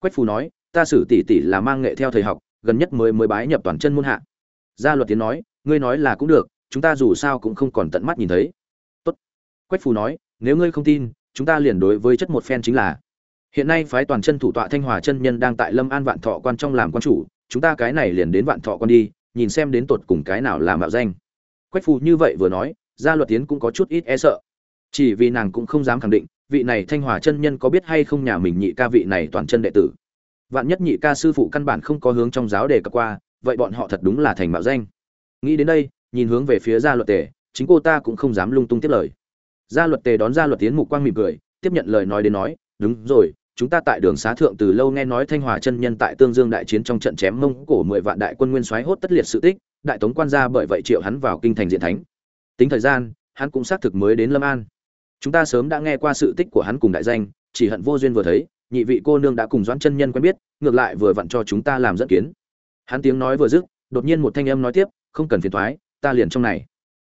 quách phù nói, ta xử tỷ tỷ là mang nghệ theo thầy học, gần nhất mới mới bái nhập toàn chân môn hạ. Gia luật tiến nói, ngươi nói là cũng được, chúng ta dù sao cũng không còn tận mắt nhìn thấy. Tốt. Quách phù nói, nếu ngươi không tin, chúng ta liền đối với chất một phen chính là, hiện nay phái toàn chân thủ tọa thanh hòa chân nhân đang tại lâm an vạn thọ quan trong làm quan chủ, chúng ta cái này liền đến vạn thọ quan đi, nhìn xem đến tột cùng cái nào là mạo danh. Quách phù như vậy vừa nói, gia luật tiến cũng có chút ít e sợ. Chỉ vì nàng cũng không dám khẳng định vị này thanh hòa chân nhân có biết hay không nhà mình nhị ca vị này toàn chân đệ tử? Vạn nhất nhị ca sư phụ căn bản không có hướng trong giáo đề cập qua, vậy bọn họ thật đúng là thành mạo danh. Nghĩ đến đây, nhìn hướng về phía gia luật tề, chính cô ta cũng không dám lung tung tiếp lời. Gia luật tề đón gia luật tiến mục quang mỉm cười, tiếp nhận lời nói đến nói, đúng rồi, chúng ta tại đường xá thượng từ lâu nghe nói thanh hòa chân nhân tại tương dương đại chiến trong trận chém mông cổ mười vạn đại quân nguyên soái hốt tất liệt sự tích, đại tống quan gia bởi vậy triệu hắn vào kinh thành diện thánh. Tính thời gian, hắn cũng xác thực mới đến lâm an chúng ta sớm đã nghe qua sự tích của hắn cùng đại danh, chỉ hận vô duyên vừa thấy, nhị vị cô nương đã cùng doãn chân nhân quen biết, ngược lại vừa vặn cho chúng ta làm dẫn kiến. Hắn tiếng nói vừa dứt, đột nhiên một thanh âm nói tiếp, không cần phiền thoái ta liền trong này.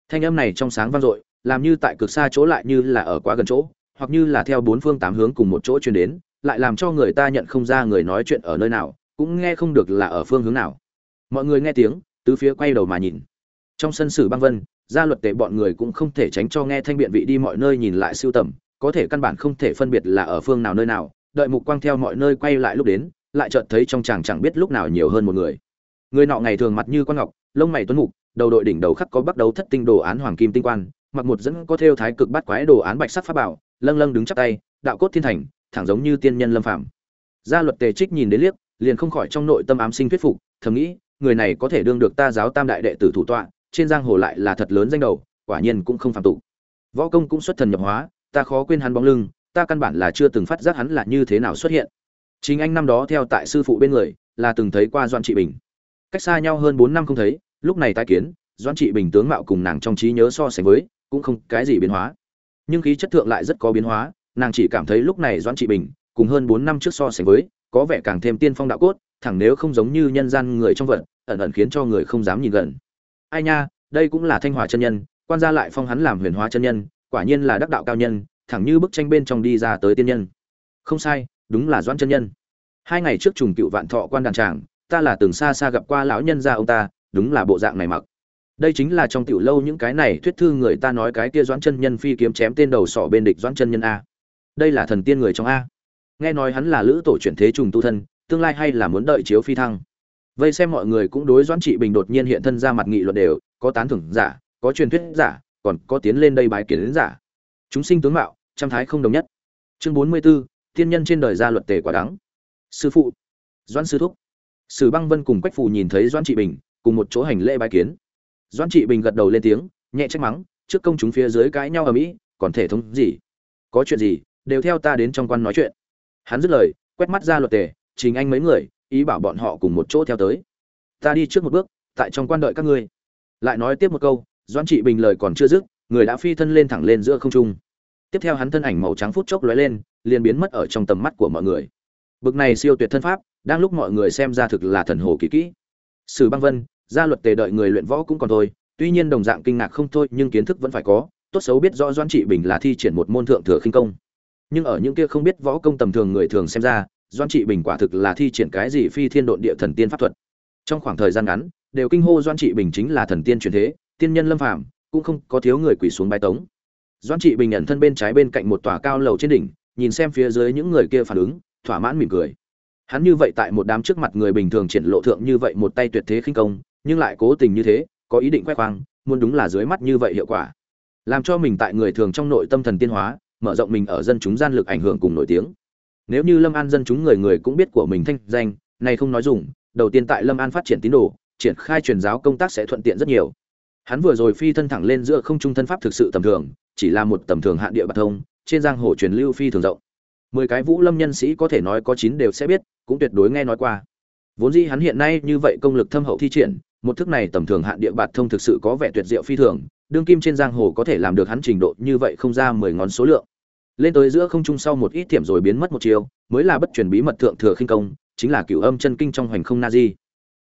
Thanh âm này trong sáng vang dội, làm như tại cực xa chỗ lại như là ở quá gần chỗ, hoặc như là theo bốn phương tám hướng cùng một chỗ truyền đến, lại làm cho người ta nhận không ra người nói chuyện ở nơi nào, cũng nghe không được là ở phương hướng nào. Mọi người nghe tiếng, tứ phía quay đầu mà nhìn. Trong sân sử băng vân gia luật tệ bọn người cũng không thể tránh cho nghe thanh biện vị đi mọi nơi nhìn lại siêu tầm, có thể căn bản không thể phân biệt là ở phương nào nơi nào, đợi mục quang theo mọi nơi quay lại lúc đến, lại chợt thấy trong chàng chẳng biết lúc nào nhiều hơn một người. Người nọ ngày thường mặt như con ngọc, lông mày tuấn mục, đầu đội đỉnh đầu khắc có bắt đầu thất tinh đồ án hoàng kim tinh quan, mặc một dẫn có theo thái cực bắt quái đồ án bạch sắc pháp bảo, lâng lâng đứng chắp tay, đạo cốt thiên thành, thẳng giống như tiên nhân lâm phàm. Gia luật tề trích nhìn đến liếc, liền không khỏi trong nội tâm ám sinh thuyết phục, thầm nghĩ, người này có thể đương được ta giáo tam đại đệ tử thủ tọa trên giang hồ lại là thật lớn danh đầu, quả nhiên cũng không phạm tụ võ công cũng xuất thần nhập hóa, ta khó quên hắn bóng lưng, ta căn bản là chưa từng phát giác hắn là như thế nào xuất hiện. Chính anh năm đó theo tại sư phụ bên người, là từng thấy qua doan trị bình. Cách xa nhau hơn bốn năm không thấy, lúc này tái kiến doan trị bình tướng mạo cùng nàng trong trí nhớ so sánh với, cũng không cái gì biến hóa. Nhưng khí chất thượng lại rất có biến hóa, nàng chỉ cảm thấy lúc này doan trị bình, cùng hơn bốn năm trước so sánh với, có vẻ càng thêm tiên phong đạo cốt, thẳng nếu không giống như nhân gian người trong vật, ẩn ẩn khiến cho người không dám nhìn gần ai nha, đây cũng là thanh hòa chân nhân, quan gia lại phong hắn làm huyền hóa chân nhân, quả nhiên là đắc đạo cao nhân, thẳng như bức tranh bên trong đi ra tới tiên nhân. Không sai, đúng là doãn chân nhân. Hai ngày trước trùng cựu vạn thọ quan đàn tràng, ta là từng xa xa gặp qua lão nhân gia ông ta, đúng là bộ dạng này mặc. Đây chính là trong tiểu lâu những cái này thuyết thư người ta nói cái kia doãn chân nhân phi kiếm chém tên đầu sỏ bên địch doãn chân nhân a. Đây là thần tiên người trong a. Nghe nói hắn là lữ tổ chuyển thế trùng tu thân, tương lai hay là muốn đợi chiếu phi thăng vây xem mọi người cũng đối doãn trị bình đột nhiên hiện thân ra mặt nghị luận đều có tán thưởng giả có truyền thuyết giả còn có tiến lên đây bái kiến giả. Chúng sinh tướng mạo trăm thái không đồng nhất. Chương bốn mươi 44, tiên nhân trên đời ra luật tề quả đắng. Sư phụ doãn sư thúc. Sử băng vân cùng quách phù nhìn thấy doãn trị bình cùng một chỗ hành lễ bái kiến. Doãn trị bình gật đầu lên tiếng nhẹ trách mắng trước công chúng phía dưới cãi nhau ở mỹ còn thể thống gì? Có chuyện gì đều theo ta đến trong quan nói chuyện. Hắn dứt lời quét mắt ra luật tề trình anh mấy người ý bảo bọn họ cùng một chỗ theo tới. Ta đi trước một bước, tại trong quan đợi các ngươi. Lại nói tiếp một câu, doãn trị bình lời còn chưa dứt, người đã phi thân lên thẳng lên giữa không trung. Tiếp theo hắn thân ảnh màu trắng phút chốc lóe lên, liền biến mất ở trong tầm mắt của mọi người. Bực này siêu tuyệt thân pháp, đang lúc mọi người xem ra thực là thần hồ kỳ kỹ. Sử băng vân, gia luật tề đợi người luyện võ cũng còn thôi, tuy nhiên đồng dạng kinh ngạc không thôi, nhưng kiến thức vẫn phải có, tốt xấu biết rõ doãn trị bình là thi triển một môn thượng thừa khinh công. Nhưng ở những kia không biết võ công tầm thường người thường xem ra Doan trị bình quả thực là thi triển cái gì phi thiên độn địa thần tiên pháp thuật. Trong khoảng thời gian ngắn, đều kinh hô Doan trị bình chính là thần tiên truyền thế, tiên nhân lâm phàm, cũng không có thiếu người quỳ xuống bái tống. Doan trị bình nhận thân bên trái bên cạnh một tòa cao lầu trên đỉnh, nhìn xem phía dưới những người kia phản ứng, thỏa mãn mỉm cười. Hắn như vậy tại một đám trước mặt người bình thường triển lộ thượng như vậy một tay tuyệt thế khinh công, nhưng lại cố tình như thế, có ý định khoe khoang, muốn đúng là dưới mắt như vậy hiệu quả. Làm cho mình tại người thường trong nội tâm thần tiên hóa, mở rộng mình ở dân chúng gian lực ảnh hưởng cùng nổi tiếng nếu như lâm an dân chúng người người cũng biết của mình thanh danh này không nói dùng, đầu tiên tại lâm an phát triển tín đồ, triển khai truyền giáo công tác sẽ thuận tiện rất nhiều. Hắn vừa rồi phi thân thẳng lên giữa không trung thân pháp thực sự tầm thường, chỉ là một tầm thường hạn địa bạc thông, trên giang hồ truyền lưu phi thường rộng. Mười cái vũ lâm nhân sĩ có thể nói có chín đều sẽ biết, cũng tuyệt đối nghe nói qua. Vốn dĩ hắn hiện nay như vậy công lực thâm hậu thi triển, một thức này tầm thường hạn địa bạt thông thực sự có vẻ tuyệt diệu phi thường, đương kim trên giang hồ có thể làm được hắn trình độ như vậy không ra mười ngón số lượng lên tới giữa không trung sau một ít tiệm rồi biến mất một chiều, mới là bất truyền bí mật thượng thừa khinh công, chính là cửu âm chân kinh trong hoành không na di.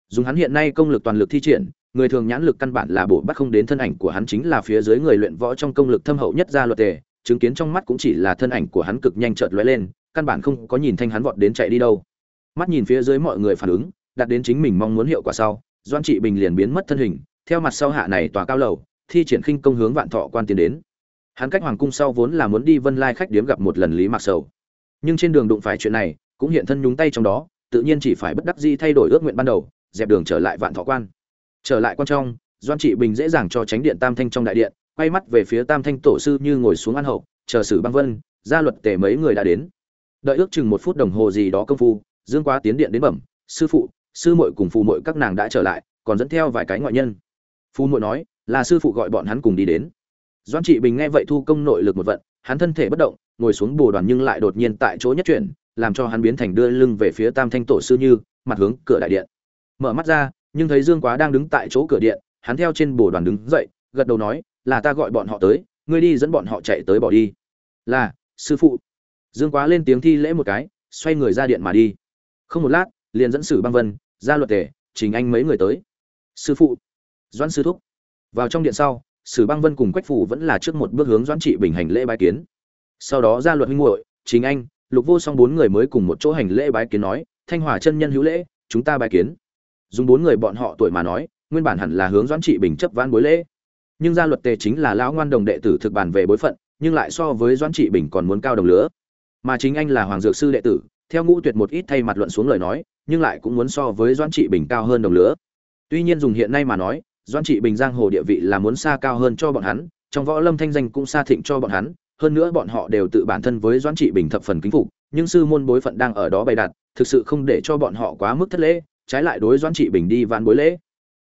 Dùng hắn hiện nay công lực toàn lực thi triển, người thường nhãn lực căn bản là bổ bắt không đến thân ảnh của hắn chính là phía dưới người luyện võ trong công lực thâm hậu nhất ra luật tề, chứng kiến trong mắt cũng chỉ là thân ảnh của hắn cực nhanh chợt lóe lên, căn bản không có nhìn thanh hắn vọt đến chạy đi đâu. Mắt nhìn phía dưới mọi người phản ứng, đạt đến chính mình mong muốn hiệu quả sau doan trị bình liền biến mất thân hình, theo mặt sau hạ này tòa cao lầu, thi triển khinh công hướng vạn thọ quan tiến đến hắn cách hoàng cung sau vốn là muốn đi vân lai khách điếm gặp một lần lý mạc sầu. Nhưng trên đường đụng phải chuyện này, cũng hiện thân nhúng tay trong đó, tự nhiên chỉ phải bất đắc dĩ thay đổi ước nguyện ban đầu, dẹp đường trở lại vạn thọ quan. Trở lại quan trong, doan trị bình dễ dàng cho tránh điện tam thanh trong đại điện, quay mắt về phía tam thanh tổ sư như ngồi xuống ăn hậu, chờ sử băng vân, gia luật tề mấy người đã đến. Đợi ước chừng một phút đồng hồ gì đó công phu, dương quá tiến điện đến bẩm, sư phụ, sư muội cùng phù muội các nàng đã trở lại, còn dẫn theo vài cái ngoại nhân. Phù muội nói, là sư phụ gọi bọn hắn cùng đi đến doan trị bình nghe vậy thu công nội lực một vận, hắn thân thể bất động, ngồi xuống bồ đoàn nhưng lại đột nhiên tại chỗ nhất chuyển, làm cho hắn biến thành đưa lưng về phía tam thanh tổ sư như, mặt hướng cửa đại điện. Mở mắt ra, nhưng thấy dương quá đang đứng tại chỗ cửa điện, hắn theo trên bồ đoàn đứng dậy, gật đầu nói, là ta gọi bọn họ tới, ngươi đi dẫn bọn họ chạy tới bỏ đi. Là, sư phụ. Dương quá lên tiếng thi lễ một cái, xoay người ra điện mà đi. Không một lát, liền dẫn sử băng vân ra luật tể trình anh mấy người tới. Sư phụ. Doãn sư thúc. Vào trong điện sau sử băng vân cùng quách phủ vẫn là trước một bước hướng doãn trị bình hành lễ bái kiến. Sau đó ra luật huynh muội chính anh, lục vô song bốn người mới cùng một chỗ hành lễ bái kiến nói, thanh hòa chân nhân hữu lễ, chúng ta bái kiến. Dùng bốn người bọn họ tuổi mà nói, nguyên bản hẳn là hướng doãn trị bình chấp vãn bối lễ. Nhưng gia luật tề chính là lão ngoan đồng đệ tử thực bản về bối phận, nhưng lại so với doãn trị bình còn muốn cao đồng lứa mà chính anh là hoàng dược sư đệ tử, theo ngũ tuyệt một ít thay mặt luận xuống lời nói, nhưng lại cũng muốn so với doãn trị bình cao hơn đồng lứa tuy nhiên dùng hiện nay mà nói doãn trị bình giang hồ địa vị là muốn xa cao hơn cho bọn hắn, trong võ lâm thanh danh cũng xa thịnh cho bọn hắn, hơn nữa bọn họ đều tự bản thân với doãn trị bình thập phần kính phục, nhưng sư môn bối phận đang ở đó bày đặt, thực sự không để cho bọn họ quá mức thất lễ, trái lại đối doãn trị bình đi vãn bối lễ.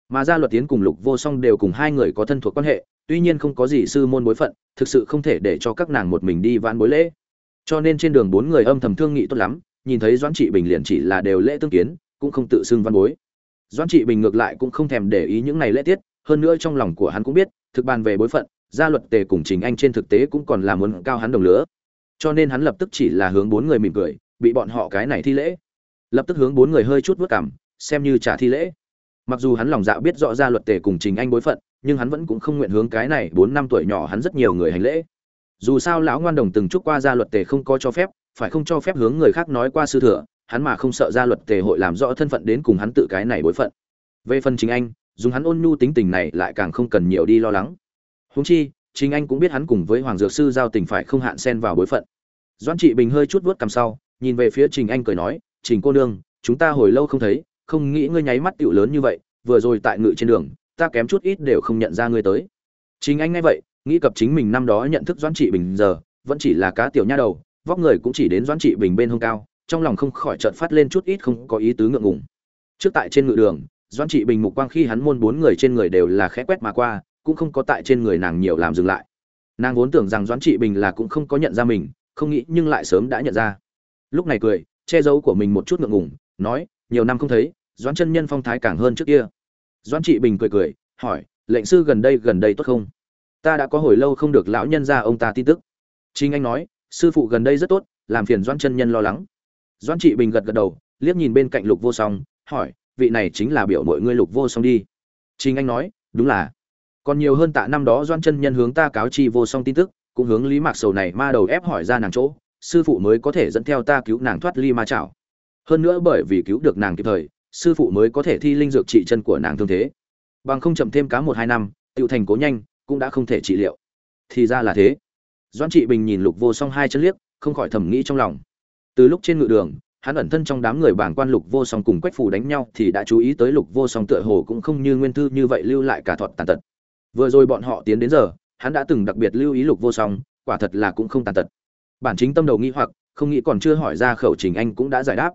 Mà gia luật tiến cùng lục vô song đều cùng hai người có thân thuộc quan hệ, tuy nhiên không có gì sư môn bối phận, thực sự không thể để cho các nàng một mình đi vãn bối lễ. Cho nên trên đường bốn người âm thầm thương nghị tốt lắm, nhìn thấy doãn trị bình liền chỉ là đều lễ tương kiến, cũng không tự xưng văn bối doãn trị bình ngược lại cũng không thèm để ý những này lễ tiết, hơn nữa trong lòng của hắn cũng biết, thực bàn về bối phận, gia luật tề cùng trình anh trên thực tế cũng còn là muốn cao hắn đồng lứa cho nên hắn lập tức chỉ là hướng bốn người mỉm cười, bị bọn họ cái này thi lễ. Lập tức hướng bốn người hơi chút vất cảm xem như trả thi lễ. Mặc dù hắn lòng dạ biết rõ gia luật tề cùng trình anh bối phận, nhưng hắn vẫn cũng không nguyện hướng cái này bốn năm tuổi nhỏ hắn rất nhiều người hành lễ. Dù sao lão ngoan đồng từng chúc qua gia luật tề không có cho phép, phải không cho phép hướng người khác nói qua sư thừa hắn mà không sợ ra luật tề hội làm rõ thân phận đến cùng hắn tự cái này bối phận. Về phần chính anh, dùng hắn ôn nhu tính tình này lại càng không cần nhiều đi lo lắng. Huống chi chính anh cũng biết hắn cùng với hoàng dược sư giao tình phải không hạn xen vào bối phận. Doãn trị bình hơi chút vuốt cằm sau, nhìn về phía trình anh cười nói, trình cô nương, chúng ta hồi lâu không thấy, không nghĩ ngươi nháy mắt tiểu lớn như vậy, vừa rồi tại ngự trên đường, ta kém chút ít đều không nhận ra ngươi tới. Chính anh nghe vậy, nghĩ cập chính mình năm đó nhận thức doãn trị bình giờ, vẫn chỉ là cá tiểu nha đầu, vóc người cũng chỉ đến doãn trị bình bên hông cao trong lòng không khỏi chợt phát lên chút ít không có ý tứ ngượng ngùng. Trước tại trên ngự đường, doãn trị bình mục quang khi hắn môn bốn người trên người đều là khẽ quét mà qua, cũng không có tại trên người nàng nhiều làm dừng lại. Nàng vốn tưởng rằng doãn trị bình là cũng không có nhận ra mình, không nghĩ nhưng lại sớm đã nhận ra. Lúc này cười, che giấu của mình một chút ngượng ngùng, nói, nhiều năm không thấy, doãn chân nhân phong thái càng hơn trước kia. Doãn trị bình cười cười, hỏi, lệnh sư gần đây gần đây tốt không? Ta đã có hồi lâu không được lão nhân ra ông ta tin tức. Trinh anh nói, sư phụ gần đây rất tốt, làm phiền doãn chân nhân lo lắng doãn trị bình gật gật đầu, liếc nhìn bên cạnh lục vô song, hỏi, vị này chính là biểu mọi ngươi lục vô song đi? Trinh anh nói, đúng là. Còn nhiều hơn tạ năm đó doãn chân nhân hướng ta cáo chi vô song tin tức, cũng hướng lý mạc sầu này ma đầu ép hỏi ra nàng chỗ, sư phụ mới có thể dẫn theo ta cứu nàng thoát ly ma chảo. Hơn nữa bởi vì cứu được nàng kịp thời, sư phụ mới có thể thi linh dược trị chân của nàng thương thế. Bằng không chậm thêm cá một hai năm tự thành cố nhanh, cũng đã không thể trị liệu. Thì ra là thế. Doan trị bình nhìn lục vô song hai chân liếc, không khỏi thầm nghĩ trong lòng từ lúc trên ngự đường, hắn ẩn thân trong đám người bảng quan lục vô song cùng quách phủ đánh nhau thì đã chú ý tới lục vô song tựa hồ cũng không như nguyên thư như vậy lưu lại cả thọt tàn tật. Vừa rồi bọn họ tiến đến giờ, hắn đã từng đặc biệt lưu ý lục vô song, quả thật là cũng không tàn tật. Bản chính tâm đầu nghi hoặc, không nghĩ còn chưa hỏi ra khẩu trình anh cũng đã giải đáp.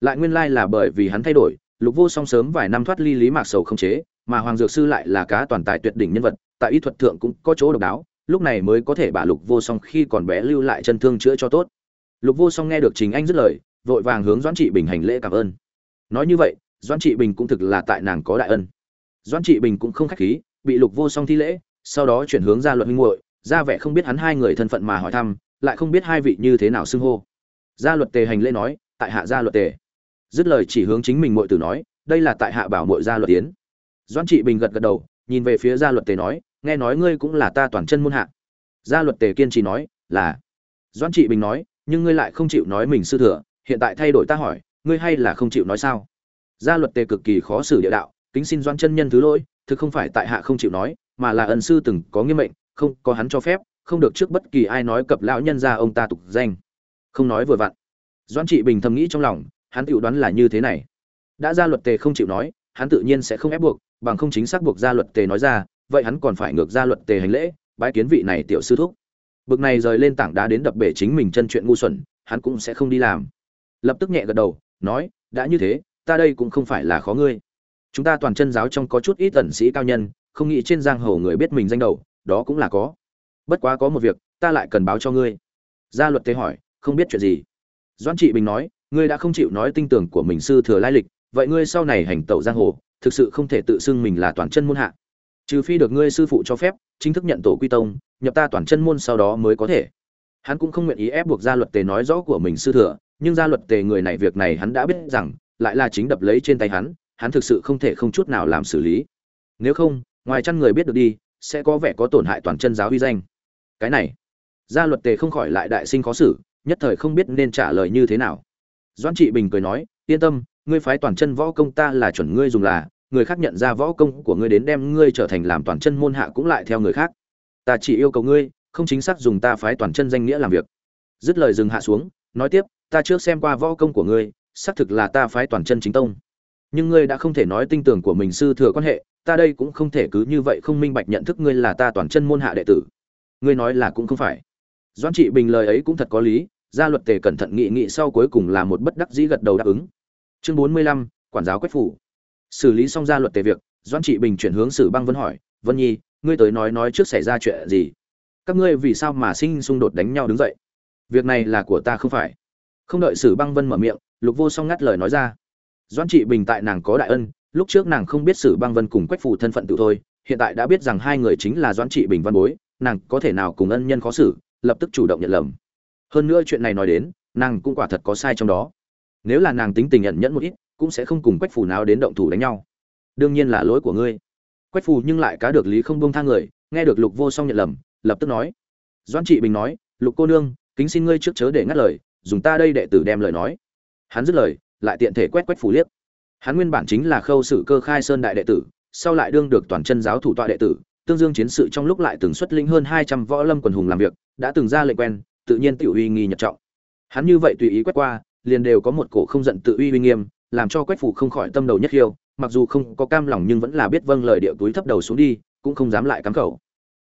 Lại nguyên lai là bởi vì hắn thay đổi, lục vô song sớm vài năm thoát ly lý mạc sầu không chế, mà hoàng dược sư lại là cá toàn tài tuyệt đỉnh nhân vật, tại y thuật thượng cũng có chỗ độc đáo, lúc này mới có thể bả lục vô song khi còn bé lưu lại chân thương chữa cho tốt lục vô song nghe được trình anh dứt lời, vội vàng hướng doãn trị bình hành lễ cảm ơn. Nói như vậy, doãn trị bình cũng thực là tại nàng có đại ân. Doãn trị bình cũng không khách khí, bị lục vô song thi lễ, sau đó chuyển hướng ra luận huynh muội, ra vẻ không biết hắn hai người thân phận mà hỏi thăm, lại không biết hai vị như thế nào xưng hô. Gia luật tề hành lễ nói, tại hạ gia luật tề. Dứt lời chỉ hướng chính mình muội tử nói, đây là tại hạ bảo muội gia luật tiến doãn trị bình gật gật đầu, nhìn về phía gia luật tề nói, nghe nói ngươi cũng là ta toàn chân môn hạ. Gia luật tề kiên trì nói, là. Doãn trị bình nói nhưng ngươi lại không chịu nói mình sư thừa, hiện tại thay đổi ta hỏi, ngươi hay là không chịu nói sao? Gia luật tề cực kỳ khó xử địa đạo, kính xin doan chân nhân thứ lỗi, thực không phải tại hạ không chịu nói, mà là ân sư từng có nghiêm mệnh, không có hắn cho phép, không được trước bất kỳ ai nói cập lão nhân ra ông ta tục danh. Không nói vừa vặn. Doan trị bình thầm nghĩ trong lòng, hắn tự đoán là như thế này. Đã gia luật tề không chịu nói, hắn tự nhiên sẽ không ép buộc, bằng không chính xác buộc gia luật tề nói ra, vậy hắn còn phải ngược gia luật tề hành lễ, bái kiến vị này tiểu sư thúc bực này rời lên tảng đá đến đập bể chính mình chân chuyện ngu xuẩn, hắn cũng sẽ không đi làm. Lập tức nhẹ gật đầu, nói, đã như thế, ta đây cũng không phải là khó ngươi. Chúng ta toàn chân giáo trong có chút ít tần sĩ cao nhân, không nghĩ trên giang hồ người biết mình danh đầu, đó cũng là có. Bất quá có một việc, ta lại cần báo cho ngươi. Gia luật tế hỏi, không biết chuyện gì? Doãn trị bình nói, ngươi đã không chịu nói tinh tưởng của mình sư thừa lai lịch, vậy ngươi sau này hành tẩu giang hồ, thực sự không thể tự xưng mình là toàn chân môn hạ. Trừ phi được ngươi sư phụ cho phép, chính thức nhận tổ quy tông nhập ta toàn chân môn sau đó mới có thể. Hắn cũng không nguyện ý ép buộc gia luật tề nói rõ của mình sư thừa, nhưng gia luật tề người này việc này hắn đã biết rằng, lại là chính đập lấy trên tay hắn hắn thực sự không thể không chút nào làm xử lý. Nếu không, ngoài chăn người biết được đi, sẽ có vẻ có tổn hại toàn chân giáo uy danh. Cái này, gia luật tề không khỏi lại đại sinh khó xử, nhất thời không biết nên trả lời như thế nào. Doãn trị bình cười nói, yên tâm, ngươi phái toàn chân võ công ta là chuẩn ngươi dùng là, người khác nhận ra võ công của ngươi đến đem ngươi trở thành làm toàn chân môn hạ cũng lại theo người khác ta chỉ yêu cầu ngươi, không chính xác dùng ta phái toàn chân danh nghĩa làm việc. Dứt lời dừng hạ xuống, nói tiếp, ta trước xem qua võ công của ngươi, xác thực là ta phái toàn chân chính tông. Nhưng ngươi đã không thể nói tinh tưởng của mình sư thừa quan hệ, ta đây cũng không thể cứ như vậy không minh bạch nhận thức ngươi là ta toàn chân môn hạ đệ tử. Ngươi nói là cũng không phải. Doãn trị bình lời ấy cũng thật có lý, gia luật tề cẩn thận nghị nghị sau cuối cùng là một bất đắc dĩ gật đầu đáp ứng. Chương bốn mươi lăm, quản giáo quách phủ. Xử lý xong gia luật tề việc, doãn trị bình chuyển hướng sử băng vân hỏi, vân nhi ngươi tới nói nói trước xảy ra chuyện gì? Các ngươi vì sao mà sinh xung đột đánh nhau đứng dậy? Việc này là của ta không phải. Không đợi sử băng vân mở miệng, lục vô song ngắt lời nói ra. Doãn trị bình tại nàng có đại ân, lúc trước nàng không biết sử băng vân cùng quách phủ thân phận tự thôi, hiện tại đã biết rằng hai người chính là doãn trị bình văn bối, nàng có thể nào cùng ân nhân khó xử, lập tức chủ động nhận lầm. Hơn nữa chuyện này nói đến, nàng cũng quả thật có sai trong đó. Nếu là nàng tính tình nhận nhẫn một ít, cũng sẽ không cùng quách phủ nào đến động thủ đánh nhau. Đương nhiên là lỗi của ngươi quách phù nhưng lại cá được lý không buông tha người, nghe được lục vô song nhận lầm, lập tức nói. Doãn trị bình nói, lục cô nương, kính xin ngươi trước chớ để ngắt lời, dùng ta đây đệ tử đem lời nói. Hắn dứt lời, lại tiện thể quét quách phù liếc. Hắn nguyên bản chính là khâu sử cơ khai sơn đại đệ tử, sau lại đương được toàn chân giáo thủ tọa đệ tử, tương dương chiến sự trong lúc lại từng xuất lĩnh hơn hai trăm võ lâm quần hùng làm việc, đã từng ra lệnh quen, tự nhiên tiểu uy nghi nhật trọng. Hắn như vậy tùy ý quét qua, liền đều có một cổ không giận tự uy uy nghiêm, làm cho quách phủ không khỏi tâm đầu nhất khiêu mặc dù không có cam lòng nhưng vẫn là biết vâng lời điệu túi thấp đầu xuống đi, cũng không dám lại cắm khẩu.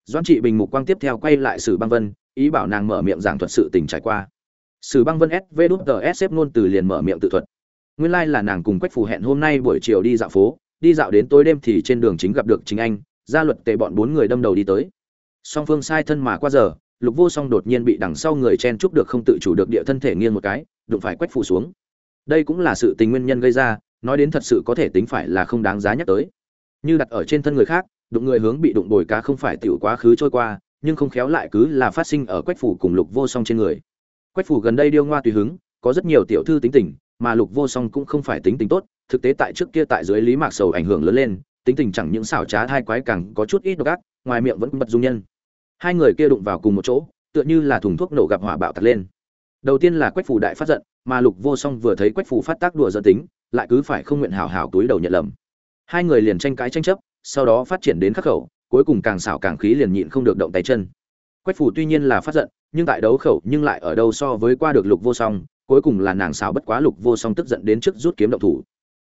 Doãn trị bình mục quang tiếp theo quay lại sử băng vân, ý bảo nàng mở miệng giảng thuật sự tình trải qua. Sử băng vân s v đút s xếp ngôn từ liền mở miệng tự thuật. Nguyên lai là nàng cùng quách phù hẹn hôm nay buổi chiều đi dạo phố, đi dạo đến tối đêm thì trên đường chính gặp được chính anh, gia luật tề bọn bốn người đâm đầu đi tới. Song phương sai thân mà qua giờ, lục vô song đột nhiên bị đằng sau người chen chúc được không tự chủ được địa thân thể nghiêng một cái, đụng phải quách phù xuống. Đây cũng là sự tình nguyên nhân gây ra nói đến thật sự có thể tính phải là không đáng giá nhắc tới. Như đặt ở trên thân người khác, đụng người hướng bị đụng bồi cá không phải tiểu quá khứ trôi qua, nhưng không khéo lại cứ là phát sinh ở quách phủ cùng lục vô song trên người. Quách phủ gần đây điêu ngoa tùy hứng, có rất nhiều tiểu thư tính tình, mà lục vô song cũng không phải tính tình tốt, thực tế tại trước kia tại dưới lý mạc sầu ảnh hưởng lớn lên, tính tình chẳng những xảo trá thai quái càng có chút ít độc ác, ngoài miệng vẫn bật dung nhân. Hai người kia đụng vào cùng một chỗ, tựa như là thùng thuốc nổ gặp hỏa bạo tạt lên. Đầu tiên là quách phủ đại phát giận, mà lục vô song vừa thấy quách phủ phát tác đùa giận tính lại cứ phải không nguyện hảo hảo túi đầu nhận lầm. Hai người liền tranh cãi tranh chấp, sau đó phát triển đến khắc khẩu, cuối cùng càng xảo càng khí liền nhịn không được động tay chân. Quách phủ tuy nhiên là phát giận, nhưng tại đấu khẩu nhưng lại ở đâu so với qua được lục vô song, cuối cùng là nàng xảo bất quá lục vô song tức giận đến trước rút kiếm động thủ.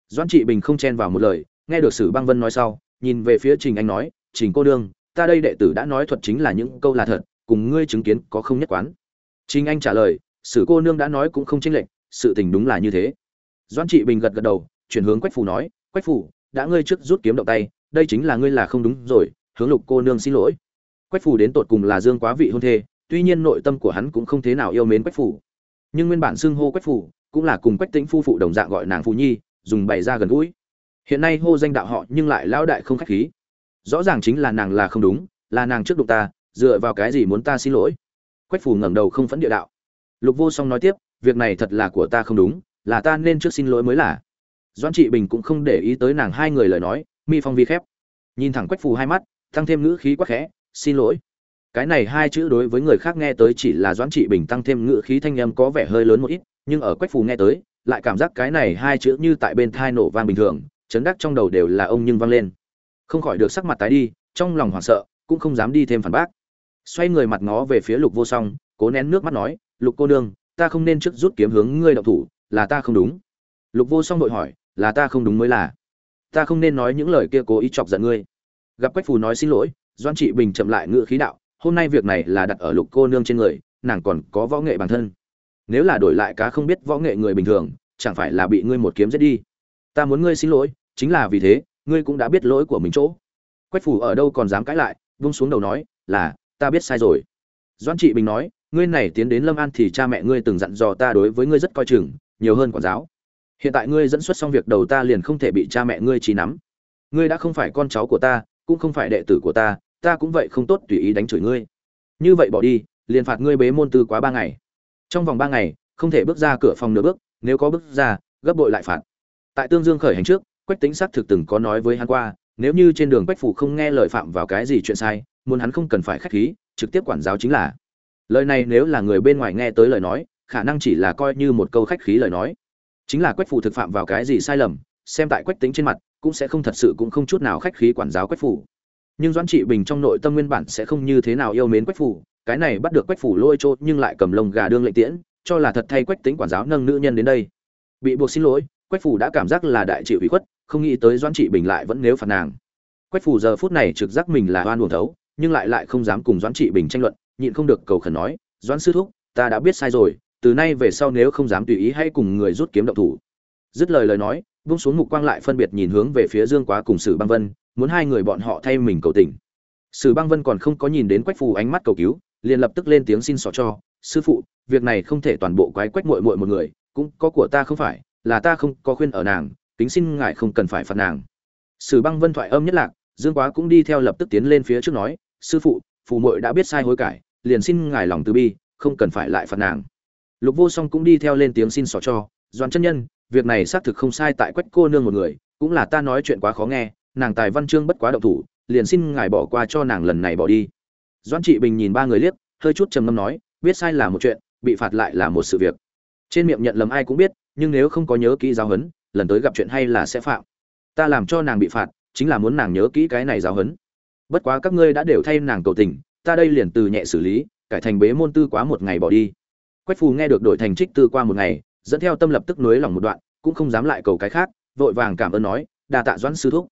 Doãn trị bình không chen vào một lời, nghe được sử băng vân nói sau, nhìn về phía trình anh nói, trình cô đương, ta đây đệ tử đã nói thuật chính là những câu là thật, cùng ngươi chứng kiến có không nhất quán. Trình anh trả lời, sử cô nương đã nói cũng không chênh lệch, sự tình đúng là như thế doãn trị bình gật gật đầu, chuyển hướng quách phủ nói, quách phủ đã ngươi trước rút kiếm động tay, đây chính là ngươi là không đúng rồi, hướng lục cô nương xin lỗi. Quách phủ đến tột cùng là dương quá vị hôn thê, tuy nhiên nội tâm của hắn cũng không thế nào yêu mến quách phủ nhưng nguyên bản xưng hô quách phủ cũng là cùng quách tĩnh phu phụ đồng dạng gọi nàng phù nhi, dùng bày ra gần gũi. Hiện nay hô danh đạo họ nhưng lại lão đại không khách khí. Rõ ràng chính là nàng là không đúng, là nàng trước đụng ta, dựa vào cái gì muốn ta xin lỗi? Quách phủ ngẩng đầu không phẫn địa đạo. Lục vô song nói tiếp, việc này thật là của ta không đúng là ta nên trước xin lỗi mới là. Doan trị bình cũng không để ý tới nàng hai người lời nói, mi phong vi khép. Nhìn thẳng quách phù hai mắt, tăng thêm ngữ khí quắc khẽ, xin lỗi. Cái này hai chữ đối với người khác nghe tới chỉ là doãn trị bình tăng thêm ngữ khí thanh âm có vẻ hơi lớn một ít, nhưng ở quách phù nghe tới, lại cảm giác cái này hai chữ như tại bên thai nổ vang bình thường, chấn đắc trong đầu đều là ông nhưng vang lên. Không khỏi được sắc mặt tái đi, trong lòng hoảng sợ, cũng không dám đi thêm phản bác. Xoay người mặt ngó về phía lục vô song, cố nén nước mắt nói, lục cô nương, ta không nên trước rút kiếm hướng ngươi đậu thủ là ta không đúng. Lục vô song vội hỏi, là ta không đúng mới là. Ta không nên nói những lời kia cố ý chọc giận ngươi. Gặp quách phù nói xin lỗi doan trị bình chậm lại ngựa khí đạo, hôm nay việc này là đặt ở lục cô nương trên người, nàng còn có võ nghệ bản thân. Nếu là đổi lại cá không biết võ nghệ người bình thường, chẳng phải là bị ngươi một kiếm giết đi. Ta muốn ngươi xin lỗi, chính là vì thế, ngươi cũng đã biết lỗi của mình chỗ. Quách phủ ở đâu còn dám cãi lại, vung xuống đầu nói, là, ta biết sai rồi. Doan trị bình nói, ngươi này tiến đến lâm an thì cha mẹ ngươi từng dặn dò ta đối với ngươi rất coi chừng nhiều hơn quản giáo. Hiện tại ngươi dẫn xuất xong việc đầu ta liền không thể bị cha mẹ ngươi trí nắm. Ngươi đã không phải con cháu của ta, cũng không phải đệ tử của ta ta cũng vậy không tốt tùy ý đánh chửi ngươi. Như vậy bỏ đi, liền phạt ngươi bế môn tư quá ba ngày. Trong vòng ba ngày, không thể bước ra cửa phòng nửa bước, nếu có bước ra, gấp bội lại phạt. Tại tương dương khởi hành trước, quách tính xác thực từng có nói với hắn qua, nếu như trên đường quách phủ không nghe lời phạm vào cái gì chuyện sai, muốn hắn không cần phải khách khí, trực tiếp quản giáo chính là. Lời này nếu là người bên ngoài nghe tới lời nói khả năng chỉ là coi như một câu khách khí lời nói. Chính là quách phủ thực phạm vào cái gì sai lầm, xem tại quách tính trên mặt, cũng sẽ không thật sự cũng không chút nào khách khí quản giáo quách phủ nhưng doãn trị bình trong nội tâm nguyên bản sẽ không như thế nào yêu mến quách phủ cái này bắt được quách phủ lôi trôi nhưng lại cầm lông gà đương lệnh tiễn, cho là thật thay quách tính quản giáo nâng nữ nhân đến đây. Bị buộc xin lỗi, quách phủ đã cảm giác là đại trị ủy khuất, không nghĩ tới doãn trị bình lại vẫn nếu phạt nàng. Quách phủ giờ phút này trực giác mình là oan uổng thấu, nhưng lại lại không dám cùng doãn trị bình tranh luận, nhịn không được cầu khẩn nói, doãn sư thúc, ta đã biết sai rồi từ nay về sau nếu không dám tùy ý hay cùng người rút kiếm động thủ. Dứt lời lời nói, vung xuống mục quang lại phân biệt nhìn hướng về phía dương quá cùng sử băng vân, muốn hai người bọn họ thay mình cầu tình. Sử băng vân còn không có nhìn đến quách phù ánh mắt cầu cứu, liền lập tức lên tiếng xin xỏ cho, sư phụ, việc này không thể toàn bộ quái quách muội muội một người, cũng có của ta không phải, là ta không có khuyên ở nàng tính xin ngài không cần phải phạt nàng. Sử băng vân thoại âm nhất lạc, dương quá cũng đi theo lập tức tiến lên phía trước nói, sư phụ, phù muội đã biết sai hối cải, liền xin ngài lòng từ bi, không cần phải lại phạt nàng lục vô song cũng đi theo lên tiếng xin xỏ cho doan chân nhân, việc này xác thực không sai tại quách cô nương một người, cũng là ta nói chuyện quá khó nghe, nàng tài văn chương bất quá động thủ, liền xin ngài bỏ qua cho nàng lần này bỏ đi. Doan trị bình nhìn ba người liếc, hơi chút trầm ngâm nói, biết sai là một chuyện, bị phạt lại là một sự việc. Trên miệng nhận lầm ai cũng biết, nhưng nếu không có nhớ kỹ giáo huấn, lần tới gặp chuyện hay là sẽ phạm. Ta làm cho nàng bị phạt, chính là muốn nàng nhớ kỹ cái này giáo huấn. Bất quá các ngươi đã đều thay nàng cầu tình, ta đây liền từ nhẹ xử lý, cải thành bế môn tư quá một ngày bỏ đi quách phù nghe được đổi thành trích tư qua một ngày, dẫn theo tâm lập tức nối lòng một đoạn, cũng không dám lại cầu cái khác, vội vàng cảm ơn nói, đa tạ doãn sư thúc.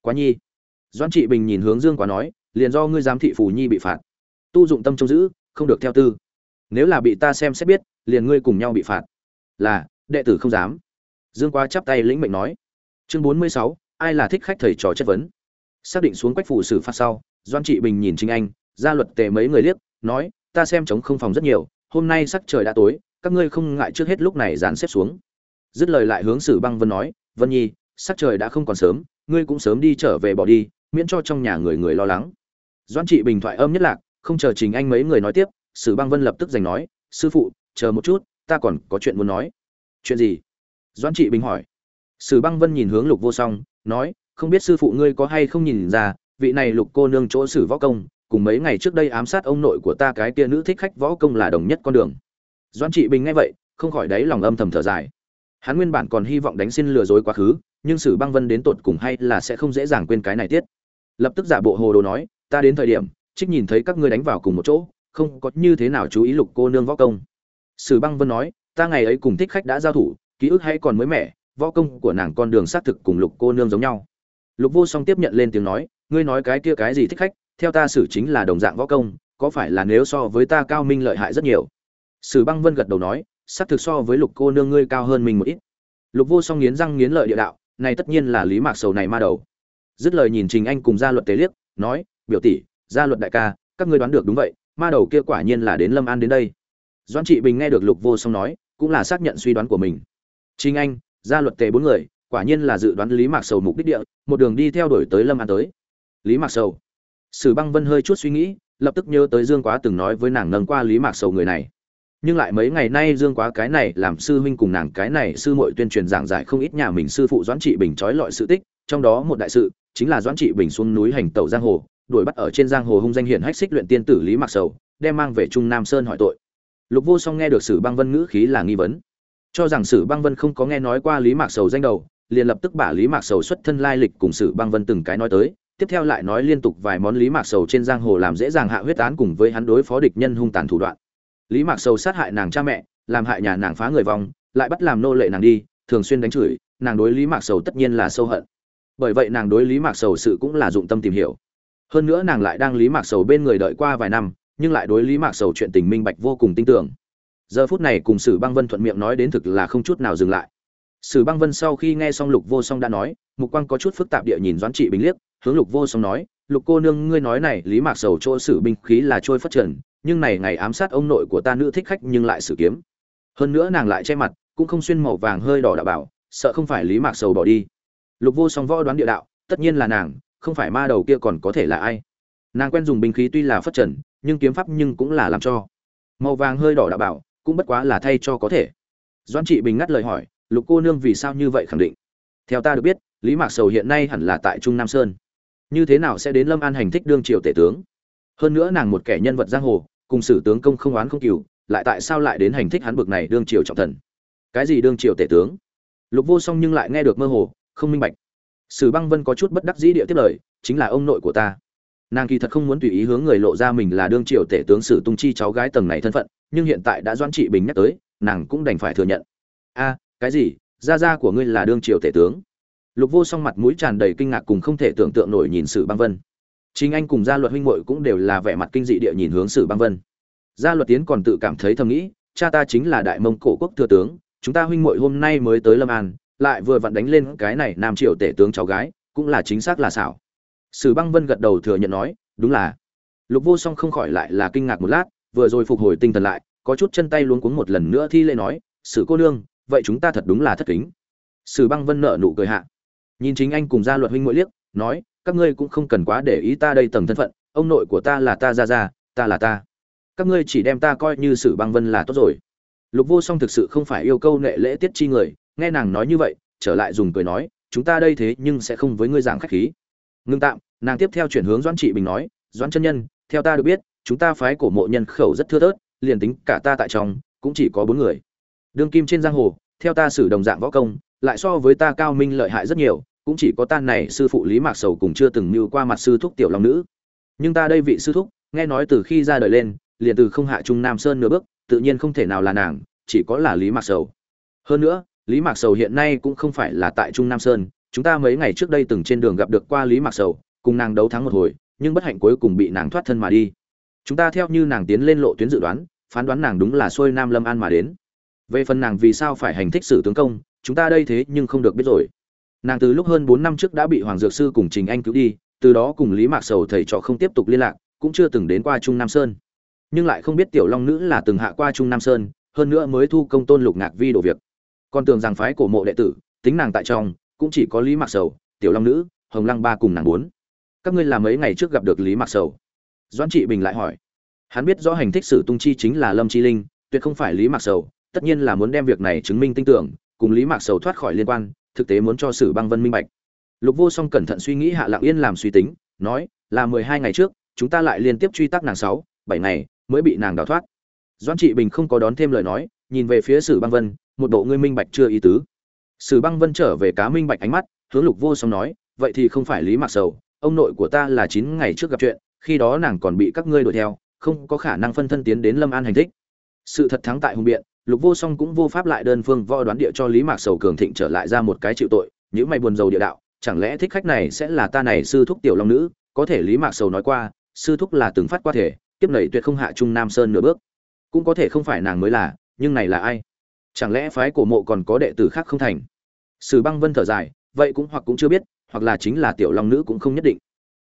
Quá nhi. Doãn trị bình nhìn hướng dương quá nói, liền do ngươi giám thị phù nhi bị phạt. Tu dụng tâm trông giữ, không được theo tư. Nếu là bị ta xem xét biết, liền ngươi cùng nhau bị phạt. Là, đệ tử không dám. Dương quá chắp tay lĩnh mệnh nói. Chương bốn mươi sáu, ai là thích khách thầy trò chất vấn? Xác định xuống quách phủ xử phạt sau doan trị bình nhìn chính anh, ra luật tề mấy người liếc, nói, ta xem chống không phòng rất nhiều hôm nay sắc trời đã tối, các ngươi không ngại trước hết lúc này dàn xếp xuống. Dứt lời lại hướng sử băng vân nói, vân nhi, sắc trời đã không còn sớm, ngươi cũng sớm đi trở về bỏ đi, miễn cho trong nhà người người lo lắng. Doan trị bình thoại âm nhất lạc, không chờ trình anh mấy người nói tiếp, sử băng vân lập tức giành nói, sư phụ, chờ một chút, ta còn có chuyện muốn nói. Chuyện gì? Doan trị bình hỏi. Sử băng vân nhìn hướng lục vô song, nói, không biết sư phụ ngươi có hay không nhìn ra, vị này lục cô nương chỗ sử võ công cùng mấy ngày trước đây ám sát ông nội của ta cái kia nữ thích khách võ công là đồng nhất con đường. Doan trị bình nghe vậy, không khỏi đáy lòng âm thầm thở dài. Hắn nguyên bản còn hy vọng đánh xin lừa dối quá khứ, nhưng sử băng vân đến tột cùng hay là sẽ không dễ dàng quên cái này tiết. Lập tức giả bộ hồ đồ nói, ta đến thời điểm, trích nhìn thấy các ngươi đánh vào cùng một chỗ, không có như thế nào chú ý lục cô nương võ công. Sử băng vân nói, ta ngày ấy cùng thích khách đã giao thủ, ký ức hay còn mới mẻ, võ công của nàng con đường xác thực cùng lục cô nương giống nhau. Lục vô song tiếp nhận lên tiếng nói, ngươi nói cái kia cái gì thích khách theo ta xử chính là đồng dạng võ công, có phải là nếu so với ta cao minh lợi hại rất nhiều? Sử băng vân gật đầu nói, xác thực so với lục cô nương ngươi cao hơn mình một ít. Lục vô song nghiến răng nghiến lợi địa đạo, này tất nhiên là lý mạc sầu này ma đầu. Dứt lời nhìn trình anh cùng gia luật tế liếc, nói, biểu tỷ, gia luật đại ca, các ngươi đoán được đúng vậy, ma đầu kia quả nhiên là đến lâm an đến đây. Doan trị bình nghe được lục vô song nói, cũng là xác nhận suy đoán của mình. Trình anh, gia luật tề bốn người, quả nhiên là dự đoán lý mạc sầu mục đích địa, một đường đi theo đuổi tới lâm an tới. Lý mạc sầu sử băng vân hơi chút suy nghĩ, lập tức nhớ tới dương quá từng nói với nàng nâng qua lý mạc sầu người này. Nhưng lại mấy ngày nay dương quá cái này làm sư huynh cùng nàng cái này sư muội tuyên truyền giảng giải không ít nhà mình sư phụ doãn trị bình trói lọi sự tích, trong đó một đại sự, chính là doãn trị bình xuống núi hành tẩu giang hồ, đuổi bắt ở trên giang hồ hung danh hiển hách xích luyện tiên tử lý mạc sầu, đem mang về trung nam sơn hỏi tội. Lục vô song nghe được sử băng vân ngữ khí là nghi vấn. Cho rằng sử băng vân không có nghe nói qua lý mạc sầu danh đầu, liền lập tức bả lý mạc sầu xuất thân lai lịch cùng sử băng vân từng cái nói tới tiếp theo lại nói liên tục vài món lý mạc sầu trên giang hồ làm dễ dàng hạ huyết án cùng với hắn đối phó địch nhân hung tàn thủ đoạn. Lý mạc sầu sát hại nàng cha mẹ, làm hại nhà nàng phá người vong, lại bắt làm nô lệ nàng đi, thường xuyên đánh chửi, nàng đối lý mạc sầu tất nhiên là sâu hận. Bởi vậy nàng đối lý mạc sầu sự cũng là dụng tâm tìm hiểu. Hơn nữa nàng lại đang lý mạc sầu bên người đợi qua vài năm, nhưng lại đối lý mạc sầu chuyện tình minh bạch vô cùng tin tưởng. Giờ phút này cùng sử băng vân thuận miệng nói đến thực là không chút nào dừng lại. Sử băng vân sau khi nghe xong lục vô song đã nói, mục quang có chút phức tạp địa nhìn doãn trị bình liếc hướng lục vô song nói, lục cô nương, ngươi nói này, lý mạc sầu chỗ sử binh khí là trôi phát trần nhưng này ngày ám sát ông nội của ta nữ thích khách nhưng lại sử kiếm. Hơn nữa nàng lại che mặt, cũng không xuyên màu vàng hơi đỏ đạo bảo, sợ không phải lý mạc sầu bỏ đi. Lục vô song võ đoán địa đạo, tất nhiên là nàng, không phải ma đầu kia còn có thể là ai. Nàng quen dùng binh khí tuy là phất trần nhưng kiếm pháp nhưng cũng là làm cho. Màu vàng hơi đỏ đạo bảo, cũng bất quá là thay cho có thể. Doan trị bình ngắt lời hỏi, lục cô nương vì sao như vậy khẳng định? Theo ta được biết, lý mạc sầu hiện nay hẳn là tại trung nam sơn như thế nào sẽ đến lâm an hành thích đương triều tể tướng? Hơn nữa nàng một kẻ nhân vật giang hồ, cùng sử tướng công không oán không cừu, lại tại sao lại đến hành thích hắn bực này đương triều trọng thần? Cái gì đương triều tể tướng? Lục vô song nhưng lại nghe được mơ hồ, không minh bạch. Sử băng vân có chút bất đắc dĩ địa tiếp lời, chính là ông nội của ta. Nàng kỳ thật không muốn tùy ý hướng người lộ ra mình là đương triều tể tướng sử tung chi cháu gái tầng này thân phận, nhưng hiện tại đã doãn trị bình nhắc tới, nàng cũng đành phải thừa nhận. A, cái gì? Gia gia của ngươi là đương triều tể tướng? Lục vô song mặt mũi tràn đầy kinh ngạc cùng không thể tưởng tượng nổi nhìn sử băng vân. Chính anh cùng gia luật huynh muội cũng đều là vẻ mặt kinh dị địa nhìn hướng sử băng vân. Gia luật tiến còn tự cảm thấy thầm nghĩ, cha ta chính là đại mông cổ quốc thừa tướng, chúng ta huynh muội hôm nay mới tới lâm an, lại vừa vặn đánh lên cái này nam triều tể tướng cháu gái, cũng là chính xác là xảo. Sử băng vân gật đầu thừa nhận nói, đúng là. Lục vô song không khỏi lại là kinh ngạc một lát, vừa rồi phục hồi tinh thần lại, có chút chân tay luống cuống một lần nữa thi lễ nói, sử cô nương, vậy chúng ta thật đúng là thất kính. Sử băng vân nợ nụ cười hạ nhìn chính anh cùng gia luật huynh mỗi liếc, nói, các ngươi cũng không cần quá để ý ta đây tầng thân phận, ông nội của ta là ta ra ra ta là ta. Các ngươi chỉ đem ta coi như sử băng vân là tốt rồi. Lục vô song thực sự không phải yêu câu nệ lễ tiết chi người, nghe nàng nói như vậy, trở lại dùng cười nói, chúng ta đây thế nhưng sẽ không với ngươi giảng khách khí. Ngưng tạm, nàng tiếp theo chuyển hướng doãn trị bình nói, doãn chân nhân, theo ta được biết, chúng ta phái cổ mộ nhân khẩu rất thưa thớt, liền tính cả ta tại trong, cũng chỉ có bốn người. Đương kim trên giang hồ, theo ta xử đồng dạng võ công lại so với ta cao minh lợi hại rất nhiều, cũng chỉ có ta này sư phụ lý mạc sầu cùng chưa từng mưu qua mặt sư thúc tiểu long nữ. Nhưng ta đây vị sư thúc, nghe nói từ khi ra đời lên, liền từ không hạ trung nam sơn nửa bước, tự nhiên không thể nào là nàng, chỉ có là lý mạc sầu. Hơn nữa, lý mạc sầu hiện nay cũng không phải là tại trung nam sơn, chúng ta mấy ngày trước đây từng trên đường gặp được qua lý mạc sầu, cùng nàng đấu thắng một hồi, nhưng bất hạnh cuối cùng bị nàng thoát thân mà đi. Chúng ta theo như nàng tiến lên lộ tuyến dự đoán, phán đoán nàng đúng là xuôi nam lâm an mà đến. Về phần nàng vì sao phải hành thích sử tướng công chúng ta đây thế nhưng không được biết rồi. Nàng từ lúc hơn bốn năm trước đã bị hoàng dược sư cùng trình anh cứu đi, từ đó cùng lý mạc sầu thầy trò không tiếp tục liên lạc, cũng chưa từng đến qua trung nam sơn. Nhưng lại không biết tiểu long nữ là từng hạ qua trung nam sơn, hơn nữa mới thu công tôn lục ngạc vi đồ việc. Còn tưởng rằng phái cổ mộ đệ tử, tính nàng tại trong, cũng chỉ có lý mạc sầu, tiểu long nữ, hồng lăng ba cùng nàng bốn. Các ngươi làm mấy ngày trước gặp được lý mạc sầu? Doãn trị bình lại hỏi. Hắn biết rõ hành thích sử tung chi chính là lâm chi linh, tuyệt không phải lý mạc sầu, tất nhiên là muốn đem việc này chứng minh tin tưởng cùng lý mạc sầu thoát khỏi liên quan, thực tế muốn cho sử băng vân minh bạch. Lục vô song cẩn thận suy nghĩ hạ lặng yên làm suy tính, nói, là mười hai ngày trước, chúng ta lại liên tiếp truy tác nàng sáu, bảy ngày, mới bị nàng đào thoát. Doãn trị bình không có đón thêm lời nói, nhìn về phía sử băng vân, một bộ ngươi minh bạch chưa ý tứ? Sử băng vân trở về cá minh bạch ánh mắt, hướng lục vô song nói, vậy thì không phải lý mạc sầu, ông nội của ta là chín ngày trước gặp chuyện, khi đó nàng còn bị các ngươi đuổi theo, không có khả năng phân thân tiến đến lâm an hành thích. Sự thật thắng tại hùng biện lục vô song cũng vô pháp lại đơn phương võ đoán địa cho lý mạc sầu cường thịnh trở lại ra một cái chịu tội những mày buồn rầu địa đạo, chẳng lẽ thích khách này sẽ là ta này sư thúc tiểu long nữ? Có thể lý mạc sầu nói qua, sư thúc là từng phát qua thể tiếp nảy tuyệt không hạ trung nam sơn nửa bước. Cũng có thể không phải nàng mới là, nhưng này là ai? Chẳng lẽ phái cổ mộ còn có đệ tử khác không thành? Sử băng vân thở dài, vậy cũng hoặc cũng chưa biết, hoặc là chính là tiểu long nữ cũng không nhất định.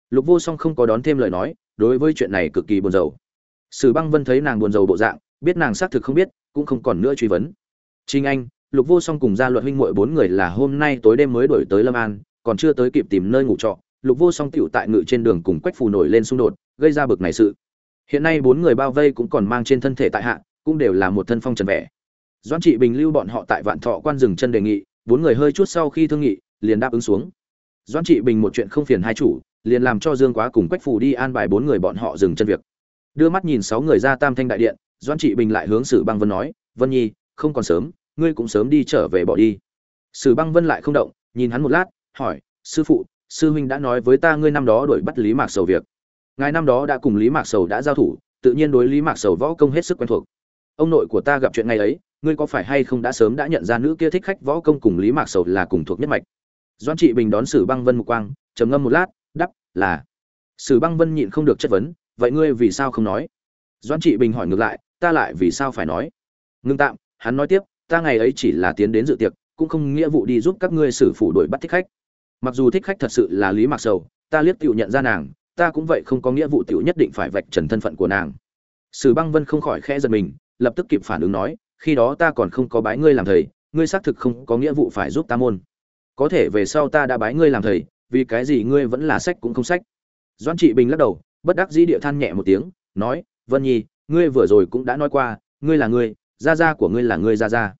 Lục vô song không có đón thêm lời nói, đối với chuyện này cực kỳ buồn rầu. Sử băng vân thấy nàng buồn rầu bộ dạng biết nàng xác thực không biết, cũng không còn nữa truy vấn. Trinh anh, lục vô song cùng gia luật huynh muội bốn người là hôm nay tối đêm mới đổi tới lâm an, còn chưa tới kịp tìm nơi ngủ trọ, lục vô song tựu tại ngự trên đường cùng quách phù nổi lên xung đột, gây ra bực này sự. Hiện nay bốn người bao vây cũng còn mang trên thân thể tại hạ, cũng đều là một thân phong trần vẻ. Doan trị bình lưu bọn họ tại vạn thọ quan dừng chân đề nghị, bốn người hơi chút sau khi thương nghị, liền đáp ứng xuống. Doan trị bình một chuyện không phiền hai chủ, liền làm cho dương quá cùng quách phù đi an bài bốn người bọn họ dừng chân việc. Đưa mắt nhìn sáu người ra tam thanh đại điện doan trị bình lại hướng sử băng vân nói, vân nhi, không còn sớm, ngươi cũng sớm đi trở về bỏ đi. Sử băng vân lại không động, nhìn hắn một lát, hỏi, sư phụ, sư huynh đã nói với ta ngươi năm đó đuổi bắt lý mạc sầu việc. Ngài năm đó đã cùng lý mạc sầu đã giao thủ, tự nhiên đối lý mạc sầu võ công hết sức quen thuộc. Ông nội của ta gặp chuyện ngày ấy, ngươi có phải hay không đã sớm đã nhận ra nữ kia thích khách võ công cùng lý mạc sầu là cùng thuộc nhất mạch? Doan trị bình đón sử băng vân mục quang, trầm ngâm một lát đắp là. Sử băng vân nhịn không được chất vấn, vậy ngươi vì sao không nói? Doan trị bình hỏi ngược lại ta lại vì sao phải nói? Ngưng tạm, hắn nói tiếp, ta ngày ấy chỉ là tiến đến dự tiệc, cũng không nghĩa vụ đi giúp các ngươi xử phủ đuổi bắt thích khách. Mặc dù thích khách thật sự là lý mạc sầu, ta liếc tiểu nhận ra nàng, ta cũng vậy không có nghĩa vụ tiểu nhất định phải vạch trần thân phận của nàng. Sử băng vân không khỏi khẽ giật mình, lập tức kịp phản ứng nói, khi đó ta còn không có bái ngươi làm thầy, ngươi xác thực không có nghĩa vụ phải giúp ta môn. Có thể về sau ta đã bái ngươi làm thầy, vì cái gì ngươi vẫn là sách cũng không sách. Doan trị bình lắc đầu, bất đắc dĩ địa than nhẹ một tiếng, nói, vân nhi ngươi vừa rồi cũng đã nói qua, ngươi là ngươi, gia gia của ngươi là ngươi gia gia.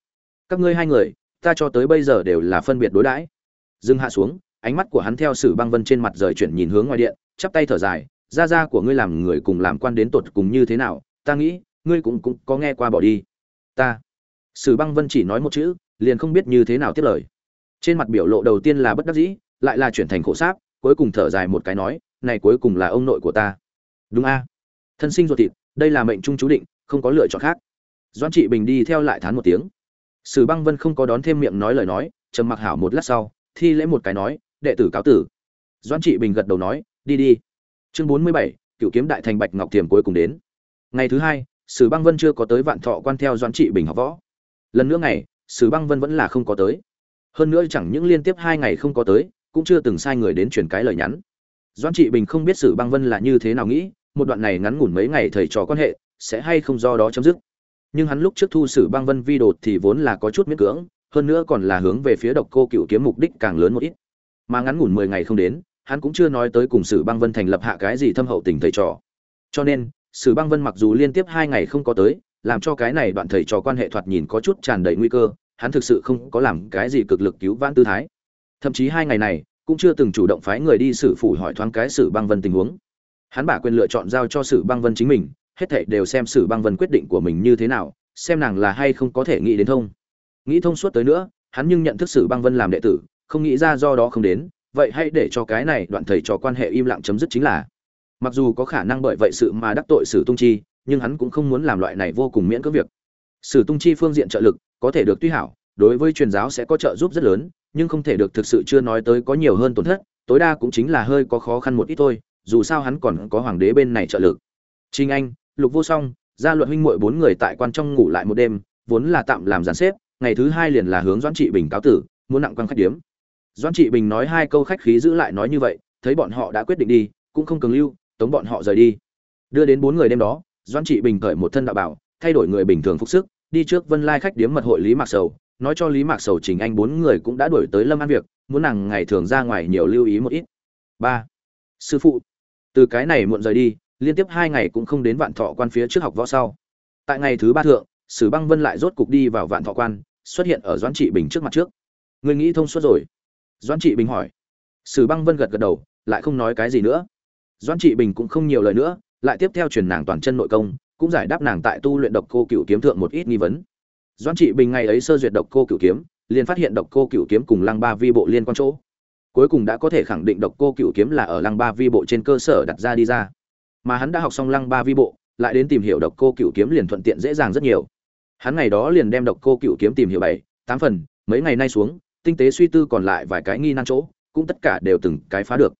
Các ngươi hai người, ta cho tới bây giờ đều là phân biệt đối đãi. Dừng hạ xuống, ánh mắt của hắn theo sử băng vân trên mặt rời chuyển nhìn hướng ngoài điện, chắp tay thở dài, gia gia của ngươi làm người cùng làm quan đến tột cùng như thế nào, ta nghĩ, ngươi cũng cũng có nghe qua bỏ đi. Ta. Sử băng vân chỉ nói một chữ, liền không biết như thế nào tiếp lời. Trên mặt biểu lộ đầu tiên là bất đắc dĩ, lại là chuyển thành khổ sáp, cuối cùng thở dài một cái nói, này cuối cùng là ông nội của ta. Đúng a. Thân sinh ruột thịt đây là mệnh trung chú định, không có lựa chọn khác. Doan trị bình đi theo lại thán một tiếng. Sử băng vân không có đón thêm miệng nói lời nói, trầm mặc hảo một lát sau, thi lễ một cái nói, đệ tử cáo tử. Doan trị bình gật đầu nói, đi đi. Chương bốn mươi bảy cựu kiếm đại thành bạch ngọc tiềm cuối cùng đến. Ngày thứ hai, sử băng vân chưa có tới vạn thọ quan theo doan trị bình học võ. Lần nữa ngày, sử băng vân vẫn là không có tới. Hơn nữa chẳng những liên tiếp hai ngày không có tới, cũng chưa từng sai người đến truyền cái lời nhắn. Doan trị bình không biết sử băng vân là như thế nào nghĩ một đoạn này ngắn ngủn mấy ngày thầy trò quan hệ, sẽ hay không do đó chấm dứt. Nhưng hắn lúc trước thu sử băng vân vi đột thì vốn là có chút miễn cưỡng, hơn nữa còn là hướng về phía độc cô cựu kiếm mục đích càng lớn một ít. Mà ngắn ngủn mười ngày không đến, hắn cũng chưa nói tới cùng sử băng vân thành lập hạ cái gì thâm hậu tình thầy trò. Cho nên, sử băng vân mặc dù liên tiếp hai ngày không có tới, làm cho cái này đoạn thầy trò quan hệ thoạt nhìn có chút tràn đầy nguy cơ, hắn thực sự không có làm cái gì cực lực cứu vãn tư thái. Thậm chí hai ngày này, cũng chưa từng chủ động phái người đi xử phủ hỏi thoáng cái sử băng vân tình huống hắn bả quyền lựa chọn giao cho sử băng vân chính mình, hết thảy đều xem sử băng vân quyết định của mình như thế nào, xem nàng là hay không có thể nghĩ đến thông. Nghĩ thông suốt tới nữa, hắn nhưng nhận thức sử băng vân làm đệ tử, không nghĩ ra do đó không đến, vậy hãy để cho cái này đoạn thầy trò quan hệ im lặng chấm dứt chính là. Mặc dù có khả năng bởi vậy sự mà đắc tội sử tung chi, nhưng hắn cũng không muốn làm loại này vô cùng miễn cưỡng việc. Sử tung chi phương diện trợ lực, có thể được tuy hảo, đối với truyền giáo sẽ có trợ giúp rất lớn, nhưng không thể được thực sự chưa nói tới có nhiều hơn tổn thất, tối đa cũng chính là hơi có khó khăn một ít thôi dù sao hắn còn có hoàng đế bên này trợ lực. Trinh anh, lục vô song, gia luận huynh muội bốn người tại quan trong ngủ lại một đêm, vốn là tạm làm giàn xếp, ngày thứ hai liền là hướng doãn trị bình cáo tử, muốn nặng quan khách điếm. Doãn trị bình nói hai câu khách khí giữ lại nói như vậy, thấy bọn họ đã quyết định đi, cũng không cường lưu, tống bọn họ rời đi. Đưa đến bốn người đêm đó, doãn trị bình cởi một thân đạo bảo, thay đổi người bình thường phục sức, đi trước vân lai khách điếm mật hội lý mạc sầu, nói cho lý mạc sầu trình anh bốn người cũng đã đuổi tới lâm an việc, muốn nàng ngày thường ra ngoài nhiều lưu ý một ít. Ba. Sư phụ từ cái này muộn rời đi, liên tiếp hai ngày cũng không đến vạn thọ quan phía trước học võ sau. Tại ngày thứ ba thượng, sử băng vân lại rốt cục đi vào vạn thọ quan, xuất hiện ở doãn trị bình trước mặt trước. Người nghĩ thông suốt rồi. Doãn trị bình hỏi. Sử băng vân gật gật đầu, lại không nói cái gì nữa. Doãn trị bình cũng không nhiều lời nữa, lại tiếp theo truyền nàng toàn chân nội công, cũng giải đáp nàng tại tu luyện độc cô cựu kiếm thượng một ít nghi vấn. Doãn trị bình ngày ấy sơ duyệt độc cô cựu kiếm, liền phát hiện độc cô cựu kiếm cùng lăng ba vi bộ liên quan chỗ cuối cùng đã có thể khẳng định độc cô cựu kiếm là ở lăng ba vi bộ trên cơ sở đặt ra đi ra. Mà hắn đã học xong lăng ba vi bộ, lại đến tìm hiểu độc cô cựu kiếm liền thuận tiện dễ dàng rất nhiều. Hắn ngày đó liền đem độc cô cựu kiếm tìm hiểu bảy, tám phần, mấy ngày nay xuống, tinh tế suy tư còn lại vài cái nghi nan chỗ, cũng tất cả đều từng cái phá được.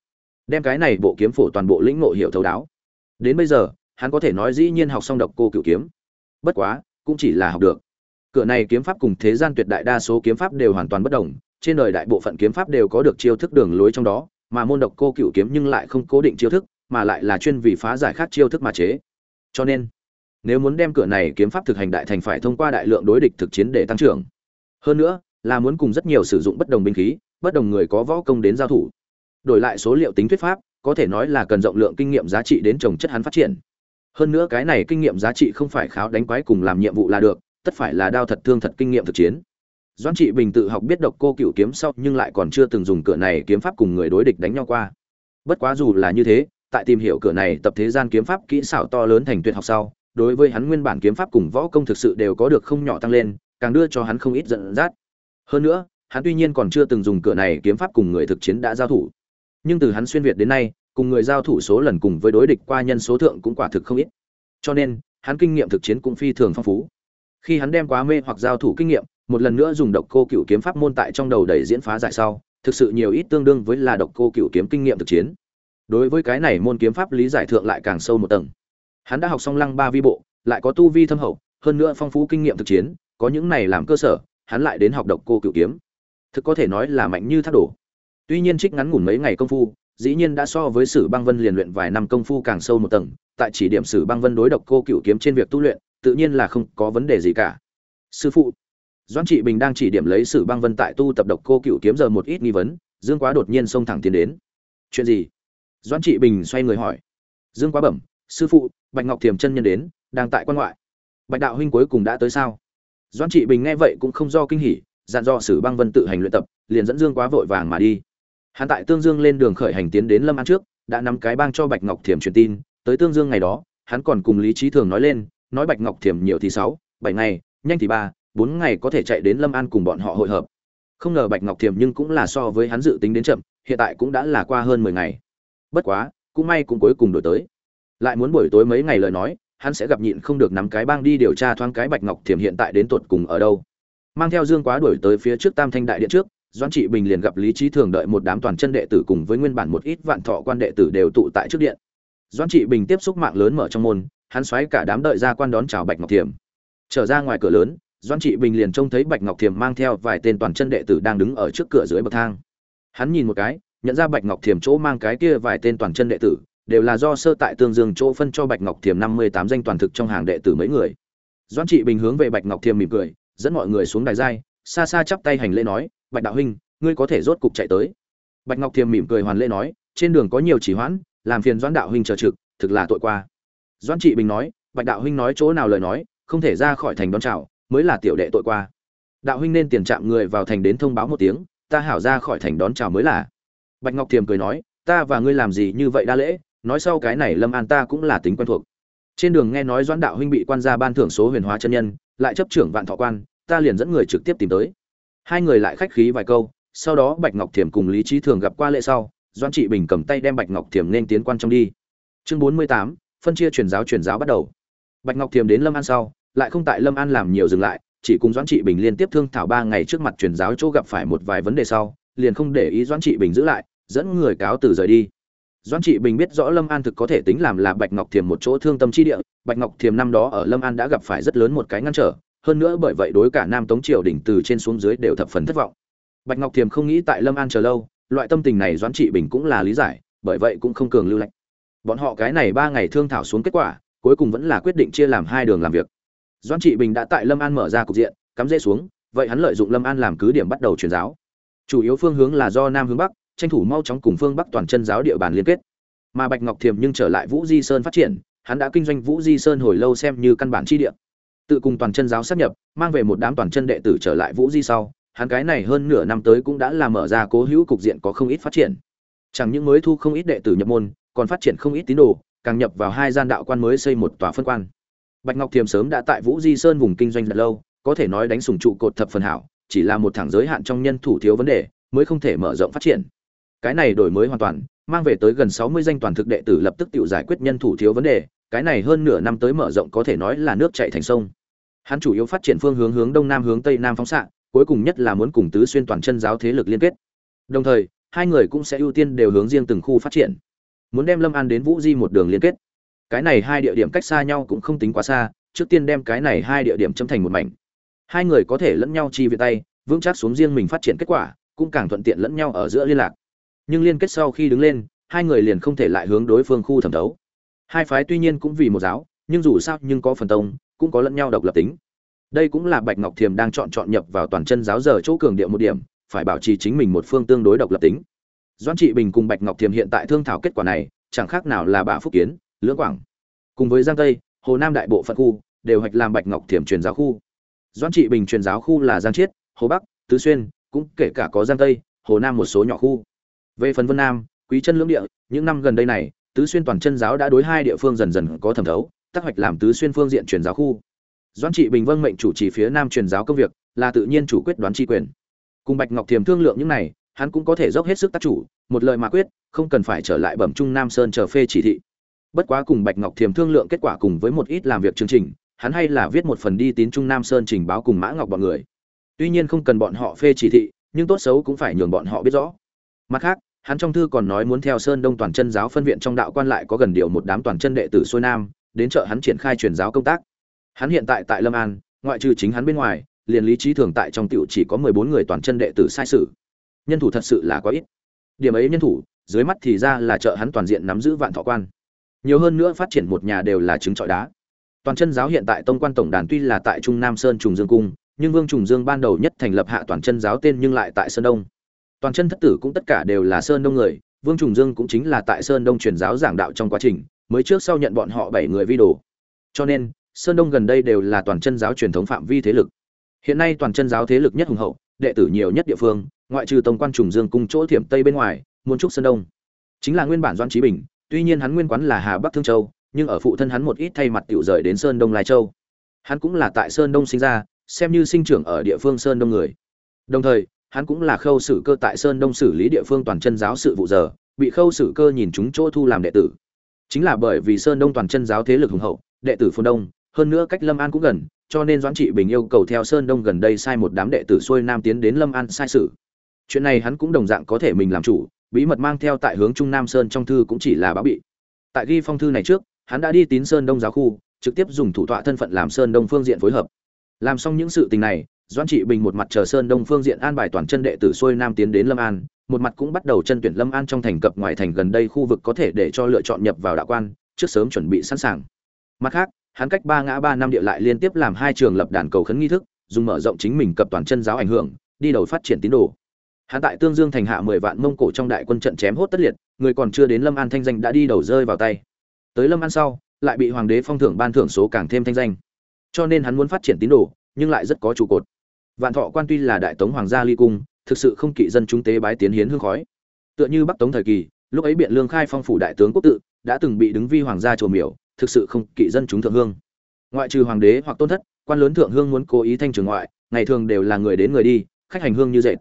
Đem cái này bộ kiếm phổ toàn bộ lĩnh ngộ hiểu thấu đáo. Đến bây giờ, hắn có thể nói dĩ nhiên học xong độc cô cựu kiếm. Bất quá, cũng chỉ là học được. Cửa này kiếm pháp cùng thế gian tuyệt đại đa số kiếm pháp đều hoàn toàn bất đồng trên đời đại bộ phận kiếm pháp đều có được chiêu thức đường lối trong đó, mà môn độc cô cựu kiếm nhưng lại không cố định chiêu thức, mà lại là chuyên vì phá giải khác chiêu thức mà chế. Cho nên, nếu muốn đem cửa này kiếm pháp thực hành đại thành phải thông qua đại lượng đối địch thực chiến để tăng trưởng. Hơn nữa, là muốn cùng rất nhiều sử dụng bất đồng binh khí, bất đồng người có võ công đến giao thủ. Đổi lại số liệu tính thuyết pháp, có thể nói là cần rộng lượng kinh nghiệm giá trị đến trồng chất hắn phát triển. Hơn nữa cái này kinh nghiệm giá trị không phải kháo đánh quái cùng làm nhiệm vụ là được, tất phải là đao thật thương thật kinh nghiệm thực chiến doãn trị bình tự học biết độc cô cựu kiếm sau nhưng lại còn chưa từng dùng cửa này kiếm pháp cùng người đối địch đánh nhau qua. Bất quá dù là như thế, tại tìm hiểu cửa này tập thế gian kiếm pháp kỹ xảo to lớn thành tuyệt học sau, đối với hắn nguyên bản kiếm pháp cùng võ công thực sự đều có được không nhỏ tăng lên, càng đưa cho hắn không ít giận dắt. Hơn nữa, hắn tuy nhiên còn chưa từng dùng cửa này kiếm pháp cùng người thực chiến đã giao thủ. Nhưng từ hắn xuyên việt đến nay, cùng người giao thủ số lần cùng với đối địch qua nhân số thượng cũng quả thực không ít. Cho nên, hắn kinh nghiệm thực chiến cũng phi thường phong phú. Khi hắn đem quá mê hoặc giao thủ kinh nghiệm một lần nữa dùng độc cô cựu kiếm pháp môn tại trong đầu đẩy diễn phá giải sau, thực sự nhiều ít tương đương với là độc cô cựu kiếm kinh nghiệm thực chiến. Đối với cái này môn kiếm pháp lý giải thượng lại càng sâu một tầng. Hắn đã học xong lăng ba vi bộ, lại có tu vi thâm hậu, hơn nữa phong phú kinh nghiệm thực chiến, có những này làm cơ sở, hắn lại đến học độc cô cựu kiếm. Thực có thể nói là mạnh như thác đổ. Tuy nhiên trích ngắn ngủn mấy ngày công phu, dĩ nhiên đã so với sử băng vân liền luyện vài năm công phu càng sâu một tầng, tại chỉ điểm sử băng vân đối độc cô cựu kiếm trên việc tu luyện, tự nhiên là không có vấn đề gì cả. Sư phụ doãn trị bình đang chỉ điểm lấy sử băng vân tại tu tập độc cô cựu kiếm giờ một ít nghi vấn, dương quá đột nhiên xông thẳng tiến đến. Chuyện gì? Doãn trị bình xoay người hỏi. Dương quá bẩm, sư phụ, bạch ngọc thiềm chân nhân đến, đang tại quan ngoại. Bạch đạo huynh cuối cùng đã tới sao? Doãn trị bình nghe vậy cũng không do kinh hỉ, dặn dò sử băng vân tự hành luyện tập, liền dẫn dương quá vội vàng mà đi. Hắn tại tương dương lên đường khởi hành tiến đến lâm an trước, đã nắm cái bang cho bạch ngọc thiềm truyền tin, tới tương dương ngày đó, hắn còn cùng lý trí thường nói lên, nói bạch ngọc thiềm nhiều thì sáu, bảy ngày, nhanh thì ba bốn ngày có thể chạy đến lâm an cùng bọn họ hội hợp. Không ngờ bạch ngọc thiềm nhưng cũng là so với hắn dự tính đến chậm, hiện tại cũng đã là qua hơn mười ngày. Bất quá, cũng may cũng cuối cùng đổi tới. Lại muốn buổi tối mấy ngày lời nói, hắn sẽ gặp nhịn không được nắm cái bang đi điều tra thoáng cái bạch ngọc thiềm hiện tại đến tột cùng ở đâu. Mang theo dương quá đuổi tới phía trước tam thanh đại điện trước, doãn trị bình liền gặp lý trí thường đợi một đám toàn chân đệ tử cùng với nguyên bản một ít vạn thọ quan đệ tử đều tụ tại trước điện. Doãn trị bình tiếp xúc mạng lớn mở trong môn, hắn xoáy cả đám đợi ra quan đón chào bạch ngọc thiềm trở ra ngoài cửa lớn Doan trị bình liền trông thấy bạch ngọc thiềm mang theo vài tên toàn chân đệ tử đang đứng ở trước cửa dưới bậc thang. Hắn nhìn một cái, nhận ra bạch ngọc thiềm chỗ mang cái kia vài tên toàn chân đệ tử, đều là do sơ tại tương dương chỗ phân cho bạch ngọc thiềm năm mươi tám danh toàn thực trong hàng đệ tử mấy người. Doan trị bình hướng về bạch ngọc thiềm mỉm cười, dẫn mọi người xuống đài giai, xa xa chắp tay hành lễ nói, bạch đạo huynh, ngươi có thể rốt cục chạy tới. Bạch ngọc thiềm mỉm cười hoàn lễ nói, trên đường có nhiều chỉ hoãn, làm phiền doãn đạo huynh chờ trực, thực là tội qua. Doãn trị bình nói, bạch đạo huynh nói chỗ nào lời nói, không thể ra khỏi thành đón chào mới là tiểu đệ tội qua. Đạo huynh nên tiền chạm người vào thành đến thông báo một tiếng, ta hảo ra khỏi thành đón chào mới là. Bạch ngọc thiềm cười nói, ta và ngươi làm gì như vậy đa lễ, nói sau cái này lâm an ta cũng là tính quen thuộc. Trên đường nghe nói doãn đạo huynh bị quan gia ban thưởng số huyền hóa chân nhân, lại chấp trưởng vạn thọ quan, ta liền dẫn người trực tiếp tìm tới. Hai người lại khách khí vài câu, sau đó bạch ngọc thiềm cùng lý trí thường gặp qua lễ sau, Doãn trị bình cầm tay đem bạch ngọc thiềm nên tiến quan trong đi. Chương bốn mươi tám, phân chia truyền giáo truyền giáo bắt đầu. Bạch ngọc thiềm đến lâm an sau lại không tại lâm an làm nhiều dừng lại, chỉ cùng doãn trị bình liên tiếp thương thảo ba ngày trước mặt truyền giáo chỗ gặp phải một vài vấn đề sau, liền không để ý doãn trị bình giữ lại, dẫn người cáo từ rời đi. Doãn trị bình biết rõ lâm an thực có thể tính làm là bạch ngọc thiềm một chỗ thương tâm chi địa, bạch ngọc thiềm năm đó ở lâm an đã gặp phải rất lớn một cái ngăn trở, hơn nữa bởi vậy đối cả nam tống triều đỉnh từ trên xuống dưới đều thập phần thất vọng. Bạch ngọc thiềm không nghĩ tại lâm an chờ lâu, loại tâm tình này doãn trị bình cũng là lý giải, bởi vậy cũng không cường lưu lạnh. bọn họ cái này ba ngày thương thảo xuống kết quả, cuối cùng vẫn là quyết định chia làm hai đường làm việc doãn trị bình đã tại lâm an mở ra cục diện, cắm rễ xuống, vậy hắn lợi dụng lâm an làm cứ điểm bắt đầu truyền giáo. Chủ yếu phương hướng là do nam hướng bắc, tranh thủ mau chóng cùng phương bắc toàn chân giáo địa bàn liên kết. Mà bạch ngọc thiềm nhưng trở lại vũ di sơn phát triển, hắn đã kinh doanh vũ di sơn hồi lâu xem như căn bản chi địa. Tự cùng toàn chân giáo sắp nhập, mang về một đám toàn chân đệ tử trở lại vũ di sau, hắn cái này hơn nửa năm tới cũng đã làm mở ra cố hữu cục diện có không ít phát triển. Chẳng những mới thu không ít đệ tử nhập môn, còn phát triển không ít tín đồ, càng nhập vào hai gian đạo quan mới xây một tòa phân quan bạch ngọc thiềm sớm đã tại vũ di sơn vùng kinh doanh đã lâu, có thể nói đánh sùng trụ cột thập phần hảo, chỉ là một thẳng giới hạn trong nhân thủ thiếu vấn đề, mới không thể mở rộng phát triển. Cái này đổi mới hoàn toàn, mang về tới gần sáu mươi danh toàn thực đệ tử lập tức tự giải quyết nhân thủ thiếu vấn đề, cái này hơn nửa năm tới mở rộng có thể nói là nước chảy thành sông. Hắn chủ yếu phát triển phương hướng hướng đông nam hướng tây nam phóng xạ, cuối cùng nhất là muốn cùng tứ xuyên toàn chân giáo thế lực liên kết. Đồng thời, hai người cũng sẽ ưu tiên đều hướng riêng từng khu phát triển. Muốn đem lâm an đến vũ di một đường liên kết cái này hai địa điểm cách xa nhau cũng không tính quá xa, trước tiên đem cái này hai địa điểm châm thành một mảnh. Hai người có thể lẫn nhau chi viện tay, vững chắc xuống riêng mình phát triển kết quả, cũng càng thuận tiện lẫn nhau ở giữa liên lạc. Nhưng liên kết sau khi đứng lên, hai người liền không thể lại hướng đối phương khu thẩm thấu. Hai phái tuy nhiên cũng vì một giáo, nhưng dù sao nhưng có phần tông, cũng có lẫn nhau độc lập tính. Đây cũng là bạch ngọc thiềm đang chọn chọn nhập vào toàn chân giáo giờ chỗ cường điệu một điểm, phải bảo trì chính mình một phương tương đối độc lập tính. Doãn trị bình cùng bạch ngọc thiềm hiện tại thương thảo kết quả này, chẳng khác nào là bà phúc kiến lưỡng quảng. Cùng với giang tây, hồ nam đại bộ phận khu đều hoạch làm bạch ngọc Thiểm truyền giáo khu. Doãn trị bình truyền giáo khu là giang chiết, hồ bắc, tứ xuyên, cũng kể cả có giang tây, hồ nam một số nhỏ khu. Về phần vân nam, quý chân lưỡng địa, những năm gần đây này, tứ xuyên toàn chân giáo đã đối hai địa phương dần dần có thẩm thấu, tác hoạch làm tứ xuyên phương diện truyền giáo khu. Doãn trị bình vâng mệnh chủ trì phía nam truyền giáo công việc, là tự nhiên chủ quyết đoán tri quyền. Cùng bạch ngọc thiềm thương lượng những này, hắn cũng có thể dốc hết sức tác chủ, một lời mà quyết, không cần phải trở lại bẩm trung nam sơn chờ phê chỉ thị bất quá cùng bạch ngọc thiềm thương lượng kết quả cùng với một ít làm việc chương trình, hắn hay là viết một phần đi tín trung nam sơn trình báo cùng mã ngọc bọn người. Tuy nhiên không cần bọn họ phê chỉ thị, nhưng tốt xấu cũng phải nhường bọn họ biết rõ. Mặt khác, hắn trong thư còn nói muốn theo sơn đông toàn chân giáo phân viện trong đạo quan lại có gần điều một đám toàn chân đệ tử xuôi nam, đến chợ hắn triển khai truyền giáo công tác. Hắn hiện tại tại lâm an, ngoại trừ chính hắn bên ngoài, liền lý trí thường tại trong tiểu chỉ có mười bốn người toàn chân đệ tử sai sự. Nhân thủ thật sự là quá ít. Điểm ấy nhân thủ, dưới mắt thì ra là chợ hắn toàn diện nắm giữ vạn thọ quan nhiều hơn nữa phát triển một nhà đều là trứng trọi đá. Toàn chân giáo hiện tại tông quan tổng đàn tuy là tại trung nam sơn trùng dương cung, nhưng vương trùng dương ban đầu nhất thành lập hạ toàn chân giáo tên nhưng lại tại sơn đông. Toàn chân thất tử cũng tất cả đều là sơn đông người, vương trùng dương cũng chính là tại sơn đông truyền giáo giảng đạo trong quá trình, mới trước sau nhận bọn họ bảy người vi đồ. Cho nên, sơn đông gần đây đều là toàn chân giáo truyền thống phạm vi thế lực. Hiện nay toàn chân giáo thế lực nhất hùng hậu, đệ tử nhiều nhất địa phương, ngoại trừ tông quan trùng dương cung chỗ thiểm tây bên ngoài muôn trúc sơn đông. Chính là nguyên bản doan trí bình tuy nhiên hắn nguyên quán là hà bắc thương châu, nhưng ở phụ thân hắn một ít thay mặt tiểu rời đến sơn đông lai châu. Hắn cũng là tại sơn đông sinh ra, xem như sinh trưởng ở địa phương sơn đông người. Đồng thời, hắn cũng là khâu sử cơ tại sơn đông xử lý địa phương toàn chân giáo sự vụ giờ, bị khâu sử cơ nhìn chúng chỗ thu làm đệ tử. Chính là bởi vì sơn đông toàn chân giáo thế lực hùng hậu, đệ tử phồn đông, hơn nữa cách lâm an cũng gần, cho nên doãn trị bình yêu cầu theo sơn đông gần đây sai một đám đệ tử xuôi nam tiến đến lâm an sai sự. Chuyện này hắn cũng đồng dạng có thể mình làm chủ bí mật mang theo tại hướng trung nam sơn trong thư cũng chỉ là báo bị. Tại ghi phong thư này trước, hắn đã đi tín sơn đông giáo khu, trực tiếp dùng thủ tọa thân phận làm sơn đông phương diện phối hợp. Làm xong những sự tình này, doãn trị bình một mặt chờ sơn đông phương diện an bài toàn chân đệ tử xuôi nam tiến đến lâm an, một mặt cũng bắt đầu chân tuyển lâm an trong thành cập ngoài thành gần đây khu vực có thể để cho lựa chọn nhập vào đạo quan, trước sớm chuẩn bị sẵn sàng. Mặt khác, hắn cách ba ngã ba năm địa lại liên tiếp làm hai trường lập đàn cầu khấn nghi thức, dùng mở rộng chính mình cập toàn chân giáo ảnh hưởng, đi đầu phát triển tín đồ hắn tại tương dương thành hạ mười vạn mông cổ trong đại quân trận chém hốt tất liệt, người còn chưa đến lâm an thanh danh đã đi đầu rơi vào tay. Tới lâm an sau, lại bị hoàng đế phong thưởng ban thưởng số càng thêm thanh danh. Cho nên hắn muốn phát triển tín đồ, nhưng lại rất có trụ cột. Vạn thọ quan tuy là đại tống hoàng gia ly cung, thực sự không kỵ dân chúng tế bái tiến hiến hương khói. Tựa như bắc tống thời kỳ, lúc ấy biện lương khai phong phủ đại tướng quốc tự, đã từng bị đứng vi hoàng gia chùa miểu, thực sự không kỵ dân chúng thượng hương. Ngoại trừ hoàng đế hoặc tôn thất, quan lớn thượng hương muốn cố ý thanh trường ngoại, ngày thường đều là người đến người đi, khách hành hương như dệt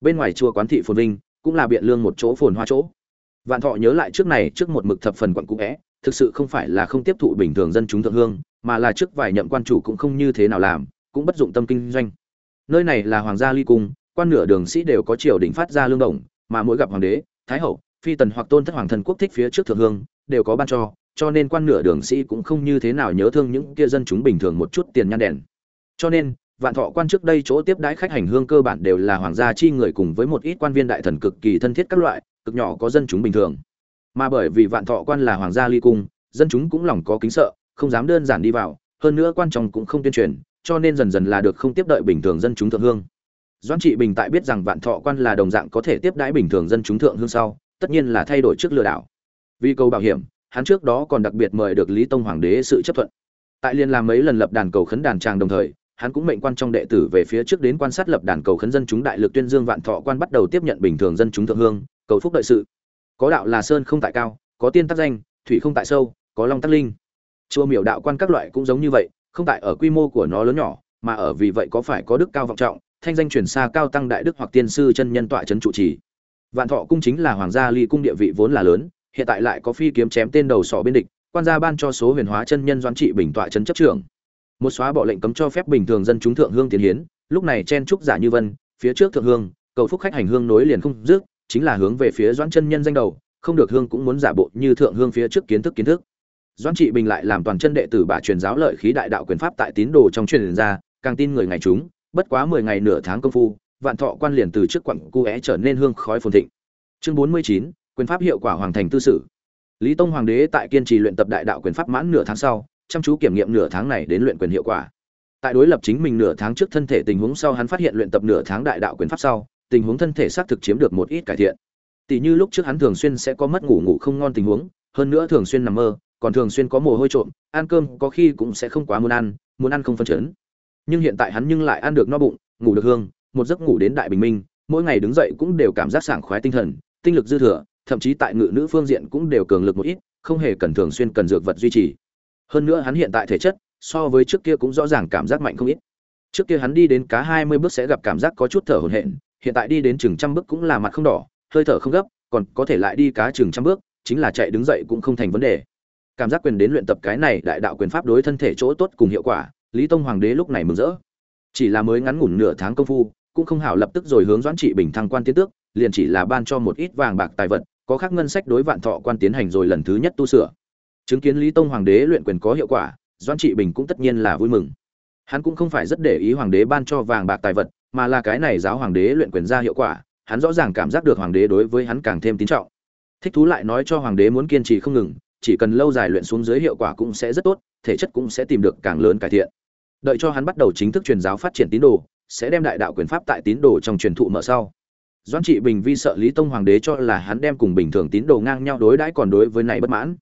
bên ngoài chùa quán thị phồn vinh cũng là biện lương một chỗ phồn hoa chỗ. Vạn thọ nhớ lại trước này trước một mực thập phần quận cũ vẽ thực sự không phải là không tiếp thụ bình thường dân chúng thượng hương, mà là trước vài nhậm quan chủ cũng không như thế nào làm, cũng bất dụng tâm kinh doanh. Nơi này là hoàng gia ly cung, quan nửa đường sĩ đều có triều đình phát ra lương đồng, mà mỗi gặp hoàng đế, thái hậu, phi tần hoặc tôn thất hoàng thần quốc thích phía trước thượng hương, đều có ban cho cho nên quan nửa đường sĩ cũng không như thế nào nhớ thương những kia dân chúng bình thường một chút tiền nhan đèn. Cho nên vạn thọ quan trước đây chỗ tiếp đãi khách hành hương cơ bản đều là hoàng gia chi người cùng với một ít quan viên đại thần cực kỳ thân thiết các loại, cực nhỏ có dân chúng bình thường. Mà bởi vì vạn thọ quan là hoàng gia ly cung, dân chúng cũng lòng có kính sợ, không dám đơn giản đi vào, hơn nữa quan trọng cũng không tuyên truyền, cho nên dần dần là được không tiếp đợi bình thường dân chúng thượng hương. Doãn trị bình tại biết rằng vạn thọ quan là đồng dạng có thể tiếp đãi bình thường dân chúng thượng hương sau, tất nhiên là thay đổi trước lừa đảo. Vì cầu bảo hiểm, hắn trước đó còn đặc biệt mời được lý tông hoàng đế sự chấp thuận. Tại liên làm mấy lần lập đàn cầu khấn đàn tràng đồng thời hắn cũng mệnh quan trong đệ tử về phía trước đến quan sát lập đàn cầu khấn dân chúng đại lực tuyên dương vạn thọ quan bắt đầu tiếp nhận bình thường dân chúng thượng hương, cầu phúc đợi sự. Có đạo là sơn không tại cao, có tiên tác danh, thủy không tại sâu, có long tác linh. Chùa miểu đạo quan các loại cũng giống như vậy, không tại ở quy mô của nó lớn nhỏ, mà ở vì vậy có phải có đức cao vọng trọng, thanh danh truyền xa cao tăng đại đức hoặc tiên sư chân nhân tọa trấn trụ trì. Vạn thọ cung chính là hoàng gia ly cung địa vị vốn là lớn, hiện tại lại có phi kiếm chém tên đầu sỏ bên địch, quan gia ban cho số huyền hóa chân nhân doãn trị bình tọa trấn chấp trưởng một xóa bỏ lệnh cấm cho phép bình thường dân chúng thượng hương tiến hiến, lúc này chen trúc giả như vân, phía trước thượng hương, cầu phúc khách hành hương nối liền không dứt, chính là hướng về phía doãn chân nhân danh đầu, không được hương cũng muốn giả bộ như thượng hương phía trước kiến thức kiến thức. Doãn trị bình lại làm toàn chân đệ tử bà truyền giáo lợi khí đại đạo quyền pháp tại tín đồ trong truyền ra, càng tin người ngày chúng, bất quá mười ngày nửa tháng công phu, vạn thọ quan liền từ trước quặng cu é trở nên hương khói phồn thịnh. Chương bốn mươi chín, quyền pháp hiệu quả hoàng thành tư sử. Lý tông hoàng đế tại kiên trì luyện tập đại đạo quyền pháp mãn nửa tháng sau chăm chú kiểm nghiệm nửa tháng này đến luyện quyền hiệu quả. Tại đối lập chính mình nửa tháng trước thân thể tình huống sau hắn phát hiện luyện tập nửa tháng đại đạo quyền pháp sau, tình huống thân thể xác thực chiếm được một ít cải thiện. Tỷ như lúc trước hắn thường xuyên sẽ có mất ngủ ngủ không ngon tình huống, hơn nữa thường xuyên nằm mơ, còn thường xuyên có mồ hôi trộm, ăn cơm có khi cũng sẽ không quá muốn ăn muốn ăn không phân chấn. Nhưng hiện tại hắn nhưng lại ăn được no bụng, ngủ được hương, một giấc ngủ đến đại bình minh, mỗi ngày đứng dậy cũng đều cảm giác sảng khoái tinh thần, tinh lực dư thừa, thậm chí tại ngự nữ phương diện cũng đều cường lực một ít, không hề cần thường xuyên cần dược vật duy trì hơn nữa hắn hiện tại thể chất, so với trước kia cũng rõ ràng cảm giác mạnh không ít. Trước kia hắn đi đến cá hai mươi bước sẽ gặp cảm giác có chút thở hổn hển, hiện tại đi đến chừng trăm bước cũng là mặt không đỏ, hơi thở không gấp, còn có thể lại đi cá chừng trăm bước, chính là chạy đứng dậy cũng không thành vấn đề. Cảm giác quyền đến luyện tập cái này đại đạo quyền pháp đối thân thể chỗ tốt cùng hiệu quả, lý tông hoàng đế lúc này mừng rỡ. Chỉ là mới ngắn ngủn nửa tháng công phu, cũng không hảo lập tức rồi hướng doãn trị bình thăng quan tiến tước, liền chỉ là ban cho một ít vàng bạc tài vật, có khác ngân sách đối vạn thọ quan tiến hành rồi lần thứ nhất tu sửa chứng kiến lý tông hoàng đế luyện quyền có hiệu quả, doãn trị bình cũng tất nhiên là vui mừng. Hắn cũng không phải rất để ý hoàng đế ban cho vàng bạc tài vật, mà là cái này giáo hoàng đế luyện quyền ra hiệu quả, hắn rõ ràng cảm giác được hoàng đế đối với hắn càng thêm tín trọng. Thích thú lại nói cho hoàng đế muốn kiên trì không ngừng, chỉ cần lâu dài luyện xuống dưới hiệu quả cũng sẽ rất tốt, thể chất cũng sẽ tìm được càng lớn cải thiện. Đợi cho hắn bắt đầu chính thức truyền giáo phát triển tín đồ, sẽ đem đại đạo quyền pháp tại tín đồ trong truyền thụ mở sau. Doãn trị bình vi sợ lý tông hoàng đế cho là hắn đem cùng bình thường tín đồ ngang nhau đối đãi còn đối với này bất mãn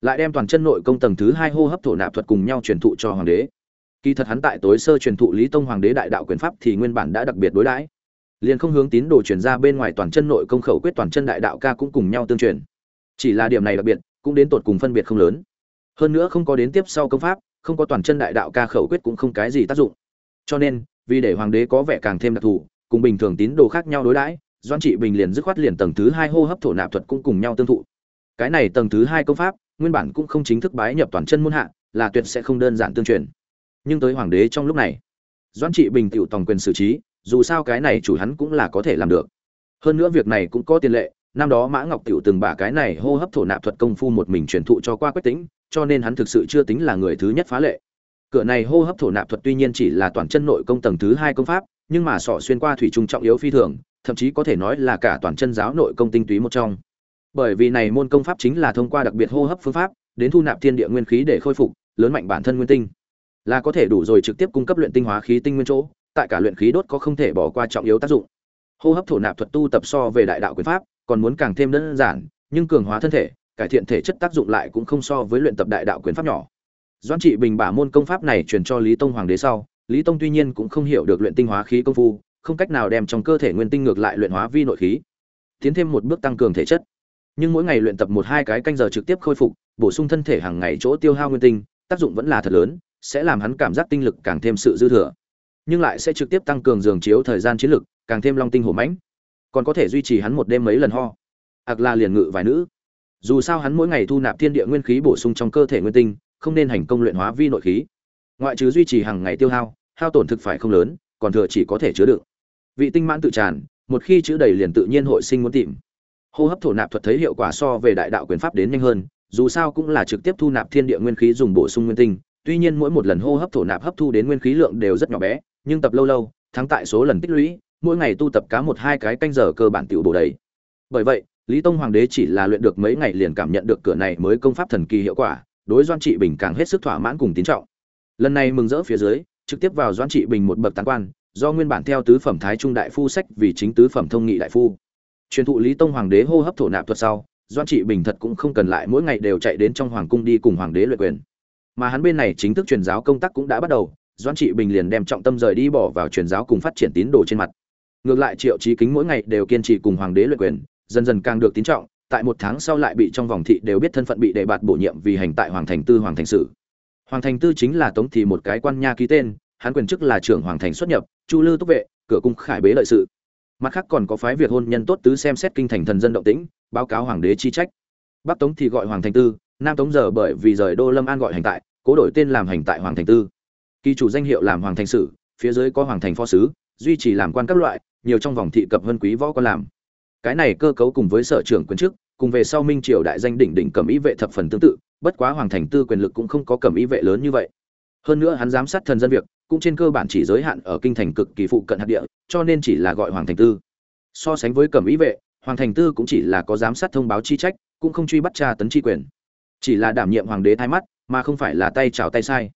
lại đem toàn chân nội công tầng thứ hai hô hấp thổ nạp thuật cùng nhau truyền thụ cho hoàng đế. Kỳ thật hắn tại tối sơ truyền thụ lý tông hoàng đế đại đạo quyền pháp thì nguyên bản đã đặc biệt đối đãi. Liền không hướng tín đồ truyền ra bên ngoài toàn chân nội công khẩu quyết toàn chân đại đạo ca cũng cùng nhau tương truyền. Chỉ là điểm này đặc biệt, cũng đến tột cùng phân biệt không lớn. Hơn nữa không có đến tiếp sau công pháp, không có toàn chân đại đạo ca khẩu quyết cũng không cái gì tác dụng. Cho nên, vì để hoàng đế có vẻ càng thêm đặc thù, cùng bình thường tín đồ khác nhau đối đãi doan trị bình liền dứt khoát liền tầng thứ hai hô hấp thổ nạp thuật cũng cùng nhau tương thụ. Cái này tầng thứ hai công pháp nguyên bản cũng không chính thức bái nhập toàn chân môn hạ, là tuyệt sẽ không đơn giản tương truyền. Nhưng tới hoàng đế trong lúc này, doãn trị bình tựu tòng quyền xử trí, dù sao cái này chủ hắn cũng là có thể làm được. Hơn nữa việc này cũng có tiền lệ, năm đó mã ngọc tiểu từng bả cái này hô hấp thổ nạp thuật công phu một mình truyền thụ cho qua quách tính cho nên hắn thực sự chưa tính là người thứ nhất phá lệ. Cửa này hô hấp thổ nạp thuật tuy nhiên chỉ là toàn chân nội công tầng thứ hai công pháp, nhưng mà sọ xuyên qua thủy trung trọng yếu phi thường, thậm chí có thể nói là cả toàn chân giáo nội công tinh túy một trong bởi vì này môn công pháp chính là thông qua đặc biệt hô hấp phương pháp, đến thu nạp thiên địa nguyên khí để khôi phục, lớn mạnh bản thân nguyên tinh. Là có thể đủ rồi trực tiếp cung cấp luyện tinh hóa khí tinh nguyên chỗ, tại cả luyện khí đốt có không thể bỏ qua trọng yếu tác dụng. Hô hấp thổ nạp thuật tu tập so về đại đạo quyền pháp, còn muốn càng thêm đơn giản, nhưng cường hóa thân thể, cải thiện thể chất tác dụng lại cũng không so với luyện tập đại đạo quyền pháp nhỏ. Doãn trị bình bả môn công pháp này truyền cho lý tông hoàng đế sau, lý tông tuy nhiên cũng không hiểu được luyện tinh hóa khí công phu, không cách nào đem trong cơ thể nguyên tinh ngược lại luyện hóa vi nội khí, tiến thêm một bước tăng cường thể chất nhưng mỗi ngày luyện tập một hai cái canh giờ trực tiếp khôi phục, bổ sung thân thể hàng ngày chỗ tiêu hao nguyên tinh, tác dụng vẫn là thật lớn, sẽ làm hắn cảm giác tinh lực càng thêm sự dư thừa. Nhưng lại sẽ trực tiếp tăng cường giường chiếu thời gian chiến lực, càng thêm long tinh hổ mãnh. Còn có thể duy trì hắn một đêm mấy lần ho. Hoặc là liền ngự vài nữ. Dù sao hắn mỗi ngày thu nạp thiên địa nguyên khí bổ sung trong cơ thể nguyên tinh, không nên hành công luyện hóa vi nội khí. Ngoại trừ duy trì hàng ngày tiêu hao hao tổn thực phải không lớn, còn thừa chỉ có thể chứa đựng. Vị tinh mãn tự tràn, một khi chữ đầy liền tự nhiên hội sinh muốn tìm hô hấp thổ nạp thuật thấy hiệu quả so về đại đạo quyền pháp đến nhanh hơn, dù sao cũng là trực tiếp thu nạp thiên địa nguyên khí dùng bổ sung nguyên tinh. Tuy nhiên mỗi một lần hô hấp thổ nạp hấp thu đến nguyên khí lượng đều rất nhỏ bé, nhưng tập lâu lâu, thắng tại số lần tích lũy, mỗi ngày tu tập cá một hai cái canh giờ cơ bản tiểu bổ đầy. Bởi vậy, lý tông hoàng đế chỉ là luyện được mấy ngày liền cảm nhận được cửa này mới công pháp thần kỳ hiệu quả, đối doan trị bình càng hết sức thỏa mãn cùng tín trọng. Lần này mừng rỡ phía dưới, trực tiếp vào doan trị bình một bậc tán quan, do nguyên bản theo tứ phẩm thái trung đại phu sách vì chính tứ phẩm thông nghị đại phu truyền thụ lý tông hoàng đế hô hấp thổ nạp thuật sau doan trị bình thật cũng không cần lại mỗi ngày đều chạy đến trong hoàng cung đi cùng hoàng đế luyện quyền. Mà hắn bên này chính thức truyền giáo công tác cũng đã bắt đầu doan trị bình liền đem trọng tâm rời đi bỏ vào truyền giáo cùng phát triển tín đồ trên mặt. Ngược lại triệu trí kính mỗi ngày đều kiên trì cùng hoàng đế luyện quyền, dần dần càng được tín trọng, tại một tháng sau lại bị trong vòng thị đều biết thân phận bị đề bạt bổ nhiệm vì hành tại hoàng thành tư hoàng thành sử hoàng thành tư chính là tống thì một cái quan nha ký tên, hắn quyền chức là trưởng hoàng thành xuất nhập, chu lư túc vệ, cửa cung khải bế lợi sự mặt khác còn có phái việc hôn nhân tốt tứ xem xét kinh thành thần dân động tĩnh, báo cáo hoàng đế chi trách. Bắc tống thì gọi hoàng thành tư, nam tống giờ bởi vì rời đô lâm an gọi hành tại, cố đổi tên làm hành tại hoàng thành tư. Kỳ chủ danh hiệu làm hoàng thành sử, phía dưới có hoàng thành phó sứ, duy trì làm quan các loại, nhiều trong vòng thị cập vân quý võ quan làm. Cái này cơ cấu cùng với sở trưởng quyền chức, cùng về sau minh triều đại danh đỉnh đỉnh cầm ý vệ thập phần tương tự, bất quá hoàng thành tư quyền lực cũng không có cầm ý vệ lớn như vậy hơn nữa hắn giám sát thần dân việc, cũng trên cơ bản chỉ giới hạn ở kinh thành cực kỳ phụ cận hạt địa, cho nên chỉ là gọi hoàng thành tư. So sánh với cầm ý vệ, hoàng thành tư cũng chỉ là có giám sát thông báo chi trách, cũng không truy bắt tra tấn chi quyền. Chỉ là đảm nhiệm hoàng đế thay mắt, mà không phải là tay chào tay sai.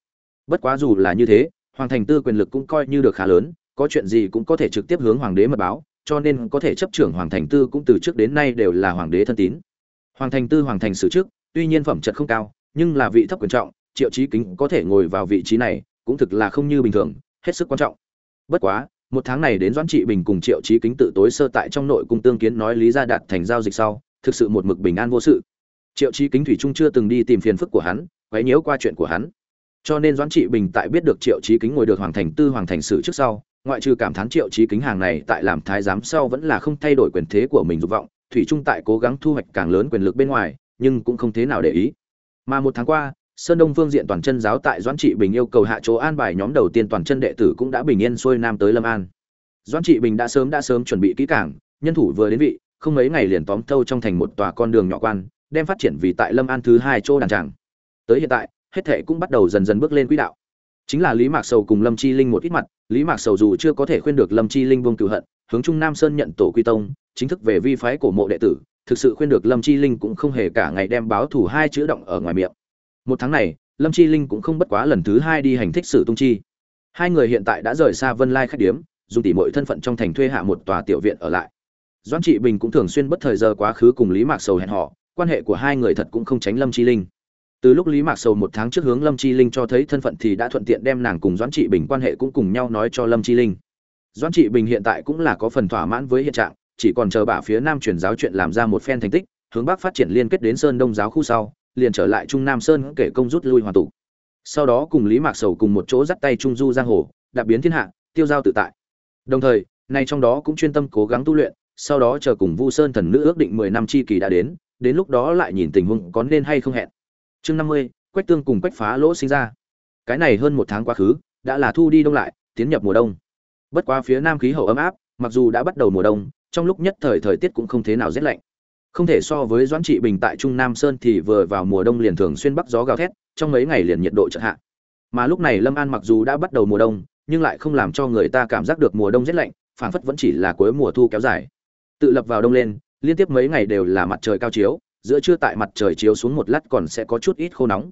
Bất quá dù là như thế, hoàng thành tư quyền lực cũng coi như được khá lớn, có chuyện gì cũng có thể trực tiếp hướng hoàng đế mật báo, cho nên có thể chấp trưởng hoàng thành tư cũng từ trước đến nay đều là hoàng đế thân tín. Hoàng thành tư hoàng thành sử trước, tuy nhiên phẩm chất không cao, nhưng là vị thấp quyền trọng triệu chí kính có thể ngồi vào vị trí này, cũng thực là không như bình thường, hết sức quan trọng. Bất quá, một tháng này đến doãn trị bình cùng triệu chí kính tự tối sơ tại trong nội cung tương kiến nói lý ra đạt thành giao dịch sau, thực sự một mực bình an vô sự. Triệu chí kính thủy trung chưa từng đi tìm phiền phức của hắn, quấy nhiễu qua chuyện của hắn. Cho nên doãn trị bình tại biết được triệu chí kính ngồi được hoàng thành tư, hoàng thành sử trước sau, ngoại trừ cảm thán triệu chí kính hàng này tại làm thái giám sau vẫn là không thay đổi quyền thế của mình dục vọng, thủy trung tại cố gắng thu hoạch càng lớn quyền lực bên ngoài, nhưng cũng không thế nào để ý. Mà một tháng qua sơn đông Vương diện toàn chân giáo tại doãn trị bình yêu cầu hạ chỗ an bài nhóm đầu tiên toàn chân đệ tử cũng đã bình yên xuôi nam tới lâm an. Doãn trị bình đã sớm đã sớm chuẩn bị kỹ càng, nhân thủ vừa đến vị không mấy ngày liền tóm thâu trong thành một tòa con đường nhỏ quan đem phát triển vì tại lâm an thứ hai chỗ đàn tràng. Tới hiện tại hết thệ cũng bắt đầu dần dần bước lên quỹ đạo. Chính là lý mạc sầu cùng lâm chi linh một ít mặt lý mạc sầu dù chưa có thể khuyên được lâm chi linh vương cửu hận hướng trung nam sơn nhận tổ quy tông chính thức về vi phái cổ mộ đệ tử thực sự khuyên được lâm chi linh cũng không hề cả ngày đem báo thủ hai chữ động ở ngoài miệng một tháng này, lâm chi linh cũng không bất quá lần thứ hai đi hành thích sử tung chi. Hai người hiện tại đã rời xa vân lai khách điếm, dùng tỉ mọi thân phận trong thành thuê hạ một tòa tiểu viện ở lại. Doãn trị bình cũng thường xuyên bất thời giờ quá khứ cùng lý mạc sầu hẹn họ quan hệ của hai người thật cũng không tránh lâm chi linh. Từ lúc lý mạc sầu một tháng trước hướng lâm chi linh cho thấy thân phận thì đã thuận tiện đem nàng cùng doãn trị bình quan hệ cũng cùng nhau nói cho lâm chi linh. Doãn trị bình hiện tại cũng là có phần thỏa mãn với hiện trạng, chỉ còn chờ bả phía nam truyền giáo chuyện làm ra một phen thành tích, hướng bắc phát triển liên kết đến sơn đông giáo khu sau liền trở lại trung nam sơn kể công rút lui hoàn tụ sau đó cùng lý mạc sầu cùng một chỗ dắt tay trung du giang hồ, đạp biến thiên hạ, tiêu giao tự tại. Đồng thời, nay trong đó cũng chuyên tâm cố gắng tu luyện, sau đó chờ cùng vu sơn thần nữ ước định mười năm chi kỳ đã đến đến lúc đó lại nhìn tình huống có nên hay không hẹn. Chương năm mươi, quách tương cùng quách phá lỗ sinh ra. Cái này hơn một tháng quá khứ, đã là thu đi đông lại, tiến nhập mùa đông. Bất quá phía nam khí hậu ấm áp, mặc dù đã bắt đầu mùa đông, trong lúc nhất thời thời tiết cũng không thế nào rét lạnh không thể so với doãn trị bình tại trung nam sơn thì vừa vào mùa đông liền thường xuyên bắc gió gào thét, trong mấy ngày liền nhiệt độ chợt hạ. Mà lúc này lâm an mặc dù đã bắt đầu mùa đông, nhưng lại không làm cho người ta cảm giác được mùa đông rét lạnh, phảng phất vẫn chỉ là cuối mùa thu kéo dài. Tự lập vào đông lên, liên tiếp mấy ngày đều là mặt trời cao chiếu, giữa trưa tại mặt trời chiếu xuống một lát còn sẽ có chút ít khô nóng.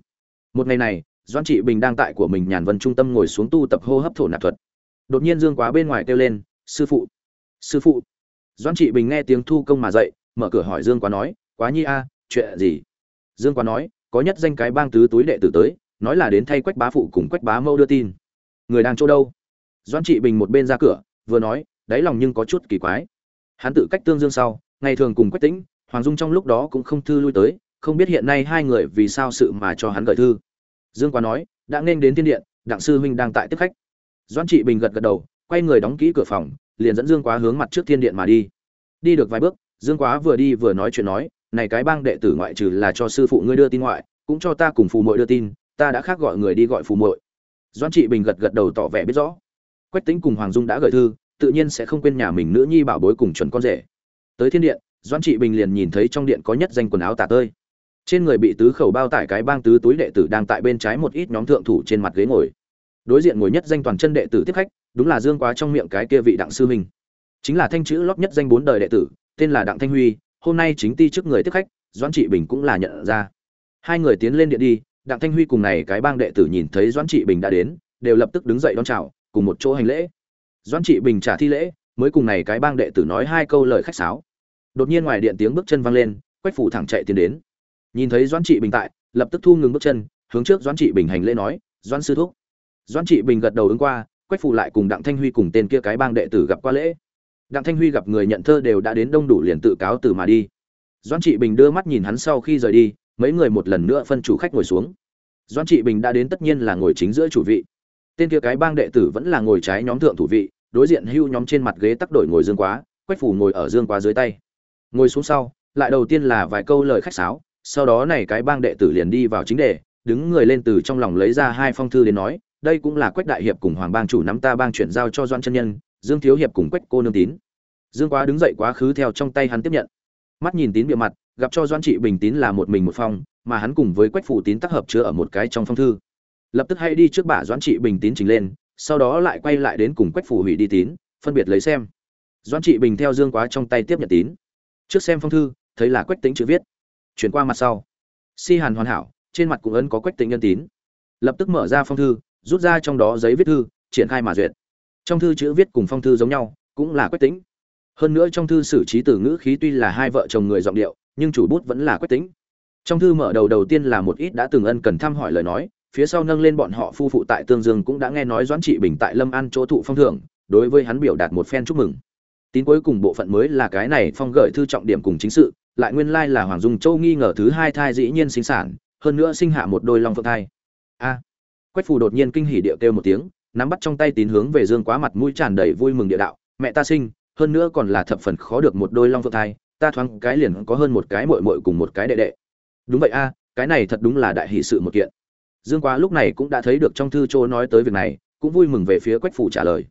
Một ngày này, doãn trị bình đang tại của mình nhàn vân trung tâm ngồi xuống tu tập hô hấp thổ nạp thuật. Đột nhiên dương quá bên ngoài kêu lên, sư phụ! Sư phụ! Doãn trị bình nghe tiếng thu công mà dậy mở cửa hỏi dương quá nói, quá nhi a, chuyện gì? Dương quá nói, có nhất danh cái bang tứ túi đệ tử tới, nói là đến thay quách bá phụ cùng quách bá mâu đưa tin. Người đang chỗ đâu? Doãn trị bình một bên ra cửa, vừa nói, đáy lòng nhưng có chút kỳ quái. Hắn tự cách tương dương sau, ngày thường cùng quách tĩnh, hoàng dung trong lúc đó cũng không thư lui tới, không biết hiện nay hai người vì sao sự mà cho hắn gửi thư. Dương quá nói, đã nên đến thiên điện, đặng sư huynh đang tại tiếp khách. Doãn trị bình gật gật đầu, quay người đóng kỹ cửa phòng, liền dẫn dương quá hướng mặt trước thiên điện mà đi. Đi được vài bước dương quá vừa đi vừa nói chuyện nói, này cái bang đệ tử ngoại trừ là cho sư phụ ngươi đưa tin ngoại, cũng cho ta cùng phù muội đưa tin, ta đã khác gọi người đi gọi phù muội. Doãn trị bình gật gật đầu tỏ vẻ biết rõ. Quách tĩnh cùng hoàng dung đã gửi thư, tự nhiên sẽ không quên nhà mình nữ nhi bảo bối cùng chuẩn con rể. Tới thiên điện, doãn trị bình liền nhìn thấy trong điện có nhất danh quần áo tả tơi. Trên người bị tứ khẩu bao tải cái bang tứ túi đệ tử đang tại bên trái một ít nhóm thượng thủ trên mặt ghế ngồi. Đối diện ngồi nhất danh toàn chân đệ tử tiếp khách, đúng là dương quá trong miệng cái kia vị đặng sư huynh. Chính là thanh chữ lót nhất danh bốn đời đệ tử tên là đặng thanh huy, hôm nay chính ti trước người tiếp khách, doãn trị bình cũng là nhận ra. Hai người tiến lên điện đi, đặng thanh huy cùng này cái bang đệ tử nhìn thấy doãn trị bình đã đến, đều lập tức đứng dậy đón chào, cùng một chỗ hành lễ. Doãn trị bình trả thi lễ, mới cùng này cái bang đệ tử nói hai câu lời khách sáo. Đột nhiên ngoài điện tiếng bước chân vang lên, quách phủ thẳng chạy tiến đến. Nhìn thấy doãn trị bình tại, lập tức thu ngừng bước chân, hướng trước doãn trị bình hành lễ nói, doãn sư thúc. Doãn trị bình gật đầu ứng qua, quách phủ lại cùng đặng thanh huy cùng tên kia cái bang đệ tử gặp qua lễ đặng thanh huy gặp người nhận thơ đều đã đến đông đủ liền tự cáo từ mà đi. Doãn trị bình đưa mắt nhìn hắn sau khi rời đi, mấy người một lần nữa phân chủ khách ngồi xuống. Doãn trị bình đã đến tất nhiên là ngồi chính giữa chủ vị. Tên kia cái bang đệ tử vẫn là ngồi trái nhóm thượng thủ vị, đối diện hưu nhóm trên mặt ghế tắc đổi ngồi dương quá, quách phủ ngồi ở dương quá dưới tay. Ngồi xuống sau, lại đầu tiên là vài câu lời khách sáo, sau đó này cái bang đệ tử liền đi vào chính đề, đứng người lên từ trong lòng lấy ra hai phong thư đến nói, đây cũng là quách đại hiệp cùng hoàng bang chủ nắm ta bang chuyển giao cho doan chân nhân dương thiếu hiệp cùng quách cô nương tín. Dương quá đứng dậy quá khứ theo trong tay hắn tiếp nhận. Mắt nhìn tín bịa mặt, gặp cho doan trị bình tín là một mình một phong mà hắn cùng với quách phủ tín tác hợp chứa ở một cái trong phong thư. Lập tức hãy đi trước bà doan trị bình tín trình lên, sau đó lại quay lại đến cùng quách phủ hủy đi tín, phân biệt lấy xem. Doan trị bình theo dương quá trong tay tiếp nhận tín. Trước xem phong thư, thấy là quách tính chữ viết. Chuyển qua mặt sau. Si hàn hoàn hảo, trên mặt cũng ấn có quách tính nhân tín. Lập tức mở ra phong thư, rút ra trong đó giấy viết thư, triển khai mà duyệt trong thư chữ viết cùng phong thư giống nhau, cũng là quách tính. Hơn nữa trong thư xử trí từ ngữ khí tuy là hai vợ chồng người giọng điệu, nhưng chủ bút vẫn là quách tính. Trong thư mở đầu đầu tiên là một ít đã từng ân cần thăm hỏi lời nói, phía sau nâng lên bọn họ phu phụ tại tương dương cũng đã nghe nói doãn trị bình tại lâm an chỗ thụ phong thưởng, đối với hắn biểu đạt một phen chúc mừng. Tín cuối cùng bộ phận mới là cái này phong gửi thư trọng điểm cùng chính sự, lại nguyên lai là hoàng dung châu nghi ngờ thứ hai thai dĩ nhiên sinh sản, hơn nữa sinh hạ một đôi long phượng thai. A. Quách phù đột nhiên kinh hỉ điệu kêu một tiếng nắm bắt trong tay tín hướng về dương quá mặt mũi tràn đầy vui mừng địa đạo, mẹ ta sinh, hơn nữa còn là thập phần khó được một đôi long phượng thai, ta thoáng cái liền có hơn một cái muội muội cùng một cái đệ đệ. Đúng vậy a, cái này thật đúng là đại hỷ sự một kiện. Dương quá lúc này cũng đã thấy được trong thư chỗ nói tới việc này, cũng vui mừng về phía quách phủ trả lời.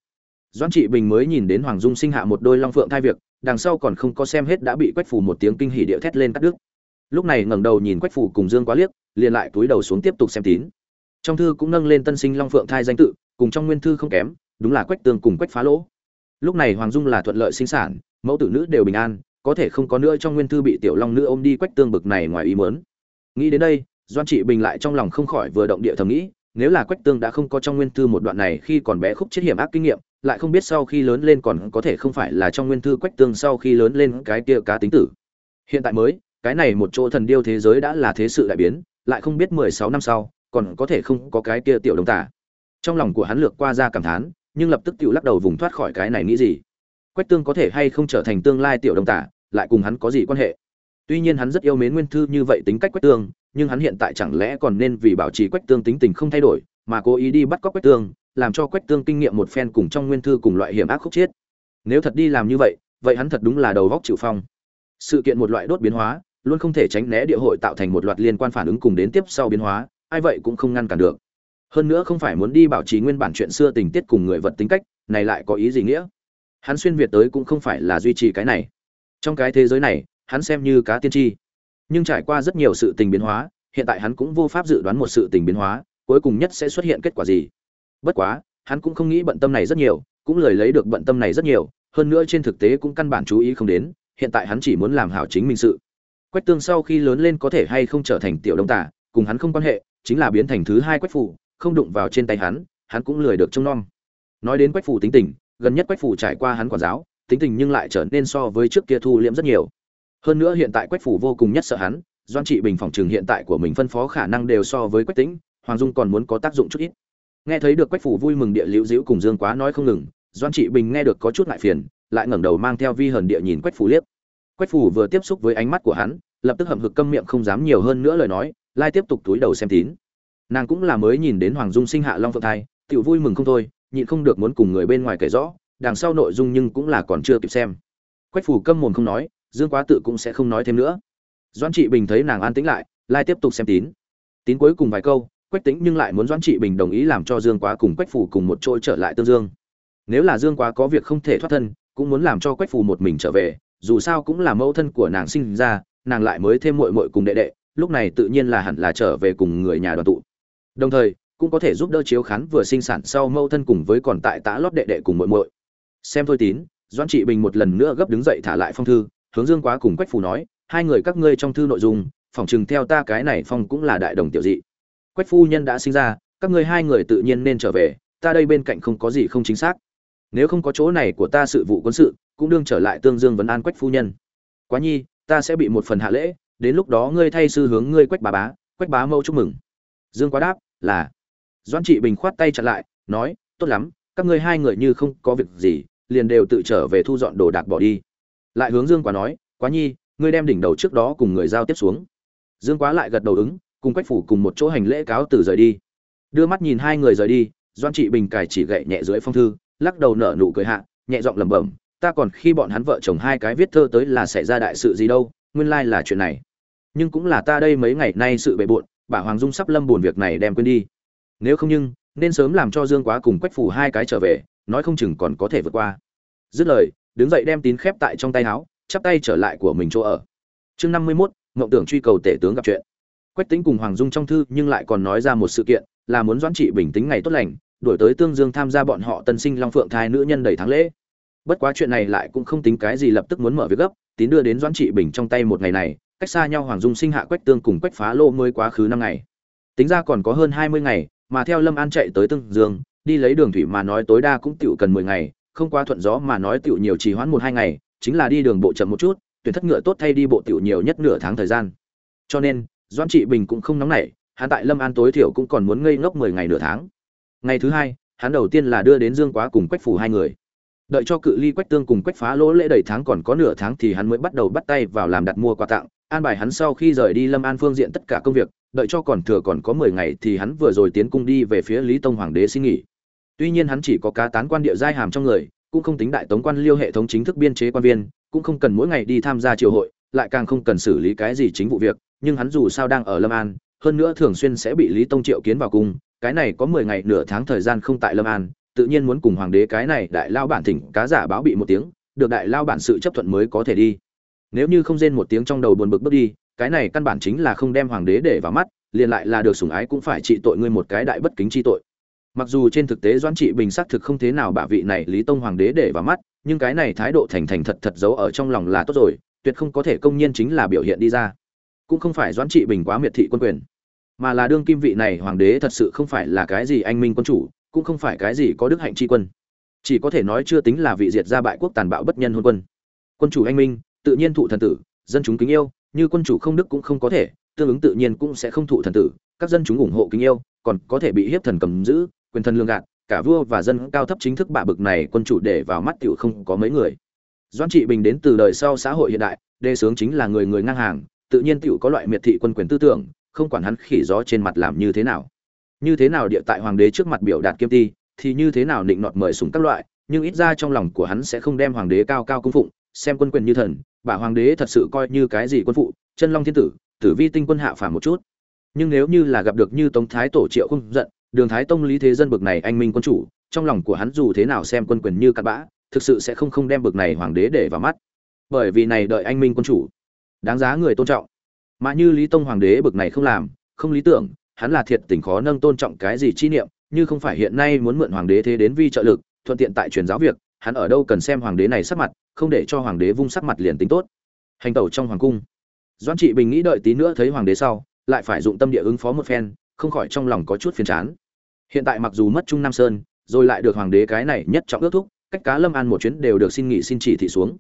Doãn trị bình mới nhìn đến hoàng dung sinh hạ một đôi long phượng thai việc, đằng sau còn không có xem hết đã bị quách phủ một tiếng kinh hỉ địa thét lên cắt đứt. Lúc này ngẩng đầu nhìn quách phủ cùng dương quá liếc, liền lại túi đầu xuống tiếp tục xem tín. Trong thư cũng nâng lên tân sinh long phượng thai danh tự cùng trong nguyên thư không kém, đúng là quách tương cùng quách phá lỗ. Lúc này hoàng dung là thuận lợi sinh sản, mẫu tử nữ đều bình an, có thể không có nữa trong nguyên thư bị tiểu long nữ ôm đi quách tương bực này ngoài ý mớn nghĩ đến đây, doan trị bình lại trong lòng không khỏi vừa động địa thầm nghĩ, nếu là quách tương đã không có trong nguyên thư một đoạn này khi còn bé khúc chết hiểm ác kinh nghiệm, lại không biết sau khi lớn lên còn có thể không phải là trong nguyên thư quách tương sau khi lớn lên cái kia cá tính tử. Hiện tại mới, cái này một chỗ thần điêu thế giới đã là thế sự đại biến, lại không biết mười sáu năm sau, còn có thể không có cái kia tiểu đồng tả trong lòng của hắn lược qua ra cảm thán, nhưng lập tức tự lắc đầu vùng thoát khỏi cái này nghĩ gì. Quách tương có thể hay không trở thành tương lai tiểu đồng tả, lại cùng hắn có gì quan hệ? Tuy nhiên hắn rất yêu mến nguyên thư như vậy tính cách quách tương, nhưng hắn hiện tại chẳng lẽ còn nên vì bảo trì quách tương tính tình không thay đổi, mà cố ý đi bắt cóc quách tương, làm cho quách tương kinh nghiệm một phen cùng trong nguyên thư cùng loại hiểm ác khúc chiết nếu thật đi làm như vậy vậy hắn thật đúng là đầu vóc chịu phong. Sự kiện một loại đốt biến hóa, luôn không thể tránh né địa hội tạo thành một loạt liên quan phản ứng cùng đến tiếp sau biến hóa, ai vậy cũng không ngăn cản được hơn nữa không phải muốn đi bảo trì nguyên bản chuyện xưa tình tiết cùng người vật tính cách, này lại có ý gì nghĩa? Hắn xuyên việt tới cũng không phải là duy trì cái này. Trong cái thế giới này, hắn xem như cá tiên tri. Nhưng trải qua rất nhiều sự tình biến hóa, hiện tại hắn cũng vô pháp dự đoán một sự tình biến hóa, cuối cùng nhất sẽ xuất hiện kết quả gì. Bất quá, hắn cũng không nghĩ bận tâm này rất nhiều, cũng lời lấy được bận tâm này rất nhiều, hơn nữa trên thực tế cũng căn bản chú ý không đến, hiện tại hắn chỉ muốn làm hảo chính mình sự. Quách tương sau khi lớn lên có thể hay không trở thành tiểu đông tả cùng hắn không quan hệ, chính là biến thành thứ hai quách phủ không đụng vào trên tay hắn hắn cũng lười được trông nom. Nói đến quách phủ tính tình, gần nhất quách phủ trải qua hắn quản giáo, tính tình nhưng lại trở nên so với trước kia thu liễm rất nhiều. Hơn nữa hiện tại quách phủ vô cùng nhất sợ hắn doan trị bình phòng trường hiện tại của mình phân phó khả năng đều so với quách tính hoàng dung còn muốn có tác dụng chút ít. Nghe thấy được quách phủ vui mừng địa liễu diễu cùng dương quá nói không ngừng doan trị bình nghe được có chút ngại phiền, lại ngẩng đầu mang theo vi hờn địa nhìn quách phủ liếc. Quách phủ vừa tiếp xúc với ánh mắt của hắn, lập tức hậm hực câm miệng không dám nhiều hơn nữa lời nói, lai tiếp tục túi đầu xem tín nàng cũng là mới nhìn đến hoàng dung sinh hạ long phượng thai tự vui mừng không thôi, nhịn không được muốn cùng người bên ngoài kể rõ, đằng sau nội dung nhưng cũng là còn chưa kịp xem. Quách phủ câm mồm không nói, dương quá tự cũng sẽ không nói thêm nữa. Doãn trị bình thấy nàng an tĩnh lại, lai tiếp tục xem tín. Tín cuối cùng vài câu, quách tính nhưng lại muốn doãn trị bình đồng ý làm cho dương quá cùng quách phủ cùng một chỗ trở lại tương dương. Nếu là dương quá có việc không thể thoát thân, cũng muốn làm cho quách phủ một mình trở về, dù sao cũng là mẫu thân của nàng sinh ra, nàng lại mới thêm muội muội cùng đệ đệ, lúc này tự nhiên là hẳn là trở về cùng người nhà đoàn tụ đồng thời, cũng có thể giúp đỡ chiếu khán vừa sinh sản sau mâu thân cùng với còn tại tã lót đệ đệ cùng muội muội. Xem thôi tín, doãn trị bình một lần nữa gấp đứng dậy thả lại phong thư, hướng dương quá cùng quách phủ nói, hai người các ngươi trong thư nội dung phỏng chừng theo ta cái này phong cũng là đại đồng tiểu dị. Quách phu nhân đã sinh ra, các ngươi hai người tự nhiên nên trở về, ta đây bên cạnh không có gì không chính xác. Nếu không có chỗ này của ta sự vụ quân sự, cũng đương trở lại tương dương vấn an quách phu nhân. Quá nhi, ta sẽ bị một phần hạ lễ, đến lúc đó ngươi thay sư hướng ngươi quách bà bá, quách bá mâu chúc mừng. Dương quá đáp là, Doãn trị bình khoát tay chặn lại, nói, tốt lắm, các ngươi hai người như không có việc gì, liền đều tự trở về thu dọn đồ đạc bỏ đi. Lại hướng dương quá nói, quá nhi, ngươi đem đỉnh đầu trước đó cùng người giao tiếp xuống. Dương quá lại gật đầu ứng, cùng quách phủ cùng một chỗ hành lễ cáo từ rời đi. Đưa mắt nhìn hai người rời đi doan trị bình cài chỉ gậy nhẹ dưới phong thư, lắc đầu nở nụ cười hạ, nhẹ giọng lẩm bẩm, ta còn khi bọn hắn vợ chồng hai cái viết thơ tới là xảy ra đại sự gì đâu, nguyên lai là chuyện này. Nhưng cũng là ta đây mấy ngày nay sự bề bộn bà hoàng dung sắp lâm buồn việc này đem quên đi. Nếu không nhưng, nên sớm làm cho dương quá cùng quách phủ hai cái trở về, nói không chừng còn có thể vượt qua. Dứt lời, đứng dậy đem tín khép tại trong tay áo, chắp tay trở lại của mình chỗ ở. Chương năm mươi mốt mộng tưởng truy cầu tể tướng gặp chuyện. Quách tính cùng hoàng dung trong thư nhưng lại còn nói ra một sự kiện, là muốn doãn trị bình tính ngày tốt lành đổi tới tương dương tham gia bọn họ tân sinh long phượng thai nữ nhân đầy tháng lễ. Bất quá chuyện này lại cũng không tính cái gì lập tức muốn mở việc gấp, tín đưa đến doãn trị bình trong tay một ngày này cách xa nhau hoàng dung sinh hạ quách tương cùng quách phá lô mới quá khứ năm ngày. Tính ra còn có hơn hai mươi ngày, mà theo lâm an chạy tới tương dương, đi lấy đường thủy mà nói tối đa cũng tựu cần mười ngày, không quá thuận gió mà nói tựu nhiều trì hoãn một hai ngày, chính là đi đường bộ chậm một chút, tuyển thất ngựa tốt thay đi bộ tựu nhiều nhất nửa tháng thời gian. Cho nên, doãn trị bình cũng không nóng nảy, hắn tại lâm an tối thiểu cũng còn muốn ngây ngốc mười ngày nửa tháng. Ngày thứ hai, hắn đầu tiên là đưa đến dương quá cùng quách phủ hai người đợi cho cự ly quách tương cùng quách phá lỗ lễ đầy tháng còn có nửa tháng thì hắn mới bắt đầu bắt tay vào làm đặt mua quà tặng. An bài hắn sau khi rời đi lâm an phương diện tất cả công việc, đợi cho còn thừa còn có mười ngày thì hắn vừa rồi tiến cung đi về phía lý tông hoàng đế xin nghỉ. Tuy nhiên hắn chỉ có cá tán quan địa giai hàm trong người, cũng không tính đại tống quan liêu hệ thống chính thức biên chế quan viên, cũng không cần mỗi ngày đi tham gia triều hội, lại càng không cần xử lý cái gì chính vụ việc, nhưng hắn dù sao đang ở lâm an, hơn nữa thường xuyên sẽ bị lý tông triệu kiến vào cung, cái này có mười ngày nửa tháng thời gian không tại lâm an tự nhiên muốn cùng hoàng đế cái này đại lao bản thỉnh cá giả báo bị một tiếng, được đại lao bản sự chấp thuận mới có thể đi. Nếu như không rên một tiếng trong đầu buồn bực bước đi, cái này căn bản chính là không đem hoàng đế để vào mắt, liền lại là được sủng ái cũng phải trị tội ngươi một cái đại bất kính chi tội. Mặc dù trên thực tế doãn trị bình xác thực không thế nào bả vị này lý tông hoàng đế để vào mắt, nhưng cái này thái độ thành thành thật thật giấu ở trong lòng là tốt rồi, tuyệt không có thể công nhiên chính là biểu hiện đi ra. Cũng không phải doãn trị bình quá miệt thị quân quyền, mà là đương kim vị này hoàng đế thật sự không phải là cái gì anh minh quân chủ cũng không phải cái gì có đức hạnh tri quân. Chỉ có thể nói chưa tính là vị diệt gia bại quốc tàn bạo bất nhân hôn quân. Quân chủ anh minh, tự nhiên thụ thần tử, dân chúng kính yêu, như quân chủ không đức cũng không có thể, tương ứng tự nhiên cũng sẽ không thụ thần tử, các dân chúng ủng hộ kính yêu, còn có thể bị hiếp thần cầm giữ, quyền thần lương gạt, cả vua và dân cao thấp chính thức bạ bực này quân chủ để vào mắt tiểu không có mấy người. Doan trị bình đến từ đời sau xã hội hiện đại đề sướng chính là người người ngang hàng, tự nhiên tiểu có loại miệt thị quân quyền tư tưởng, không quản hắn khỉ gió trên mặt làm như thế nào như thế nào địa tại hoàng đế trước mặt biểu đạt kiêm ti, thì như thế nào định nọt mời sủng các loại, nhưng ít ra trong lòng của hắn sẽ không đem hoàng đế cao cao cung phụng, xem quân quyền như thần, bà hoàng đế thật sự coi như cái gì quân phụ, chân long thiên tử tử vi tinh quân hạ phàm một chút. Nhưng nếu như là gặp được như tống thái tổ triệu không giận, đường thái tông lý thế dân bực này anh minh quân chủ, trong lòng của hắn dù thế nào xem quân quyền như cặn bã, thực sự sẽ không không đem bực này hoàng đế để vào mắt. Bởi vì này đợi anh minh quân chủ, đáng giá người tôn trọng. Mà như lý tông hoàng đế bực này không làm, không lý tưởng hắn là thiệt tình khó nâng tôn trọng cái gì chi niệm, như không phải hiện nay muốn mượn hoàng đế thế đến vi trợ lực, thuận tiện tại truyền giáo việc, hắn ở đâu cần xem hoàng đế này sắc mặt, không để cho hoàng đế vung sắc mặt liền tính tốt. Hành tẩu trong hoàng cung. Doãn trị bình nghĩ đợi tí nữa thấy hoàng đế sau, lại phải dụng tâm địa ứng phó một phen, không khỏi trong lòng có chút phiền chán. Hiện tại mặc dù mất trung nam sơn, rồi lại được hoàng đế cái này nhất trọng ước thúc, cách cá lâm an một chuyến đều được xin nghỉ xin chỉ thị xuống.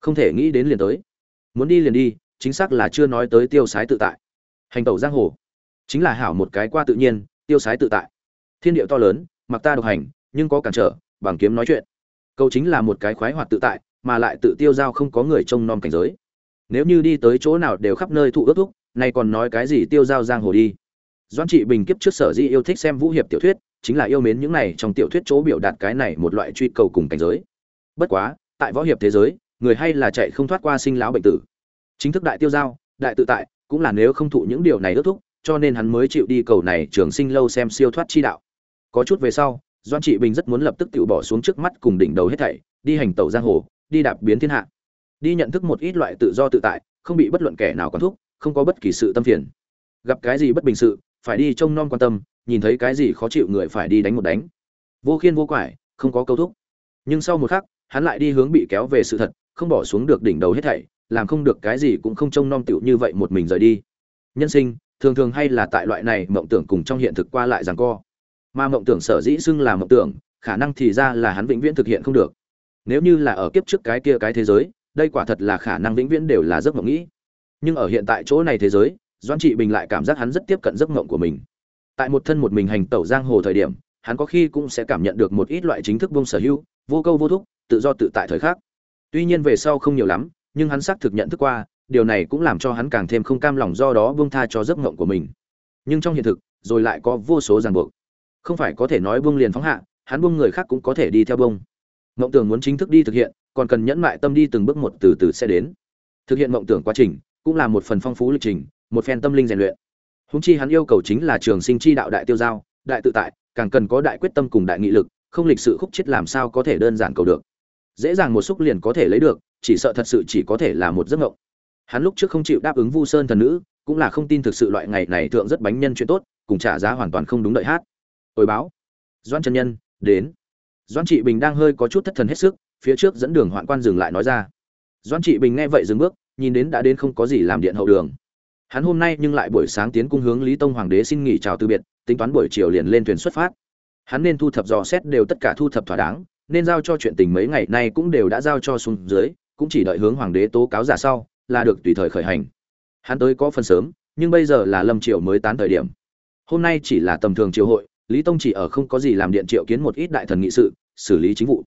Không thể nghĩ đến liền tới. Muốn đi liền đi, chính xác là chưa nói tới tiêu sái tự tại. Hành tẩu giang hồ chính là hảo một cái qua tự nhiên, tiêu sái tự tại. Thiên điệu to lớn, mặc ta độc hành, nhưng có cản trở, bằng kiếm nói chuyện. Câu chính là một cái khoái hoạt tự tại, mà lại tự tiêu giao không có người trông nom cảnh giới. Nếu như đi tới chỗ nào đều khắp nơi thụ ước thúc, nay còn nói cái gì tiêu giao giang hồ đi. Doan trị bình kiếp trước sở di yêu thích xem vũ hiệp tiểu thuyết, chính là yêu mến những này trong tiểu thuyết chỗ biểu đạt cái này một loại truy cầu cùng cảnh giới. Bất quá, tại võ hiệp thế giới, người hay là chạy không thoát qua sinh lão bệnh tử. Chính thức đại tiêu giao, đại tự tại, cũng là nếu không thụ những điều này ước thúc cho nên hắn mới chịu đi cầu này trường sinh lâu xem siêu thoát chi đạo. Có chút về sau doan trị bình rất muốn lập tức tự bỏ xuống trước mắt cùng đỉnh đầu hết thảy, đi hành tẩu giang hồ, đi đạp biến thiên hạ. Đi nhận thức một ít loại tự do tự tại, không bị bất luận kẻ nào quán thúc, không có bất kỳ sự tâm phiền. Gặp cái gì bất bình sự, phải đi trông non quan tâm, nhìn thấy cái gì khó chịu người phải đi đánh một đánh. Vô khiên vô quải, không có câu thúc. Nhưng sau một khắc, hắn lại đi hướng bị kéo về sự thật, không bỏ xuống được đỉnh đầu hết thảy, làm không được cái gì cũng không trông nom tựu như vậy một mình rời đi. Nhân sinh thường thường hay là tại loại này mộng tưởng cùng trong hiện thực qua lại rằng co. Mà mộng tưởng sở dĩ xưng là mộng tưởng, khả năng thì ra là hắn vĩnh viễn thực hiện không được. Nếu như là ở kiếp trước cái kia cái thế giới, đây quả thật là khả năng vĩnh viễn đều là giấc mộng nghĩ. Nhưng ở hiện tại chỗ này thế giới doan trị bình lại cảm giác hắn rất tiếp cận giấc mộng của mình. Tại một thân một mình hành tẩu giang hồ thời điểm, hắn có khi cũng sẽ cảm nhận được một ít loại chính thức bông sở hữu, vô câu vô thúc, tự do tự tại thời khắc. Tuy nhiên về sau không nhiều lắm, nhưng hắn xác thực nhận thức qua điều này cũng làm cho hắn càng thêm không cam lòng do đó buông tha cho giấc mộng của mình. Nhưng trong hiện thực, rồi lại có vô số ràng buộc. Không phải có thể nói buông liền phóng hạ, hắn buông người khác cũng có thể đi theo buông. Mộng tưởng muốn chính thức đi thực hiện, còn cần nhẫn mại tâm đi từng bước một từ từ sẽ đến. Thực hiện mộng tưởng quá trình, cũng là một phần phong phú lịch trình, một phen tâm linh rèn luyện. Húng chi hắn yêu cầu chính là trường sinh chi đạo đại tiêu giao, đại tự tại, càng cần có đại quyết tâm cùng đại nghị lực, không lịch sự khúc chết làm sao có thể đơn giản cầu được. Dễ dàng một xúc liền có thể lấy được, chỉ sợ thật sự chỉ có thể là một giấc mộng hắn lúc trước không chịu đáp ứng vu sơn thần nữ, cũng là không tin thực sự loại ngày này thượng rất bánh nhân chuyện tốt, cùng trả giá hoàn toàn không đúng đợi hát. Hồi báo. Doan chân nhân, đến. Doan trị bình đang hơi có chút thất thần hết sức, phía trước dẫn đường hoạn quan dừng lại nói ra. Doan trị bình nghe vậy dừng bước, nhìn đến đã đến không có gì làm điện hậu đường. Hắn hôm nay nhưng lại buổi sáng tiến cung hướng lý tông hoàng đế xin nghỉ chào từ biệt, tính toán buổi chiều liền lên thuyền xuất phát. Hắn nên thu thập dò xét đều tất cả thu thập thỏa đáng, nên giao cho chuyện tình mấy ngày nay cũng đều đã giao cho xuống dưới, cũng chỉ đợi hướng hoàng đế tố cáo giả sau là được tùy thời khởi hành. Hắn tới có phần sớm, nhưng bây giờ là lâm triều mới tán thời điểm. Hôm nay chỉ là tầm thường triều hội, lý tông chỉ ở không có gì làm điện triệu kiến một ít đại thần nghị sự, xử lý chính vụ.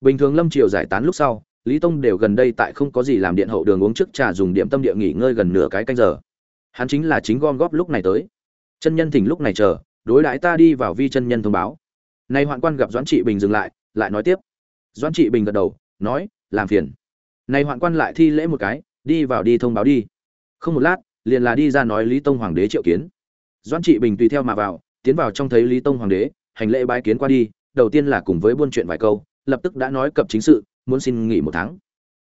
Bình thường lâm triều giải tán lúc sau, lý tông đều gần đây tại không có gì làm điện hậu đường uống trước trà dùng điểm tâm địa nghỉ ngơi gần nửa cái canh giờ. Hắn chính là chính gom góp lúc này tới. Chân nhân thỉnh lúc này chờ, đối đãi ta đi vào vi chân nhân thông báo. Nay hoạn quan gặp doãn trị bình dừng lại lại nói tiếp. Doãn trị bình gật đầu, nói, làm phiền. Nay hoạn quan lại thi lễ một cái đi vào đi thông báo đi. Không một lát, liền là đi ra nói lý tông hoàng đế triệu kiến. Doãn trị bình tùy theo mà vào, tiến vào trong thấy lý tông hoàng đế, hành lễ bái kiến qua đi, đầu tiên là cùng với buôn chuyện vài câu, lập tức đã nói cập chính sự, muốn xin nghỉ một tháng.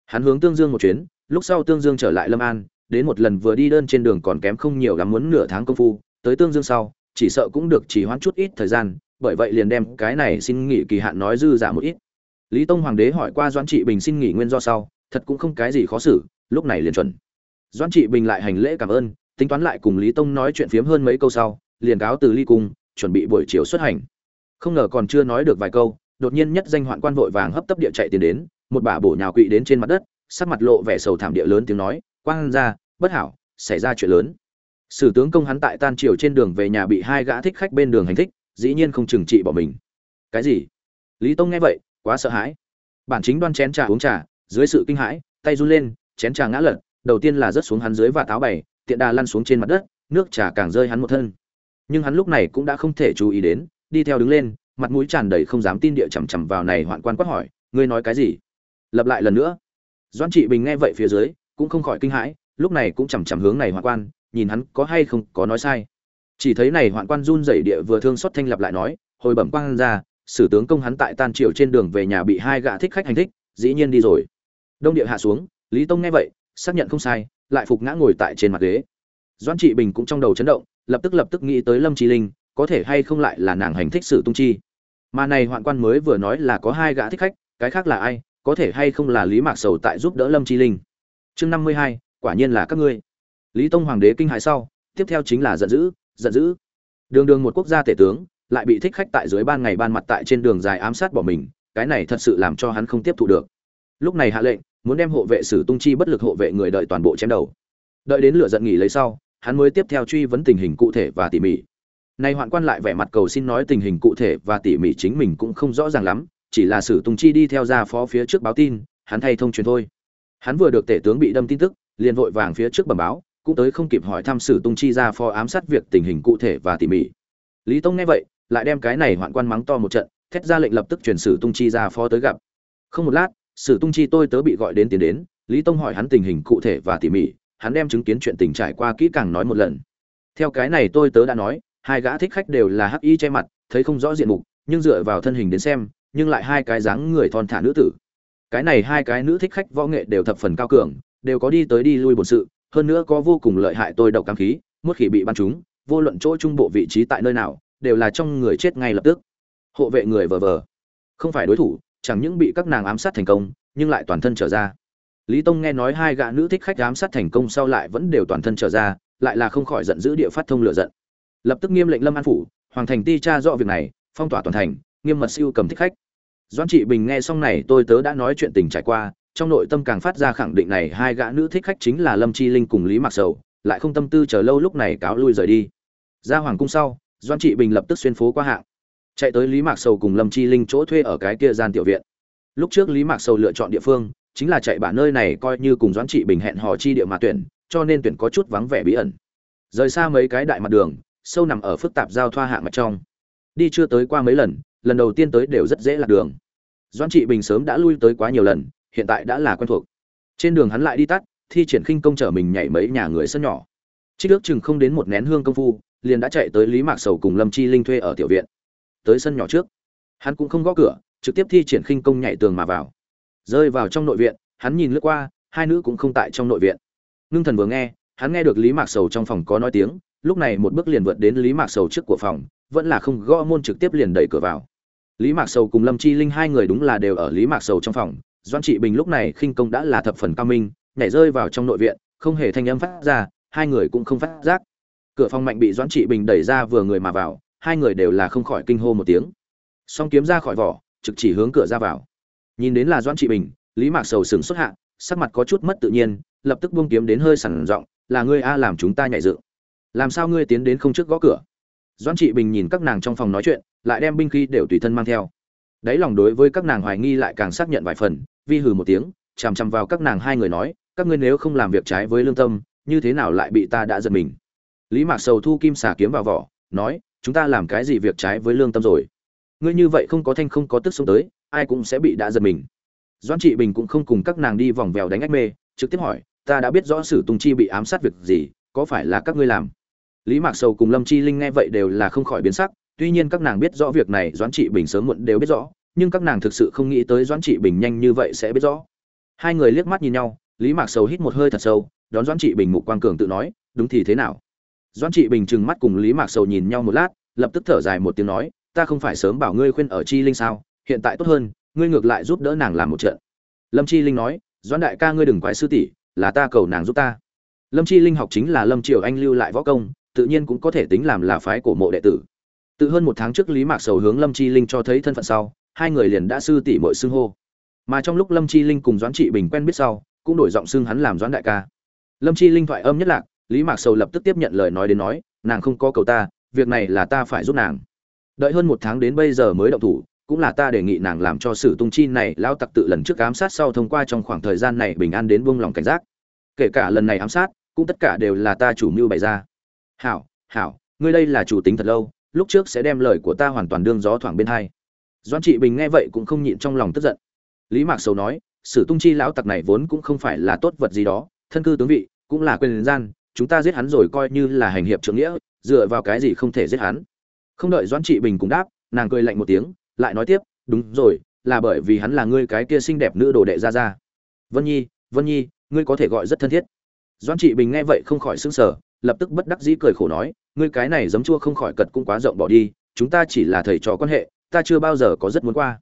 Hắn hướng tương dương một chuyến, lúc sau tương dương trở lại lâm an, đến một lần vừa đi đơn trên đường còn kém không nhiều lắm muốn nửa tháng công phu, tới tương dương sau, chỉ sợ cũng được chỉ hoãn chút ít thời gian, bởi vậy liền đem cái này xin nghỉ kỳ hạn nói dư giả một ít. Lý tông hoàng đế hỏi qua doãn trị bình xin nghỉ nguyên do sau, thật cũng không cái gì khó xử lúc này liền chuẩn. Doãn trị bình lại hành lễ cảm ơn, tính toán lại cùng lý tông nói chuyện phiếm hơn mấy câu sau, liền cáo từ ly cung, chuẩn bị buổi chiều xuất hành. Không ngờ còn chưa nói được vài câu, đột nhiên nhất danh hoạn quan vội vàng hấp tấp địa chạy tiền đến, một bà bổ nhào quỵ đến trên mặt đất, sắc mặt lộ vẻ sầu thảm địa lớn tiếng nói, quang ra, bất hảo, xảy ra chuyện lớn. Sử tướng công hắn tại tan triều trên đường về nhà bị hai gã thích khách bên đường hành thích, dĩ nhiên không trừng trị bỏ mình. Cái gì? Lý tông nghe vậy, quá sợ hãi. Bản chính đoan chén trà uống trà, dưới sự kinh hãi, tay run lên chén trà ngã lật đầu tiên là rớt xuống hắn dưới và táo bảy, tiện đà lăn xuống trên mặt đất nước trà càng rơi hắn một thân. Nhưng hắn lúc này cũng đã không thể chú ý đến đi theo đứng lên mặt mũi tràn đầy không dám tin địa chằm chằm vào này hoạn quan quát hỏi ngươi nói cái gì? Lặp lại lần nữa. Doãn trị bình nghe vậy phía dưới cũng không khỏi kinh hãi lúc này cũng chằm chằm hướng này hoạn quan nhìn hắn có hay không có nói sai. Chỉ thấy này hoạn quan run rẩy địa vừa thương xót thanh lập lại nói hồi bẩm quan ra sử tướng công hắn tại tan triều trên đường về nhà bị hai gã thích khách hành thích dĩ nhiên đi rồi. Đông địa hạ xuống lý tông nghe vậy, xác nhận không sai, lại phục ngã ngồi tại trên mặt ghế. Doan trị bình cũng trong đầu chấn động, lập tức lập tức nghĩ tới lâm trí linh, có thể hay không lại là nàng hành thích sử tung chi. Mà này hoạn quan mới vừa nói là có hai gã thích khách, cái khác là ai, có thể hay không là lý mạc sầu tại giúp đỡ lâm chi linh. Chương năm mươi hai, quả nhiên là các ngươi. Lý tông hoàng đế kinh hại sau, tiếp theo chính là giận dữ giận dữ. Đường đường một quốc gia tể tướng, lại bị thích khách tại dưới ban ngày ban mặt tại trên đường dài ám sát bỏ mình, cái này thật sự làm cho hắn không tiếp thu được. Lúc này hạ lệnh muốn đem hộ vệ sử tung chi bất lực hộ vệ người đợi toàn bộ chém đầu. Đợi đến lửa giận nghỉ lấy sau, hắn mới tiếp theo truy vấn tình hình cụ thể và tỉ mỉ. Nay hoạn quan lại vẻ mặt cầu xin nói tình hình cụ thể và tỉ mỉ chính mình cũng không rõ ràng lắm, chỉ là sử tung chi đi theo ra phó phía trước báo tin, hắn thay thông truyền thôi. Hắn vừa được tể tướng bị đâm tin tức, liền vội vàng phía trước bẩm báo, cũng tới không kịp hỏi thăm sử tung chi ra phó ám sát việc tình hình cụ thể và tỉ mỉ. Lý tông nghe vậy, lại đem cái này hoạn quan mắng to một trận, thét ra lệnh lập tức chuyển sử tung chi ra phó tới gặp. Không một lát sử tung chi tôi tớ bị gọi đến tiền đến, lý tông hỏi hắn tình hình cụ thể và tỉ mỉ, hắn đem chứng kiến chuyện tình trải qua kỹ càng nói một lần. Theo cái này tôi tớ đã nói, hai gã thích khách đều là hắc y che mặt, thấy không rõ diện mục, nhưng dựa vào thân hình đến xem, nhưng lại hai cái dáng người thon thả nữ tử. Cái này hai cái nữ thích khách võ nghệ đều thập phần cao cường, đều có đi tới đi lui bổn sự, hơn nữa có vô cùng lợi hại tôi độc cam khí mất khỉ bị bắn trúng, vô luận chỗ trung bộ vị trí tại nơi nào, đều là trong người chết ngay lập tức. Hộ vệ người vờ vờ. Không phải đối thủ chẳng những bị các nàng ám sát thành công, nhưng lại toàn thân trở ra. Lý tông nghe nói hai gã nữ thích khách ám sát thành công sau lại vẫn đều toàn thân trở ra, lại là không khỏi giận dữ địa phát thông lửa giận. Lập tức nghiêm lệnh lâm an phủ, hoàng thành ti tra rõ việc này, phong tỏa toàn thành, nghiêm mật siêu cầm thích khách. Doãn trị bình nghe xong này, tôi tớ đã nói chuyện tình trải qua, trong nội tâm càng phát ra khẳng định này hai gã nữ thích khách chính là lâm chi linh cùng lý mạc sầu, lại không tâm tư chờ lâu lúc này cáo lui rời đi. Ra hoàng cung sau, doãn trị bình lập tức xuyên phố qua hạng chạy tới lý mạc sầu cùng lâm chi linh chỗ thuê ở cái kia gian tiểu viện. Lúc trước lý mạc sầu lựa chọn địa phương, chính là chạy bản nơi này coi như cùng doãn trị bình hẹn hò chi địa mà tuyển, cho nên tuyển có chút vắng vẻ bí ẩn. Rời xa mấy cái đại mặt đường, sâu nằm ở phức tạp giao thoa hạ mặt trong. Đi chưa tới qua mấy lần lần đầu tiên tới đều rất dễ lạc đường. Doãn trị bình sớm đã lui tới quá nhiều lần, hiện tại đã là quen thuộc. Trên đường hắn lại đi tắt, thi triển khinh công chở mình nhảy mấy nhà người sân nhỏ. Trích ước chừng không đến một nén hương công phu, liền đã chạy tới lý mạc sầu cùng lâm chi linh thuê ở tiểu viện tới sân nhỏ trước. Hắn cũng không gõ cửa, trực tiếp thi triển khinh công nhảy tường mà vào. Rơi vào trong nội viện, hắn nhìn lướt qua, hai nữ cũng không tại trong nội viện. Ngưng thần vừa nghe, hắn nghe được lý mạc sầu trong phòng có nói tiếng, lúc này một bước liền vượt đến lý mạc sầu trước của phòng, vẫn là không gõ môn trực tiếp liền đẩy cửa vào. Lý mạc sầu cùng lâm chi linh hai người đúng là đều ở lý mạc sầu trong phòng doan trị bình lúc này khinh công đã là thập phần cao minh, nhảy rơi vào trong nội viện, không hề thanh âm phát ra, hai người cũng không phát giác. Cửa phòng mạnh bị doãn trị bình đẩy ra vừa người mà vào hai người đều là không khỏi kinh hô một tiếng. Song kiếm ra khỏi vỏ, trực chỉ hướng cửa ra vào. Nhìn đến là doãn trị bình, lý mạc sầu sừng xuất hạ, sắc mặt có chút mất tự nhiên, lập tức buông kiếm đến hơi sẵn giọng, là ngươi a, làm chúng ta nhảy dựng. Làm sao ngươi tiến đến không trước gõ cửa? Doãn trị bình nhìn các nàng trong phòng nói chuyện, lại đem binh khí đều tùy thân mang theo. Đáy lòng đối với các nàng hoài nghi lại càng xác nhận vài phần, vi hừ một tiếng, chằm chằm vào các nàng hai người nói, các ngươi nếu không làm việc trái với lương tâm, như thế nào lại bị ta đã giật mình? Lý mạc sầu thu kim xà kiếm vào vỏ, nói chúng ta làm cái gì việc trái với lương tâm rồi? Ngươi như vậy không có thanh không có tức xuống tới, ai cũng sẽ bị đã giật mình. Doãn trị bình cũng không cùng các nàng đi vòng vèo đánh ách mê, trực tiếp hỏi, ta đã biết rõ sử tung chi bị ám sát việc gì, có phải là các ngươi làm? Lý mạc sầu cùng lâm chi linh nghe vậy đều là không khỏi biến sắc, tuy nhiên các nàng biết rõ việc này, doãn trị bình sớm muộn đều biết rõ, nhưng các nàng thực sự không nghĩ tới doãn trị bình nhanh như vậy sẽ biết rõ. Hai người liếc mắt nhìn nhau, lý mạc sầu hít một hơi thật sâu, đón doãn trị bình mục quang cường tự nói, đúng thì thế nào? Doãn trị bình trừng mắt cùng lý mạc sầu nhìn nhau một lát, lập tức thở dài một tiếng nói, ta không phải sớm bảo ngươi khuyên ở chi linh sao? Hiện tại tốt hơn, ngươi ngược lại giúp đỡ nàng làm một trận. Lâm chi linh nói, doãn đại ca ngươi đừng quái sư tỷ, là ta cầu nàng giúp ta. Lâm chi linh học chính là lâm triều anh lưu lại võ công, tự nhiên cũng có thể tính làm là phái cổ mộ đệ tử. Tự hơn một tháng trước lý mạc sầu hướng lâm chi linh cho thấy thân phận sau, hai người liền đã sư tỷ mội xưng hô. Mà trong lúc lâm chi linh cùng doãn trị bình quen biết sau, cũng đổi giọng xưng hắn làm doãn đại ca. Lâm chi linh thoại âm nhất lạc lý mạc sầu lập tức tiếp nhận lời nói đến nói, nàng không có cầu ta, việc này là ta phải giúp nàng. Đợi hơn một tháng đến bây giờ mới động thủ, cũng là ta đề nghị nàng làm cho sử tung chi này lao tặc tự lần trước ám sát sau thông qua trong khoảng thời gian này bình an đến buông lòng cảnh giác. Kể cả lần này ám sát, cũng tất cả đều là ta chủ mưu bày ra. Hảo hảo, ngươi đây là chủ tính thật lâu, lúc trước sẽ đem lời của ta hoàn toàn đương gió thoảng bên hai. Doan trị bình nghe vậy cũng không nhịn trong lòng tức giận. Lý mạc sầu nói, sử tung chi lão tặc này vốn cũng không phải là tốt vật gì đó, thân cư tướng vị, cũng là quyền gian chúng ta giết hắn rồi coi như là hành hiệp trưởng nghĩa, dựa vào cái gì không thể giết hắn? Không đợi doãn trị bình cũng đáp, nàng cười lạnh một tiếng, lại nói tiếp, đúng rồi, là bởi vì hắn là ngươi cái kia xinh đẹp nữ đồ đệ ra ra vân nhi vân nhi, ngươi có thể gọi rất thân thiết. Doãn trị bình nghe vậy không khỏi sững sờ, lập tức bất đắc dĩ cười khổ nói, ngươi cái này giấm chua không khỏi cật cũng quá rộng bỏ đi, chúng ta chỉ là thầy trò quan hệ, ta chưa bao giờ có rất muốn qua.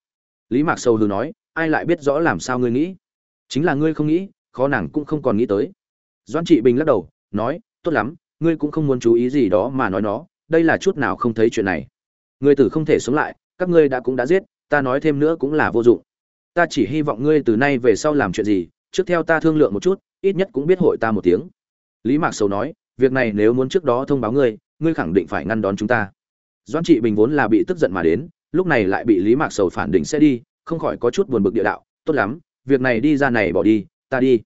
Lý mạc sâu hư nói, ai lại biết rõ làm sao ngươi nghĩ? Chính là ngươi không nghĩ, khó nàng cũng không còn nghĩ tới. Doãn trị bình lắc đầu nói, tốt lắm, ngươi cũng không muốn chú ý gì đó mà nói nó, đây là chút nào không thấy chuyện này. Ngươi tử không thể sống lại, các ngươi đã cũng đã giết, ta nói thêm nữa cũng là vô dụng. Ta chỉ hy vọng ngươi từ nay về sau làm chuyện gì, trước theo ta thương lượng một chút, ít nhất cũng biết hội ta một tiếng. Lý mạc sầu nói, việc này nếu muốn trước đó thông báo ngươi ngươi khẳng định phải ngăn đón chúng ta. Doãn trị bình vốn là bị tức giận mà đến, lúc này lại bị lý mạc sầu phản định sẽ đi, không khỏi có chút buồn bực địa đạo, tốt lắm, việc này đi ra này bỏ đi, ta đi.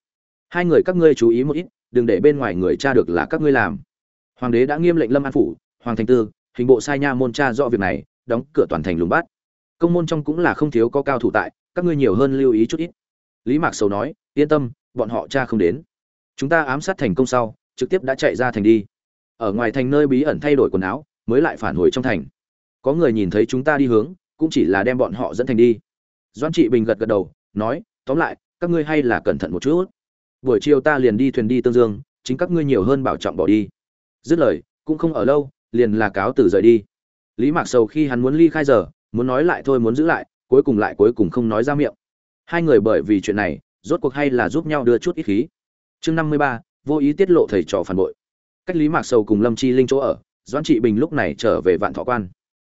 Hai người các ngươi chú ý một ít đừng để bên ngoài người cha được là các ngươi làm. Hoàng đế đã nghiêm lệnh lâm an phủ, hoàng thành tư, hình bộ sai nha môn cha rõ việc này, đóng cửa toàn thành lùng bát. Công môn trong cũng là không thiếu có cao thủ tại, các ngươi nhiều hơn lưu ý chút ít. Lý mạc sầu nói, yên tâm, bọn họ cha không đến. Chúng ta ám sát thành công sau, trực tiếp đã chạy ra thành đi. Ở ngoài thành nơi bí ẩn thay đổi quần áo, mới lại phản hồi trong thành. Có người nhìn thấy chúng ta đi hướng, cũng chỉ là đem bọn họ dẫn thành đi. Doan trị bình gật gật đầu, nói, tóm lại, các ngươi hay là cẩn thận một chút buổi chiều ta liền đi thuyền đi tương dương, chính các ngươi nhiều hơn bảo trọng bỏ đi. Dứt lời, cũng không ở lâu, liền là cáo từ rời đi. Lý mạc sầu khi hắn muốn ly khai giờ, muốn nói lại thôi muốn giữ lại, cuối cùng lại cuối cùng không nói ra miệng. Hai người bởi vì chuyện này, rốt cuộc hay là giúp nhau đưa chút ít khí. Chương năm mươi ba, vô ý tiết lộ thầy trò phản bội. Cách lý mạc sầu cùng lâm chi linh chỗ ở, doãn trị bình lúc này trở về vạn thọ quan.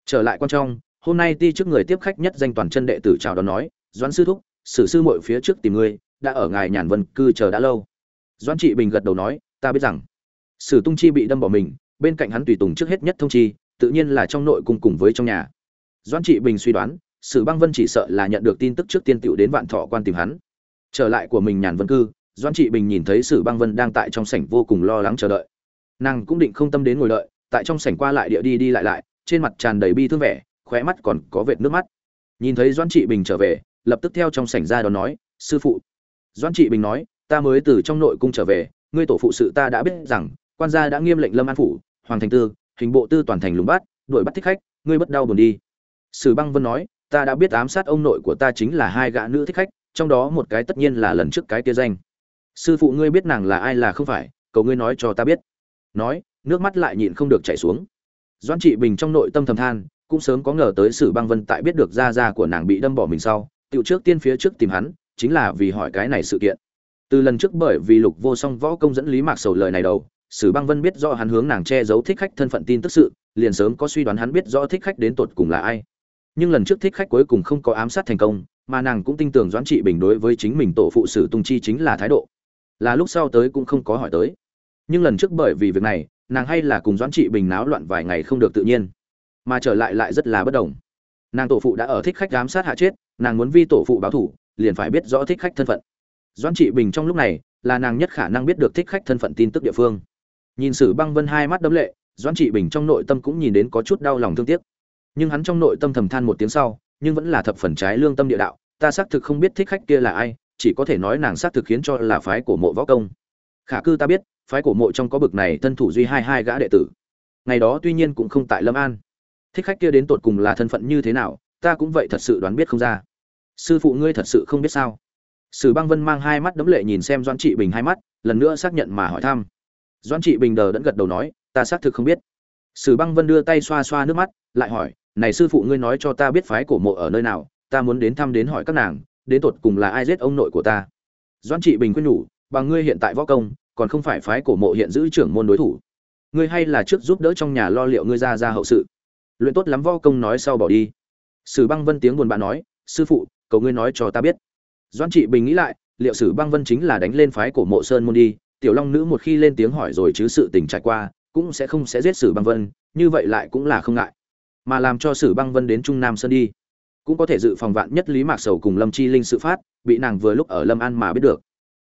Trở lại quan trong, hôm nay ti trước người tiếp khách nhất danh toàn chân đệ tử chào đón nói, doãn sư thúc, sử sư muội phía trước tìm ngươi đã ở ngài nhàn vân cư chờ đã lâu. Doãn trị bình gật đầu nói, ta biết rằng, sử tung chi bị đâm bỏ mình, bên cạnh hắn tùy tùng trước hết nhất thông chi, tự nhiên là trong nội cung cùng với trong nhà. Doãn trị bình suy đoán, sử băng vân chỉ sợ là nhận được tin tức trước tiên tựu đến vạn thọ quan tìm hắn. Trở lại của mình nhàn vân cư, doãn trị bình nhìn thấy sử băng vân đang tại trong sảnh vô cùng lo lắng chờ đợi. Nàng cũng định không tâm đến ngồi đợi, tại trong sảnh qua lại địa đi đi lại lại, trên mặt tràn đầy bi thương vẻ, khóe mắt còn có vệt nước mắt. Nhìn thấy doãn trị bình trở về, lập tức theo trong sảnh ra đó nói, sư phụ doãn trị bình nói, ta mới từ trong nội cung trở về, ngươi tổ phụ sự ta đã biết rằng, quan gia đã nghiêm lệnh lâm an phủ, hoàng thành tư, hình bộ tư toàn thành lùng bát đuổi bắt thích khách, ngươi bất đau buồn đi. Sử băng vân nói, ta đã biết ám sát ông nội của ta chính là hai gã nữ thích khách, trong đó một cái tất nhiên là lần trước cái kia danh. Sư phụ ngươi biết nàng là ai là không phải, cầu ngươi nói cho ta biết. Nói, nước mắt lại nhịn không được chảy xuống. Doãn trị bình trong nội tâm thầm than, cũng sớm có ngờ tới sử băng vân tại biết được gia gia của nàng bị đâm bỏ mình sau, tiểu trước tiên phía trước tìm hắn chính là vì hỏi cái này sự kiện. Từ lần trước bởi vì lục vô song võ công dẫn lý mạc sầu lời này đầu, sử băng vân biết rõ hắn hướng nàng che giấu thích khách thân phận tin tức sự, liền sớm có suy đoán hắn biết rõ thích khách đến tột cùng là ai. Nhưng lần trước thích khách cuối cùng không có ám sát thành công, mà nàng cũng tin tưởng doãn trị bình đối với chính mình tổ phụ sử tung chi chính là thái độ. Là lúc sau tới cũng không có hỏi tới. Nhưng lần trước bởi vì việc này, nàng hay là cùng doãn trị bình náo loạn vài ngày không được tự nhiên, mà trở lại lại rất là bất đồng. Nàng tổ phụ đã ở thích khách ám sát hạ chết, nàng muốn vi tổ phụ báo thủ liền phải biết rõ thích khách thân phận. Doãn trị bình trong lúc này là nàng nhất khả năng biết được thích khách thân phận tin tức địa phương. Nhìn sử băng vân hai mắt đấm lệ, doãn trị bình trong nội tâm cũng nhìn đến có chút đau lòng thương tiếc. Nhưng hắn trong nội tâm thầm than một tiếng sau, nhưng vẫn là thập phần trái lương tâm địa đạo, ta xác thực không biết thích khách kia là ai, chỉ có thể nói nàng xác thực khiến cho là phái của mộ võ công. Khả cư ta biết, phái của mộ trong có bực này thân thủ duy hai hai gã đệ tử. Ngày đó tuy nhiên cũng không tại lâm an. Thích khách kia đến tột cùng là thân phận như thế nào, ta cũng vậy thật sự đoán biết không ra sư phụ ngươi thật sự không biết sao? Sử băng vân mang hai mắt đấm lệ nhìn xem doãn trị bình hai mắt, lần nữa xác nhận mà hỏi thăm. Doãn trị bình đờ đẫn gật đầu nói, ta xác thực không biết. Sử băng vân đưa tay xoa xoa nước mắt, lại hỏi, này sư phụ ngươi nói cho ta biết phái cổ mộ ở nơi nào, ta muốn đến thăm đến hỏi các nàng, đến tột cùng là ai giết ông nội của ta? Doãn trị bình khuyên nhủ, bằng ngươi hiện tại võ công, còn không phải phái cổ mộ hiện giữ trưởng môn đối thủ. Ngươi hay là trước giúp đỡ trong nhà lo liệu ngươi ra ra hậu sự. Luyện tốt lắm võ công nói sau bỏ đi. Sử băng vân tiếng buồn bã nói, sư phụ cầu ngươi nói cho ta biết. Doãn trị bình nghĩ lại, liệu sử băng vân chính là đánh lên phái cổ mộ sơn môn đi, tiểu long nữ một khi lên tiếng hỏi rồi chứ sự tình trải qua, cũng sẽ không sẽ giết sử băng vân, như vậy lại cũng là không ngại. Mà làm cho sử băng vân đến trung nam sơn đi, cũng có thể dự phòng vạn nhất lý mạc sầu cùng lâm chi linh sự phát, bị nàng vừa lúc ở lâm an mà biết được.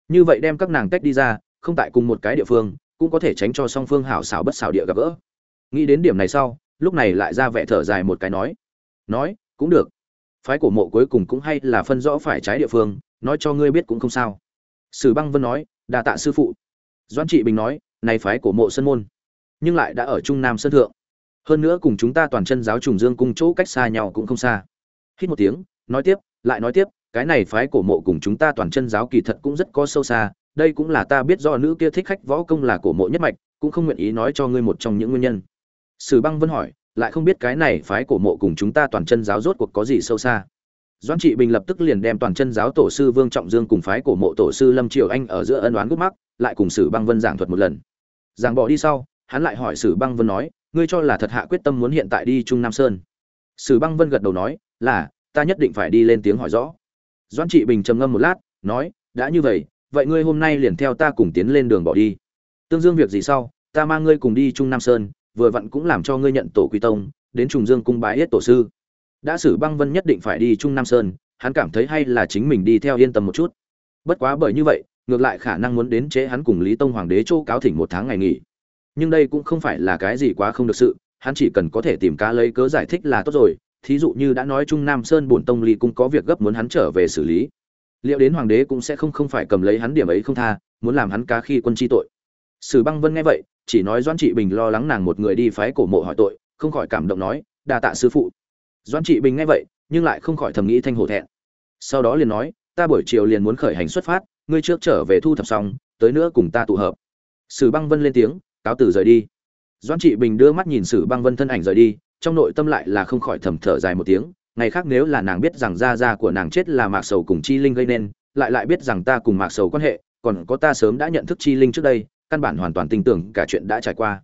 Như vậy đem các nàng tách đi ra, không tại cùng một cái địa phương, cũng có thể tránh cho song phương hảo xảo bất xảo địa gặp gỡ. Nghĩ đến điểm này sau, lúc này lại ra vẻ thở dài một cái nói nói, cũng được phái cổ mộ cuối cùng cũng hay là phân rõ phải trái địa phương, nói cho ngươi biết cũng không sao. Sử băng vân nói, đa tạ sư phụ. Doan trị bình nói, này phái cổ mộ sân môn, nhưng lại đã ở trung nam sân thượng. Hơn nữa cùng chúng ta toàn chân giáo trùng dương cùng chỗ cách xa nhau cũng không xa. Hít một tiếng, nói tiếp, lại nói tiếp, cái này phái cổ mộ cùng chúng ta toàn chân giáo kỳ thật cũng rất có sâu xa, đây cũng là ta biết do nữ kia thích khách võ công là cổ mộ nhất mạch, cũng không nguyện ý nói cho ngươi một trong những nguyên nhân. Sử băng vân hỏi lại không biết cái này phái cổ mộ cùng chúng ta toàn chân giáo rốt cuộc có gì sâu xa. Doãn trị bình lập tức liền đem toàn chân giáo tổ sư vương trọng dương cùng phái cổ mộ tổ sư lâm triều anh ở giữa ân oán gút mắc, lại cùng sử băng vân giảng thuật một lần. Giảng bỏ đi sau, hắn lại hỏi sử băng vân nói, ngươi cho là thật hạ quyết tâm muốn hiện tại đi trung nam sơn? Sử băng vân gật đầu nói, là, ta nhất định phải đi lên tiếng hỏi rõ. Doãn trị bình trầm ngâm một lát, nói, đã như vậy vậy ngươi hôm nay liền theo ta cùng tiến lên đường bỏ đi. Tương dương việc gì sau, ta mang ngươi cùng đi trung nam sơn vừa vặn cũng làm cho ngươi nhận tổ quy tông, đến trùng dương cung bái yết tổ sư. Đã sử băng vân nhất định phải đi trung nam sơn, hắn cảm thấy hay là chính mình đi theo yên tâm một chút. Bất quá bởi như vậy, ngược lại khả năng muốn đến chế hắn cùng lý tông hoàng đế châu cáo thỉnh một tháng ngày nghỉ. Nhưng đây cũng không phải là cái gì quá không được sự, hắn chỉ cần có thể tìm cá lấy cớ giải thích là tốt rồi, thí dụ như đã nói trung nam sơn bổn tông lý cũng có việc gấp muốn hắn trở về xử lý. Liệu đến hoàng đế cũng sẽ không không phải cầm lấy hắn điểm ấy không tha, muốn làm hắn cá khi quân chi tội sử băng vân nghe vậy, chỉ nói doãn trị bình lo lắng nàng một người đi phái cổ mộ hỏi tội, không khỏi cảm động nói, đa tạ sư phụ. Doãn trị bình nghe vậy, nhưng lại không khỏi thầm nghĩ thanh hổ thẹn. Sau đó liền nói, ta buổi chiều liền muốn khởi hành xuất phát, ngươi trước trở về thu thập xong, tới nữa cùng ta tụ hợp. Sử băng vân lên tiếng, cáo từ rời đi. Doãn trị bình đưa mắt nhìn sử băng vân thân ảnh rời đi, trong nội tâm lại là không khỏi thầm thở dài một tiếng, ngày khác nếu là nàng biết rằng gia gia của nàng chết là mạc sầu cùng chi linh gây nên, lại lại biết rằng ta cùng mạc sầu quan hệ, còn có ta sớm đã nhận thức chi linh trước đây căn bản hoàn toàn tin tưởng cả chuyện đã trải qua.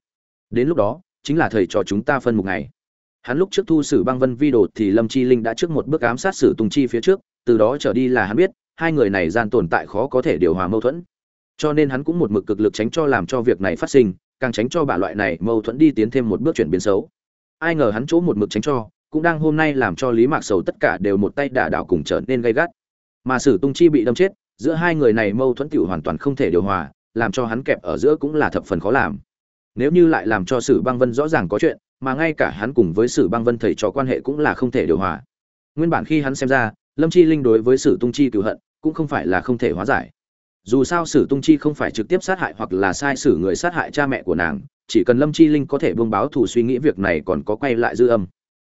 Đến lúc đó, chính là thầy cho chúng ta phân một ngày. Hắn lúc trước thu xử băng vân vi đồ thì lâm chi linh đã trước một bước ám sát xử tùng chi phía trước, từ đó trở đi là hắn biết, hai người này gian tồn tại khó có thể điều hòa mâu thuẫn. Cho nên hắn cũng một mực cực lực tránh cho làm cho việc này phát sinh, càng tránh cho bà loại này mâu thuẫn đi tiến thêm một bước chuyển biến xấu. Ai ngờ hắn chỗ một mực tránh cho, cũng đang hôm nay làm cho lý mạc sầu tất cả đều một tay đả đảo cùng trở nên gay gắt. Mà sử tung chi bị đâm chết, giữa hai người này mâu thuẫn tiểu hoàn toàn không thể điều hòa làm cho hắn kẹp ở giữa cũng là thập phần khó làm. Nếu như lại làm cho sử băng vân rõ ràng có chuyện, mà ngay cả hắn cùng với sử băng vân thầy trò quan hệ cũng là không thể điều hòa. Nguyên bản khi hắn xem ra, lâm chi linh đối với sử tung chi cựu hận, cũng không phải là không thể hóa giải. Dù sao sử tung chi không phải trực tiếp sát hại hoặc là sai sử người sát hại cha mẹ của nàng, chỉ cần lâm chi linh có thể buông báo thù suy nghĩ việc này còn có quay lại dư âm.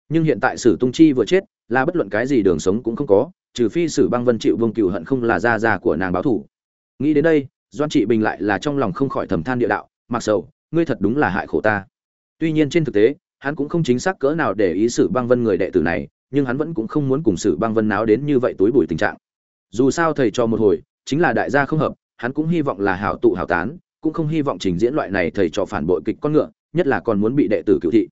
Nhưng hiện tại sử tung chi vừa chết, là bất luận cái gì đường sống cũng không có, trừ phi sử băng vân chịu vương cựu hận không là gia gia của nàng báo thù. Nghĩ đến đây doan trị bình lại là trong lòng không khỏi thầm than địa đạo mặc sầu, ngươi thật đúng là hại khổ ta. Tuy nhiên trên thực tế, hắn cũng không chính xác cỡ nào để ý sử băng vân người đệ tử này, nhưng hắn vẫn cũng không muốn cùng sử băng vân náo đến như vậy túi bụi tình trạng. Dù sao thầy cho một hồi, chính là đại gia không hợp, hắn cũng hy vọng là hảo tụ hảo tán, cũng không hy vọng trình diễn loại này thầy trò phản bội kịch con ngựa, nhất là còn muốn bị đệ tử cựu thị.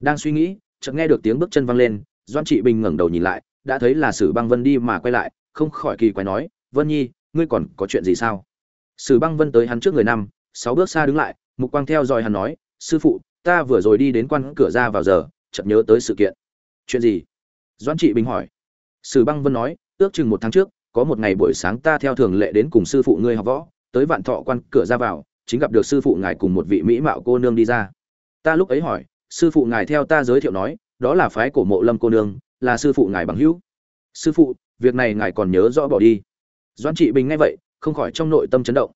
Đang suy nghĩ, chợt nghe được tiếng bước chân văng lên, doan trị bình ngẩng đầu nhìn lại, đã thấy là sử băng vân đi mà quay lại, không khỏi kỳ quái nói, vân nhi, ngươi còn có chuyện gì sao? Sử băng vân tới hắn trước người năm, sáu bước xa đứng lại, mục quang theo dõi hắn nói, sư phụ, ta vừa rồi đi đến quan cửa ra vào giờ, chợt nhớ tới sự kiện. Chuyện gì? Doãn trị bình hỏi. Sử băng vân nói, ước chừng một tháng trước, có một ngày buổi sáng ta theo thường lệ đến cùng sư phụ ngươi học võ, tới vạn thọ quan cửa ra vào, chính gặp được sư phụ ngài cùng một vị mỹ mạo cô nương đi ra. Ta lúc ấy hỏi, sư phụ ngài theo ta giới thiệu nói, đó là phái cổ mộ lâm cô nương, là sư phụ ngài bằng hữu. Sư phụ, việc này ngài còn nhớ rõ bỏ đi. Doãn trị bình nghe vậy không khỏi trong nội tâm chấn động.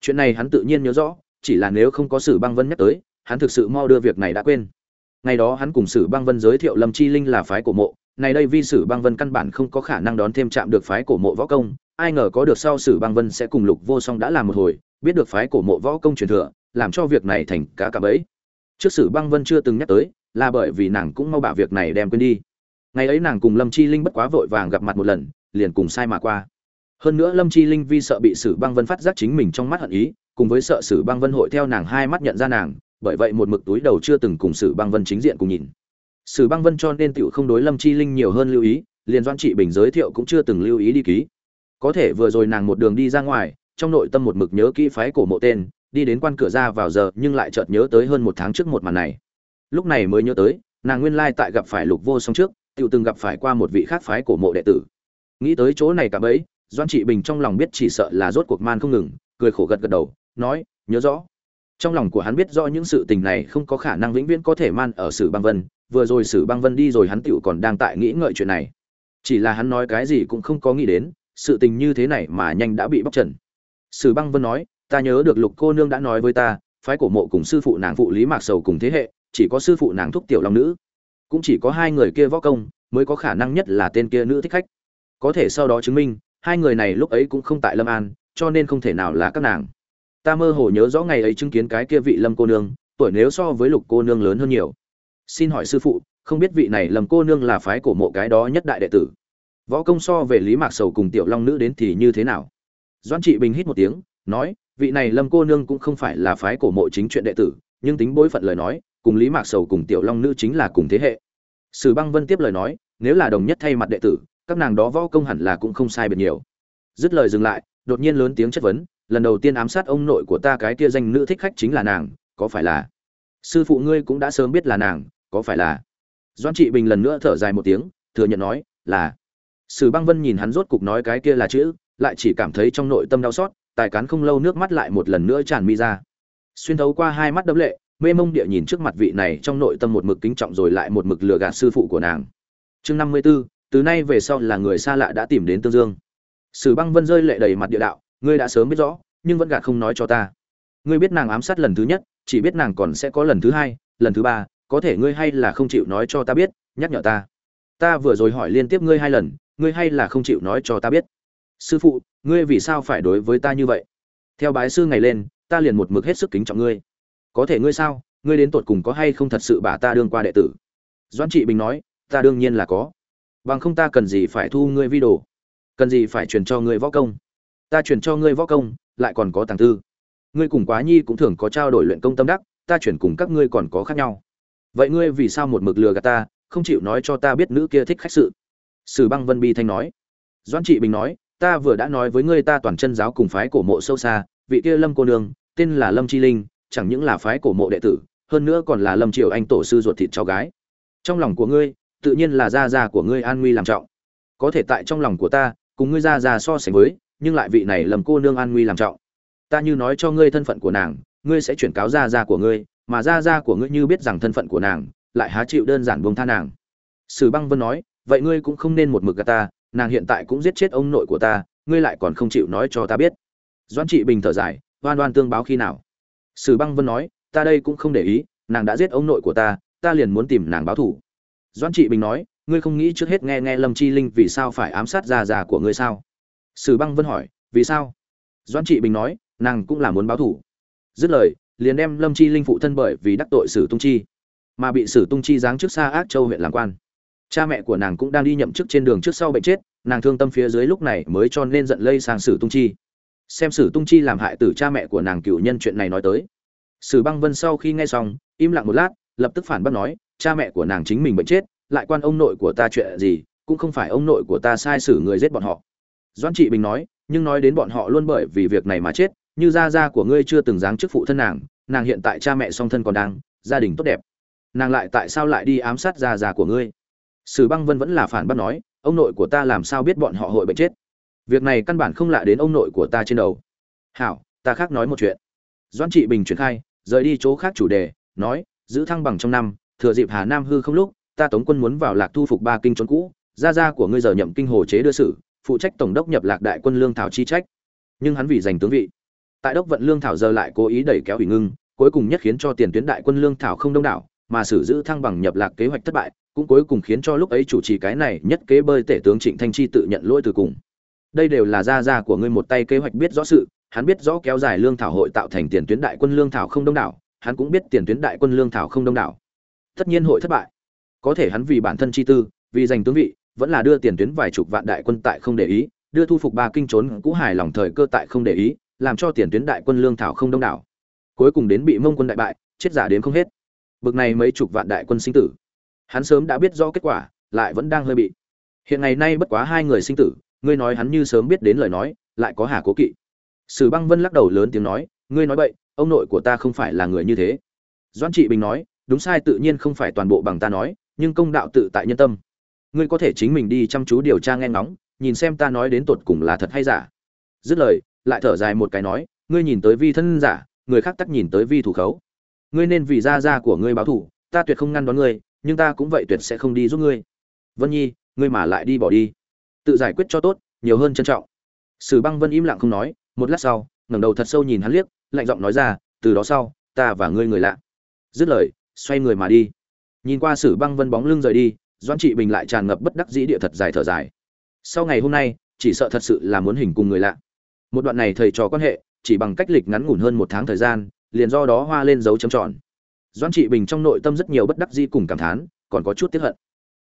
Chuyện này hắn tự nhiên nhớ rõ, chỉ là nếu không có sử băng vân nhắc tới, hắn thực sự mau đưa việc này đã quên. Ngày đó hắn cùng sử băng vân giới thiệu lâm chi linh là phái cổ mộ, này đây vi sử băng vân căn bản không có khả năng đón thêm chạm được phái cổ mộ võ công, ai ngờ có được sau sử băng vân sẽ cùng lục vô song đã làm một hồi, biết được phái cổ mộ võ công truyền thừa, làm cho việc này thành cá cả bẫy. Trước sử băng vân chưa từng nhắc tới, là bởi vì nàng cũng mau bảo việc này đem quên đi. Ngày ấy nàng cùng lâm chi linh bất quá vội vàng gặp mặt một lần, liền cùng sai mà qua hơn nữa lâm chi linh vi sợ bị sử băng vân phát giác chính mình trong mắt hận ý, cùng với sợ sử băng vân hội theo nàng hai mắt nhận ra nàng, bởi vậy một mực túi đầu chưa từng cùng sử băng vân chính diện cùng nhìn. Sử băng vân cho nên tựu không đối lâm chi linh nhiều hơn lưu ý, liền doan trị bình giới thiệu cũng chưa từng lưu ý đi ký. Có thể vừa rồi nàng một đường đi ra ngoài, trong nội tâm một mực nhớ kỹ phái cổ mộ tên, đi đến quan cửa ra vào giờ, nhưng lại chợt nhớ tới hơn một tháng trước một màn này. Lúc này mới nhớ tới, nàng nguyên lai tại gặp phải lục vô song trước tự từng gặp phải qua một vị khác phái cổ mộ đệ tử. Nghĩ tới chỗ này cả bấy doan trị bình trong lòng biết chỉ sợ là rốt cuộc man không ngừng, cười khổ gật gật đầu, nói, nhớ rõ, trong lòng của hắn biết rõ những sự tình này không có khả năng vĩnh viễn có thể man ở sử băng vân, vừa rồi sử băng vân đi rồi hắn tựu còn đang tại nghĩ ngợi chuyện này. Chỉ là hắn nói cái gì cũng không có nghĩ đến, sự tình như thế này mà nhanh đã bị bóc trần. Sử băng vân nói, ta nhớ được lục cô nương đã nói với ta, phái cổ mộ cùng sư phụ nàng phụ lý mạc sầu cùng thế hệ, chỉ có sư phụ nàng thúc tiểu long nữ, cũng chỉ có hai người kia võ công, mới có khả năng nhất là tên kia nữ thích khách. Có thể sau đó chứng minh hai người này lúc ấy cũng không tại lâm an, cho nên không thể nào là các nàng. Ta mơ hồ nhớ rõ ngày ấy chứng kiến cái kia vị lâm cô nương, tuổi nếu so với lục cô nương lớn hơn nhiều. Xin hỏi sư phụ, không biết vị này lâm cô nương là phái cổ mộ cái đó nhất đại đệ tử? Võ công so về lý mạc sầu cùng tiểu long nữ đến thì như thế nào? Doan trị bình hít một tiếng, nói, vị này lâm cô nương cũng không phải là phái cổ mộ chính chuyện đệ tử, nhưng tính bối phận lời nói, cùng lý mạc sầu cùng tiểu long nữ chính là cùng thế hệ. Sử băng vân tiếp lời nói, nếu là đồng nhất thay mặt đệ tử các nàng đó võ công hẳn là cũng không sai biệt nhiều. Dứt lời dừng lại đột nhiên lớn tiếng chất vấn lần đầu tiên ám sát ông nội của ta cái kia danh nữ thích khách chính là nàng có phải là? Sư phụ ngươi cũng đã sớm biết là nàng có phải là? Doan trị bình lần nữa thở dài một tiếng thừa nhận nói là. Sử băng vân nhìn hắn rốt cục nói cái kia là chữ lại chỉ cảm thấy trong nội tâm đau xót tài cán không lâu nước mắt lại một lần nữa tràn mi ra. Xuyên thấu qua hai mắt đấm lệ mê mông địa nhìn trước mặt vị này trong nội tâm một mực kính trọng rồi lại một mực lừa gạt sư phụ của nàng. Chương năm mươi 54, từ nay về sau là người xa lạ đã tìm đến tương dương. Sử băng vân rơi lệ đầy mặt địa đạo, ngươi đã sớm biết rõ, nhưng vẫn gạt không nói cho ta. Ngươi biết nàng ám sát lần thứ nhất, chỉ biết nàng còn sẽ có lần thứ hai, lần thứ ba, có thể ngươi hay là không chịu nói cho ta biết, nhắc nhở ta. Ta vừa rồi hỏi liên tiếp ngươi hai lần, ngươi hay là không chịu nói cho ta biết. Sư phụ, ngươi vì sao phải đối với ta như vậy? Theo bái sư ngày lên, ta liền một mực hết sức kính trọng ngươi. Có thể ngươi sao? Ngươi đến tột cùng có hay không thật sự bà ta đương qua đệ tử? Doãn trị bình nói, ta đương nhiên là có bằng không ta cần gì phải thu ngươi vi đồ? Cần gì phải truyền cho ngươi võ công? Ta truyền cho ngươi võ công, lại còn có tàng tư ngươi cùng quá nhi cũng thường có trao đổi luyện công tâm đắc, ta chuyển cùng các ngươi còn có khác nhau. Vậy ngươi vì sao một mực lừa gạt ta, không chịu nói cho ta biết nữ kia thích khách sự? Sử băng vân bi thanh nói. Doan trị bình nói, ta vừa đã nói với ngươi ta toàn chân giáo cùng phái cổ mộ sâu xa, vị kia lâm cô nương, tên là lâm chi linh, chẳng những là phái cổ mộ đệ tử, hơn nữa còn là lâm triều anh tổ sư ruột thịt cháu gái. Trong lòng của ngươi tự nhiên là gia gia của ngươi an nguy làm trọng. Có thể tại trong lòng của ta, cùng ngươi gia gia so sánh với, nhưng lại vị này lầm cô nương an nguy làm trọng. Ta như nói cho ngươi thân phận của nàng, ngươi sẽ chuyển cáo gia gia của ngươi, mà gia gia của ngươi như biết rằng thân phận của nàng, lại há chịu đơn giản buông tha nàng. Sử băng vân nói, vậy ngươi cũng không nên một mực gạt ta, nàng hiện tại cũng giết chết ông nội của ta, ngươi lại còn không chịu nói cho ta biết. Doãn trị bình thở dài, oan oan tương báo khi nào? Sử băng vân nói, ta đây cũng không để ý, nàng đã giết ông nội của ta ta liền muốn tìm nàng báo thù doãn trị bình nói, ngươi không nghĩ trước hết nghe nghe lâm chi linh vì sao phải ám sát già già của ngươi sao? Sử băng vân hỏi, vì sao? Doãn trị bình nói, nàng cũng là muốn báo thù dứt lời, liền đem lâm chi linh phụ thân bởi vì đắc tội sử tung chi, mà bị sử tung chi giáng trước xa ác châu huyện làm quan. Cha mẹ của nàng cũng đang đi nhậm chức trên đường trước sau bệnh chết, nàng thương tâm phía dưới lúc này mới cho nên giận lây sang sử tung chi. Xem sử tung chi làm hại tử cha mẹ của nàng cựu nhân chuyện này nói tới. Sử băng vân sau khi nghe xong, im lặng một lát, lập tức phản bác nói cha mẹ của nàng chính mình bệnh chết, lại quan ông nội của ta chuyện gì, cũng không phải ông nội của ta sai sử người giết bọn họ. Doan trị bình nói, nhưng nói đến bọn họ luôn bởi vì việc này mà chết, như gia gia của ngươi chưa từng dáng chức phụ thân nàng nàng hiện tại cha mẹ song thân còn đang, gia đình tốt đẹp. Nàng lại tại sao lại đi ám sát gia gia của ngươi? Sử băng vân vẫn là phản bác nói, ông nội của ta làm sao biết bọn họ hội bệnh chết? Việc này căn bản không lạ đến ông nội của ta trên đầu. Hảo, ta khác nói một chuyện. Doãn trị bình chuyển khai, rời đi chỗ khác chủ đề, nói, giữ thăng bằng trong năm thừa dịp hà nam hư không lúc ta tống quân muốn vào lạc thu phục ba kinh trốn cũ gia gia của ngươi giờ nhậm kinh hồ chế đưa sự, phụ trách tổng đốc nhập lạc đại quân lương thảo chi trách. Nhưng hắn vì giành tướng vị. Tại đốc vận lương thảo giờ lại cố ý đẩy kéo ủy ngưng cuối cùng nhất khiến cho tiền tuyến đại quân lương thảo không đông đảo mà sử giữ thăng bằng nhập lạc kế hoạch thất bại cũng cuối cùng khiến cho lúc ấy chủ trì cái này nhất kế bơi tể tướng trịnh thanh chi tự nhận lỗi từ cùng. Đây đều là gia gia của ngươi một tay kế hoạch biết rõ sự hắn biết rõ kéo dài lương thảo hội tạo thành tiền tuyến đại quân lương thảo không đông đảo hắn cũng biết tiền tuyến đại quân lương thảo không đông đảo tất nhiên hội thất bại. Có thể hắn vì bản thân chi tư, vì giành tướng vị, vẫn là đưa tiền tuyến vài chục vạn đại quân tại không để ý, đưa thu phục ba kinh trốn cũ hài lòng thời cơ tại không để ý, làm cho tiền tuyến đại quân lương thảo không đông đảo. Cuối cùng đến bị mông quân đại bại, chết giả đến không hết. Bực này mấy chục vạn đại quân sinh tử. Hắn sớm đã biết rõ kết quả, lại vẫn đang hơi bị. Hiện ngày nay bất quá hai người sinh tử, ngươi nói hắn như sớm biết đến lời nói, lại có hà cố kỵ. Sử băng vân lắc đầu lớn tiếng nói, ngươi nói vậy ông nội của ta không phải là người như thế. Doãn trị bình nói đúng sai tự nhiên không phải toàn bộ bằng ta nói, nhưng công đạo tự tại nhân tâm. Ngươi có thể chính mình đi chăm chú điều tra nghe ngóng, nhìn xem ta nói đến tột cùng là thật hay giả. Dứt lời, lại thở dài một cái nói, ngươi nhìn tới vi thân giả, người khác tắc nhìn tới vi thủ khấu. Ngươi nên vì gia gia của ngươi báo thủ ta tuyệt không ngăn đón ngươi, nhưng ta cũng vậy tuyệt sẽ không đi giúp ngươi. Vân nhi, ngươi mà lại đi bỏ đi. Tự giải quyết cho tốt, nhiều hơn trân trọng. Sử băng vân im lặng không nói, một lát sau, ngẩng đầu thật sâu nhìn hắn liếc, lạnh giọng nói ra, từ đó sau, ta và ngươi người lạ. Dứt lời xoay người mà đi. Nhìn qua sử băng vân bóng lưng rời đi, doãn trị bình lại tràn ngập bất đắc dĩ địa thật dài thở dài. Sau ngày hôm nay, chỉ sợ thật sự là muốn hình cùng người lạ. Một đoạn này thầy trò quan hệ, chỉ bằng cách lịch ngắn ngủn hơn một tháng thời gian, liền do đó hoa lên dấu chấm tròn. Doãn trị bình trong nội tâm rất nhiều bất đắc dĩ cùng cảm thán, còn có chút tiếc hận.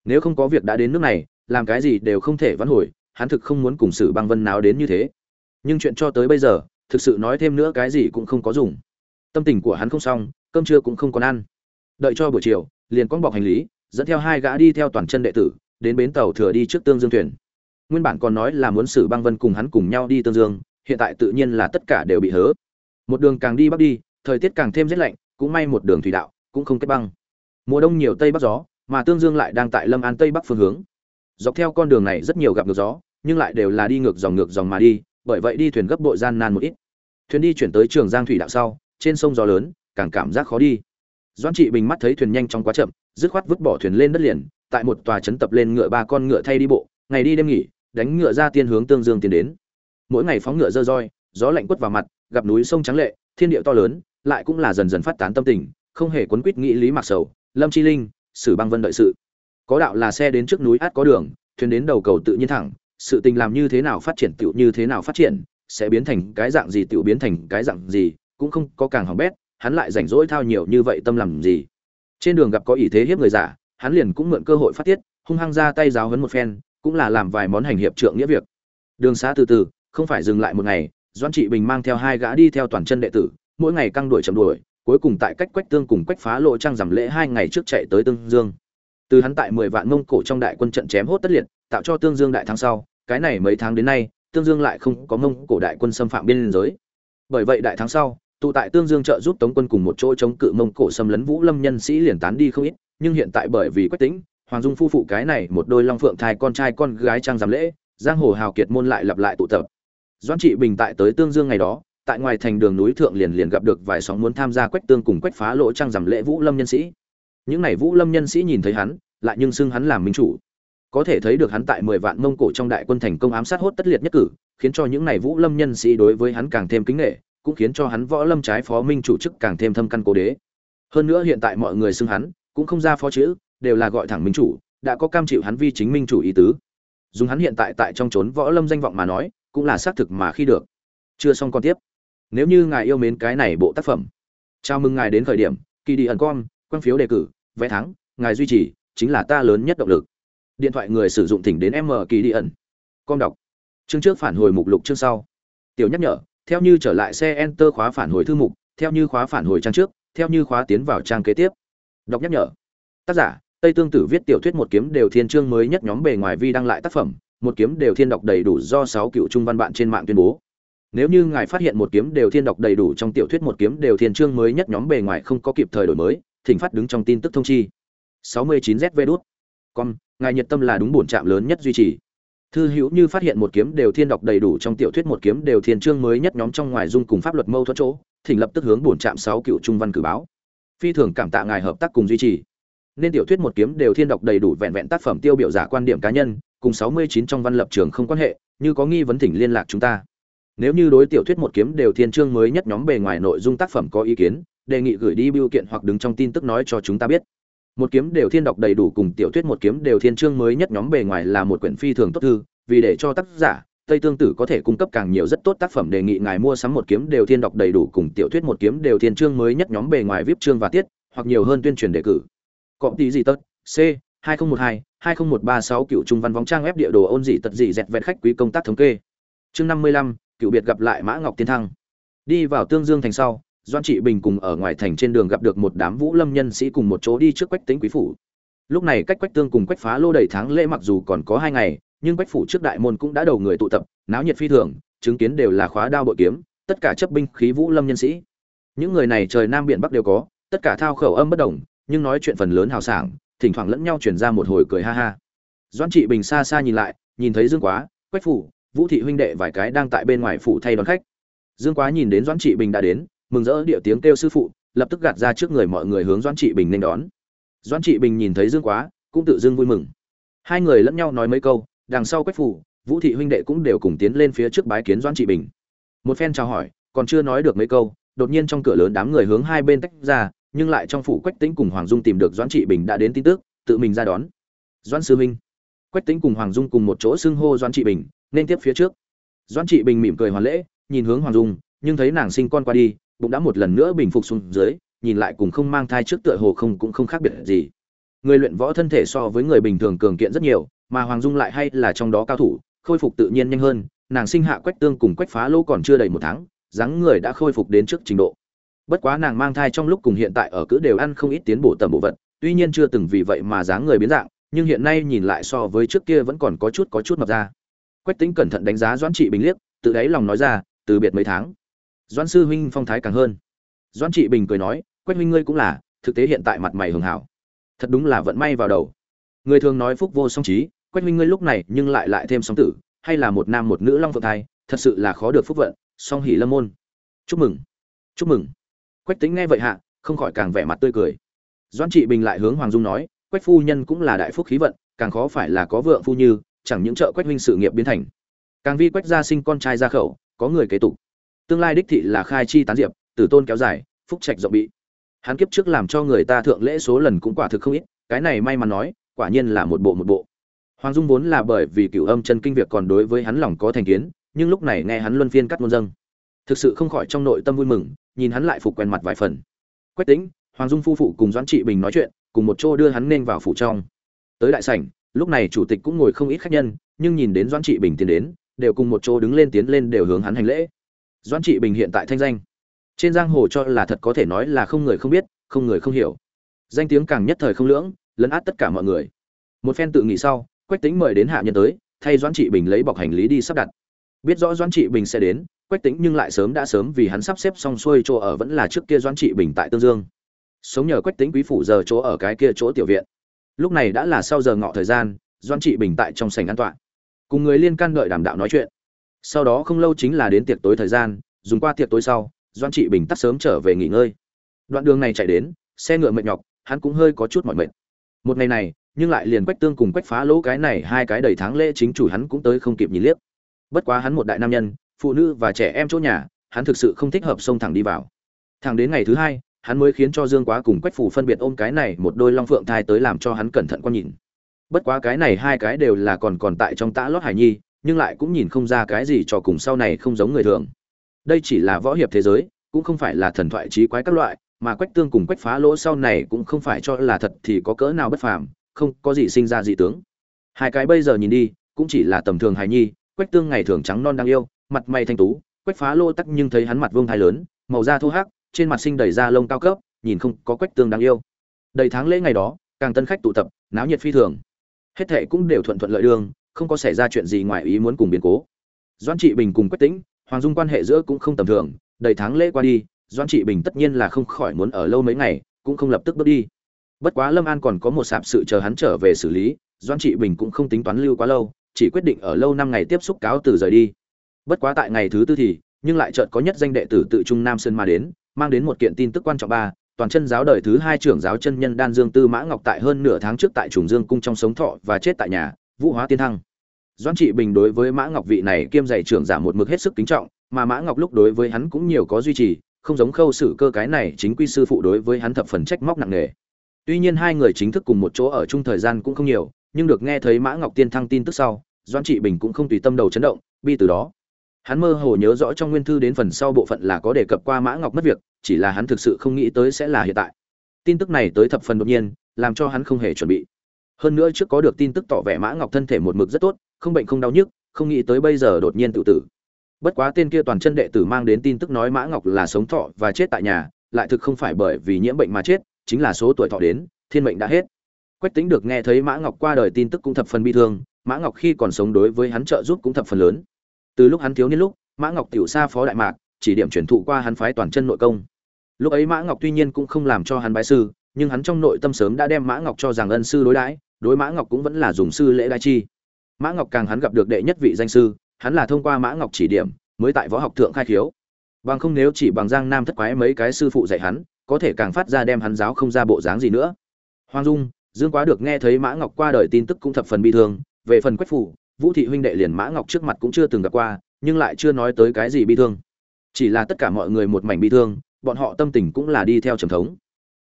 Nếu không có việc đã đến nước này, làm cái gì đều không thể vãn hồi, hắn thực không muốn cùng sử băng vân nào đến như thế. Nhưng chuyện cho tới bây giờ, thực sự nói thêm nữa cái gì cũng không có dùng. Tâm tình của hắn không xong, cơm trưa cũng không còn ăn đợi cho buổi chiều, liền con bọc hành lý, dẫn theo hai gã đi theo toàn chân đệ tử, đến bến tàu thừa đi trước tương dương thuyền. Nguyên bản còn nói là muốn xử băng vân cùng hắn cùng nhau đi tương dương, hiện tại tự nhiên là tất cả đều bị hớ. Một đường càng đi bắc đi, thời tiết càng thêm rét lạnh, cũng may một đường thủy đạo, cũng không kết băng. Mùa đông nhiều tây bắc gió, mà tương dương lại đang tại lâm an tây bắc phương hướng. Dọc theo con đường này rất nhiều gặp ngược gió, nhưng lại đều là đi ngược dòng ngược dòng mà đi, bởi vậy đi thuyền gấp bội gian nan một ít. Thuyền đi chuyển tới trường giang thủy đạo sau, trên sông gió lớn, càng cảm giác khó đi doãn trị bình mắt thấy thuyền nhanh trong quá chậm, dứt khoát vứt bỏ thuyền lên đất liền, tại một tòa trấn tập lên ngựa ba con ngựa thay đi bộ, ngày đi đêm nghỉ, đánh ngựa ra tiên hướng tương dương tiến đến. Mỗi ngày phóng ngựa dơ roi, gió lạnh quất vào mặt, gặp núi sông trắng lệ, thiên địa to lớn, lại cũng là dần dần phát tán tâm tình, không hề quấn quýt nghĩ lý mặc sầu, lâm chi linh, sử băng vân đợi sự. Có đạo là xe đến trước núi át có đường, thuyền đến đầu cầu tự nhiên thẳng, sự tình làm như thế nào phát triển tựu như thế nào phát triển, sẽ biến thành cái dạng gì tựu biến thành cái dạng gì, cũng không có càng hỏng bét hắn lại rảnh rỗi thao nhiều như vậy tâm làm gì? Trên đường gặp có ý thế hiếp người giả, hắn liền cũng mượn cơ hội phát tiết, hung hăng ra tay giáo hấn một phen, cũng là làm vài món hành hiệp trượng nghĩa việc. Đường xá từ từ, không phải dừng lại một ngày doan trị bình mang theo hai gã đi theo toàn chân đệ tử, mỗi ngày căng đuổi chậm đuổi, cuối cùng tại cách quách tương cùng quách phá lộ trang giảm lễ hai ngày trước chạy tới tương dương. Từ hắn tại mười vạn mông cổ trong đại quân trận chém hốt tất liệt, tạo cho tương dương đại thắng sau, cái này mấy tháng đến nay, tương dương lại không có mông cổ đại quân xâm phạm biên giới. Bởi vậy đại thắng sau tụ tại tương dương trợ giúp tống quân cùng một chỗ chống cự mông cổ xâm lấn vũ lâm nhân sĩ liền tán đi không ít, nhưng hiện tại bởi vì quách tính, hoàng dung phu phụ cái này một đôi long phượng thai con trai con gái trang giảm lễ, giang hồ hào kiệt môn lại lặp lại tụ tập. Doan trị bình tại tới tương dương ngày đó, tại ngoài thành đường núi thượng liền liền gặp được vài sóng muốn tham gia quách tương cùng quách phá lỗ trang giảm lễ vũ lâm nhân sĩ. Những n à y vũ lâm nhân sĩ nhìn thấy hắn, lại nhưng xưng hắn làm minh chủ. Có thể thấy được hắn tại mười vạn mông cổ trong đại quân thành công ám sát hốt tất liệt nhất cử, khiến cho những n à y vũ lâm nhân sĩ đối với hắn càng thêm kính nghệ cũng khiến cho hắn võ lâm trái phó minh chủ chức càng thêm thâm căn cố đế. Hơn nữa hiện tại mọi người xưng hắn, cũng không ra phó chữ, đều là gọi thẳng minh chủ, đã có cam chịu hắn vi chính minh chủ ý tứ. Dùng hắn hiện tại tại trong trốn võ lâm danh vọng mà nói, cũng là xác thực mà khi được. Chưa xong còn tiếp. Nếu như ngài yêu mến cái này bộ tác phẩm, chào mừng ngài đến khởi điểm, kỳ đi ẩn com quan phiếu đề cử, vé thắng, ngài duy trì, chính là ta lớn nhất động lực. Điện thoại người sử dụng thỉnh đến m kỳ đi ẩn. Com đọc. Chương trước phản hồi mục lục chương sau. Tiểu nhắc nhở theo như trở lại xe enter khóa phản hồi thư mục, theo như khóa phản hồi trang trước, theo như khóa tiến vào trang kế tiếp. Đọc nhắc nhở. Tác giả, tây tương tử viết tiểu thuyết một kiếm đều thiên chương mới nhất nhóm bề ngoài vi đăng lại tác phẩm, một kiếm đều thiên đọc đầy đủ do sáu cựu trung văn bạn trên mạng tuyên bố. Nếu như ngài phát hiện một kiếm đều thiên đọc đầy đủ trong tiểu thuyết một kiếm đều thiên chương mới nhất nhóm bề ngoài không có kịp thời đổi mới, thỉnh phát đứng trong tin tức thông chi. 69 zv đút con ngài nhiệt tâm là đúng bổn trạm lớn nhất duy trì thư hữu như phát hiện một kiếm đều thiên đọc đầy đủ trong tiểu thuyết một kiếm đều thiên chương mới nhất nhóm trong ngoài dung cùng pháp luật mâu thuẫn chỗ, thỉnh lập tức hướng bổn trạm sáu cựu trung văn cử báo. Phi thường cảm tạ ngài hợp tác cùng duy trì. Nên tiểu thuyết một kiếm đều thiên đọc đầy đủ vẹn vẹn tác phẩm tiêu biểu giả quan điểm cá nhân, cùng sáu mươi chín trong văn lập trường không quan hệ, như có nghi vấn thỉnh liên lạc chúng ta. Nếu như đối tiểu thuyết một kiếm đều thiên chương mới nhất nhóm bề ngoài nội dung tác phẩm có ý kiến, đề nghị gửi đi biểu kiện hoặc đứng trong tin tức nói cho chúng ta biết một kiếm đều thiên đọc đầy đủ cùng tiểu thuyết một kiếm đều thiên chương mới nhất nhóm bề ngoài là một quyển phi thường tốt thư vì để cho tác giả tây tương tử có thể cung cấp càng nhiều rất tốt tác phẩm đề nghị ngài mua sắm một kiếm đều thiên đọc đầy đủ cùng tiểu thuyết một kiếm đều thiên chương mới nhất nhóm bề ngoài vip chương và tiết hoặc nhiều hơn tuyên truyền đề cử. Cọp tí gì tất c 2012 20136 cựu trung văn vóng trang web địa đồ ôn dị tật dị dẹt vẹt khách quý công tác thống kê. Chương 55, cựu biệt gặp lại mã ngọc tiên thăng. Đi vào tương dương thành sau doan trị bình cùng ở ngoài thành trên đường gặp được một đám vũ lâm nhân sĩ cùng một chỗ đi trước quách tính quý phủ. Lúc này cách quách tương cùng quách phá lô đầy tháng lễ mặc dù còn có hai ngày, nhưng quách phủ trước đại môn cũng đã đầu người tụ tập, náo nhiệt phi thường, chứng kiến đều là khóa đao bội kiếm, tất cả chấp binh khí vũ lâm nhân sĩ. Những người này trời nam biển bắc đều có, tất cả thao khẩu âm bất đồng nhưng nói chuyện phần lớn hào sảng, thỉnh thoảng lẫn nhau chuyển ra một hồi cười ha ha. Doan trị bình xa xa nhìn lại, nhìn thấy dương quá, quách phủ, vũ thị huynh đệ vài cái đang tại bên ngoài phủ thay đón khách. Dương quá nhìn đến doan trị bình đã đến mừng rỡ địa tiếng kêu sư phụ, lập tức gạt ra trước người mọi người hướng doan trị bình nên đón. Doan trị bình nhìn thấy dương quá, cũng tự dưng vui mừng. Hai người lẫn nhau nói mấy câu, đằng sau quách phủ vũ thị huynh đệ cũng đều cùng tiến lên phía trước bái kiến doan trị bình. Một phen chào hỏi, còn chưa nói được mấy câu, đột nhiên trong cửa lớn đám người hướng hai bên tách ra, nhưng lại trong phủ quách tĩnh cùng hoàng dung tìm được doãn trị bình đã đến tin tức, tự mình ra đón. Doãn sư minh quách tĩnh cùng hoàng dung cùng một chỗ xưng hô doãn trị bình, nên tiếp phía trước. Doãn trị bình mỉm cười hoàn lễ, nhìn hướng hoàng dung, nhưng thấy nàng sinh con qua đi bụng đã một lần nữa bình phục xuống dưới, nhìn lại cùng không mang thai trước tựa hồ không cũng không khác biệt gì. Người luyện võ thân thể so với người bình thường cường kiện rất nhiều, mà hoàng dung lại hay là trong đó cao thủ, khôi phục tự nhiên nhanh hơn, nàng sinh hạ quách tương cùng quách phá lỗ còn chưa đầy một tháng, dáng người đã khôi phục đến trước trình độ. Bất quá nàng mang thai trong lúc cùng hiện tại ở cữ đều ăn không ít tiến bộ tầm bộ vật, tuy nhiên chưa từng vì vậy mà dáng người biến dạng, nhưng hiện nay nhìn lại so với trước kia vẫn còn có chút có chút mập ra. Quách tính cẩn thận đánh giá doãn trị bình liếc, tự đáy lòng nói ra, từ biệt mấy tháng doãn sư huynh phong thái càng hơn. Doãn trị bình cười nói, quách huynh ngươi cũng là, thực tế hiện tại mặt mày hường hảo. Thật đúng là vận may vào đầu. Người thường nói phúc vô song trí, quách huynh ngươi lúc này nhưng lại lại thêm song tử, hay là một nam một nữ long phượng thai, thật sự là khó được phúc vận, song hỷ lâm môn. Chúc mừng chúc mừng. Quách tính nghe vậy hạ, không khỏi càng vẻ mặt tươi cười. Doan trị bình lại hướng hoàng dung nói, quách phu nhân cũng là đại phúc khí vận, càng khó phải là có vượng phu như, chẳng những trợ quách huynh sự nghiệp biến thành. Càng vi quách gia sinh con trai ra khẩu, có người kế tục tương lai đích thị là khai chi tán diệp, tử tôn kéo dài, phúc trạch rộng bị. Hắn kiếp trước làm cho người ta thượng lễ số lần cũng quả thực không ít, cái này may mắn nói, quả nhiên là một bộ một bộ. Hoàng dung vốn là bởi vì cựu âm chân kinh việc còn đối với hắn lòng có thành kiến, nhưng lúc này nghe hắn luân phiên cắt ngôn dâng. Thực sự không khỏi trong nội tâm vui mừng, nhìn hắn lại phục quen mặt vài phần. Quách tính hoàng dung phu phụ cùng doãn trị bình nói chuyện, cùng một chỗ đưa hắn nên vào phủ trong. Tới đại sảnh, lúc này chủ tịch cũng ngồi không ít khách nhân, nhưng nhìn đến doãn trị bình tiến đến, đều cùng một chỗ đứng lên tiến lên đều hướng hắn hành lễ doãn trị bình hiện tại thanh danh. Trên giang hồ cho là thật có thể nói là không người không biết, không người không hiểu. Danh tiếng càng nhất thời không lưỡng, lấn át tất cả mọi người. Một phen tự nghĩ sau, quách tính mời đến hạ nhân tới, thay doãn trị bình lấy bọc hành lý đi sắp đặt. Biết rõ doãn trị bình sẽ đến, quách tính nhưng lại sớm đã sớm vì hắn sắp xếp xong xuôi chỗ ở vẫn là trước kia doãn trị bình tại tương dương. Sống nhờ quách tính quý phủ giờ chỗ ở cái kia chỗ tiểu viện. Lúc này đã là sau giờ ngọ thời gian, doãn trị bình tại trong sảnh an toàn cùng người liên can đợi đàm đạo nói chuyện sau đó không lâu chính là đến tiệc tối thời gian, dùng qua tiệc tối sau doan trị bình tắt sớm trở về nghỉ ngơi. Đoạn đường này chạy đến, xe ngựa mệt nhọc, hắn cũng hơi có chút mỏi mệt. Một ngày này, nhưng lại liền quách tương cùng quách phá lỗ cái này hai cái đầy tháng lễ chính chủ hắn cũng tới không kịp nhìn liếc. Bất quá hắn một đại nam nhân, phụ nữ và trẻ em chỗ nhà, hắn thực sự không thích hợp xông thẳng đi vào. Thẳng đến ngày thứ hai, hắn mới khiến cho dương quá cùng quách phủ phân biệt ôm cái này một đôi long phượng thai tới làm cho hắn cẩn thận quan nhìn. Bất quá cái này hai cái đều là còn còn tại trong tã lót hải nhi nhưng lại cũng nhìn không ra cái gì cho cùng sau này không giống người thường. Đây chỉ là võ hiệp thế giới, cũng không phải là thần thoại trí quái các loại, mà quách tương cùng quách phá lỗ sau này cũng không phải cho là thật thì có cỡ nào bất phàm, không có gì sinh ra dị tướng. Hai cái bây giờ nhìn đi, cũng chỉ là tầm thường hài nhi, quách tương ngày thường trắng non đang yêu, mặt mày thanh tú, quách phá lô tắc nhưng thấy hắn mặt vương thai lớn, màu da thô hắc, trên mặt sinh đầy da lông cao cấp, nhìn không có quách tương đáng yêu. Đầy tháng lễ ngày đó, càng tân khách tụ tập, náo nhiệt phi thường. Hết thệ cũng đều thuận thuận lợi đường không có xảy ra chuyện gì ngoài ý muốn cùng biến cố. Doan trị bình cùng quách tĩnh, hoàng dung quan hệ giữa cũng không tầm thường, đầy tháng lễ qua đi doan trị bình tất nhiên là không khỏi muốn ở lâu mấy ngày, cũng không lập tức bước đi. Bất quá lâm an còn có một sạp sự chờ hắn trở về xử lý doan trị bình cũng không tính toán lưu quá lâu, chỉ quyết định ở lâu năm ngày tiếp xúc cáo từ rời đi. Bất quá tại ngày thứ tư thì, nhưng lại chợt có nhất danh đệ tử tự trung nam sơn mà đến, mang đến một kiện tin tức quan trọng ba, toàn chân giáo đời thứ hai trưởng giáo chân nhân đan dương tư mã ngọc tại hơn nửa tháng trước tại trùng dương cung trong sống thọ và chết tại nhà vũ hóa tiên thăng. Doãn trị bình đối với mã ngọc vị này kiêm dạy trưởng giả một mực hết sức kính trọng, mà mã ngọc lúc đối với hắn cũng nhiều có duy trì, không giống khâu xử cơ cái này chính quy sư phụ đối với hắn thập phần trách móc nặng nề. Tuy nhiên hai người chính thức cùng một chỗ ở chung thời gian cũng không nhiều, nhưng được nghe thấy mã ngọc tiên thăng tin tức sau, doãn trị bình cũng không tùy tâm đầu chấn động, bi từ đó. Hắn mơ hồ nhớ rõ trong nguyên thư đến phần sau bộ phận là có đề cập qua mã ngọc mất việc, chỉ là hắn thực sự không nghĩ tới sẽ là hiện tại. Tin tức này tới thập phần đột nhiên, làm cho hắn không hề chuẩn bị hơn nữa trước có được tin tức tỏ vẻ mã ngọc thân thể một mực rất tốt, không bệnh không đau nhức, không nghĩ tới bây giờ đột nhiên tự tử. Bất quá tên kia toàn chân đệ tử mang đến tin tức nói mã ngọc là sống thọ và chết tại nhà, lại thực không phải bởi vì nhiễm bệnh mà chết, chính là số tuổi thọ đến, thiên mệnh đã hết. Quách tính được nghe thấy mã ngọc qua đời tin tức cũng thập phần bi thương, mã ngọc khi còn sống đối với hắn trợ giúp cũng thập phần lớn. Từ lúc hắn thiếu niên lúc, mã ngọc tiểu xa phó đại mạc, chỉ điểm truyền thụ qua hắn phái toàn chân nội công. Lúc ấy mã ngọc tuy nhiên cũng không làm cho hắn bái sư, nhưng hắn trong nội tâm sớm đã đem mã ngọc cho rằng ân sư đối đãi đối mã ngọc cũng vẫn là dùng sư lễ đại chi. Mã ngọc càng hắn gặp được đệ nhất vị danh sư, hắn là thông qua mã ngọc chỉ điểm, mới tại võ học thượng khai khiếu. Bằng không nếu chỉ bằng giang nam thất quái mấy cái sư phụ dạy hắn, có thể càng phát ra đem hắn giáo không ra bộ dáng gì nữa. Hoàng dung, dương quá được nghe thấy mã ngọc qua đời tin tức cũng thập phần bi thương, về phần quách phủ, vũ thị huynh đệ liền mã ngọc trước mặt cũng chưa từng gặp qua, nhưng lại chưa nói tới cái gì bi thương. Chỉ là tất cả mọi người một mảnh bi thương, bọn họ tâm tình cũng là đi theo trầm thống.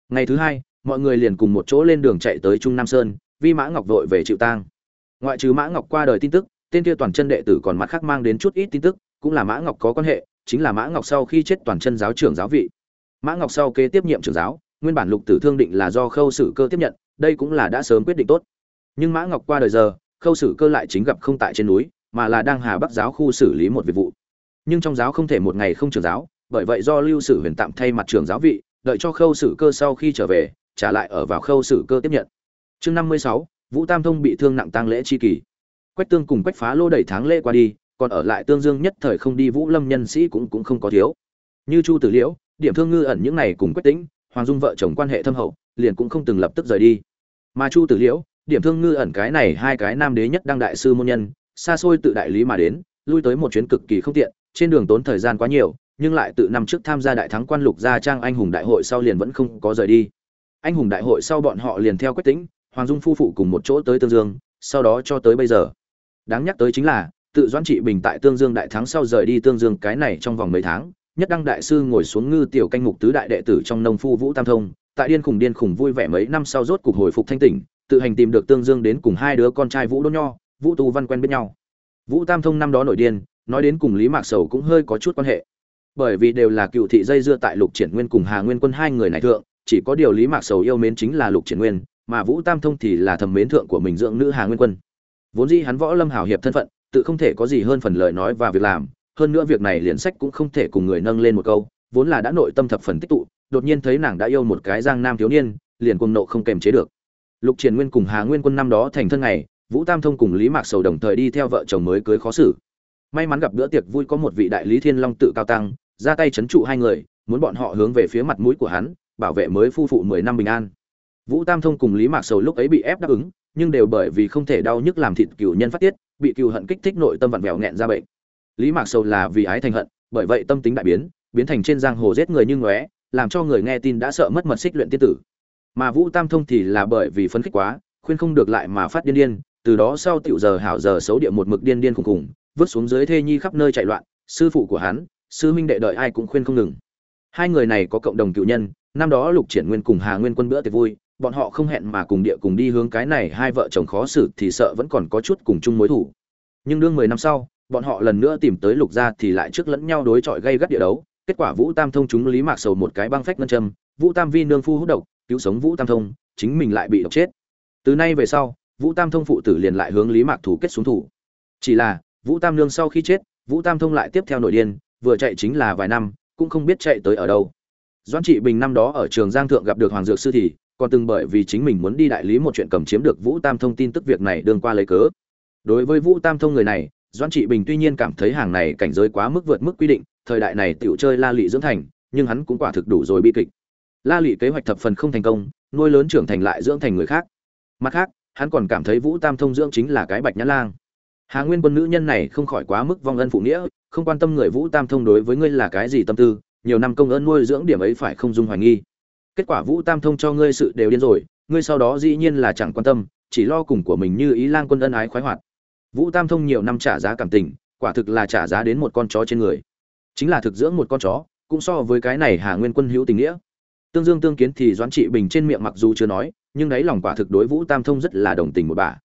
Ngày thứ hai, mọi người liền cùng một chỗ lên đường chạy tới trung nam sơn vi mã ngọc vội về chịu tang. Ngoại trừ mã ngọc qua đời tin tức, tên kia toàn chân đệ tử còn mặt khác mang đến chút ít tin tức, cũng là mã ngọc có quan hệ, chính là mã ngọc sau khi chết toàn chân giáo trưởng giáo vị. Mã ngọc sau kế tiếp nhiệm trưởng giáo, nguyên bản lục tử thương định là do khâu sử cơ tiếp nhận, đây cũng là đã sớm quyết định tốt. Nhưng mã ngọc qua đời giờ, khâu sử cơ lại chính gặp không tại trên núi, mà là đang hà bắc giáo khu xử lý một việc vụ. Nhưng trong giáo không thể một ngày không trưởng giáo, bởi vậy do lưu sử huyền tạm thay mặt trưởng giáo vị, đợi cho khâu sử cơ sau khi trở về, trả lại ở vào khâu sử cơ tiếp nhận chương năm mươi sáu, vũ tam thông bị thương nặng tang lễ chi kỳ. Quách tương cùng quách phá lô đẩy tháng lễ qua đi, còn ở lại tương dương nhất thời không đi vũ lâm nhân sĩ cũng cũng không có thiếu. Như chu tử liễu, điểm thương ngư ẩn những này cùng quách tĩnh, hoàng dung vợ chồng quan hệ thâm hậu, liền cũng không từng lập tức rời đi. Mà chu tử liễu, điểm thương ngư ẩn cái này hai cái nam đế nhất đăng đại sư môn nhân, xa xôi tự đại lý mà đến, lui tới một chuyến cực kỳ không tiện, trên đường tốn thời gian quá nhiều, nhưng lại tự năm trước tham gia đại thắng quan lục gia trang anh hùng đại hội sau liền vẫn không có rời đi. Anh hùng đại hội sau bọn họ liền theo quách tĩnh hoàng dung phu phụ cùng một chỗ tới tương dương, sau đó cho tới bây giờ. Đáng nhắc tới chính là, tự doãn trị bình tại tương dương đại thắng sau rời đi tương dương cái này trong vòng mấy tháng, nhất đăng đại sư ngồi xuống ngư tiểu canh mục tứ đại đệ tử trong nông phu vũ tam thông, tại điên khùng điên khùng vui vẻ mấy năm sau rốt cục hồi phục thanh tỉnh, tự hành tìm được tương dương đến cùng hai đứa con trai vũ đỗ nho, vũ tu văn quen biết nhau. Vũ tam thông năm đó nổi điên, nói đến cùng lý mạc sầu cũng hơi có chút quan hệ. Bởi vì đều là cựu thị dây dưa tại lục triển nguyên cùng hà nguyên quân hai người này thượng, chỉ có điều lý mạc sầu yêu mến chính là lục triển nguyên mà vũ tam thông thì là thầm mến thượng của mình dưỡng nữ hà nguyên quân. Vốn dĩ hắn võ lâm hào hiệp thân phận, tự không thể có gì hơn phần lời nói và việc làm, hơn nữa việc này liền sách cũng không thể cùng người nâng lên một câu, vốn là đã nội tâm thập phần tích tụ, đột nhiên thấy nàng đã yêu một cái giang nam thiếu niên, liền cuồng nộ không kềm chế được. Lục triển nguyên cùng hà nguyên quân năm đó thành thân ngày, vũ tam thông cùng lý mạc sầu đồng thời đi theo vợ chồng mới cưới khó xử. May mắn gặp bữa tiệc vui có một vị đại lý thiên long tự cao tăng, ra tay chấn trụ hai người, muốn bọn họ hướng về phía mặt mũi của hắn, bảo vệ mới phu phụ mười năm bình an vũ tam thông cùng lý mạc sầu lúc ấy bị ép đáp ứng, nhưng đều bởi vì không thể đau nhức làm thịt cừu nhân phát tiết, bị cừu hận kích thích nội tâm vặn vẹo nghẹn ra bệnh. Lý mạc sầu là vì ái thành hận, bởi vậy tâm tính đại biến biến thành trên giang hồ giết người như ngóe, làm cho người nghe tin đã sợ mất mật xích luyện tiên tử. Mà vũ tam thông thì là bởi vì phấn khích quá, khuyên không được lại mà phát điên điên, từ đó sau tiểu giờ hảo giờ xấu địa một mực điên điên khùng khùng, vứt xuống dưới thê nhi khắp nơi chạy loạn, sư phụ của hắn, sư minh đệ đợi ai cũng khuyên không ngừng. Hai người này có cộng đồng cựu nhân, năm đó lục triển nguyên cùng hà nguyên quân bữa tiệc vui bọn họ không hẹn mà cùng địa cùng đi hướng cái này hai vợ chồng khó xử thì sợ vẫn còn có chút cùng chung mối thủ. Nhưng đương mười năm sau, bọn họ lần nữa tìm tới lục gia thì lại trước lẫn nhau đối chọi gây gắt địa đấu. Kết quả vũ tam thông chúng lý mạc sầu một cái băng phách ngân châm, vũ tam vi nương phu hút độc, cứu sống vũ tam thông, chính mình lại bị độc chết. Từ nay về sau, vũ tam thông phụ tử liền lại hướng lý mạc thủ kết xuống thủ. Chỉ là, vũ tam nương sau khi chết, vũ tam thông lại tiếp theo nội điên, vừa chạy chính là vài năm, cũng không biết chạy tới ở đâu. Doãn trị bình năm đó ở trường giang thượng gặp được hoàng dược sư thì còn từng bởi vì chính mình muốn đi đại lý một chuyện cầm chiếm được vũ tam thông tin tức việc này đương qua lấy cớ. Đối với vũ tam thông người này, doãn trị bình tuy nhiên cảm thấy hàng này cảnh giới quá mức vượt mức quy định, thời đại này tiểu chơi la Lệ dưỡng thành, nhưng hắn cũng quả thực đủ rồi bi kịch. La Lệ kế hoạch thập phần không thành công, nuôi lớn trưởng thành lại dưỡng thành người khác. Mặt khác, hắn còn cảm thấy vũ tam thông dưỡng chính là cái bạch nhã lang. Hà nguyên quân nữ nhân này không khỏi quá mức vong ân phụ nghĩa, không quan tâm người vũ tam thông đối với ngươi là cái gì tâm tư, nhiều năm công ơn nuôi dưỡng điểm ấy phải không dung hoài nghi kết quả vũ tam thông cho ngươi sự đều điên rồi, ngươi sau đó dĩ nhiên là chẳng quan tâm, chỉ lo cùng của mình như ý lang quân ân ái khoái hoạt. Vũ tam thông nhiều năm trả giá cảm tình, quả thực là trả giá đến một con chó trên người. Chính là thực dưỡng một con chó, cũng so với cái này hà nguyên quân hữu tình nghĩa. Tương dương tương kiến thì doãn trị bình trên miệng mặc dù chưa nói, nhưng đáy lòng quả thực đối vũ tam thông rất là đồng tình một bà.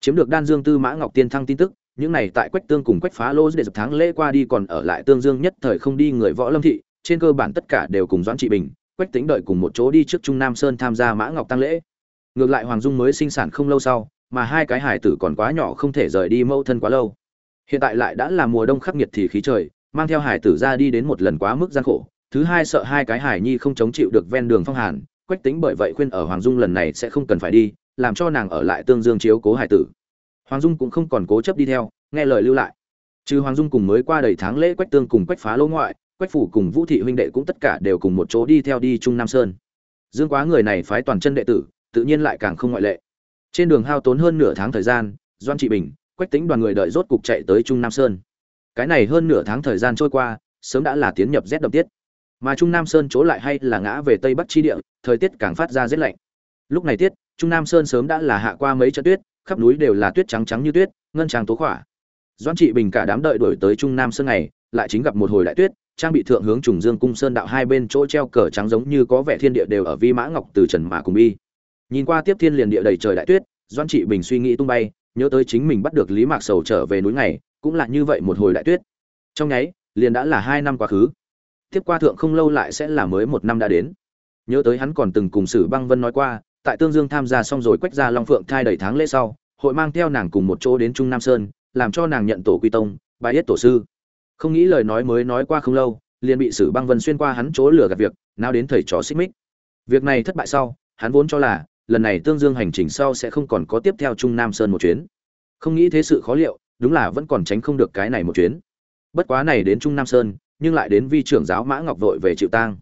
Chiếm được đan dương tư mã ngọc tiên thăng tin tức, những này tại quách tương cùng quách phá lô để dập tháng lễ qua đi còn ở lại tương dương nhất thời không đi người võ lâm thị, trên cơ bản tất cả đều cùng doãn trị bình quách tính đợi cùng một chỗ đi trước trung nam sơn tham gia mã ngọc tăng lễ. Ngược lại hoàng dung mới sinh sản không lâu sau, mà hai cái hải tử còn quá nhỏ không thể rời đi mâu thân quá lâu. Hiện tại lại đã là mùa đông khắc nghiệt thì khí trời, mang theo hải tử ra đi đến một lần quá mức gian khổ. Thứ hai sợ hai cái hải nhi không chống chịu được ven đường phong hàn, quách tính bởi vậy khuyên ở hoàng dung lần này sẽ không cần phải đi, làm cho nàng ở lại tương dương chiếu cố hải tử. Hoàng dung cũng không còn cố chấp đi theo, nghe lời lưu lại. Trừ hoàng dung cùng mới qua đầy tháng lễ quách tương cùng quách phá lỗ ngoại quách phủ cùng vũ thị huynh đệ cũng tất cả đều cùng một chỗ đi theo đi trung nam sơn. Dương quá người này phái toàn chân đệ tử, tự nhiên lại càng không ngoại lệ. Trên đường hao tốn hơn nửa tháng thời gian, doan trị bình, quách tính đoàn người đợi rốt cục chạy tới trung nam sơn. Cái này hơn nửa tháng thời gian trôi qua, sớm đã là tiến nhập rét đậm tiết. Mà trung nam sơn chỗ lại hay là ngã về tây bắc chi địa, thời tiết càng phát ra rét lạnh. Lúc này tiết, trung nam sơn sớm đã là hạ qua mấy trận tuyết, khắp núi đều là tuyết trắng trắng như tuyết, ngân tràng tố khỏa. Doan trị bình cả đám đợi đổi tới trung nam sơn này, lại chính gặp một hồi đại tuyết trang bị thượng hướng trùng dương cung sơn đạo hai bên chỗ treo cờ trắng giống như có vẻ thiên địa đều ở vi mã ngọc từ trần mà cùng bi. Nhìn qua tiếp thiên liền địa đầy trời đại tuyết doan trị bình suy nghĩ tung bay, nhớ tới chính mình bắt được lý mạc sầu trở về núi ngày, cũng là như vậy một hồi đại tuyết. Trong nháy, liền đã là hai năm quá khứ. Tiếp qua thượng không lâu lại sẽ là mới một năm đã đến. Nhớ tới hắn còn từng cùng sử băng vân nói qua, tại tương dương tham gia xong rồi quách ra long phượng thai đầy tháng lễ sau, hội mang theo nàng cùng một chỗ đến trung nam sơn, làm cho nàng nhận tổ quy tông bài yết tổ sư không nghĩ lời nói mới nói qua không lâu, liền bị sử băng vân xuyên qua hắn chỗ lừa gạt việc, nào đến thầy trò xích mích. Việc này thất bại sau, hắn vốn cho là, lần này tương dương hành trình sau sẽ không còn có tiếp theo trung nam sơn một chuyến. Không nghĩ thế sự khó liệu, đúng là vẫn còn tránh không được cái này một chuyến. Bất quá này đến trung nam sơn, nhưng lại đến vi trưởng giáo mã ngọc vội về chịu tang.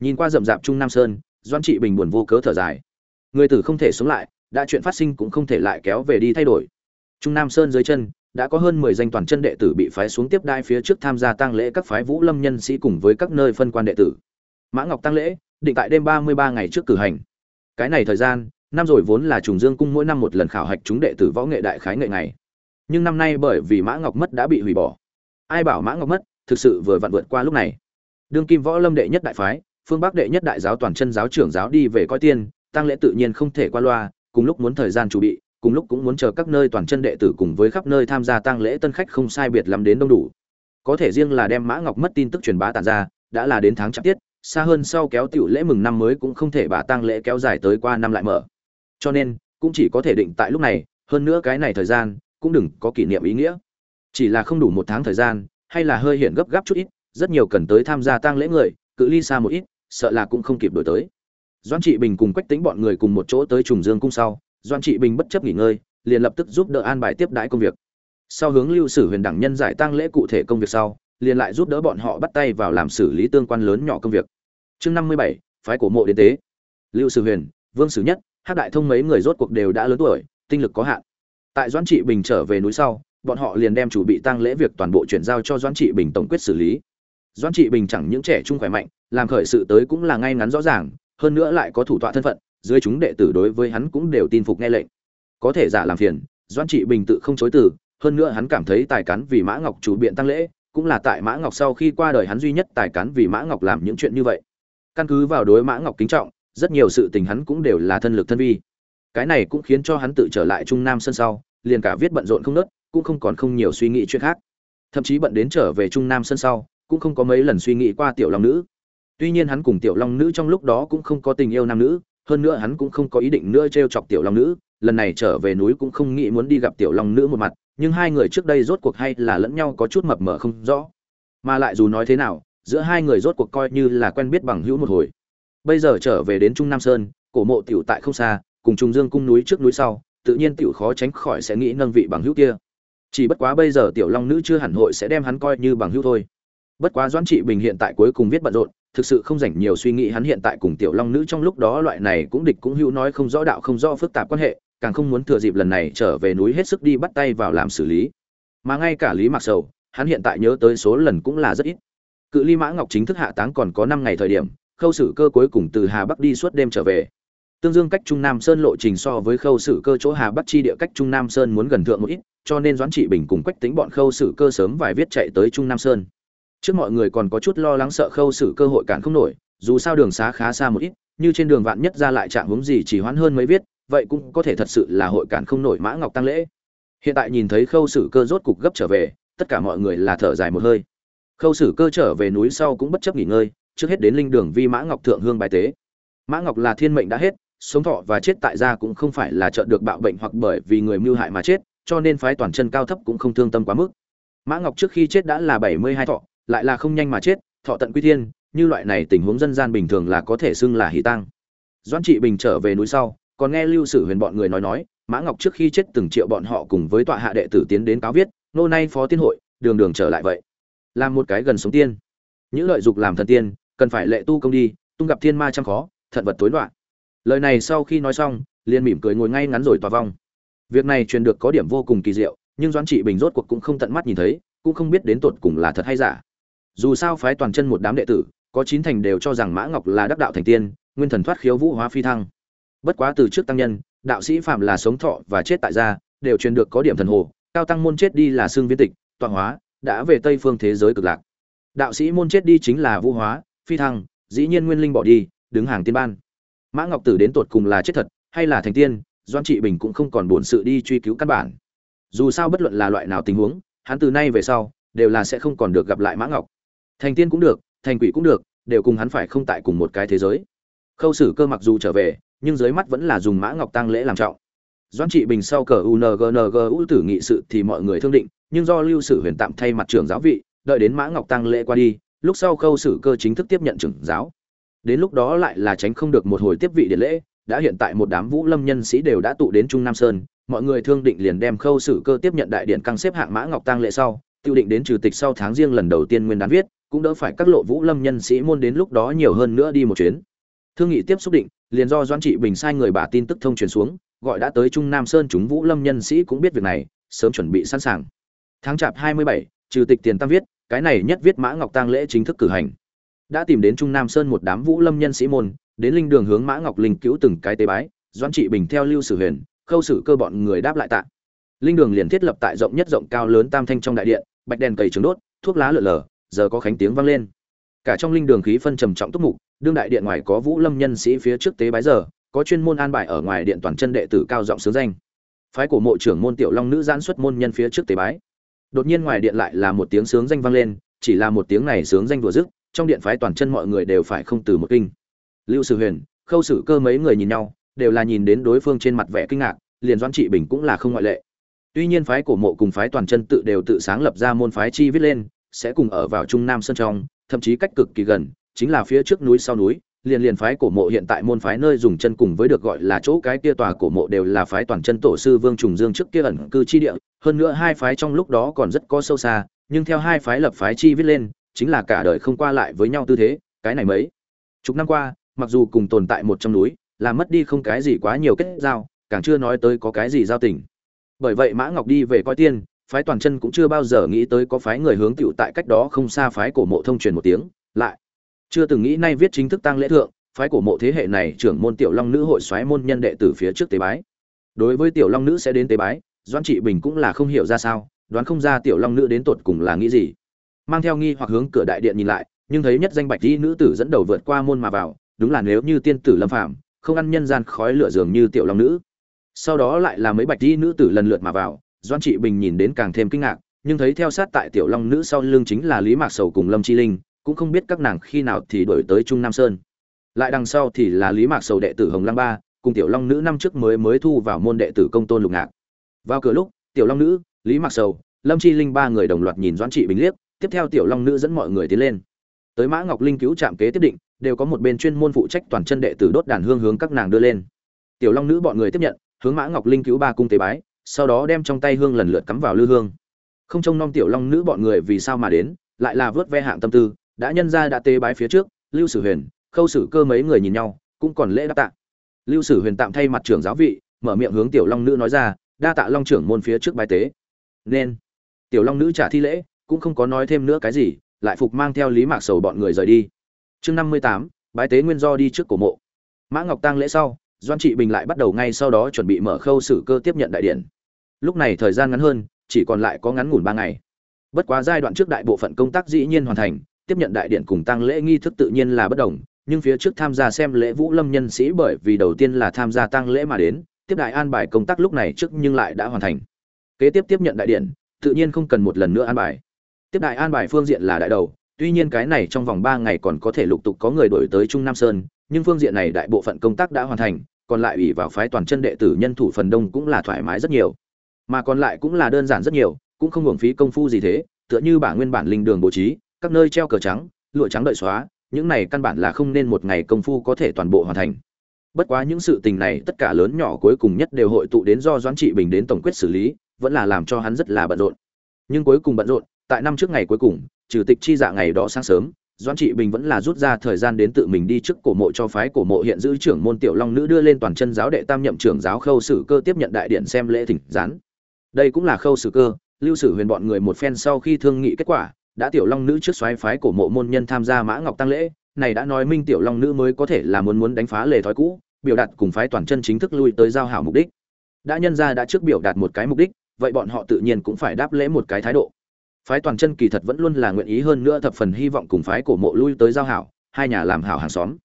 Nhìn qua rậm rạp trung nam sơn doan trị bình buồn vô cớ thở dài. Người tử không thể sống lại, đã chuyện phát sinh cũng không thể lại kéo về đi thay đổi. Trung nam sơn dưới chân đã có hơn mười danh toàn chân đệ tử bị phái xuống tiếp đai phía trước tham gia tang lễ các phái vũ lâm nhân sĩ cùng với các nơi phân quan đệ tử. Mã ngọc tang lễ, định tại đêm ba mươi ba ngày trước cử hành. Cái này thời gian, năm rồi vốn là trùng dương cung mỗi năm một lần khảo hạch chúng đệ tử võ nghệ đại khái nghệ ngày. Nhưng năm nay bởi vì mã ngọc mất đã bị hủy bỏ. Ai bảo mã ngọc mất, thực sự vừa vặn vượt qua lúc này. Đương kim võ lâm đệ nhất đại phái, phương bắc đệ nhất đại giáo toàn chân giáo trưởng giáo đi về coi tiên, tang lễ tự nhiên không thể qua loa, cùng lúc muốn thời gian chuẩn bị cùng lúc cũng muốn chờ các nơi toàn chân đệ tử cùng với khắp nơi tham gia tang lễ tân khách không sai biệt lắm đến đông đủ. Có thể riêng là đem mã ngọc mất tin tức truyền bá tàn ra, đã là đến tháng chạp tiết, xa hơn sau kéo tiểu lễ mừng năm mới cũng không thể bà tang lễ kéo dài tới qua năm lại mở. Cho nên, cũng chỉ có thể định tại lúc này, hơn nữa cái này thời gian, cũng đừng có kỷ niệm ý nghĩa. Chỉ là không đủ một tháng thời gian, hay là hơi hiện gấp gáp chút ít, rất nhiều cần tới tham gia tang lễ người, cự ly xa một ít, sợ là cũng không kịp đổi tới. Doãn trị bình cùng quách tính bọn người cùng một chỗ tới trùng dương cung sau doan trị bình bất chấp nghỉ ngơi, liền lập tức giúp đỡ an bài tiếp đãi công việc. Sau hướng lưu sử huyền đẳng nhân giải tang lễ cụ thể công việc sau, liền lại giúp đỡ bọn họ bắt tay vào làm xử lý tương quan lớn nhỏ công việc. Chương năm mươi bảy, phái cổ mộ đến tế. Lưu sử huyền, vương sử nhất hát đại thông mấy người rốt cuộc đều đã lớn tuổi, tinh lực có hạn. Tại doãn trị bình trở về núi sau, bọn họ liền đem chủ bị tăng lễ việc toàn bộ chuyển giao cho doãn trị bình tổng quyết xử lý. Doãn trị bình chẳng những trẻ trung khỏe mạnh, làm khởi sự tới cũng là ngay ngắn rõ ràng, hơn nữa lại có thủ tọa thân phận dưới chúng đệ tử đối với hắn cũng đều tin phục nghe lệnh. Có thể giả làm phiền, doãn trị bình tự không chối từ, hơn nữa hắn cảm thấy tài cán vì mã ngọc chủ biện tăng lễ, cũng là tại mã ngọc sau khi qua đời hắn duy nhất tài cán vì mã ngọc làm những chuyện như vậy. Căn cứ vào đối mã ngọc kính trọng, rất nhiều sự tình hắn cũng đều là thân lực thân vi. Cái này cũng khiến cho hắn tự trở lại trung nam sân sau, liền cả viết bận rộn không nớt, cũng không còn không nhiều suy nghĩ chuyện khác. Thậm chí bận đến trở về trung nam sân sau, cũng không có mấy lần suy nghĩ qua tiểu long nữ. Tuy nhiên hắn cùng tiểu long nữ trong lúc đó cũng không có tình yêu nam nữ hơn nữa hắn cũng không có ý định nữa t r e o chọc tiểu long nữ lần này trở về núi cũng không nghĩ muốn đi gặp tiểu long nữ một mặt nhưng hai người trước đây rốt cuộc hay là lẫn nhau có chút mập mờ không rõ mà lại dù nói thế nào giữa hai người rốt cuộc coi như là quen biết bằng hữu một hồi bây giờ trở về đến trung nam sơn cổ mộ tiểu tại không xa cùng trung dương cung núi trước núi sau tự nhiên tiểu khó tránh khỏi sẽ nghĩ nâng vị bằng hữu kia. Chỉ bất quá bây giờ tiểu long nữ chưa hẳn hội sẽ đem hắn coi như bằng hữu thôi. Bất quá Doãn Trị Bình hiện tại cuối cùng viết bận rộn, thực sự không rảnh nhiều suy nghĩ hắn hiện tại cùng tiểu long nữ trong lúc đó loại này cũng địch cũng hữu nói không rõ đạo không rõ phức tạp quan hệ, càng không muốn thừa dịp lần này trở về núi hết sức đi bắt tay vào làm xử lý. Mà ngay cả Lý Mặc Sầu, hắn hiện tại nhớ tới số lần cũng là rất ít. Cự ly mã ngọc chính thức hạ táng còn có năm ngày thời điểm khâu sử cơ cuối cùng từ hà bắc đi suốt đêm trở về. Tương dương cách trung nam sơn lộ trình so với khâu sử cơ chỗ hà bắc chi địa cách trung nam sơn muốn gần thượng một ít cho nên doãn trị bình cùng quách tính bọn khâu sử cơ sớm vài viết chạy tới trung nam sơn trước mọi người còn có chút lo lắng sợ khâu sử cơ hội cản không nổi, dù sao đường xá khá xa một ít, như trên đường vạn nhất ra lại chạm hướng gì chỉ hoãn hơn mấy viết, vậy cũng có thể thật sự là hội cản không nổi mã ngọc tăng lễ. Hiện tại nhìn thấy khâu sử cơ rốt cục gấp trở về, tất cả mọi người là thở dài một hơi. Khâu sử cơ trở về núi sau cũng bất chấp nghỉ ngơi, trước hết đến linh đường vi mã ngọc thượng hương bài tế. Mã ngọc là thiên mệnh đã hết, sống thọ và chết tại gia cũng không phải là trợ được bạo bệnh hoặc bởi vì người mưu hại mà chết, cho nên phái toàn chân cao thấp cũng không thương tâm quá mức. Mã ngọc trước khi chết đã là bảy mươi hai thọ lại là không nhanh mà chết, thọ tận quy thiên, như loại này tình huống dân gian bình thường là có thể xưng là hỷ tăng doãn trị bình trở về núi sau, còn nghe lưu sử huyền bọn người nói nói, mã ngọc trước khi chết từng triệu bọn họ cùng với tọa hạ đệ tử tiến đến cáo viết, nô nay phó tiên hội, đường đường trở lại vậy. Làm một cái gần sống tiên. Những lợi dục làm thần tiên, cần phải lệ tu công đi, tung gặp thiên ma trăm khó, thận vật tối loạn. Lời này sau khi nói xong, liền mỉm cười ngồi ngay ngắn rồi tòa vong. Việc này truyền được có điểm vô cùng kỳ diệu, nhưng doãn trị bình rốt cuộc cũng không tận mắt nhìn thấy, cũng không biết đến tột cùng là thật hay giả dù sao phái toàn chân một đám đệ tử, có chín thành đều cho rằng mã ngọc là đắc đạo thành tiên, nguyên thần thoát khiếu vũ hóa phi thăng. Bất quá từ trước tăng nhân, đạo sĩ phạm là sống thọ và chết tại gia, đều truyền được có điểm thần hồ, cao tăng môn chết đi là xương viên tịch, tọa hóa, đã về tây phương thế giới cực lạc. Đạo sĩ môn chết đi chính là vũ hóa, phi thăng, dĩ nhiên nguyên linh bỏ đi, đứng hàng tiên ban. Mã ngọc tử đến tột cùng là chết thật, hay là thành tiên doan trị bình cũng không còn buồn sự đi truy cứu căn bản. Dù sao bất luận là loại nào tình huống, hắn từ nay về sau, đều là sẽ không còn được gặp lại mã ngọc thành tiên cũng được, thành quỷ cũng được, đều cùng hắn phải không tại cùng một cái thế giới. Khâu sử cơ mặc dù trở về, nhưng dưới mắt vẫn là dùng mã ngọc tăng lễ làm trọng. Doan trị bình sau cờ ungng tử nghị sự thì mọi người thương định, nhưng do lưu sử huyền tạm thay mặt trưởng giáo vị, đợi đến mã ngọc tăng lễ qua đi, lúc sau khâu sử cơ chính thức tiếp nhận trưởng giáo. Đến lúc đó lại là tránh không được một hồi tiếp vị điện lễ, đã hiện tại một đám vũ lâm nhân sĩ đều đã tụ đến trung nam sơn, mọi người thương định liền đem khâu sử cơ tiếp nhận đại điện căng xếp hạng mã ngọc tăng lễ sau, tiêu định đến trừ tịch sau tháng riêng lần đầu tiên nguyên đán viết cũng đỡ phải các lộ vũ lâm nhân sĩ môn đến lúc đó nhiều hơn nữa đi một chuyến. Thương nghị tiếp xúc định, liền do doãn trị bình sai người bà tin tức thông truyền xuống, gọi đã tới trung nam sơn chúng vũ lâm nhân sĩ cũng biết việc này, sớm chuẩn bị sẵn sàng. Tháng chạp hai mươi bảy, trừ tịch tiền tam viết, cái này nhất viết mã ngọc tăng lễ chính thức cử hành. Đã tìm đến trung nam sơn một đám vũ lâm nhân sĩ môn, đến linh đường hướng mã ngọc linh cứu từng cái tế bái, doãn trị bình theo lưu sử huyền, khâu sử cơ bọn người đáp lại tạ. Linh đường liền thiết lập tại rộng nhất rộng cao lớn tam thanh trong đại điện, bạch đèn cầy trứng đốt, thuốc lá lở lở giờ có khánh tiếng vang lên. Cả trong linh đường khí phân trầm trọng túc mục, đương đại điện ngoài có vũ lâm nhân sĩ phía trước tế bái giờ, có chuyên môn an bài ở ngoài điện toàn chân đệ tử cao giọng sướng danh. Phái của mộ trưởng môn tiểu long nữ giãn xuất môn nhân phía trước tế bái. Đột nhiên ngoài điện lại là một tiếng sướng danh vang lên, chỉ là một tiếng này sướng danh vừa dứt, trong điện phái toàn chân mọi người đều phải không từ một kinh. Lưu sử huyền, khâu sử cơ mấy người nhìn nhau, đều là nhìn đến đối phương trên mặt vẻ kinh ngạc, liền doãn trị bình cũng là không ngoại lệ. Tuy nhiên phái cổ mộ cùng phái toàn chân tự đều tự sáng lập ra môn phái chi viết lên sẽ cùng ở vào trung nam sơn trong thậm chí cách cực kỳ gần chính là phía trước núi sau núi liền liền phái cổ mộ hiện tại môn phái nơi dùng chân cùng với được gọi là chỗ cái kia tòa cổ mộ đều là phái toàn chân tổ sư Vương Trùng Dương trước kia ẩn cư chi địa, hơn nữa hai phái trong lúc đó còn rất có sâu xa, nhưng theo hai phái lập phái chi viết lên, chính là cả đời không qua lại với nhau tư thế, cái này mấy chục năm qua, mặc dù cùng tồn tại một trong núi, là mất đi không cái gì quá nhiều kết giao, càng chưa nói tới có cái gì giao tình. Bởi vậy Mã Ngọc đi về coi tiên, phái toàn chân cũng chưa bao giờ nghĩ tới có phái người hướng tiểu tại cách đó không xa phái cổ mộ thông truyền một tiếng, lại chưa từng nghĩ nay viết chính thức tăng lễ thượng phái cổ mộ thế hệ này trưởng môn tiểu long nữ hội xoáy môn nhân đệ tử phía trước tế bái. Đối với tiểu long nữ sẽ đến tế bái doan trị bình cũng là không hiểu ra sao đoán không ra tiểu long nữ đến tột cùng là nghĩ gì. Mang theo nghi hoặc hướng cửa đại điện nhìn lại nhưng thấy nhất danh bạch y nữ tử dẫn đầu vượt qua môn mà vào đúng là nếu như tiên tử lâm phạm không ăn nhân gian khói lửa dường như tiểu long nữ. Sau đó lại là mấy bạch y nữ tử lần lượt mà vào doan trị bình nhìn đến càng thêm kinh ngạc, nhưng thấy theo sát tại tiểu long nữ sau lưng chính là lý mạc sầu cùng lâm chi linh, cũng không biết các nàng khi nào thì đổi tới trung nam sơn. Lại đằng sau thì là lý mạc sầu đệ tử hồng lăng ba, cùng tiểu long nữ năm trước mới mới thu vào môn đệ tử công tôn lục ngạc. Vào cửa lúc, tiểu long nữ, lý mạc sầu, lâm chi linh ba người đồng loạt nhìn doãn trị bình liếc, tiếp theo tiểu long nữ dẫn mọi người tiến lên. Tới mã ngọc linh cứu trạm kế tiếp định, đều có một bên chuyên môn phụ trách toàn chân đệ tử đốt đàn hương hướng các nàng đưa lên. Tiểu long nữ bọn người tiếp nhận, hướng mã ngọc linh cứu ba cung tế bái sau đó đem trong tay hương lần lượt cắm vào lư hương. Không trông nom tiểu long nữ bọn người vì sao mà đến, lại là vớt ve hạng tâm tư, đã nhân ra đã tế bái phía trước, lưu sử huyền, khâu sử cơ mấy người nhìn nhau, cũng còn lễ đáp tạ. Lưu sử huyền tạm thay mặt trưởng giáo vị, mở miệng hướng tiểu long nữ nói ra, đa tạ long trưởng môn phía trước bái tế. Nên, tiểu long nữ trả thi lễ, cũng không có nói thêm nữa cái gì, lại phục mang theo lý mạc sầu bọn người rời đi. Chương năm mươi tám, bái tế nguyên do đi trước cổ mộ. Mã ngọc tăng lễ sau doan trị bình lại bắt đầu ngay sau đó chuẩn bị mở khâu xử cơ tiếp nhận đại điện. Lúc này thời gian ngắn hơn, chỉ còn lại có ngắn ngủn ba ngày. Bất quá giai đoạn trước đại bộ phận công tác dĩ nhiên hoàn thành, tiếp nhận đại điện cùng tăng lễ nghi thức tự nhiên là bất đồng, nhưng phía trước tham gia xem lễ vũ lâm nhân sĩ bởi vì đầu tiên là tham gia tăng lễ mà đến, tiếp đại an bài công tác lúc này trước nhưng lại đã hoàn thành. Kế tiếp tiếp nhận đại điện, tự nhiên không cần một lần nữa an bài. Tiếp đại an bài phương diện là đại đầu, tuy nhiên cái này trong vòng ba ngày còn có thể lục tục có người đổi tới trung nam sơn nhưng phương diện này đại bộ phận công tác đã hoàn thành, còn lại ủy vào phái toàn chân đệ tử nhân thủ phần đông cũng là thoải mái rất nhiều. Mà còn lại cũng là đơn giản rất nhiều, cũng không hưởng phí công phu gì thế, tựa như bả nguyên bản linh đường bố trí, các nơi treo cờ trắng, lụa trắng đợi xóa, những này căn bản là không nên một ngày công phu có thể toàn bộ hoàn thành. Bất quá những sự tình này tất cả lớn nhỏ cuối cùng nhất đều hội tụ đến do doãn trị bình đến tổng quyết xử lý, vẫn là làm cho hắn rất là bận rộn. Nhưng cuối cùng bận rộn, tại năm trước ngày cuối cùng chủ tịch chi dạ ngày đó sáng sớm doãn trị bình vẫn là rút ra thời gian đến tự mình đi trước cổ mộ cho phái cổ mộ hiện giữ trưởng môn tiểu long nữ đưa lên toàn chân giáo đệ tam nhậm trưởng giáo khâu sử cơ tiếp nhận đại điện xem lễ thỉnh gián. Đây cũng là khâu sử cơ, lưu sử huyền bọn người một phen sau khi thương nghị kết quả, đã tiểu long nữ trước xoáy phái cổ mộ môn nhân tham gia mã ngọc tăng lễ, này đã nói minh tiểu long nữ mới có thể là muốn muốn đánh phá lề thói cũ, biểu đạt cùng phái toàn chân chính thức lui tới giao hảo mục đích. Đã nhân ra đã trước biểu đạt một cái mục đích, vậy bọn họ tự nhiên cũng phải đáp lễ một cái thái độ phái toàn chân kỳ thật vẫn luôn là nguyện ý hơn nữa thập phần hy vọng cùng phái cổ mộ lui tới giao hảo, hai nhà làm hảo hàng xóm.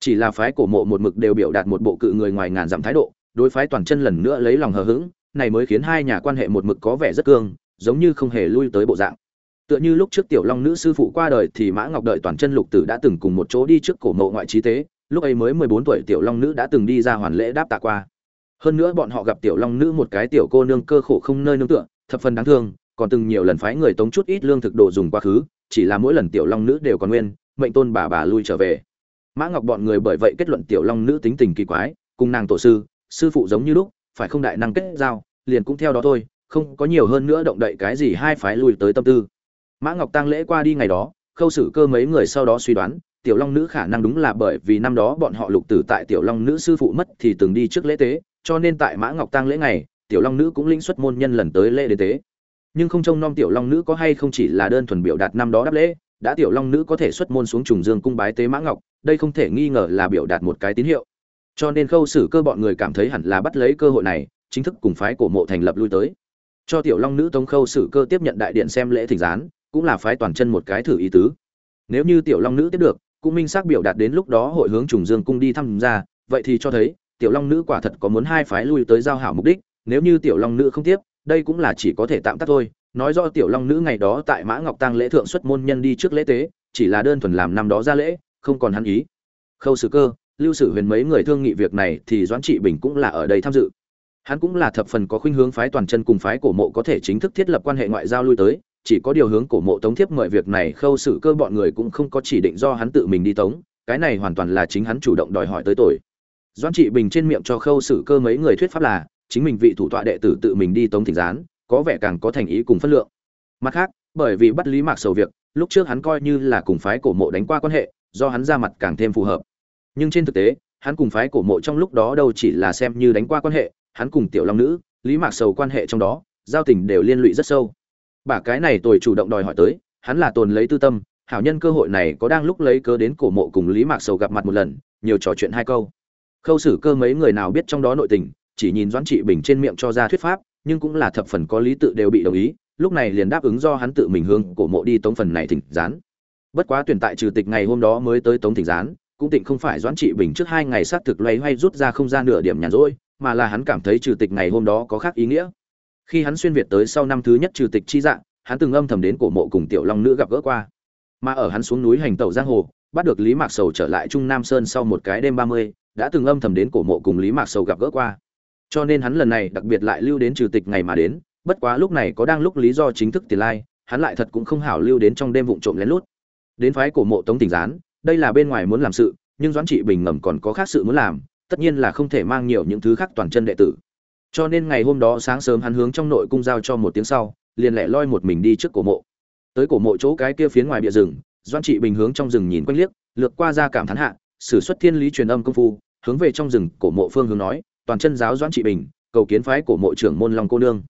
Chỉ là phái cổ mộ một mực đều biểu đạt một bộ cự người ngoài ngàn dặm thái độ, đối phái toàn chân lần nữa lấy lòng hờ hững, này mới khiến hai nhà quan hệ một mực có vẻ rất cương, giống như không hề lui tới bộ dạng. Tựa như lúc trước tiểu long nữ sư phụ qua đời thì mã ngọc đợi toàn chân lục tử đã từng cùng một chỗ đi trước cổ mộ ngoại trí tế, lúc ấy mới mười bốn tuổi tiểu long nữ đã từng đi ra hoàn lễ đáp tạ qua. Hơn nữa bọn họ gặp tiểu long nữ một cái tiểu cô nương cơ khổ không nơi nương tựa, thập phần đáng thương còn từng nhiều lần phái người tống chút ít lương thực đồ dùng quá khứ, chỉ là mỗi lần tiểu long nữ đều còn nguyên, mệnh tôn bà bà lui trở về. Mã ngọc bọn người bởi vậy kết luận tiểu long nữ tính tình kỳ quái, cùng nàng tổ sư sư phụ giống như lúc, phải không đại năng kết giao, liền cũng theo đó thôi, không có nhiều hơn nữa động đậy cái gì hai phái lui tới tâm tư. Mã ngọc tăng lễ qua đi ngày đó, khâu xử cơ mấy người sau đó suy đoán, tiểu long nữ khả năng đúng là bởi vì năm đó bọn họ lục tử tại tiểu long nữ sư phụ mất thì từng đi trước lễ tế, cho nên tại mã ngọc tăng lễ ngày, tiểu long nữ cũng linh xuất môn nhân lần tới lễ đế tế nhưng không trông nom tiểu long nữ có hay không chỉ là đơn thuần biểu đạt năm đó đáp lễ, đã tiểu long nữ có thể xuất môn xuống trùng dương cung bái tế mã ngọc, đây không thể nghi ngờ là biểu đạt một cái tín hiệu. Cho nên khâu xử cơ bọn người cảm thấy hẳn là bắt lấy cơ hội này, chính thức cùng phái cổ mộ thành lập lui tới. Cho tiểu long nữ tống khâu xử cơ tiếp nhận đại điện xem lễ thỉnh gián, cũng là phái toàn chân một cái thử ý tứ. Nếu như tiểu long nữ tiếp được, cũng minh xác biểu đạt đến lúc đó hội hướng trùng dương cung đi thăm ra, vậy thì cho thấy, tiểu long nữ quả thật có muốn hai phái lui tới giao hảo mục đích, nếu như tiểu long nữ không tiếp đây cũng là chỉ có thể tạm tắt thôi. Nói do tiểu long nữ ngày đó tại mã ngọc tăng lễ thượng xuất môn nhân đi trước lễ tế, chỉ là đơn thuần làm năm đó ra lễ, không còn hắn ý. Khâu sử cơ, lưu sử huyền mấy người thương nghị việc này thì doãn trị bình cũng là ở đây tham dự. Hắn cũng là thập phần có khuynh hướng phái toàn chân cùng phái cổ mộ có thể chính thức thiết lập quan hệ ngoại giao lui tới, chỉ có điều hướng cổ mộ tống thiếp mời việc này khâu sử cơ bọn người cũng không có chỉ định do hắn tự mình đi tống, cái này hoàn toàn là chính hắn chủ động đòi hỏi tới tội. Doãn trị bình trên miệng cho khâu sử cơ mấy người thuyết pháp là chính mình vị thủ tọa đệ tử tự mình đi tống thỉnh gián, có vẻ càng có thành ý cùng phân lượng. Mặt khác, bởi vì bắt lý mạc sầu việc, lúc trước hắn coi như là cùng phái cổ mộ đánh qua quan hệ, do hắn ra mặt càng thêm phù hợp. Nhưng trên thực tế, hắn cùng phái cổ mộ trong lúc đó đâu chỉ là xem như đánh qua quan hệ, hắn cùng tiểu long nữ, lý mạc sầu quan hệ trong đó, giao tình đều liên lụy rất sâu. Bả cái này tôi chủ động đòi hỏi tới, hắn là tồn lấy tư tâm, hảo nhân cơ hội này có đang lúc lấy cớ đến cổ mộ cùng lý mạc sầu gặp mặt một lần, nhiều trò chuyện hai câu. Khâu xử cơ mấy người nào biết trong đó nội tình chỉ nhìn doãn trị bình trên miệng cho ra thuyết pháp, nhưng cũng là thập phần có lý tự đều bị đồng ý, lúc này liền đáp ứng do hắn tự mình hương cổ mộ đi tống phần này thỉnh gián. Bất quá tuyển tại trừ tịch ngày hôm đó mới tới tống thỉnh gián, cũng tịnh không phải doãn trị bình trước hai ngày xác thực loay hoay rút ra không gian nửa điểm nhàn rỗi, mà là hắn cảm thấy trừ tịch ngày hôm đó có khác ý nghĩa. Khi hắn xuyên việt tới sau năm thứ nhất trừ tịch chi dạng hắn từng âm thầm đến cổ mộ cùng tiểu long nữ gặp gỡ qua. Mà ở hắn xuống núi hành tẩu giang hồ, bắt được lý mạc sầu trở lại trung nam sơn sau một cái đêm ba mươi, đã từng âm thầm đến cổ mộ cùng lý mạc sầu gặp gỡ qua cho nên hắn lần này đặc biệt lại lưu đến trừ tịch ngày mà đến, bất quá lúc này có đang lúc lý do chính thức tiền lai, hắn lại thật cũng không hảo lưu đến trong đêm vụng trộm lén lút. Đến phái cổ mộ tống tỉnh gián, đây là bên ngoài muốn làm sự, nhưng doãn trị bình ngầm còn có khác sự muốn làm, tất nhiên là không thể mang nhiều những thứ khác toàn chân đệ tử. Cho nên ngày hôm đó sáng sớm hắn hướng trong nội cung giao cho một tiếng sau, liền lẻ loi một mình đi trước cổ mộ. Tới cổ mộ chỗ cái kia phía ngoài bìa rừng doan trị bình hướng trong rừng nhìn quanh liếc, lược qua ra cảm thán hạ, sử xuất thiên lý truyền âm công phu, hướng về trong rừng cổ mộ phương hướng nói toàn chân giáo Doãn trị bình, cầu kiến phái của mộ trưởng môn long cô nương.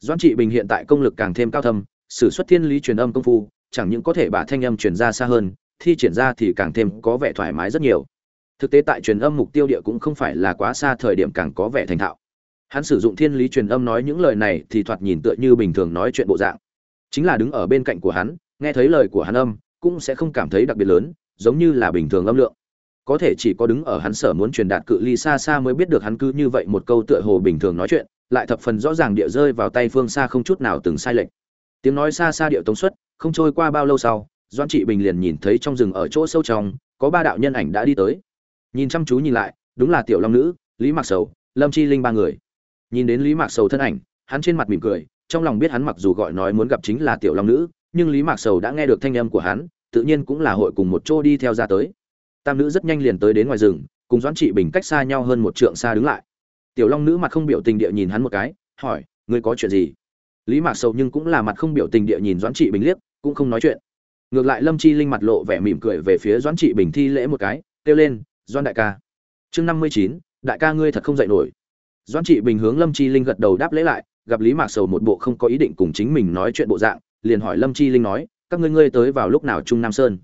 Doãn trị bình hiện tại công lực càng thêm cao thâm, sử xuất thiên lý truyền âm công phu, chẳng những có thể bạt thanh âm truyền ra xa hơn, thi triển ra thì càng thêm có vẻ thoải mái rất nhiều. Thực tế tại truyền âm mục tiêu địa cũng không phải là quá xa thời điểm càng có vẻ thành thạo. Hắn sử dụng thiên lý truyền âm nói những lời này thì thoạt nhìn tựa như bình thường nói chuyện bộ dạng. Chính là đứng ở bên cạnh của hắn, nghe thấy lời của hắn âm, cũng sẽ không cảm thấy đặc biệt lớn, giống như là bình thường âm lượng có thể chỉ có đứng ở hắn sở muốn truyền đạt cự ly xa xa mới biết được hắn cứ như vậy một câu tựa hồ bình thường nói chuyện, lại thập phần rõ ràng địa rơi vào tay phương xa không chút nào từng sai lệch. Tiếng nói xa xa điệu tống suất, không trôi qua bao lâu sau doan trị bình liền nhìn thấy trong rừng ở chỗ sâu trong, có ba đạo nhân ảnh đã đi tới. Nhìn chăm chú nhìn lại, đúng là tiểu long nữ, lý mạc sầu, lâm chi linh ba người. Nhìn đến lý mạc sầu thân ảnh, hắn trên mặt mỉm cười, trong lòng biết hắn mặc dù gọi nói muốn gặp chính là tiểu long nữ, nhưng lý mạc sầu đã nghe được thanh âm của hắn, tự nhiên cũng là hội cùng một chỗ đi theo ra tới tam nữ rất nhanh liền tới đến ngoài rừng, cùng doãn trị bình cách xa nhau hơn một trượng xa đứng lại. Tiểu long nữ mặt không biểu tình địa nhìn hắn một cái, hỏi, ngươi có chuyện gì? Lý mạc sầu nhưng cũng là mặt không biểu tình địa nhìn doãn trị bình liếc, cũng không nói chuyện. Ngược lại lâm chi linh mặt lộ vẻ mỉm cười về phía doãn trị bình thi lễ một cái, kêu lên, doãn đại ca. Chương năm mươi chín, đại ca ngươi thật không dạy nổi. Doãn trị bình hướng lâm chi linh gật đầu đáp lễ lại, gặp lý mạc sầu một bộ không có ý định cùng chính mình nói chuyện bộ dạng, liền hỏi lâm chi linh nói, các ngươi ngươi tới vào lúc nào trung nam sơn?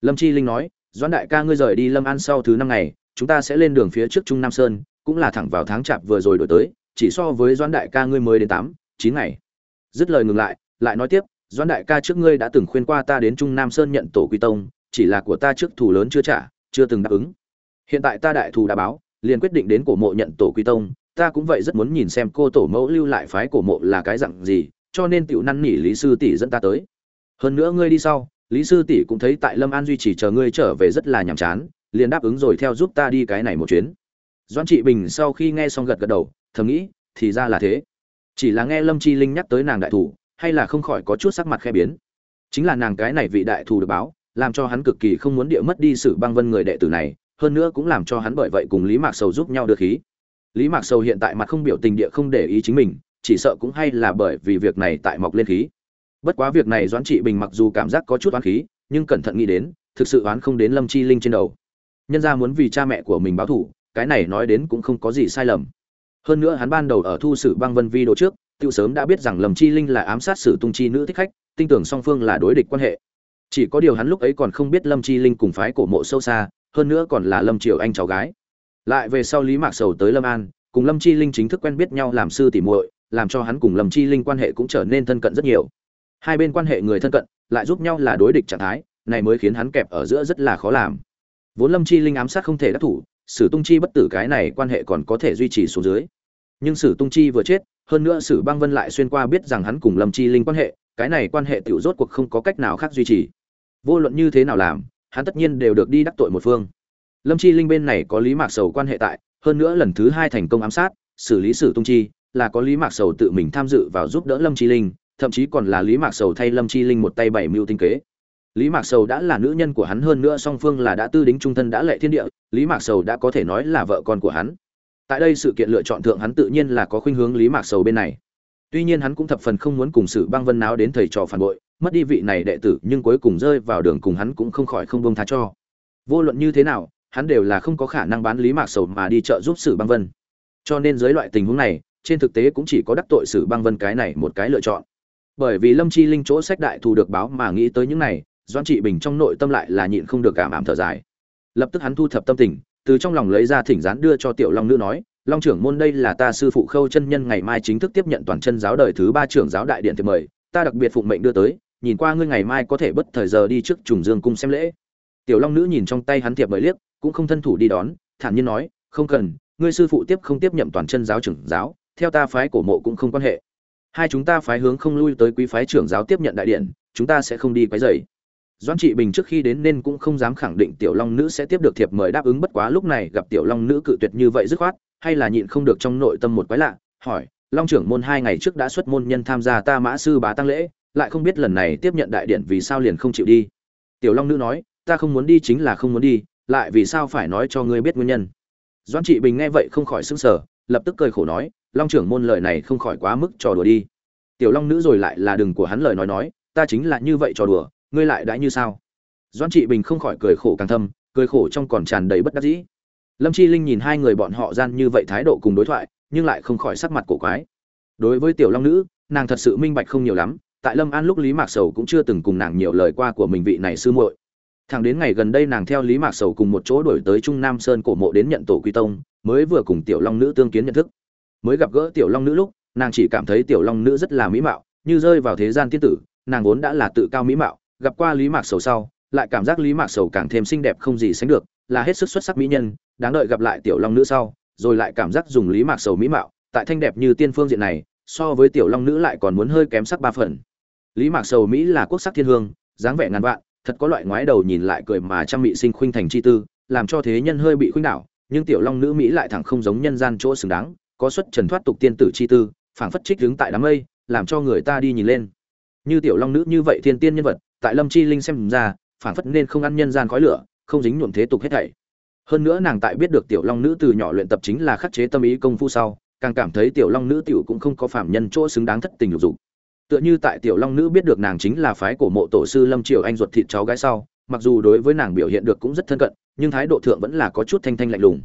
Lâm chi linh nói doãn đại ca ngươi rời đi lâm an sau thứ năm ngày, chúng ta sẽ lên đường phía trước trung nam sơn, cũng là thẳng vào tháng chạp vừa rồi đổi tới, chỉ so với doãn đại ca ngươi mới đến tám, chín ngày. Dứt lời ngừng lại lại nói tiếp, doãn đại ca trước ngươi đã từng khuyên qua ta đến trung nam sơn nhận tổ quy tông, chỉ là của ta trước thủ lớn chưa trả, chưa từng đáp ứng. Hiện tại ta đại thù đã báo, liền quyết định đến cổ mộ nhận tổ quy tông, ta cũng vậy rất muốn nhìn xem cô tổ mẫu lưu lại phái cổ mộ là cái dặn gì, cho nên tiểu năn nỉ lý sư tỷ dẫn ta tới. Hơn nữa ngươi đi sau lý sư tỷ cũng thấy tại lâm an duy trì chờ ngươi trở về rất là nhàm chán, liền đáp ứng rồi theo giúp ta đi cái này một chuyến. Doan trị bình sau khi nghe xong gật gật đầu, thầm nghĩ, thì ra là thế. Chỉ là nghe lâm chi linh nhắc tới nàng đại thủ, hay là không khỏi có chút sắc mặt khe biến. Chính là nàng cái này vị đại thù được báo, làm cho hắn cực kỳ không muốn địa mất đi sự băng vân người đệ tử này, hơn nữa cũng làm cho hắn bởi vậy cùng lý mạc sầu giúp nhau được khí. Lý mạc sầu hiện tại mặt không biểu tình địa không để ý chính mình, chỉ sợ cũng hay là bởi vì việc này tại mọc lên khí bất quá việc này doãn trị bình mặc dù cảm giác có chút oán khí, nhưng cẩn thận nghĩ đến, thực sự oán không đến lâm chi linh trên đầu. Nhân ra muốn vì cha mẹ của mình báo thủ cái này nói đến cũng không có gì sai lầm. Hơn nữa hắn ban đầu ở thu sử băng vân vi đồ trước tiêu sớm đã biết rằng lâm chi linh là ám sát sử tung chi nữ thích khách, tin tưởng song phương là đối địch quan hệ. Chỉ có điều hắn lúc ấy còn không biết lâm chi linh cùng phái cổ mộ sâu xa, hơn nữa còn là lâm triều anh cháu gái. Lại về sau lý mạc sầu tới lâm an, cùng lâm chi linh chính thức quen biết nhau làm sư tỉ muội, làm cho hắn cùng lâm chi linh quan hệ cũng trở nên thân cận rất nhiều hai bên quan hệ người thân cận, lại giúp nhau là đối địch trạng thái, này mới khiến hắn kẹp ở giữa rất là khó làm. Vốn lâm chi linh ám sát không thể đắc thủ, sử tung chi bất tử cái này quan hệ còn có thể duy trì xuống dưới. Nhưng sử tung chi vừa chết, hơn nữa sử băng vân lại xuyên qua biết rằng hắn cùng lâm chi linh quan hệ, cái này quan hệ tiểu rốt cuộc không có cách nào khác duy trì. Vô luận như thế nào làm, hắn tất nhiên đều được đi đắc tội một phương. Lâm chi linh bên này có lý mạc sầu quan hệ tại, hơn nữa lần thứ hai thành công ám sát, xử lý sử tung chi, là có lý mạc sầu tự mình tham dự vào giúp đỡ lâm chi linh thậm chí còn là lý mạc sầu thay lâm chi linh một tay bảy mưu tinh kế. Lý mạc sầu đã là nữ nhân của hắn hơn nữa song phương là đã tư đính trung thân đã lệ thiên địa, lý mạc sầu đã có thể nói là vợ con của hắn. Tại đây sự kiện lựa chọn thượng hắn tự nhiên là có khuynh hướng lý mạc sầu bên này. Tuy nhiên hắn cũng thập phần không muốn cùng sự băng vân náo đến thầy trò phản bội, mất đi vị này đệ tử nhưng cuối cùng rơi vào đường cùng hắn cũng không khỏi không bông tha cho. Vô luận như thế nào, hắn đều là không có khả năng bán lý mạc sầu mà đi chợ giúp sử băng vân. Cho nên dưới loại tình huống này, trên thực tế cũng chỉ có đắc tội sử băng vân cái này một cái lựa chọn bởi vì lâm chi linh chỗ sách đại thù được báo mà nghĩ tới những này doan trị bình trong nội tâm lại là nhịn không được cảm ảm thở dài. Lập tức hắn thu thập tâm tình, từ trong lòng lấy ra thỉnh gián đưa cho tiểu long nữ nói, long trưởng môn đây là ta sư phụ khâu chân nhân ngày mai chính thức tiếp nhận toàn chân giáo đời thứ ba trưởng giáo đại điện thì mời, ta đặc biệt phụng mệnh đưa tới, nhìn qua ngươi ngày mai có thể bất thời giờ đi trước trùng dương cung xem lễ. Tiểu long nữ nhìn trong tay hắn thiệp mời liếc, cũng không thân thủ đi đón, thản nhiên nói, không cần, ngươi sư phụ tiếp không tiếp nhận toàn chân giáo trưởng giáo, theo ta phái cổ mộ cũng không quan hệ hai chúng ta phái hướng không lui tới quý phái trưởng giáo tiếp nhận đại điện, chúng ta sẽ không đi quấy rầy. Doan trị bình trước khi đến nên cũng không dám khẳng định tiểu long nữ sẽ tiếp được thiệp mời đáp ứng, bất quá lúc này gặp tiểu long nữ cự tuyệt như vậy dứt khoát, hay là nhịn không được trong nội tâm một quái lạ, hỏi, long trưởng môn hai ngày trước đã xuất môn nhân tham gia ta mã sư bá tăng lễ, lại không biết lần này tiếp nhận đại điện vì sao liền không chịu đi? Tiểu long nữ nói, ta không muốn đi chính là không muốn đi, lại vì sao phải nói cho ngươi biết nguyên nhân? Doan trị bình nghe vậy không khỏi sững sờ, lập tức cười khổ nói long trưởng môn lời này không khỏi quá mức trò đùa đi. Tiểu long nữ rồi lại là đừng của hắn lời nói nói, ta chính là như vậy trò đùa, ngươi lại đã như sao? Doan trị bình không khỏi cười khổ càng thâm, cười khổ trong còn tràn đầy bất đắc dĩ. Lâm chi linh nhìn hai người bọn họ gian như vậy thái độ cùng đối thoại, nhưng lại không khỏi sắc mặt cổ quái. Đối với tiểu long nữ, nàng thật sự minh bạch không nhiều lắm, tại lâm an lúc lý mạc sầu cũng chưa từng cùng nàng nhiều lời qua của mình vị này sư muội. Thẳng đến ngày gần đây nàng theo lý mạc sầu cùng một chỗ đổi tới trung nam sơn cổ mộ đến nhận tổ quy tông, mới vừa cùng tiểu long nữ tương kiến nhận thức mới gặp gỡ tiểu long nữ lúc, nàng chỉ cảm thấy tiểu long nữ rất là mỹ mạo, như rơi vào thế gian tiên tử, nàng vốn đã là tự cao mỹ mạo, gặp qua lý mạc sầu sau, lại cảm giác lý mạc sầu càng thêm xinh đẹp không gì sánh được, là hết sức xuất sắc mỹ nhân, đáng đợi gặp lại tiểu long nữ sau, rồi lại cảm giác dùng lý mạc sầu mỹ mạo, tại thanh đẹp như tiên phương diện này, so với tiểu long nữ lại còn muốn hơi kém sắc ba phần. Lý mạc sầu mỹ là quốc sắc thiên hương, dáng vẻ ngàn vạn, thật có loại ngoái đầu nhìn lại cười mà trăm mị sinh khuynh thành chi tư, làm cho thế nhân hơi bị khuynh đảo, nhưng tiểu long nữ mỹ lại thẳng không giống nhân gian chỗ xứng đáng có xuất trần thoát tục tiên tử chi tư, phảng phất trích đứng tại đám mây, làm cho người ta đi nhìn lên. Như tiểu long nữ như vậy thiên tiên nhân vật, tại lâm chi linh xem ra, phảng phất nên không ăn nhân gian khói lửa, không dính nhuộm thế tục hết thảy. Hơn nữa nàng tại biết được tiểu long nữ từ nhỏ luyện tập chính là khắc chế tâm ý công phu sau, càng cảm thấy tiểu long nữ tiểu cũng không có phạm nhân chỗ xứng đáng thất tình lục dục. Tựa như tại tiểu long nữ biết được nàng chính là phái của mộ tổ sư lâm triều anh ruột thịt cháu gái sau, mặc dù đối với nàng biểu hiện được cũng rất thân cận, nhưng thái độ thượng vẫn là có chút thanh thanh lạnh lùng.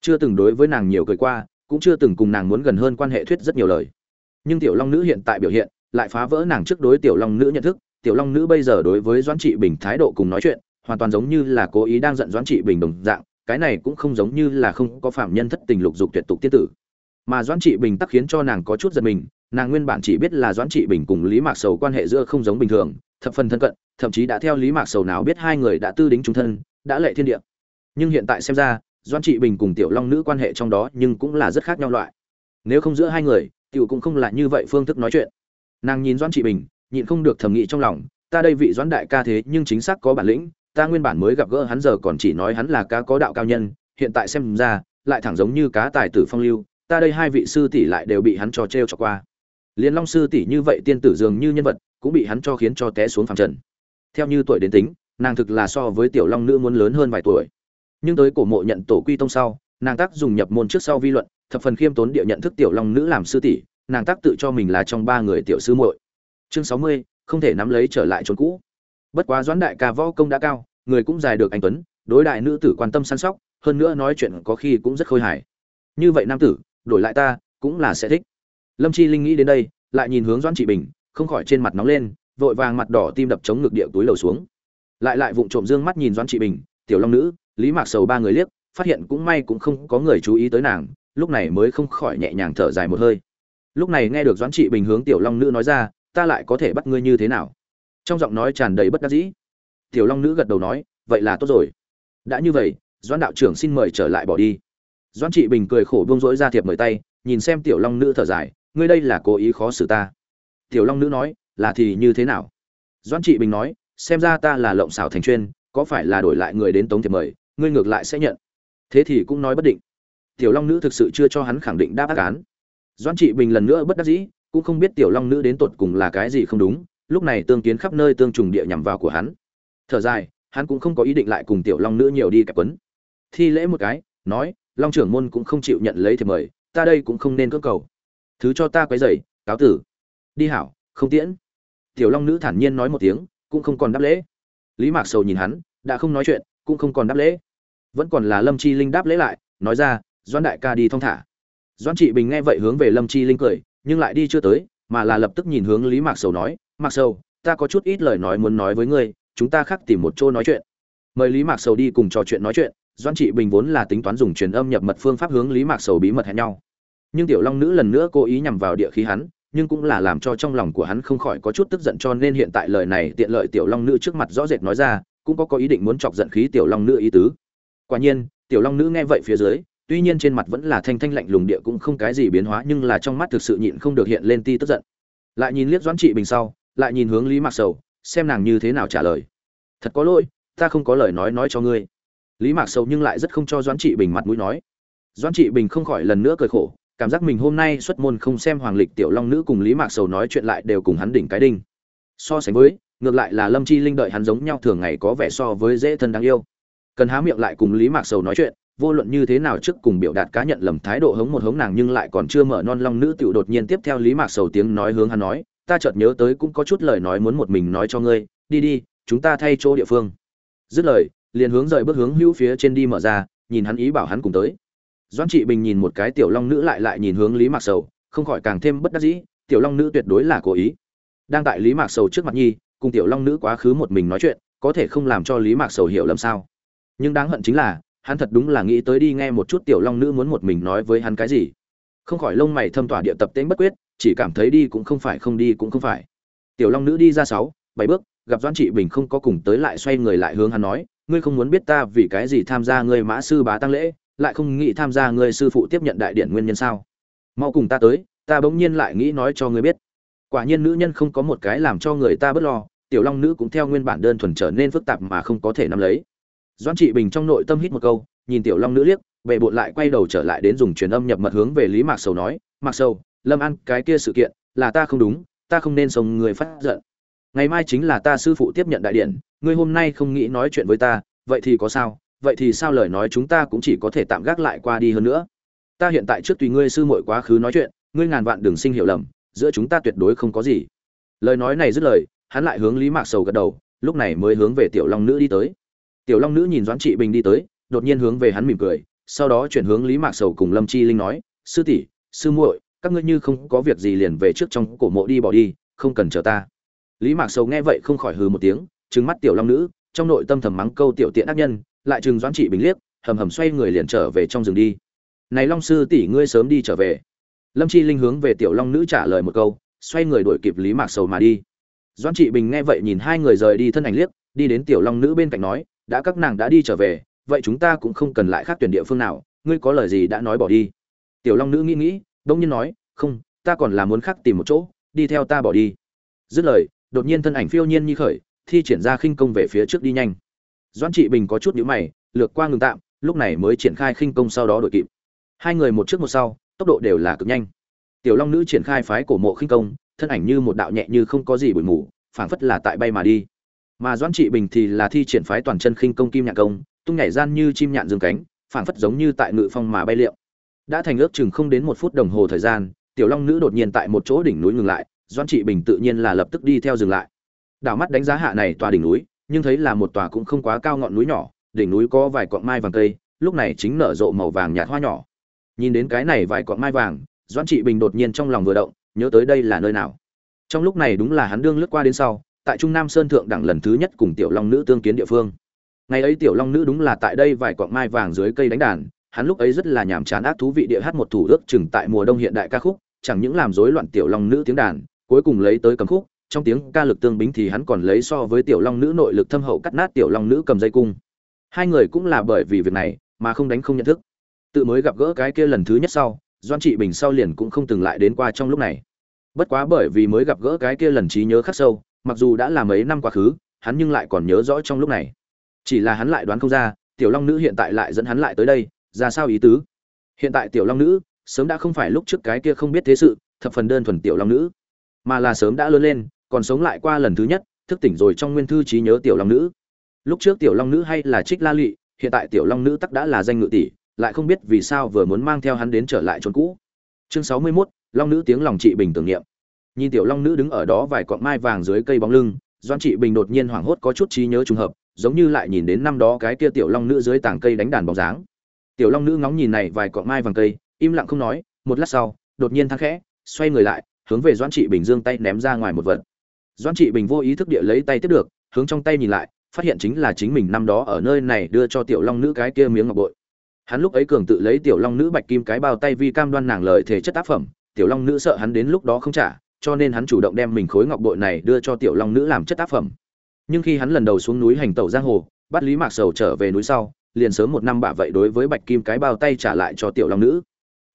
Chưa từng đối với nàng nhiều cười qua cũng chưa từng cùng nàng muốn gần hơn quan hệ thuyết rất nhiều lời. Nhưng tiểu long nữ hiện tại biểu hiện, lại phá vỡ nàng trước đối tiểu long nữ nhận thức. Tiểu long nữ bây giờ đối với doãn trị bình thái độ cùng nói chuyện, hoàn toàn giống như là cố ý đang giận doãn trị bình đồng dạng, cái này cũng không giống như là không có phạm nhân thất tình lục dục tuyệt tục tiết tử. Mà doãn trị bình tắc khiến cho nàng có chút giật mình, nàng nguyên bản chỉ biết là doãn trị bình cùng lý mạc sầu quan hệ giữa không giống bình thường, thập phần thân cận, thậm chí đã theo lý mạc sầu nào biết hai người đã tư đính trung thân, đã lệ thiên địa. Nhưng hiện tại xem ra doãn trị bình cùng tiểu long nữ quan hệ trong đó nhưng cũng là rất khác nhau loại. Nếu không giữa hai người, tiểu cũng không là như vậy phương thức nói chuyện. Nàng nhìn doãn trị bình, nhịn không được thầm nghĩ trong lòng, ta đây vị doãn đại ca thế nhưng chính xác có bản lĩnh, ta nguyên bản mới gặp gỡ hắn giờ còn chỉ nói hắn là cá có đạo cao nhân, hiện tại xem ra, lại thẳng giống như cá tài tử phong lưu, ta đây hai vị sư tỷ lại đều bị hắn cho trêu cho qua. Liên long sư tỷ như vậy tiên tử dường như nhân vật, cũng bị hắn cho khiến cho té xuống phàm trần. Theo như tuổi đến tính, nàng thực là so với tiểu long nữ muốn lớn hơn vài tuổi nhưng tới cổ mộ nhận tổ quy tông sau, nàng tác dùng nhập môn trước sau vi luận, thập phần khiêm tốn địa nhận thức tiểu long nữ làm sư tỷ, nàng tác tự cho mình là trong ba người tiểu sư muội. Chương sáu mươi, không thể nắm lấy trở lại chốn cũ. Bất quá doãn đại ca võ công đã cao, người cũng dài được anh tuấn, đối đại nữ tử quan tâm săn sóc, hơn nữa nói chuyện có khi cũng rất khôi hài. Như vậy nam tử, đổi lại ta, cũng là sẽ thích. Lâm chi linh nghĩ đến đây, lại nhìn hướng doãn trị bình, không khỏi trên mặt nóng lên, vội vàng mặt đỏ tim đập chống ngực địa túi lầu xuống. Lại lại vụng trộm dương mắt nhìn doãn trị bình, tiểu long nữ lý mạc sầu ba người liếc, phát hiện cũng may cũng không có người chú ý tới nàng, lúc này mới không khỏi nhẹ nhàng thở dài một hơi. Lúc này nghe được doãn trị bình hướng tiểu long nữ nói ra, ta lại có thể bắt ngươi như thế nào? Trong giọng nói tràn đầy bất đắc dĩ. Tiểu long nữ gật đầu nói, vậy là tốt rồi. Đã như vậy, doãn đạo trưởng xin mời trở lại bỏ đi. Doãn trị bình cười khổ buông rỗi ra thiệp mời tay, nhìn xem tiểu long nữ thở dài, ngươi đây là cố ý khó xử ta. Tiểu long nữ nói, là thì như thế nào? Doãn trị bình nói, xem ra ta là lộng xảo thành chuyên, có phải là đổi lại người đến tống thiệp mời ngươi ngược lại sẽ nhận. Thế thì cũng nói bất định. Tiểu long nữ thực sự chưa cho hắn khẳng định đáp án. Doãn trị bình lần nữa bất đắc dĩ, cũng không biết tiểu long nữ đến tột cùng là cái gì không đúng, lúc này tương kiến khắp nơi tương trùng địa nhằm vào của hắn. Thở dài, hắn cũng không có ý định lại cùng tiểu long nữ nhiều đi cặp quấn. Thi lễ một cái, nói, long trưởng môn cũng không chịu nhận lấy thì mời, ta đây cũng không nên cưỡng cầu. Thứ cho ta quấy dày cáo tử. Đi hảo, không tiễn. Tiểu long nữ thản nhiên nói một tiếng, cũng không còn đáp lễ. Lý mạc sầu nhìn hắn, đã không nói chuyện, cũng không còn đáp lễ vẫn còn là lâm chi linh đáp lễ lại, nói ra doan đại ca đi thong thả. Doan trị bình nghe vậy hướng về lâm chi linh cười, nhưng lại đi chưa tới, mà là lập tức nhìn hướng lý mạc sầu nói, mạc sầu, ta có chút ít lời nói muốn nói với ngươi, chúng ta khác tìm một chỗ nói chuyện. Mời lý mạc sầu đi cùng trò chuyện nói chuyện doan trị bình vốn là tính toán dùng truyền âm nhập mật phương pháp hướng lý mạc sầu bí mật hẹn nhau. Nhưng tiểu long nữ lần nữa cố ý nhằm vào địa khí hắn, nhưng cũng là làm cho trong lòng của hắn không khỏi có chút tức giận cho nên hiện tại lời này tiện lợi tiểu long nữ trước mặt rõ rệt nói ra, cũng có có ý định muốn chọc giận khí tiểu long nữ ý tứ quả nhiên, tiểu long nữ nghe vậy phía dưới, tuy nhiên trên mặt vẫn là thanh thanh lạnh lùng địa cũng không cái gì biến hóa, nhưng là trong mắt thực sự nhịn không được hiện lên ti tức giận. Lại nhìn liếc doãn trị bình sau, lại nhìn hướng lý mạc sầu, xem nàng như thế nào trả lời. Thật có lỗi, ta không có lời nói nói cho ngươi. Lý mạc sầu nhưng lại rất không cho doãn trị bình mặt mũi nói. Doãn trị bình không khỏi lần nữa cười khổ, cảm giác mình hôm nay xuất môn không xem hoàng lịch tiểu long nữ cùng lý mạc sầu nói chuyện lại đều cùng hắn đỉnh cái đinh. So sánh với, ngược lại là lâm chi linh đợi hắn giống nhau thường ngày có vẻ so với dễ thân đáng yêu cần há miệng lại cùng lý mạc sầu nói chuyện, vô luận như thế nào trước cùng biểu đạt cá nhận lầm thái độ hống một hống nàng nhưng lại còn chưa mở non long nữ tiểu đột nhiên tiếp theo lý mạc sầu tiếng nói hướng hắn nói, ta chợt nhớ tới cũng có chút lời nói muốn một mình nói cho ngươi, đi đi, chúng ta thay chỗ địa phương. Dứt lời, liền hướng rời bước hướng hữu phía trên đi mở ra, nhìn hắn ý bảo hắn cùng tới. Doãn trị bình nhìn một cái tiểu long nữ lại lại nhìn hướng lý mạc sầu, không khỏi càng thêm bất đắc dĩ, tiểu long nữ tuyệt đối là cố ý. Đang tại lý mạc sầu trước mặt nhi, cùng tiểu long nữ quá khứ một mình nói chuyện, có thể không làm cho lý mạc sầu hiểu lầm sao? Nhưng đáng hận chính là, hắn thật đúng là nghĩ tới đi nghe một chút tiểu long nữ muốn một mình nói với hắn cái gì. Không khỏi lông mày thâm tỏa địa tập tễnh bất quyết, chỉ cảm thấy đi cũng không phải, không đi cũng không phải. Tiểu long nữ đi ra sáu, bảy bước, gặp doãn trị bình không có cùng tới lại xoay người lại hướng hắn nói, ngươi không muốn biết ta vì cái gì tham gia ngươi mã sư bá tăng lễ, lại không nghĩ tham gia ngươi sư phụ tiếp nhận đại điện nguyên nhân sao? Mau cùng ta tới, ta bỗng nhiên lại nghĩ nói cho ngươi biết. Quả nhiên nữ nhân không có một cái làm cho người ta bớt lo, tiểu long nữ cũng theo nguyên bản đơn thuần trở nên phức tạp mà không có thể nắm lấy doãn trị bình trong nội tâm hít một câu, nhìn tiểu long nữ liếc bệ bộ lại quay đầu trở lại đến dùng truyền âm nhập mật hướng về lý mạc sầu nói, mạc sầu, lâm ăn cái kia sự kiện, là ta không đúng, ta không nên sống người phát giận. Ngày mai chính là ta sư phụ tiếp nhận đại điện ngươi hôm nay không nghĩ nói chuyện với ta, vậy thì có sao, vậy thì sao lời nói chúng ta cũng chỉ có thể tạm gác lại qua đi hơn nữa. Ta hiện tại trước tùy ngươi sư muội quá khứ nói chuyện, ngươi ngàn vạn đừng sinh hiểu lầm, giữa chúng ta tuyệt đối không có gì. Lời nói này dứt lời, hắn lại hướng lý mạc sầu gật đầu, lúc này mới hướng về tiểu long nữ đi tới tiểu long nữ nhìn doãn trị bình đi tới, đột nhiên hướng về hắn mỉm cười, sau đó chuyển hướng lý mạc sầu cùng lâm chi linh nói, sư tỷ, sư muội, các ngươi như không có việc gì liền về trước trong cổ mộ đi bỏ đi, không cần chờ ta. Lý mạc sầu nghe vậy không khỏi hừ một tiếng, trừng mắt tiểu long nữ, trong nội tâm thầm mắng câu tiểu tiện ác nhân, lại trừng doãn trị bình liếc, hầm hầm xoay người liền trở về trong rừng đi. Này long sư tỷ, ngươi sớm đi trở về. Lâm chi linh hướng về tiểu long nữ trả lời một câu, xoay người đuổi kịp lý mạc sầu mà đi. Doãn trị bình nghe vậy nhìn hai người rời đi thân ảnh liếc, đi đến tiểu long nữ bên cạnh nói đã các nàng đã đi trở về, vậy chúng ta cũng không cần lại khác tuyển địa phương nào, ngươi có lời gì đã nói bỏ đi. Tiểu long nữ nghĩ nghĩ, đông nhiên nói, không, ta còn là muốn khác tìm một chỗ, đi theo ta bỏ đi. Dứt lời, đột nhiên thân ảnh phiêu nhiên như khởi, thi triển ra khinh công về phía trước đi nhanh. Doãn trị bình có chút nhữ mày, lược qua ngừng tạm, lúc này mới triển khai khinh công sau đó đội kịp. Hai người một trước một sau, tốc độ đều là cực nhanh. Tiểu long nữ triển khai phái cổ mộ khinh công, thân ảnh như một đạo nhẹ như không có gì bụi mù, phảng phất là tại bay mà đi mà doãn trị bình thì là thi triển phái toàn chân khinh công kim nhạn công, tung nhảy gian như chim nhạn dương cánh, phảng phất giống như tại ngự phong mà bay liệu đã thành ước chừng không đến một phút đồng hồ thời gian, tiểu long nữ đột nhiên tại một chỗ đỉnh núi ngừng lại, doãn trị bình tự nhiên là lập tức đi theo dừng lại. Đảo mắt đánh giá hạ này tòa đỉnh núi, nhưng thấy là một tòa cũng không quá cao ngọn núi nhỏ, đỉnh núi có vài cọng mai vàng cây, lúc này chính nở rộ màu vàng nhạt hoa nhỏ. Nhìn đến cái này vài cọng mai vàng, doãn trị bình đột nhiên trong lòng vừa động, nhớ tới đây là nơi nào. Trong lúc này đúng là hắn đương lướt qua đến sau tại trung nam sơn thượng đẳng lần thứ nhất cùng tiểu long nữ tương kiến địa phương. Ngày ấy tiểu long nữ đúng là tại đây vài cọng mai vàng dưới cây đánh đàn, hắn lúc ấy rất là nhàm chán ác thú vị địa hát một thủ ước chừng tại mùa đông hiện đại ca khúc, chẳng những làm rối loạn tiểu long nữ tiếng đàn, cuối cùng lấy tới cầm khúc, trong tiếng ca lực tương bính thì hắn còn lấy so với tiểu long nữ nội lực thâm hậu cắt nát tiểu long nữ cầm dây cung. Hai người cũng là bởi vì việc này mà không đánh không nhận thức. Tự mới gặp gỡ cái kia lần thứ nhất sau doan trị bình sau liền cũng không từng lại đến qua trong lúc này. Bất quá bởi vì mới gặp gỡ cái kia lần trí nhớ khắc sâu mặc dù đã là mấy năm quá khứ hắn nhưng lại còn nhớ rõ trong lúc này. Chỉ là hắn lại đoán không ra tiểu long nữ hiện tại lại dẫn hắn lại tới đây ra sao ý tứ? Hiện tại tiểu long nữ sớm đã không phải lúc trước cái kia không biết thế sự thập phần đơn thuần tiểu long nữ. Mà là sớm đã lớn lên còn sống lại qua lần thứ nhất thức tỉnh rồi trong nguyên thư trí nhớ tiểu long nữ. Lúc trước tiểu long nữ hay là trích la lụy hiện tại tiểu long nữ tắc đã là danh ngự tỷ lại không biết vì sao vừa muốn mang theo hắn đến trở lại chốn cũ. Chương sáu mươi 61, long nữ tiếng lòng trị bình tưởng niệm nhìn tiểu long nữ đứng ở đó vài cọng mai vàng dưới cây bóng lưng doan trị bình đột nhiên hoảng hốt có chút trí nhớ trùng hợp, giống như lại nhìn đến năm đó cái kia tiểu long nữ dưới tảng cây đánh đàn bóng dáng. Tiểu long nữ ngóng nhìn này vài cọng mai vàng cây, im lặng không nói, một lát sau, đột nhiên thang khẽ, xoay người lại, hướng về doan trị bình dương tay ném ra ngoài một vật. Doan trị bình vô ý thức địa lấy tay tiếp được, hướng trong tay nhìn lại, phát hiện chính là chính mình năm đó ở nơi này đưa cho tiểu long nữ cái kia miếng ngọc bội. Hắn lúc ấy cường tự lấy tiểu long nữ bạch kim cái bao tay vi cam đoan nàng lời thể chất tác phẩm, tiểu long nữ sợ hắn đến lúc đó không trả cho nên hắn chủ động đem mình khối ngọc bội này đưa cho tiểu long nữ làm chất tác phẩm. Nhưng khi hắn lần đầu xuống núi hành tẩu giang hồ, bắt lý mạc sầu trở về núi sau, liền sớm một năm bạ vậy đối với bạch kim cái bao tay trả lại cho tiểu long nữ.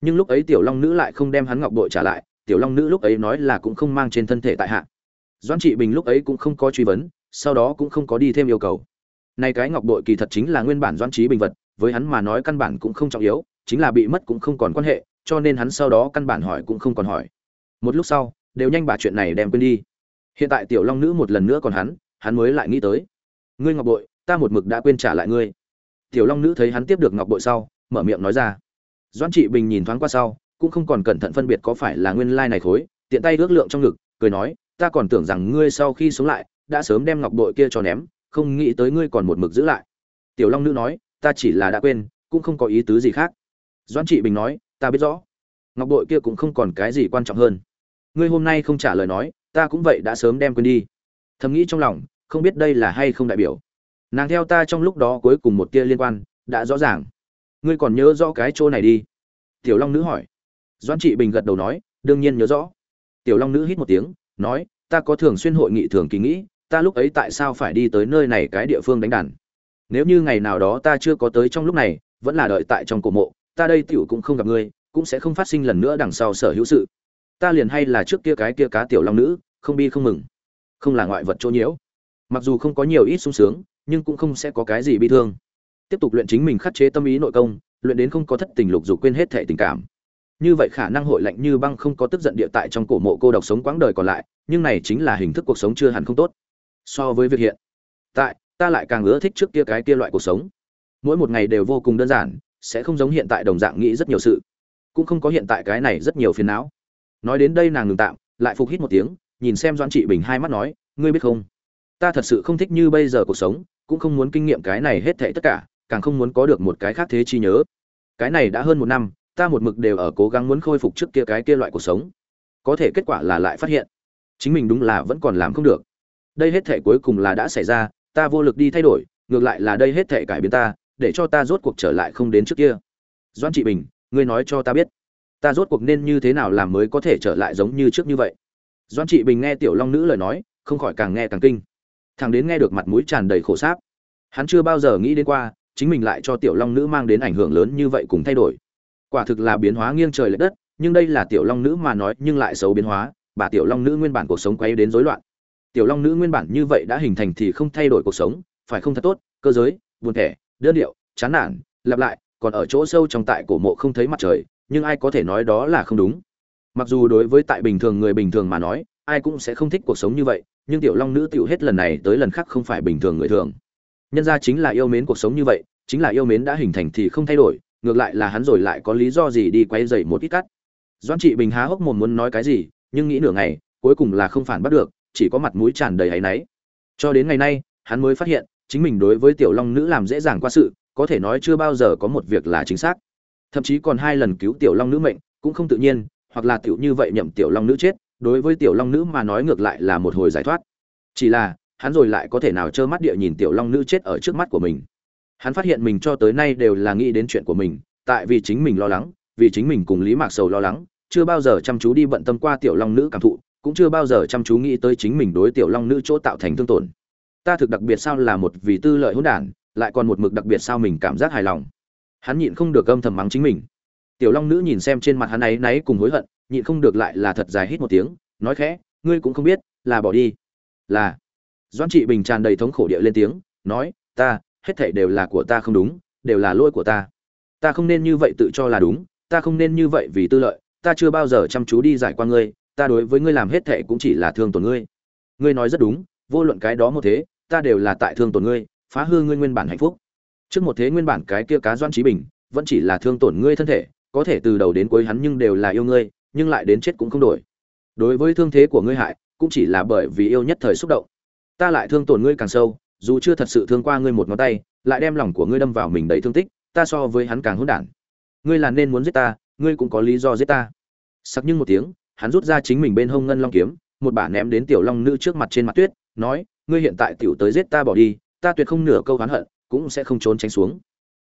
Nhưng lúc ấy tiểu long nữ lại không đem hắn ngọc bội trả lại, tiểu long nữ lúc ấy nói là cũng không mang trên thân thể tại hạ. Doãn trị bình lúc ấy cũng không có truy vấn, sau đó cũng không có đi thêm yêu cầu. Nay cái ngọc bội kỳ thật chính là nguyên bản doãn trí bình vật, với hắn mà nói căn bản cũng không trọng yếu, chính là bị mất cũng không còn quan hệ, cho nên hắn sau đó căn bản hỏi cũng không còn hỏi. Một lúc sau đều nhanh bà chuyện này đem quên đi. Hiện tại tiểu long nữ một lần nữa còn hắn hắn mới lại nghĩ tới. Ngươi ngọc bội, ta một mực đã quên trả lại ngươi. Tiểu long nữ thấy hắn tiếp được ngọc bội sau, mở miệng nói ra. Doãn trị bình nhìn thoáng qua sau, cũng không còn cẩn thận phân biệt có phải là nguyên lai này khối, tiện tay ước lượng trong ngực, cười nói, ta còn tưởng rằng ngươi sau khi sống lại, đã sớm đem ngọc bội kia cho ném, không nghĩ tới ngươi còn một mực giữ lại. Tiểu long nữ nói, ta chỉ là đã quên, cũng không có ý tứ gì khác. Doãn trị bình nói, ta biết rõ, ngọc bội kia cũng không còn cái gì quan trọng hơn ngươi hôm nay không trả lời nói, ta cũng vậy đã sớm đem quên đi. Thầm nghĩ trong lòng, không biết đây là hay không đại biểu. Nàng theo ta trong lúc đó cuối cùng một tia liên quan, đã rõ ràng. Ngươi còn nhớ rõ cái chỗ này đi? Tiểu long nữ hỏi. Doãn trị bình gật đầu nói, đương nhiên nhớ rõ. Tiểu long nữ hít một tiếng, nói, ta có thường xuyên hội nghị thường kỳ nghĩ, ta lúc ấy tại sao phải đi tới nơi này cái địa phương đánh đàn? Nếu như ngày nào đó ta chưa có tới trong lúc này, vẫn là đợi tại trong cổ mộ, ta đây tiểu cũng không gặp ngươi, cũng sẽ không phát sinh lần nữa đằng sau sở hữu sự ta liền hay là trước kia cái kia cá tiểu long nữ, không bi không mừng. Không là ngoại vật chỗ nhiễu. Mặc dù không có nhiều ít sung sướng, nhưng cũng không sẽ có cái gì bi thương. Tiếp tục luyện chính mình khắc chế tâm ý nội công, luyện đến không có thất tình lục dục quên hết thể tình cảm. Như vậy khả năng hội lạnh như băng không có tức giận địa tại trong cổ mộ cô độc sống quãng đời còn lại, nhưng này chính là hình thức cuộc sống chưa hẳn không tốt. So với việc hiện tại, ta lại càng ưa thích trước kia cái kia loại cuộc sống. Mỗi một ngày đều vô cùng đơn giản, sẽ không giống hiện tại đồng dạng nghĩ rất nhiều sự. Cũng không có hiện tại cái này rất nhiều phiền não nói đến đây nàng ngừng tạm, lại phục hít một tiếng, nhìn xem doãn trị bình hai mắt nói, ngươi biết không? Ta thật sự không thích như bây giờ cuộc sống, cũng không muốn kinh nghiệm cái này hết thệ tất cả, càng không muốn có được một cái khác thế chi nhớ. Cái này đã hơn một năm, ta một mực đều ở cố gắng muốn khôi phục trước kia cái kia loại cuộc sống. Có thể kết quả là lại phát hiện, chính mình đúng là vẫn còn làm không được. Đây hết thể cuối cùng là đã xảy ra, ta vô lực đi thay đổi, ngược lại là đây hết thể cải biến ta, để cho ta rốt cuộc trở lại không đến trước kia. Doan trị bình, ngươi nói cho ta biết ta rốt cuộc nên như thế nào làm mới có thể trở lại giống như trước như vậy? Doan trị bình nghe tiểu long nữ lời nói, không khỏi càng nghe càng kinh. Thằng đến nghe được mặt mũi tràn đầy khổ sáp. Hắn chưa bao giờ nghĩ đến qua, chính mình lại cho tiểu long nữ mang đến ảnh hưởng lớn như vậy cùng thay đổi. Quả thực là biến hóa nghiêng trời l ệ đất, nhưng đây là tiểu long nữ mà nói, nhưng lại xấu biến hóa, bà tiểu long nữ nguyên bản cuộc sống quay đến rối loạn. Tiểu long nữ nguyên bản như vậy đã hình thành thì không thay đổi cuộc sống, phải không thật tốt, cơ giới, buồn thẻ, đơn điệu, chán nản, lặp lại, còn ở chỗ sâu trong tại cổ mộ không thấy mặt trời nhưng ai có thể nói đó là không đúng. Mặc dù đối với tại bình thường người bình thường mà nói, ai cũng sẽ không thích cuộc sống như vậy, nhưng tiểu long nữ tiểu hết lần này tới lần khác không phải bình thường người thường. Nhân ra chính là yêu mến cuộc sống như vậy, chính là yêu mến đã hình thành thì không thay đổi, ngược lại là hắn rồi lại có lý do gì đi quay dậy một ít cắt doan trị bình há hốc mồm muốn nói cái gì, nhưng nghĩ nửa ngày, cuối cùng là không phản bắt được, chỉ có mặt mũi tràn đầy áy náy. Cho đến ngày nay, hắn mới phát hiện, chính mình đối với tiểu long nữ làm dễ dàng qua sự, có thể nói chưa bao giờ có một việc là chính xác thậm chí còn hai lần cứu tiểu long nữ mệnh, cũng không tự nhiên, hoặc là tiểu như vậy nhậm tiểu long nữ chết, đối với tiểu long nữ mà nói ngược lại là một hồi giải thoát. Chỉ là, hắn rồi lại có thể nào trơ mắt địa nhìn tiểu long nữ chết ở trước mắt của mình. Hắn phát hiện mình cho tới nay đều là nghĩ đến chuyện của mình, tại vì chính mình lo lắng, vì chính mình cùng lý mạc sầu lo lắng, chưa bao giờ chăm chú đi bận tâm qua tiểu long nữ cảm thụ, cũng chưa bao giờ chăm chú nghĩ tới chính mình đối tiểu long nữ chỗ tạo thành thương tổn. Ta thực đặc biệt sao là một vì tư lợi hỗn đản, lại còn một mực đặc biệt sao mình cảm giác hài lòng hắn nhịn không được âm thầm mắng chính mình. Tiểu long nữ nhìn xem trên mặt hắn ấy náy cùng hối hận, nhịn không được lại là thật dài hít một tiếng, nói khẽ, ngươi cũng không biết, là bỏ đi. Là. Doãn trị bình tràn đầy thống khổ địa lên tiếng, nói, ta, hết thảy đều là của ta không đúng, đều là lỗi của ta. Ta không nên như vậy tự cho là đúng, ta không nên như vậy vì tư lợi, ta chưa bao giờ chăm chú đi giải qua ngươi, ta đối với ngươi làm hết thệ cũng chỉ là thương tổn ngươi. Ngươi nói rất đúng, vô luận cái đó một thế, ta đều là tại thương tổn ngươi, phá hư ngươi nguyên bản hạnh phúc trước một thế nguyên bản cái kia cá doan trí bình, vẫn chỉ là thương tổn ngươi thân thể, có thể từ đầu đến cuối hắn nhưng đều là yêu ngươi, nhưng lại đến chết cũng không đổi. Đối với thương thế của ngươi hại, cũng chỉ là bởi vì yêu nhất thời xúc động. Ta lại thương tổn ngươi càng sâu, dù chưa thật sự thương qua ngươi một ngón tay, lại đem lòng của ngươi đâm vào mình đầy thương tích, ta so với hắn càng hỗn đản. Ngươi là nên muốn giết ta, ngươi cũng có lý do giết ta. Sắc nhưng một tiếng, hắn rút ra chính mình bên hông ngân long kiếm, một bả ném đến tiểu long nữ trước mặt trên mặt tuyết, nói, ngươi hiện tại tiểu tới giết ta bỏ đi, ta tuyệt không nửa câu oán hận cũng sẽ không trốn tránh xuống.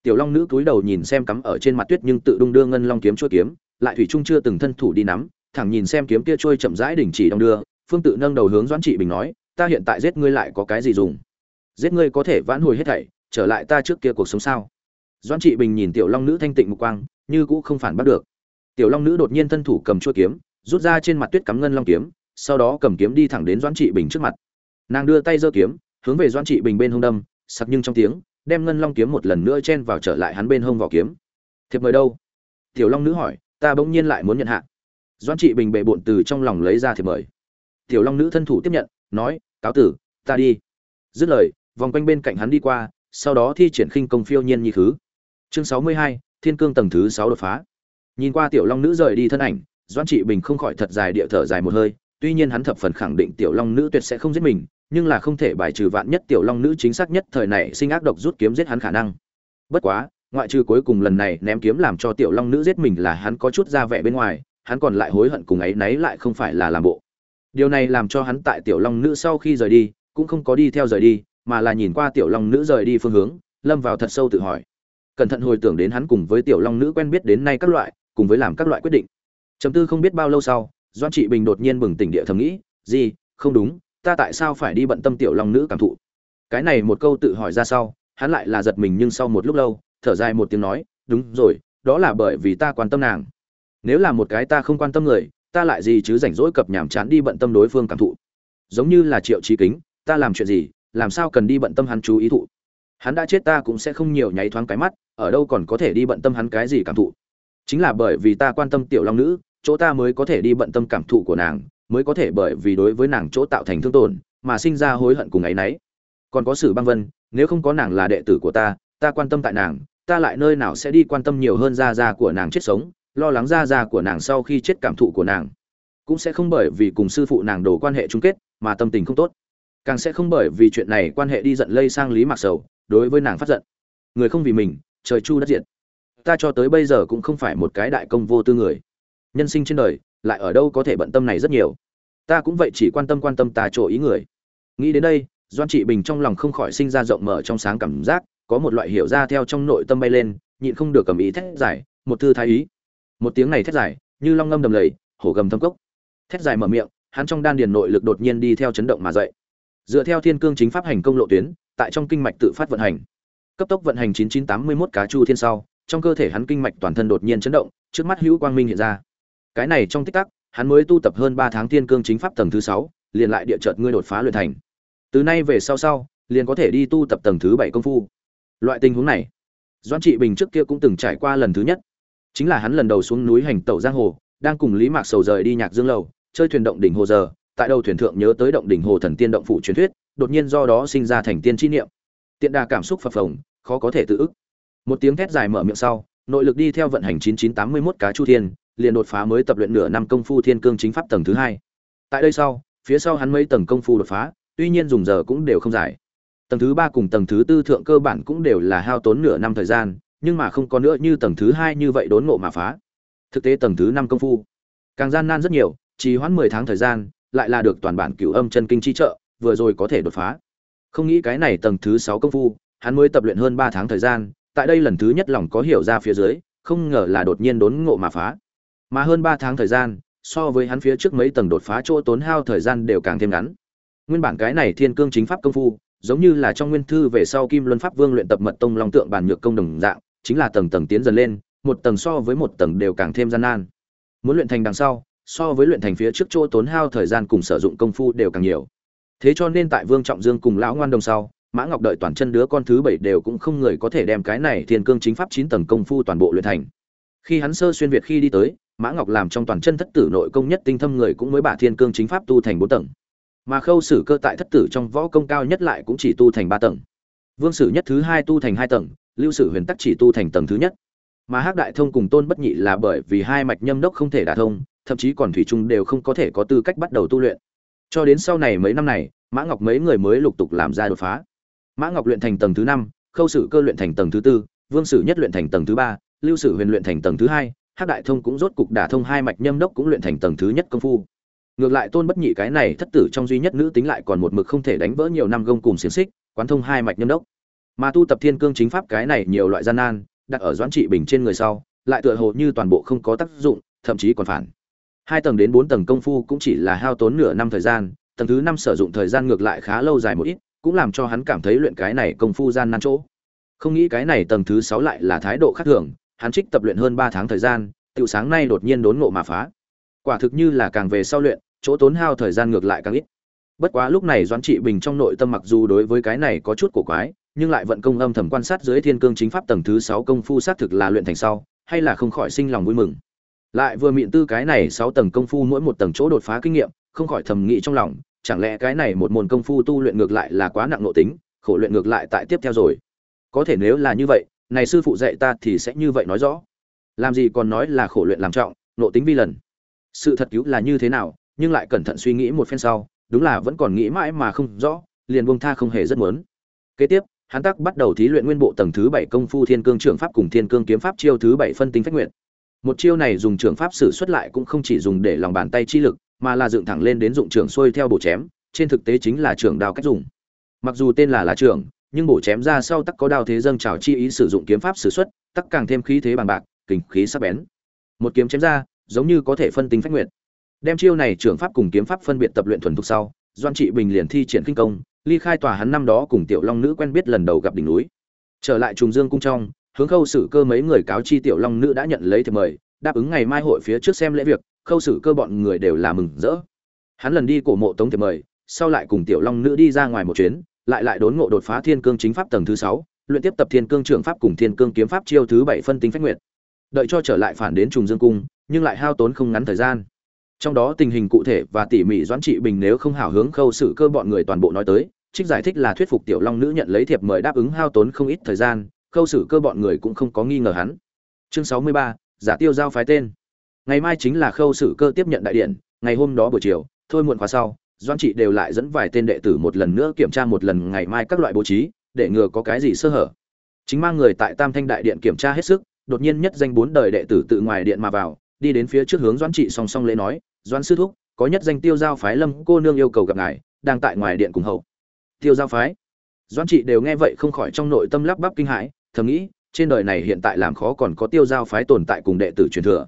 Tiểu long nữ cúi đầu nhìn xem cắm ở trên mặt tuyết nhưng tự đung đưa ngân long kiếm chuôi kiếm, lại thủy trung chưa từng thân thủ đi nắm, thẳng nhìn xem kiếm kia trôi chậm rãi đình chỉ đong đưa, phương tự nâng đầu hướng doãn trị bình nói, ta hiện tại giết ngươi lại có cái gì dùng? Giết ngươi có thể vãn hồi hết thảy, trở lại ta trước kia cuộc sống sao? Doãn trị bình nhìn tiểu long nữ thanh tịnh mục quang, như cũ không phản bắt được. Tiểu long nữ đột nhiên thân thủ cầm chuôi kiếm, rút ra trên mặt tuyết cắm ngân long kiếm, sau đó cầm kiếm đi thẳng đến doãn trị bình trước mặt. Nàng đưa tay giơ kiếm, hướng về doãn trị bình bên hông đâm, sặc nhưng trong tiếng đem ngân long kiếm một lần nữa chen vào trở lại hắn bên hông vỏ kiếm. Thiệp mời đâu? Tiểu long nữ hỏi. Ta bỗng nhiên lại muốn nhận hạ. Doãn trị bình bệ bộn từ trong lòng lấy ra thiệp mời. Tiểu long nữ thân thủ tiếp nhận, nói, cáo tử, ta đi. Dứt lời, vòng quanh bên cạnh hắn đi qua, sau đó thi triển khinh công phiêu nhiên như thứ chương sáu mươi hai, thiên cương tầng thứ sáu đột phá. Nhìn qua tiểu long nữ rời đi thân ảnh, doãn trị bình không khỏi thật dài địa thở dài một hơi, tuy nhiên hắn thập phần khẳng định tiểu long nữ tuyệt sẽ không giết mình nhưng là không thể bài trừ vạn nhất tiểu long nữ chính xác nhất thời này sinh ác độc rút kiếm giết hắn khả năng. Bất quá, ngoại trừ cuối cùng lần này ném kiếm làm cho tiểu long nữ giết mình là hắn có chút ra vẻ bên ngoài, hắn còn lại hối hận cùng ấy nấy lại không phải là làm bộ. Điều này làm cho hắn tại tiểu long nữ sau khi rời đi, cũng không có đi theo rời đi, mà là nhìn qua tiểu long nữ rời đi phương hướng, lâm vào thật sâu tự hỏi. Cẩn thận hồi tưởng đến hắn cùng với tiểu long nữ quen biết đến nay các loại, cùng với làm các loại quyết định. Chấm tư không biết bao lâu sau doan trị bình đột nhiên bừng tỉnh địa thầm nghĩ, gì, không đúng ta tại sao phải đi bận tâm tiểu long nữ cảm thụ? Cái này một câu tự hỏi ra sau, hắn lại là giật mình nhưng sau một lúc lâu, thở dài một tiếng nói, đúng rồi, đó là bởi vì ta quan tâm nàng. Nếu là một cái ta không quan tâm người, ta lại gì chứ rảnh rỗi cập nhàm chán đi bận tâm đối phương cảm thụ? Giống như là triệu trí kính, ta làm chuyện gì, làm sao cần đi bận tâm hắn chú ý thụ? Hắn đã chết ta cũng sẽ không nhiều nháy thoáng cái mắt, ở đâu còn có thể đi bận tâm hắn cái gì cảm thụ? Chính là bởi vì ta quan tâm tiểu long nữ, chỗ ta mới có thể đi bận tâm cảm thụ của nàng mới có thể bởi vì đối với nàng chỗ tạo thành thương tổn, mà sinh ra hối hận cùng ấy nấy còn có sử băng vân, nếu không có nàng là đệ tử của ta ta quan tâm tại nàng, ta lại nơi nào sẽ đi quan tâm nhiều hơn gia gia của nàng chết sống, lo lắng gia gia của nàng sau khi chết cảm thụ của nàng. Cũng sẽ không bởi vì cùng sư phụ nàng đổ quan hệ chung kết, mà tâm tình không tốt. Càng sẽ không bởi vì chuyện này quan hệ đi giận lây sang lý mạc sầu, đối với nàng phát giận. Người không vì mình, trời chu đất diện ta cho tới bây giờ cũng không phải một cái đại công vô tư người. Nhân sinh trên đời lại ở đâu có thể bận tâm này rất nhiều. Ta cũng vậy chỉ quan tâm quan tâm ta chỗ ý người. Nghĩ đến đây, doan trị bình trong lòng không khỏi sinh ra rộng mở trong sáng cảm giác, có một loại hiểu ra theo trong nội tâm bay lên, nhịn không được cầm ý thét giải một thư thái ý. Một tiếng này thét giải như long ngâm đầm lầy, hổ gầm thâm cốc. Thét dài mở miệng, hắn trong đan điền nội lực đột nhiên đi theo chấn động mà dậy. Dựa theo thiên cương chính pháp hành công lộ tuyến, tại trong kinh mạch tự phát vận hành. Cấp tốc vận hành 9981 cá chu thiên sau, trong cơ thể hắn kinh mạch toàn thân đột nhiên chấn động, trước mắt hữu quang minh hiện ra cái này trong tích tắc, hắn mới tu tập hơn ba tháng thiên cương chính pháp tầng thứ sáu, liền lại địa chợt ngươi đột phá luyện thành. Từ nay về sau sau, liền có thể đi tu tập tầng thứ bảy công phu. Loại tình huống này, doãn trị bình trước kia cũng từng trải qua lần thứ nhất. Chính là hắn lần đầu xuống núi hành tẩu giang hồ, đang cùng lý mạc sầu rời đi nhạc dương lầu, chơi thuyền động đỉnh hồ giờ, tại đầu thuyền thượng nhớ tới động đỉnh hồ thần tiên động phủ truyền thuyết, đột nhiên do đó sinh ra thành tiên chi niệm. Tiện đà cảm xúc phập phồng, khó có thể tự ức. Một tiếng thét dài mở miệng sau, nội lực đi theo vận hành 9981 cá chu thiên liền đột phá mới tập luyện nửa năm công phu thiên cương chính pháp tầng thứ hai. Tại đây sau, phía sau hắn mấy tầng công phu đột phá, tuy nhiên dùng giờ cũng đều không dài. Tầng thứ ba cùng tầng thứ tư thượng cơ bản cũng đều là hao tốn nửa năm thời gian, nhưng mà không có nữa như tầng thứ hai như vậy đốn ngộ mà phá. Thực tế tầng thứ năm công phu, càng gian nan rất nhiều chỉ hoãn mười tháng thời gian, lại là được toàn bản cửu âm chân kinh chi trợ, vừa rồi có thể đột phá. Không nghĩ cái này tầng thứ sáu công phu, hắn mới tập luyện hơn ba tháng thời gian, tại đây lần thứ nhất lòng có hiểu ra phía dưới, không ngờ là đột nhiên đốn ngộ mà phá mà hơn ba tháng thời gian, so với hắn phía trước mấy tầng đột phá chỗ tốn hao thời gian đều càng thêm ngắn. Nguyên bản cái này thiên cương chính pháp công phu, giống như là trong nguyên thư về sau kim luân pháp vương luyện tập mật tông long tượng bản nhược công đồng dạng, chính là tầng tầng tiến dần lên, một tầng so với một tầng đều càng thêm gian nan. Muốn luyện thành đằng sau, so với luyện thành phía trước chỗ tốn hao thời gian cùng sử dụng công phu đều càng nhiều. Thế cho nên tại vương trọng dương cùng lão ngoan đồng sau, mã ngọc đợi toàn chân đứa con thứ bảy đều cũng không người có thể đem cái này thiên cương chính pháp chín tầng công phu toàn bộ luyện thành. Khi hắn sơ xuyên việt khi đi tới mã ngọc làm trong toàn chân thất tử nội công nhất tinh thâm người cũng mới bả thiên cương chính pháp tu thành bốn tầng. Mà khâu sử cơ tại thất tử trong võ công cao nhất lại cũng chỉ tu thành ba tầng. Vương sử nhất thứ hai tu thành hai tầng, lưu sử huyền tắc chỉ tu thành tầng thứ nhất. Mà hắc đại thông cùng tôn bất nhị là bởi vì hai mạch nhâm đốc không thể đả thông, thậm chí còn thủy trung đều không có thể có tư cách bắt đầu tu luyện. Cho đến sau này mấy năm này, mã ngọc mấy người mới lục tục làm ra đột phá. Mã ngọc luyện thành tầng thứ năm, khâu sử cơ luyện thành tầng thứ tư, vương sử nhất luyện thành tầng thứ ba, lưu sử huyền luyện thành tầng thứ hai hắc đại thông cũng rốt cục đả thông hai mạch nhâm đốc cũng luyện thành tầng thứ nhất công phu. Ngược lại tôn bất nhị cái này thất tử trong duy nhất nữ tính lại còn một mực không thể đánh vỡ nhiều năm gông cùng xiềng xích, quán thông hai mạch nhâm đốc. Mà tu tập thiên cương chính pháp cái này nhiều loại gian nan, đặt ở doãn trị bình trên người sau, lại tựa hồ như toàn bộ không có tác dụng, thậm chí còn phản. Hai tầng đến bốn tầng công phu cũng chỉ là hao tốn nửa năm thời gian, tầng thứ năm sử dụng thời gian ngược lại khá lâu dài một ít, cũng làm cho hắn cảm thấy luyện cái này công phu gian nan chỗ. Không nghĩ cái này tầng thứ sáu lại là thái độ khác thường hắn trích tập luyện hơn ba tháng thời gian, tiểu sáng nay đột nhiên đốn ngộ mà phá. Quả thực như là càng về sau luyện, chỗ tốn hao thời gian ngược lại càng ít. Bất quá lúc này doãn trị bình trong nội tâm mặc dù đối với cái này có chút cổ quái, nhưng lại vận công âm thầm quan sát dưới thiên cương chính pháp tầng thứ sáu công phu sát thực là luyện thành sau, hay là không khỏi sinh lòng vui mừng. Lại vừa miệng tư cái này sáu tầng công phu mỗi một tầng chỗ đột phá kinh nghiệm, không khỏi thầm nghĩ trong lòng, chẳng lẽ cái này một môn công phu tu luyện ngược lại là quá nặng nội tính, khổ luyện ngược lại tại tiếp theo rồi. Có thể nếu là như vậy này sư phụ dạy ta thì sẽ như vậy nói rõ. Làm gì còn nói là khổ luyện làm trọng, nộ tính vi lần. Sự thật cứu là như thế nào, nhưng lại cẩn thận suy nghĩ một phen sau, đúng là vẫn còn nghĩ mãi mà không rõ, liền buông tha không hề rất muốn. Kế tiếp, hắn tắc bắt đầu thí luyện nguyên bộ tầng thứ bảy công phu thiên cương trưởng pháp cùng thiên cương kiếm pháp chiêu thứ bảy phân tinh phách nguyện một chiêu này dùng trưởng pháp sử xuất lại cũng không chỉ dùng để lòng bàn tay chi lực, mà là dựng thẳng lên đến dụng trường xuôi theo bổ chém, trên thực tế chính là trường đao cách dùng. Mặc dù tên là là trường nhưng bổ chém ra sau tắc có đao thế dâng trào chi ý sử dụng kiếm pháp sử xuất, tắc càng thêm khí thế bằng bạc, kình khí sắc bén. Một kiếm chém ra, giống như có thể phân tính phách nguyệt. Đem chiêu này trường pháp cùng kiếm pháp phân biệt tập luyện thuần thục sau, doan trị bình liền thi triển kinh công, ly khai tòa hắn năm đó cùng tiểu long nữ quen biết lần đầu gặp đỉnh núi. Trở lại trùng dương cung trong, hướng khâu sử cơ mấy người cáo chi tiểu long nữ đã nhận lấy thiệp mời, đáp ứng ngày mai hội phía trước xem lễ việc, khâu sử cơ bọn người đều là mừng rỡ. Hắn lần đi cổ mộ tống thiệp mời, sau lại cùng tiểu long nữ đi ra ngoài một chuyến lại lại đốn ngộ đột phá thiên cương chính pháp tầng thứ sáu, luyện tiếp tập thiên cương trưởng pháp cùng thiên cương kiếm pháp chiêu thứ bảy phân tính phách nguyệt. Đợi cho trở lại phản đến trùng dương cung, nhưng lại hao tốn không ngắn thời gian. Trong đó tình hình cụ thể và tỉ mỉ doãn trị bình nếu không hảo hướng khâu sự cơ bọn người toàn bộ nói tới, trích giải thích là thuyết phục tiểu long nữ nhận lấy thiệp mời đáp ứng hao tốn không ít thời gian, khâu xử cơ bọn người cũng không có nghi ngờ hắn. Chương sáu mươi ba, giả tiêu giao phái tên. Ngày mai chính là khâu xử cơ tiếp nhận đại điện, ngày hôm đó buổi chiều, thôi muộn khóa sau doãn trị đều lại dẫn vài tên đệ tử một lần nữa kiểm tra một lần ngày mai các loại bố trí, để ngừa có cái gì sơ hở. Chính mang người tại tam thanh đại điện kiểm tra hết sức, đột nhiên nhất danh bốn đời đệ tử tự ngoài điện mà vào, đi đến phía trước hướng doãn trị song song lễ nói doãn sư thúc, có nhất danh tiêu giao phái lâm cô nương yêu cầu gặp ngài, đang tại ngoài điện cùng hậu. Tiêu giao phái? Doãn trị đều nghe vậy không khỏi trong nội tâm lắp bắp kinh hãi, thầm nghĩ, trên đời này hiện tại làm khó còn có tiêu giao phái tồn tại cùng đệ tử truyền thừa.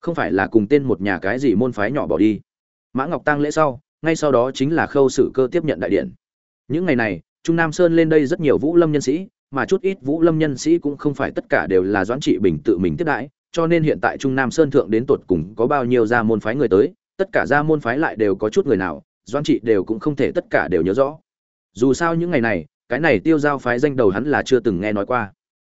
Không phải là cùng tên một nhà cái gì môn phái nhỏ bỏ đi. Mã ngọc tăng lễ sau ngay sau đó chính là khâu sử cơ tiếp nhận đại điện. Những ngày này, trung nam sơn lên đây rất nhiều vũ lâm nhân sĩ, mà chút ít vũ lâm nhân sĩ cũng không phải tất cả đều là doãn trị bình tự mình tiếp đãi, cho nên hiện tại trung nam sơn thượng đến tột cùng có bao nhiêu gia môn phái người tới, tất cả gia môn phái lại đều có chút người nào, doãn trị đều cũng không thể tất cả đều nhớ rõ. Dù sao những ngày này, cái này tiêu giao phái danh đầu hắn là chưa từng nghe nói qua.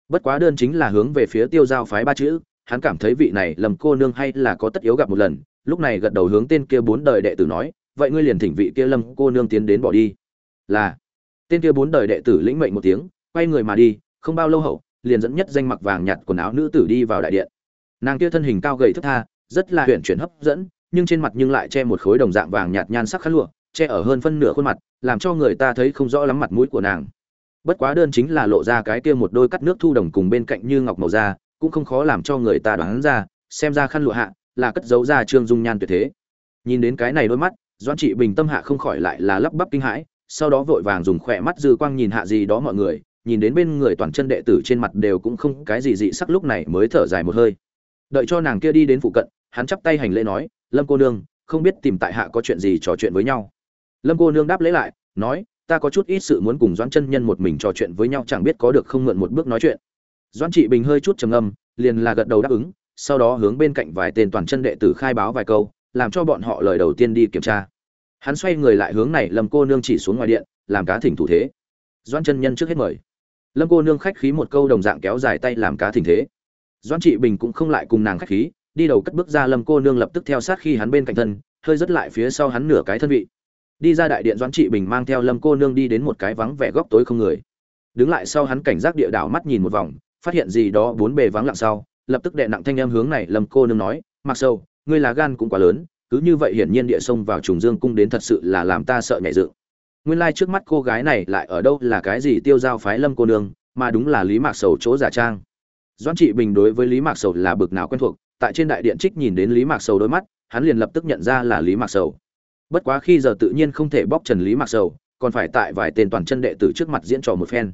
Bất quá đơn chính là hướng về phía tiêu giao phái ba chữ, hắn cảm thấy vị này lầm cô nương hay là có tất yếu gặp một lần. Lúc này gật đầu hướng tên kia bốn đời đệ tử nói vậy ngươi liền thỉnh vị kia lâm cô nương tiến đến bỏ đi. Là. Tên kia bốn đời đệ tử lĩnh mệnh một tiếng, quay người mà đi, không bao lâu hậu, liền dẫn nhất danh mặc vàng nhặt quần áo nữ tử đi vào đại điện. Nàng kia thân hình cao gầy thức tha, rất là huyền chuyển hấp dẫn, nhưng trên mặt nhưng lại che một khối đồng dạng vàng nhạt nhan sắc khăn lụa, che ở hơn phân nửa khuôn mặt, làm cho người ta thấy không rõ lắm mặt mũi của nàng. Bất quá đơn chính là lộ ra cái kia một đôi cắt nước thu đồng cùng bên cạnh như ngọc màu da, cũng không khó làm cho người ta đoán ra, xem ra khăn lụa hạ là cất giấu ra trương dung nhan tuyệt thế. Nhìn đến cái này đôi mắt doan trị bình tâm hạ không khỏi lại là lắp bắp kinh hãi, sau đó vội vàng dùng khỏe mắt dư quang nhìn hạ gì đó mọi người, nhìn đến bên người toàn chân đệ tử trên mặt đều cũng không cái gì dị sắc lúc này mới thở dài một hơi. Đợi cho nàng kia đi đến phụ cận, hắn chắp tay hành lễ nói, lâm cô nương, không biết tìm tại hạ có chuyện gì trò chuyện với nhau. Lâm cô nương đáp lễ lại, nói, ta có chút ít sự muốn cùng doãn chân nhân một mình trò chuyện với nhau, chẳng biết có được không mượn một bước nói chuyện. Doãn trị bình hơi chút trầm âm liền là gật đầu đáp ứng, sau đó hướng bên cạnh vài tên toàn chân đệ tử khai báo vài câu làm cho bọn họ lời đầu tiên đi kiểm tra. Hắn xoay người lại hướng này lâm cô nương chỉ xuống ngoài điện, làm cá thỉnh thủ thế. Doãn chân nhân trước hết mời. Lâm cô nương khách khí một câu đồng dạng kéo dài tay làm cá thỉnh thế. Doãn trị bình cũng không lại cùng nàng khách khí, đi đầu cất bước ra lâm cô nương lập tức theo sát khi hắn bên cạnh thân, hơi rất lại phía sau hắn nửa cái thân vị. Đi ra đại điện doãn trị bình mang theo lâm cô nương đi đến một cái vắng vẻ góc tối không người. Đứng lại sau hắn cảnh giác địa đảo mắt nhìn một vòng, phát hiện gì đó bốn bề vắng lặng sau, lập tức đệ nặng thanh em hướng này lâm cô nương nói, mặc sâu ngươi là gan cũng quá lớn, cứ như vậy hiển nhiên địa sông vào trùng dương cung đến thật sự là làm ta sợ nhảy dựng. Nguyên lai trước mắt cô gái này lại ở đâu là cái gì tiêu giao phái lâm cô nương, mà đúng là lý mạc sầu chỗ giả trang. Doãn trị bình đối với lý mạc sầu là bực nào quen thuộc, tại trên đại điện trích nhìn đến lý mạc sầu đôi mắt, hắn liền lập tức nhận ra là lý mạc sầu. Bất quá khi giờ tự nhiên không thể bóc trần lý mạc sầu, còn phải tại vài tên toàn chân đệ tử trước mặt diễn trò một phen.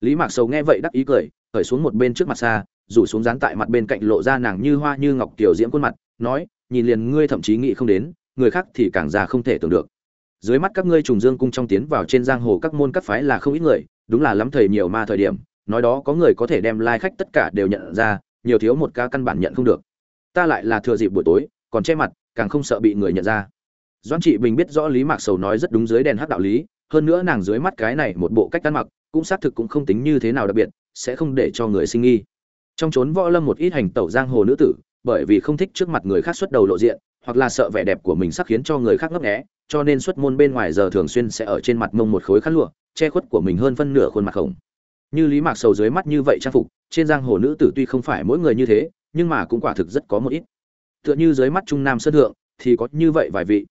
Lý mạc sầu nghe vậy đắc ý cười, khởi xuống một bên trước mặt xa rủ xuống dán tại mặt bên cạnh lộ ra nàng như hoa như ngọc tiểu diễm khuôn mặt, nói, nhìn liền ngươi thậm chí nghĩ không đến, người khác thì càng già không thể tưởng được. Dưới mắt các ngươi trùng dương cung trong tiến vào trên giang hồ các môn các phái là không ít người, đúng là lắm thời nhiều ma thời điểm, nói đó có người có thể đem lai khách tất cả đều nhận ra, nhiều thiếu một ca căn bản nhận không được. Ta lại là thừa dịp buổi tối, còn che mặt, càng không sợ bị người nhận ra. Doãn trị bình biết rõ lý mạc sầu nói rất đúng dưới đèn hắc đạo lý, hơn nữa nàng dưới mắt cái này một bộ cách ăn mặc, cũng xác thực cũng không tính như thế nào đặc biệt, sẽ không để cho người sinh nghi trong trốn võ lâm một ít hành tẩu giang hồ nữ tử, bởi vì không thích trước mặt người khác xuất đầu lộ diện, hoặc là sợ vẻ đẹp của mình sắc khiến cho người khác ngấp nghé, cho nên xuất môn bên ngoài giờ thường xuyên sẽ ở trên mặt mông một khối khăn lụa, che khuất của mình hơn phân nửa khuôn mặt khổng như lý mạc sầu dưới mắt như vậy trang phục, trên giang hồ nữ tử tuy không phải mỗi người như thế, nhưng mà cũng quả thực rất có một ít. Tựa như dưới mắt trung nam sơn thượng, thì có như vậy vài vị.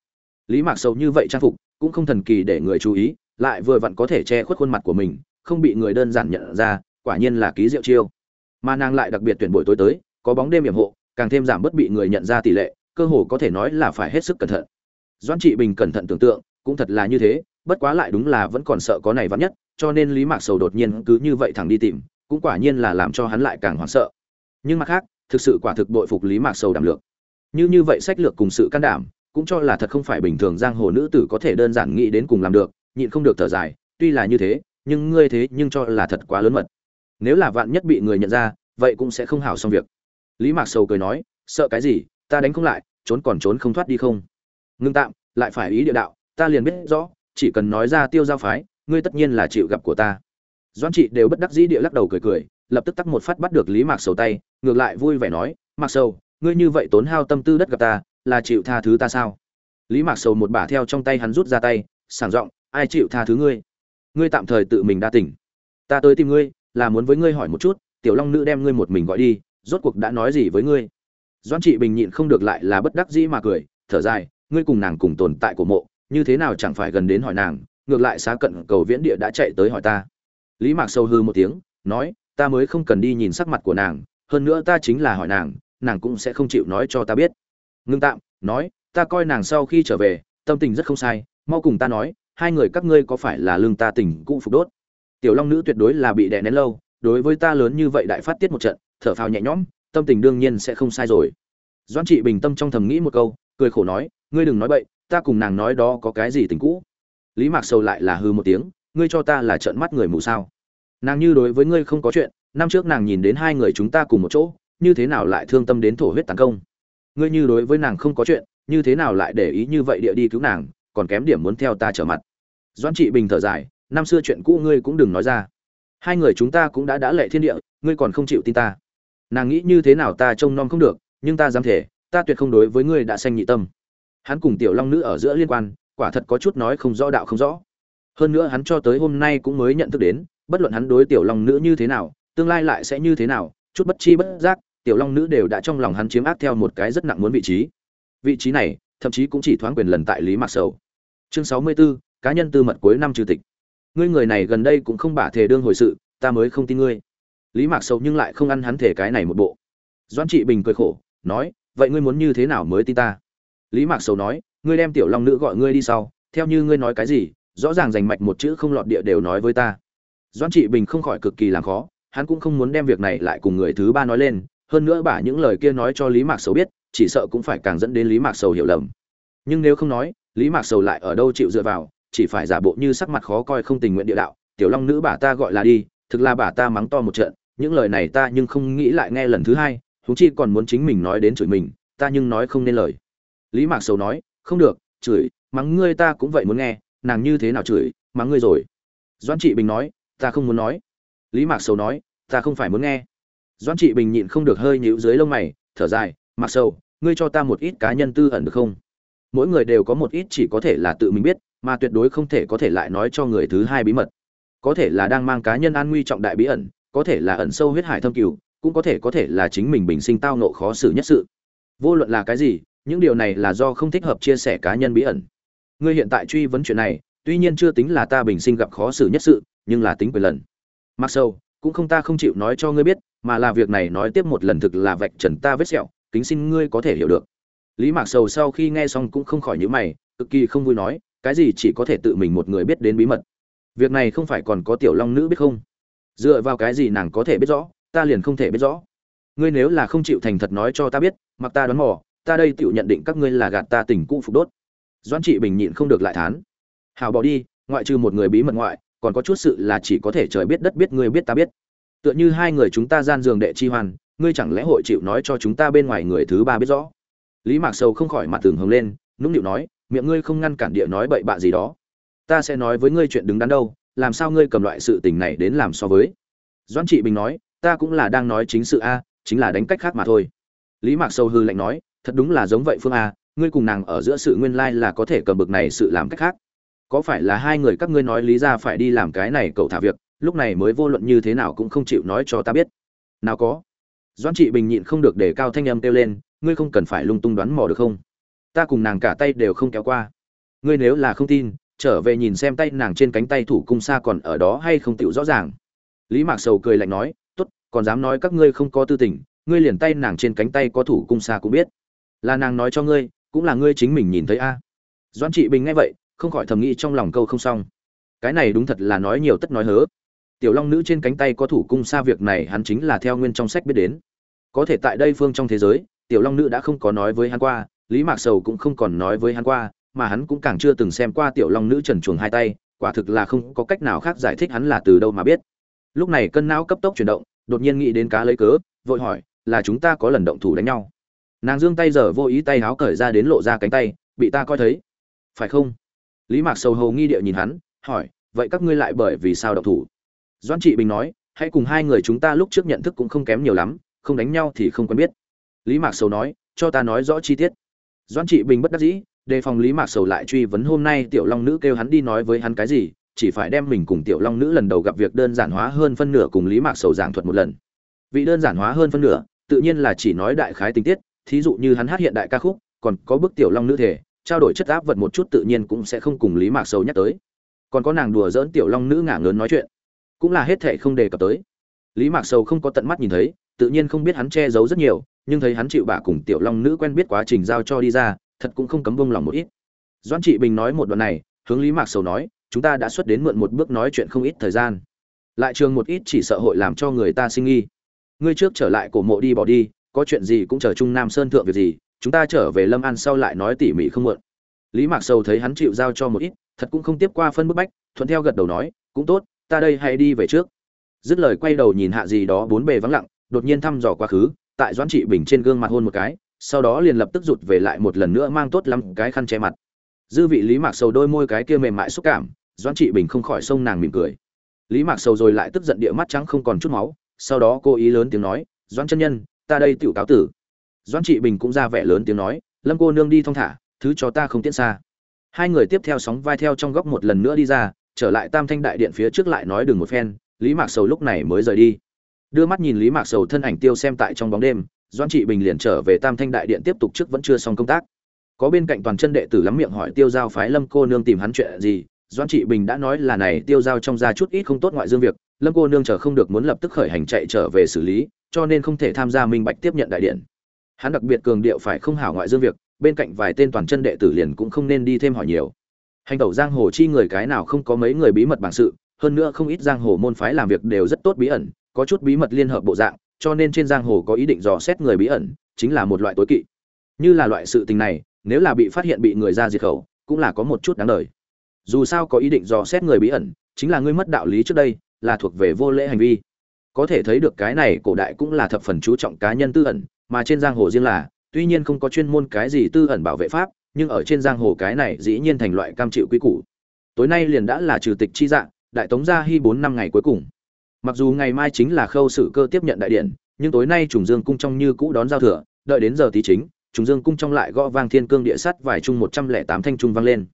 Lý mạc sầu như vậy trang phục, cũng không thần kỳ để người chú ý, lại vừa vặn có thể che khuất khuôn mặt của mình, không bị người đơn giản nhận ra, quả nhiên là ký diệu chiêu mà nàng lại đặc biệt tuyển buổi tối tới, có bóng đêm hiểm hộ, càng thêm giảm bớt bị người nhận ra tỷ lệ, cơ hồ có thể nói là phải hết sức cẩn thận. Doãn trị bình cẩn thận tưởng tượng, cũng thật là như thế, bất quá lại đúng là vẫn còn sợ có này vắn nhất, cho nên lý mạc sầu đột nhiên cứ như vậy thẳng đi tìm, cũng quả nhiên là làm cho hắn lại càng hoảng sợ. Nhưng mặt khác, thực sự quả thực bội phục lý mạc sầu đảm lược như như vậy sách lược cùng sự can đảm, cũng cho là thật không phải bình thường giang hồ nữ tử có thể đơn giản nghĩ đến cùng làm được, nhịn không được thở dài, tuy là như thế, nhưng ngươi thế nhưng cho là thật quá lớn mật nếu là vạn nhất bị người nhận ra, vậy cũng sẽ không hảo xong việc. Lý mạc sầu cười nói, sợ cái gì, ta đánh không lại, trốn còn trốn không thoát đi không? Ngưng tạm, lại phải ý địa đạo, ta liền biết rõ, chỉ cần nói ra tiêu giao phái, ngươi tất nhiên là chịu gặp của ta. Doan trị đều bất đắc dĩ địa lắc đầu cười cười, lập tức tắt một phát bắt được lý mạc sầu tay, ngược lại vui vẻ nói, mạc sầu, ngươi như vậy tốn hao tâm tư đất gặp ta, là chịu tha thứ ta sao? Lý mạc sầu một bả theo trong tay hắn rút ra tay, sảng giọng, ai chịu tha thứ ngươi? Ngươi tạm thời tự mình đa tỉnh. Ta tới tìm ngươi là muốn với ngươi hỏi một chút, tiểu long nữ đem ngươi một mình gọi đi, rốt cuộc đã nói gì với ngươi? Doan trị bình nhịn không được lại là bất đắc dĩ mà cười, thở dài, ngươi cùng nàng cùng tồn tại của mộ, như thế nào chẳng phải gần đến hỏi nàng, ngược lại xá cận cầu viễn địa đã chạy tới hỏi ta. Lý mạc sâu hư một tiếng, nói, ta mới không cần đi nhìn sắc mặt của nàng, hơn nữa ta chính là hỏi nàng nàng cũng sẽ không chịu nói cho ta biết. Ngưng tạm, nói, ta coi nàng sau khi trở về, tâm tình rất không sai, mau cùng ta nói, hai người các ngươi có phải là lương ta tình cũ phục đốt? Tiểu long nữ tuyệt đối là bị đè nén lâu, đối với ta lớn như vậy đại phát tiết một trận, thở phào nhẹ nhõm, tâm tình đương nhiên sẽ không sai rồi. Doãn trị bình tâm trong thầm nghĩ một câu, cười khổ nói, ngươi đừng nói bậy, ta cùng nàng nói đó có cái gì tình cũ? Lý mạc sầu lại là hư một tiếng, ngươi cho ta là trợn mắt người mù sao? Nàng như đối với ngươi không có chuyện, năm trước nàng nhìn đến hai người chúng ta cùng một chỗ, như thế nào lại thương tâm đến thổ huyết tấn công? Ngươi như đối với nàng không có chuyện, như thế nào lại để ý như vậy địa đi cứu nàng, còn kém điểm muốn theo ta trở mặt. Doãn trị bình thở dài năm xưa chuyện cũ ngươi cũng đừng nói ra. Hai người chúng ta cũng đã đã lệ thiên địa ngươi còn không chịu tin ta. Nàng nghĩ như thế nào ta trông nom không được nhưng ta dám thể ta tuyệt không đối với ngươi đã sanh nhị tâm. Hắn cùng tiểu long nữ ở giữa liên quan quả thật có chút nói không rõ đạo không rõ. Hơn nữa hắn cho tới hôm nay cũng mới nhận thức đến bất luận hắn đối tiểu long nữ như thế nào tương lai lại sẽ như thế nào chút bất chi bất giác tiểu long nữ đều đã trong lòng hắn chiếm áp theo một cái rất nặng muốn vị trí. Vị trí này thậm chí cũng chỉ thoáng quyền lần tại lý mạc sầu. Chương sáu mươi 64, cá nhân tư mật cuối năm trừ tịch ngươi người này gần đây cũng không bả thể đương hồi sự, ta mới không tin ngươi. Lý mạc sầu nhưng lại không ăn hắn thể cái này một bộ. Doãn trị bình cười khổ, nói, vậy ngươi muốn như thế nào mới tin ta? Lý mạc sầu nói, ngươi đem tiểu long nữ gọi ngươi đi sau, theo như ngươi nói cái gì, rõ ràng giành mạch một chữ không lọt địa đều nói với ta. Doãn trị bình không khỏi cực kỳ làm khó, hắn cũng không muốn đem việc này lại cùng người thứ ba nói lên, hơn nữa bả những lời kia nói cho lý mạc sầu biết, chỉ sợ cũng phải càng dẫn đến lý mạc sầu hiểu lầm. Nhưng nếu không nói, lý mạc sầu lại ở đâu chịu dựa vào chỉ phải giả bộ như sắc mặt khó coi không tình nguyện địa đạo, tiểu long nữ bà ta gọi là đi, thực là bà ta mắng to một trận, những lời này ta nhưng không nghĩ lại nghe lần thứ hai thú chi còn muốn chính mình nói đến chửi mình, ta nhưng nói không nên lời. Lý mạc sầu nói, không được, chửi, mắng ngươi ta cũng vậy muốn nghe, nàng như thế nào chửi, mắng ngươi rồi. Doãn trị bình nói, ta không muốn nói. Lý mạc sầu nói, ta không phải muốn nghe. Doãn trị bình nhịn không được hơi nhíu dưới lông mày, thở dài, mạc sầu, ngươi cho ta một ít cá nhân tư ẩn được không? Mỗi người đều có một ít chỉ có thể là tự mình biết mà tuyệt đối không thể có thể lại nói cho người thứ hai bí mật. Có thể là đang mang cá nhân an nguy trọng đại bí ẩn, có thể là ẩn sâu huyết hải thâm cửu cũng có thể có thể là chính mình bình sinh tao nộ khó xử nhất sự. Vô luận là cái gì, những điều này là do không thích hợp chia sẻ cá nhân bí ẩn. Ngươi hiện tại truy vấn chuyện này, tuy nhiên chưa tính là ta bình sinh gặp khó xử nhất sự, nhưng là tính quyền lần. Mặc sâu, cũng không ta không chịu nói cho ngươi biết, mà là việc này nói tiếp một lần thực là vạch trần ta vết sẹo, kính xin ngươi có thể hiểu được. Lý mạc sầu sau khi nghe xong cũng không khỏi nhữ mày, cực kỳ không vui nói cái gì chỉ có thể tự mình một người biết đến bí mật? Việc này không phải còn có tiểu long nữ biết không? Dựa vào cái gì nàng có thể biết rõ, ta liền không thể biết rõ. Ngươi nếu là không chịu thành thật nói cho ta biết, mặc ta đoán mò, ta đây tự nhận định các ngươi là gạt ta tình cũ phục đốt. Doãn trị bình nhịn không được lại thán. Hào bỏ đi, ngoại trừ một người bí mật ngoại, còn có chút sự là chỉ có thể trời biết đất biết ngươi biết ta biết. Tựa như hai người chúng ta gian giường đệ chi hoàn, ngươi chẳng lẽ hội chịu nói cho chúng ta bên ngoài người thứ ba biết rõ? Lý mạc sầu không khỏi mặt tường hồng lên, nũng nịu nói miệng ngươi không ngăn cản địa nói bậy bạ gì đó. Ta sẽ nói với ngươi chuyện đứng đắn đâu, làm sao ngươi cầm loại sự tình này đến làm so với? Doãn trị bình nói, ta cũng là đang nói chính sự a, chính là đánh cách khác mà thôi. Lý mạc sâu hư lạnh nói, thật đúng là giống vậy phương a, ngươi cùng nàng ở giữa sự nguyên lai là có thể cầm bực này sự làm cách khác. Có phải là hai người các ngươi nói lý ra phải đi làm cái này cậu thả việc, lúc này mới vô luận như thế nào cũng không chịu nói cho ta biết. Nào có. Doãn trị bình nhịn không được để cao thanh âm kêu lên, ngươi không cần phải lung tung đoán mò được không? Ta cùng nàng cả tay đều không kéo qua. Ngươi nếu là không tin, trở về nhìn xem tay nàng trên cánh tay thủ cung xa còn ở đó hay không tựu rõ ràng. Lý mạc sầu cười lạnh nói t ố t còn dám nói các ngươi không có tư tình, ngươi liền tay nàng trên cánh tay có thủ cung xa cũng biết. Là nàng nói cho ngươi, cũng là ngươi chính mình nhìn thấy a. Doan trị bình nghe vậy, không khỏi thầm nghĩ trong lòng câu không xong. Cái này đúng thật là nói nhiều tất nói hớ. Tiểu long nữ trên cánh tay có thủ cung xa việc này hắn chính là theo nguyên trong sách biết đến. Có thể tại đây phương trong thế giới, tiểu long nữ đã không có nói với hắn qua lý mạc sầu cũng không còn nói với hắn qua, mà hắn cũng càng chưa từng xem qua tiểu long nữ trần chuồng hai tay, quả thực là không có cách nào khác giải thích hắn là từ đâu mà biết. Lúc này cân não cấp tốc chuyển động, đột nhiên nghĩ đến cá lấy cớ, vội hỏi, là chúng ta có lần động thủ đánh nhau? Nàng dương tay giờ vô ý tay háo cởi ra đến lộ ra cánh tay, bị ta coi thấy. Phải không? Lý mạc sầu hầu nghi địa nhìn hắn, hỏi, vậy các ngươi lại bởi vì sao động thủ? Doan trị bình nói, hãy cùng hai người chúng ta lúc trước nhận thức cũng không kém nhiều lắm, không đánh nhau thì không quen biết. Lý mạc sầu nói, cho ta nói rõ chi tiết doan trị bình bất đắc dĩ, đề phòng lý mạc sầu lại truy vấn hôm nay tiểu long nữ kêu hắn đi nói với hắn cái gì, chỉ phải đem mình cùng tiểu long nữ lần đầu gặp việc đơn giản hóa hơn phân nửa cùng lý mạc sầu giảng thuật một lần. Vị đơn giản hóa hơn phân nửa, tự nhiên là chỉ nói đại khái tình tiết, thí dụ như hắn hát hiện đại ca khúc, còn có bức tiểu long nữ thể, trao đổi chất áp vật một chút tự nhiên cũng sẽ không cùng lý mạc sầu nhắc tới. Còn có nàng đùa dỡn tiểu long nữ ngả ngớn nói chuyện, cũng là hết thệ không đề cập tới. Lý mạc sầu không có tận mắt nhìn thấy, tự nhiên không biết hắn che giấu rất nhiều nhưng thấy hắn chịu bà cùng tiểu long nữ quen biết quá trình giao cho đi ra, thật cũng không cấm bông lòng một ít. Doan trị bình nói một đoạn này, hướng lý mạc sầu nói, chúng ta đã xuất đến mượn một bước nói chuyện không ít thời gian. Lại trường một ít chỉ sợ hội làm cho người ta sinh nghi. Ngươi trước trở lại cổ mộ đi bỏ đi, có chuyện gì cũng chờ trung nam sơn thượng việc gì, chúng ta trở về lâm an sau lại nói tỉ mỉ không muộn. Lý mạc sầu thấy hắn chịu giao cho một ít, thật cũng không tiếp qua phân bức bách, thuận theo gật đầu nói, cũng tốt, ta đây hãy đi về trước. Dứt lời quay đầu nhìn hạ gì đó bốn bề vắng lặng, đột nhiên thăm dò quá khứ tại doãn trị bình trên gương mặt hôn một cái, sau đó liền lập tức rụt về lại một lần nữa mang tốt lắm cái khăn che mặt. Dư vị lý mạc sầu đôi môi cái kia mềm mại xúc cảm, doãn trị bình không khỏi sông nàng mỉm cười. Lý mạc sầu rồi lại tức giận địa mắt trắng không còn chút máu, sau đó cô ý lớn tiếng nói, doãn chân nhân, ta đây tiểu cáo tử. Doãn trị bình cũng ra vẻ lớn tiếng nói, lâm cô nương đi thong thả, thứ cho ta không tiễn xa. Hai người tiếp theo sóng vai theo trong góc một lần nữa đi ra, trở lại tam thanh đại điện phía trước lại nói đường một phen, lý mạc sầu lúc này mới rời đi đưa mắt nhìn lý mạc sầu thân ảnh tiêu xem tại trong bóng đêm doan trị bình liền trở về tam thanh đại điện tiếp tục trước vẫn chưa xong công tác. Có bên cạnh toàn chân đệ tử lắm miệng hỏi tiêu giao phái lâm cô nương tìm hắn chuyện gì doan trị bình đã nói là này tiêu giao trong ra chút ít không tốt ngoại dương việc, lâm cô nương chờ không được muốn lập tức khởi hành chạy trở về xử lý, cho nên không thể tham gia minh bạch tiếp nhận đại điện. Hắn đặc biệt cường điệu phải không hảo ngoại dương việc, bên cạnh vài tên toàn chân đệ tử liền cũng không nên đi thêm hỏi nhiều. Hành tẩu giang hồ chi người cái nào không có mấy người bí mật bản sự, hơn nữa không ít giang hồ môn phái làm việc đều rất tốt bí ẩn có chút bí mật liên hợp bộ dạng, cho nên trên giang hồ có ý định dò xét người bí ẩn, chính là một loại tối kỵ. Như là loại sự tình này, nếu là bị phát hiện bị người ra diệt khẩu, cũng là có một chút đáng đời. Dù sao có ý định dò xét người bí ẩn, chính là ngươi mất đạo lý trước đây, là thuộc về vô lễ hành vi. Có thể thấy được cái này cổ đại cũng là thập phần chú trọng cá nhân tư ẩn, mà trên giang hồ riêng là, tuy nhiên không có chuyên môn cái gì tư ẩn bảo vệ pháp, nhưng ở trên giang hồ cái này dĩ nhiên thành loại cam chịu quy củ. Tối nay liền đã là trừ tịch chi dạng, đại tống gia hy bốn năm ngày cuối cùng mặc dù ngày mai chính là khâu sự cơ tiếp nhận đại điện, nhưng tối nay trùng dương cung trong như cũ đón giao thừa, đợi đến giờ tí chính, trùng dương cung trong lại gõ vang thiên cương địa sắt vài chung một trăm lẻ tám thanh trung vang lên.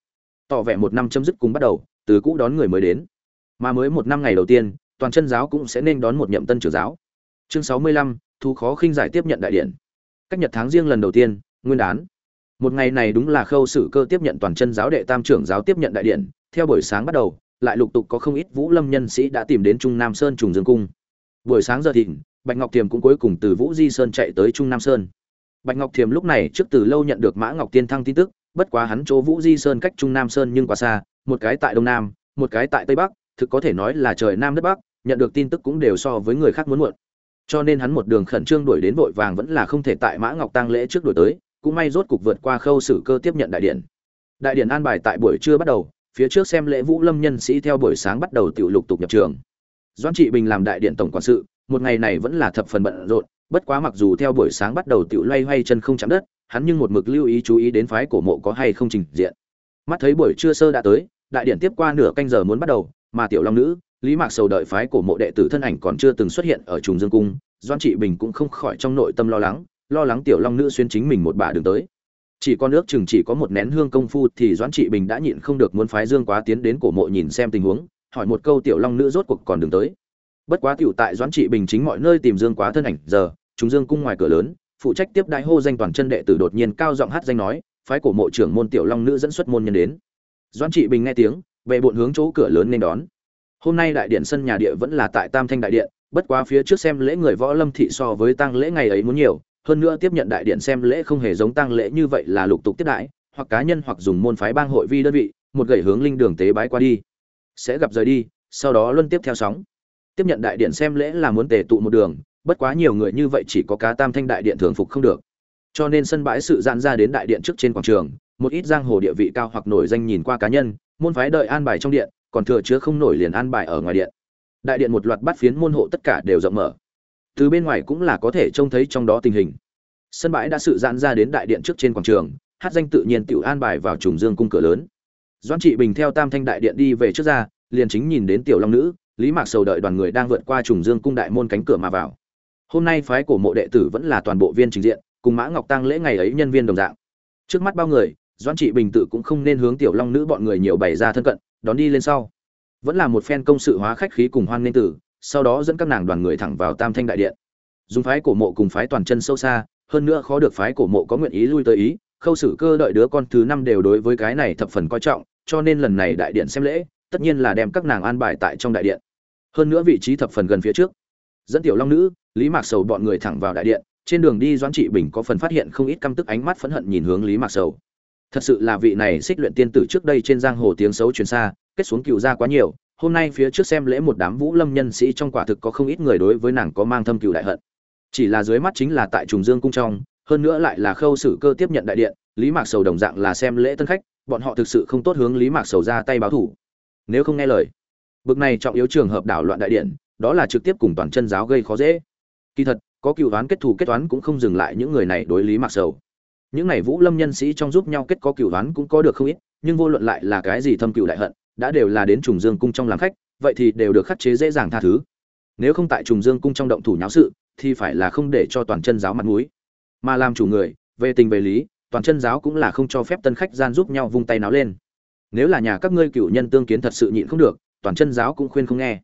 Tỏ vẻ một năm chấm dứt cùng bắt đầu, từ cũ đón người mới đến. Mà mới một năm ngày đầu tiên, toàn chân giáo cũng sẽ nên đón một nhậm tân trưởng giáo. Chương sáu mươi lăm, thu khó khinh giải tiếp nhận đại điện. Cách nhật tháng riêng lần đầu tiên, nguyên đán. Một ngày này đúng là khâu sử cơ tiếp nhận toàn chân giáo đệ tam trưởng giáo tiếp nhận đại điện, theo buổi sáng bắt đầu lại lục tục có không ít vũ lâm nhân sĩ đã tìm đến trung nam sơn trùng dương cung. Buổi sáng giờ thịnh, bạch ngọc thiềm cũng cuối cùng từ vũ di sơn chạy tới trung nam sơn. Bạch ngọc thiềm lúc này trước từ lâu nhận được mã ngọc tiên thăng tin tức, bất quá hắn chỗ vũ di sơn cách trung nam sơn nhưng quá xa, một cái tại đông nam, một cái tại tây bắc, thực có thể nói là trời nam đất bắc, nhận được tin tức cũng đều so với người khác muốn muộn. Cho nên hắn một đường khẩn trương đuổi đến vội vàng vẫn là không thể tại mã ngọc tăng lễ trước đuổi tới, cũng may rốt cục vượt qua khâu xử cơ tiếp nhận đại điện. Đại điện an bài tại buổi trưa bắt đầu phía trước xem lễ vũ lâm nhân sĩ theo buổi sáng bắt đầu tiểu lục tục nhập trường. Doãn trị bình làm đại điện tổng quản sự, một ngày này vẫn là thập phần bận rộn, bất quá mặc dù theo buổi sáng bắt đầu tiểu loay hoay chân không chạm đất, hắn nhưng một mực lưu ý chú ý đến phái cổ mộ có hay không trình diện. Mắt thấy buổi trưa sơ đã tới, đại điện tiếp qua nửa canh giờ muốn bắt đầu, mà tiểu long nữ, lý mạc sầu đợi phái cổ mộ đệ tử thân ảnh còn chưa từng xuất hiện ở trùng dương cung doan trị bình cũng không khỏi trong nội tâm lo lắng lo lắng tiểu long nữ xuyên chính mình một bà đường tới chỉ có nước chừng chỉ có một nén hương công phu thì doãn trị bình đã nhịn không được muốn phái dương quá tiến đến cổ mộ nhìn xem tình huống, hỏi một câu tiểu long nữ rốt cuộc còn đường tới. Bất quá tiểu tại doãn trị bình chính mọi nơi tìm dương quá thân ảnh, giờ, chúng dương cung ngoài cửa lớn, phụ trách tiếp đại hô danh toàn chân đệ tử đột nhiên cao giọng hát danh nói, phái cổ mộ trưởng môn tiểu long nữ dẫn xuất môn nhân đến. Doãn trị bình nghe tiếng về bộn hướng chỗ cửa lớn nên đón. Hôm nay đại điện sân nhà địa vẫn là tại tam thanh đại điện, bất quá phía trước xem lễ người võ lâm thị so với tăng lễ ngày ấy muốn nhiều hơn nữa tiếp nhận đại điện xem lễ không hề giống tăng lễ như vậy là lục tục tiếp đại hoặc cá nhân hoặc dùng môn phái bang hội vi đơn vị, một gậy hướng linh đường tế bái qua đi. Sẽ gặp rời đi, sau đó luân tiếp theo sóng. Tiếp nhận đại điện xem lễ là muốn tề tụ một đường, bất quá nhiều người như vậy chỉ có cá tam thanh đại điện thường phục không được. Cho nên sân bãi sự giãn ra đến đại điện trước trên quảng trường, một ít giang hồ địa vị cao hoặc nổi danh nhìn qua cá nhân, môn phái đợi an bài trong điện, còn thừa chứa không nổi liền an bài ở ngoài điện. Đại điện một loạt bắt phiến môn hộ tất cả đều rộng mở từ bên ngoài cũng là có thể trông thấy trong đó tình hình. Sân bãi đã sự giãn ra đến đại điện trước trên quảng trường, hát danh tự nhiên tiểu an bài vào trùng dương cung cửa lớn. Doãn trị bình theo tam thanh đại điện đi về trước ra, liền chính nhìn đến tiểu long nữ, lý mạc sầu đợi đoàn người đang vượt qua trùng dương cung đại môn cánh cửa mà vào. Hôm nay phái cổ mộ đệ tử vẫn là toàn bộ viên trình diện, cùng mã ngọc tăng lễ ngày ấy nhân viên đồng dạng. Trước mắt bao người, doãn trị bình tự cũng không nên hướng tiểu long nữ bọn người nhiều bày ra thân cận, đón đi lên sau. Vẫn là một phen công sự hóa khách khí cùng hoan nên tử sau đó dẫn các nàng đoàn người thẳng vào tam thanh đại điện. Dùng phái cổ mộ cùng phái toàn chân sâu xa, hơn nữa khó được phái cổ mộ có nguyện ý lui tới ý, khâu sử cơ đợi đứa con thứ năm đều đối với cái này thập phần coi trọng, cho nên lần này đại điện xem lễ, tất nhiên là đem các nàng an bài tại trong đại điện. Hơn nữa vị trí thập phần gần phía trước. Dẫn tiểu long nữ, lý mạc sầu bọn người thẳng vào đại điện, trên đường đi doãn trị bình có phần phát hiện không ít căm tức ánh mắt phẫn hận nhìn hướng lý mạc sầu. Thật sự là vị này xích luyện tiên tử trước đây trên giang hồ tiếng xấu truyền xa, kết xuống cựu gia quá nhiều hôm nay phía trước xem lễ một đám vũ lâm nhân sĩ trong quả thực có không ít người đối với nàng có mang thâm cựu đại hận. Chỉ là dưới mắt chính là tại trùng dương cung trong, hơn nữa lại là khâu xử cơ tiếp nhận đại điện, lý mạc sầu đồng dạng là xem lễ tân khách, bọn họ thực sự không tốt hướng lý mạc sầu ra tay báo thủ. Nếu không nghe lời, bực này trọng yếu trường hợp đảo loạn đại điện, đó là trực tiếp cùng toàn chân giáo gây khó dễ. Kỳ thật, có cựu đoán kết thù kết toán cũng không dừng lại những người này đối lý mạc sầu. Những này vũ lâm nhân sĩ trong giúp nhau kết có cựu đoán cũng có được không ít, nhưng vô luận lại là cái gì thâm cựu đại hận đã đều là đến trùng dương cung trong làm khách, vậy thì đều được khắc chế dễ dàng tha thứ. Nếu không tại trùng dương cung trong động thủ nháo sự, thì phải là không để cho toàn chân giáo mặt mũi. Mà làm chủ người, về tình về lý, toàn chân giáo cũng là không cho phép tân khách gian giúp nhau vung tay náo lên. Nếu là nhà các ngươi cựu nhân tương kiến thật sự nhịn không được, toàn chân giáo cũng khuyên không nghe.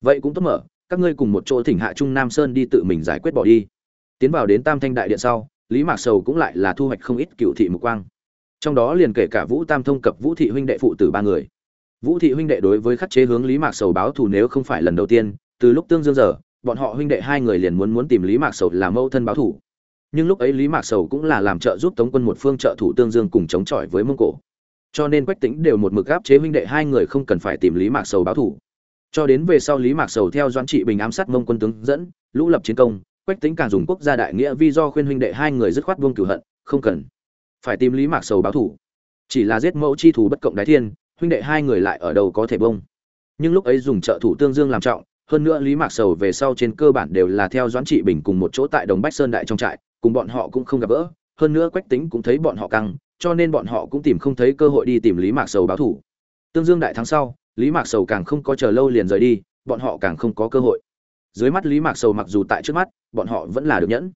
Vậy cũng tốt mở, các ngươi cùng một chỗ thỉnh hạ trung nam sơn đi tự mình giải quyết bỏ đi. Tiến vào đến tam thanh đại điện sau, lý mạc sầu cũng lại là thu hoạch không ít cựu thị mục quang. Trong đó liền kể cả vũ tam thông cập vũ thị huynh đệ phụ tử ba người vũ thị huynh đệ đối với khắc chế hướng lý mạc sầu báo thù nếu không phải lần đầu tiên, từ lúc tương dương giờ, bọn họ huynh đệ hai người liền muốn muốn tìm lý mạc sầu làm mâu thân báo thù. Nhưng lúc ấy lý mạc sầu cũng là làm trợ giúp tống quân một phương trợ thủ tương dương cùng chống chọi với mông cổ. Cho nên quách tĩnh đều một mực áp chế huynh đệ hai người không cần phải tìm lý mạc sầu báo thù. Cho đến về sau lý mạc sầu theo doãn trị bình ám sát mông quân tướng dẫn, lũ lập chiến công, quách tĩnh càng dùng quốc gia đại nghĩa vi do khuyên huynh đệ hai người dứt khoát buông cửu hận, không cần phải tìm lý mạc sầu báo thù. Chỉ là giết mẫu chi thù bất cộng đái thiên huynh đệ hai người lại ở đâu có thể bông. Nhưng lúc ấy dùng trợ thủ tương dương làm trọng, hơn nữa lý mạc sầu về sau trên cơ bản đều là theo doãn trị bình cùng một chỗ tại đồng bách sơn đại trong trại, cùng bọn họ cũng không gặp gỡ, hơn nữa quách tính cũng thấy bọn họ căng, cho nên bọn họ cũng tìm không thấy cơ hội đi tìm lý mạc sầu báo thủ. Tương dương đại thắng sau, lý mạc sầu càng không có chờ lâu liền rời đi, bọn họ càng không có cơ hội. Dưới mắt lý mạc sầu mặc dù tại trước mắt, bọn họ vẫn là được nhẫn.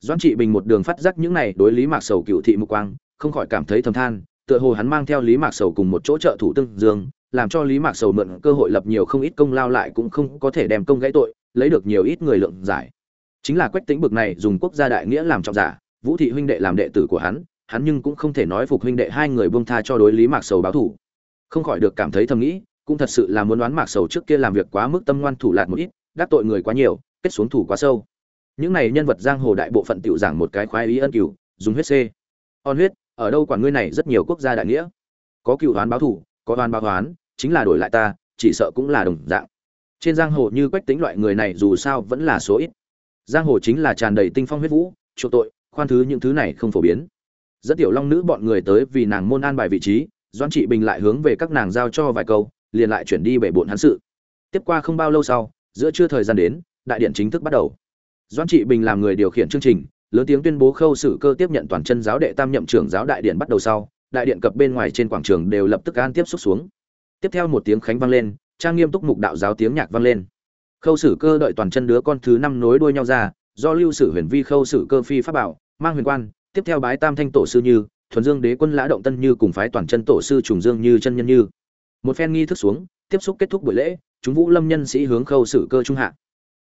Doãn trị bình một đường phát giác những này đối lý mạc sầu cựu thị mục quang, không khỏi cảm thấy thầm than tựa hồ hắn mang theo lý mạc sầu cùng một chỗ trợ thủ tương dương, làm cho lý mạc sầu mượn cơ hội lập nhiều không ít công lao lại cũng không có thể đem công gãy tội, lấy được nhiều ít người lượng giải. Chính là quách tính bực này dùng quốc gia đại nghĩa làm trọng giả, vũ thị huynh đệ làm đệ tử của hắn hắn nhưng cũng không thể nói phục huynh đệ hai người buông tha cho đối lý mạc sầu báo thủ không khỏi được cảm thấy thầm nghĩ, cũng thật sự là muốn đoán mạc sầu trước kia làm việc quá mức tâm ngoan thủ lạt một ít, đắc tội người quá nhiều, kết xuống thủ quá sâu. Những này nhân vật giang hồ đại bộ phận tiểu giảng một cái khoái ý ân cửu, dùng huyết c on huyết ở đâu quản ngươi này rất nhiều quốc gia đại nghĩa. Có cựu đoán báo thủ, có đoán báo đoán chính là đổi lại ta, chỉ sợ cũng là đồng dạng. Trên giang hồ như quách tính loại người này dù sao vẫn là số ít. Giang hồ chính là tràn đầy tinh phong huyết vũ chỗ tội, khoan thứ những thứ này không phổ biến. Dẫn tiểu long nữ bọn người tới vì nàng môn an bài vị trí doan trị bình lại hướng về các nàng giao cho vài câu, liền lại chuyển đi bể bộn hắn sự. Tiếp qua không bao lâu sau, giữa trưa thời gian đến, đại điện chính thức bắt đầu. Doan trị bình làm người điều khiển chương trình lớn tiếng tuyên bố khâu xử cơ tiếp nhận toàn chân giáo đệ tam nhậm trưởng giáo đại điện bắt đầu sau, đại điện cập bên ngoài trên quảng trường đều lập tức an tiếp xúc xuống. Tiếp theo một tiếng khánh vang lên, trang nghiêm túc mục đạo giáo tiếng nhạc vang lên. Khâu sử cơ đợi toàn chân đứa con thứ năm nối đuôi nhau ra, do lưu sử huyền vi khâu sử cơ phi pháp bảo, mang huyền quan, tiếp theo bái tam thanh tổ sư như, thuần dương đế quân lã động tân như cùng phái toàn chân tổ sư trùng dương như chân nhân như. Một phen nghi thức xuống, tiếp xúc kết thúc buổi lễ, chúng vũ lâm nhân sĩ hướng khâu sử cơ trung hạ.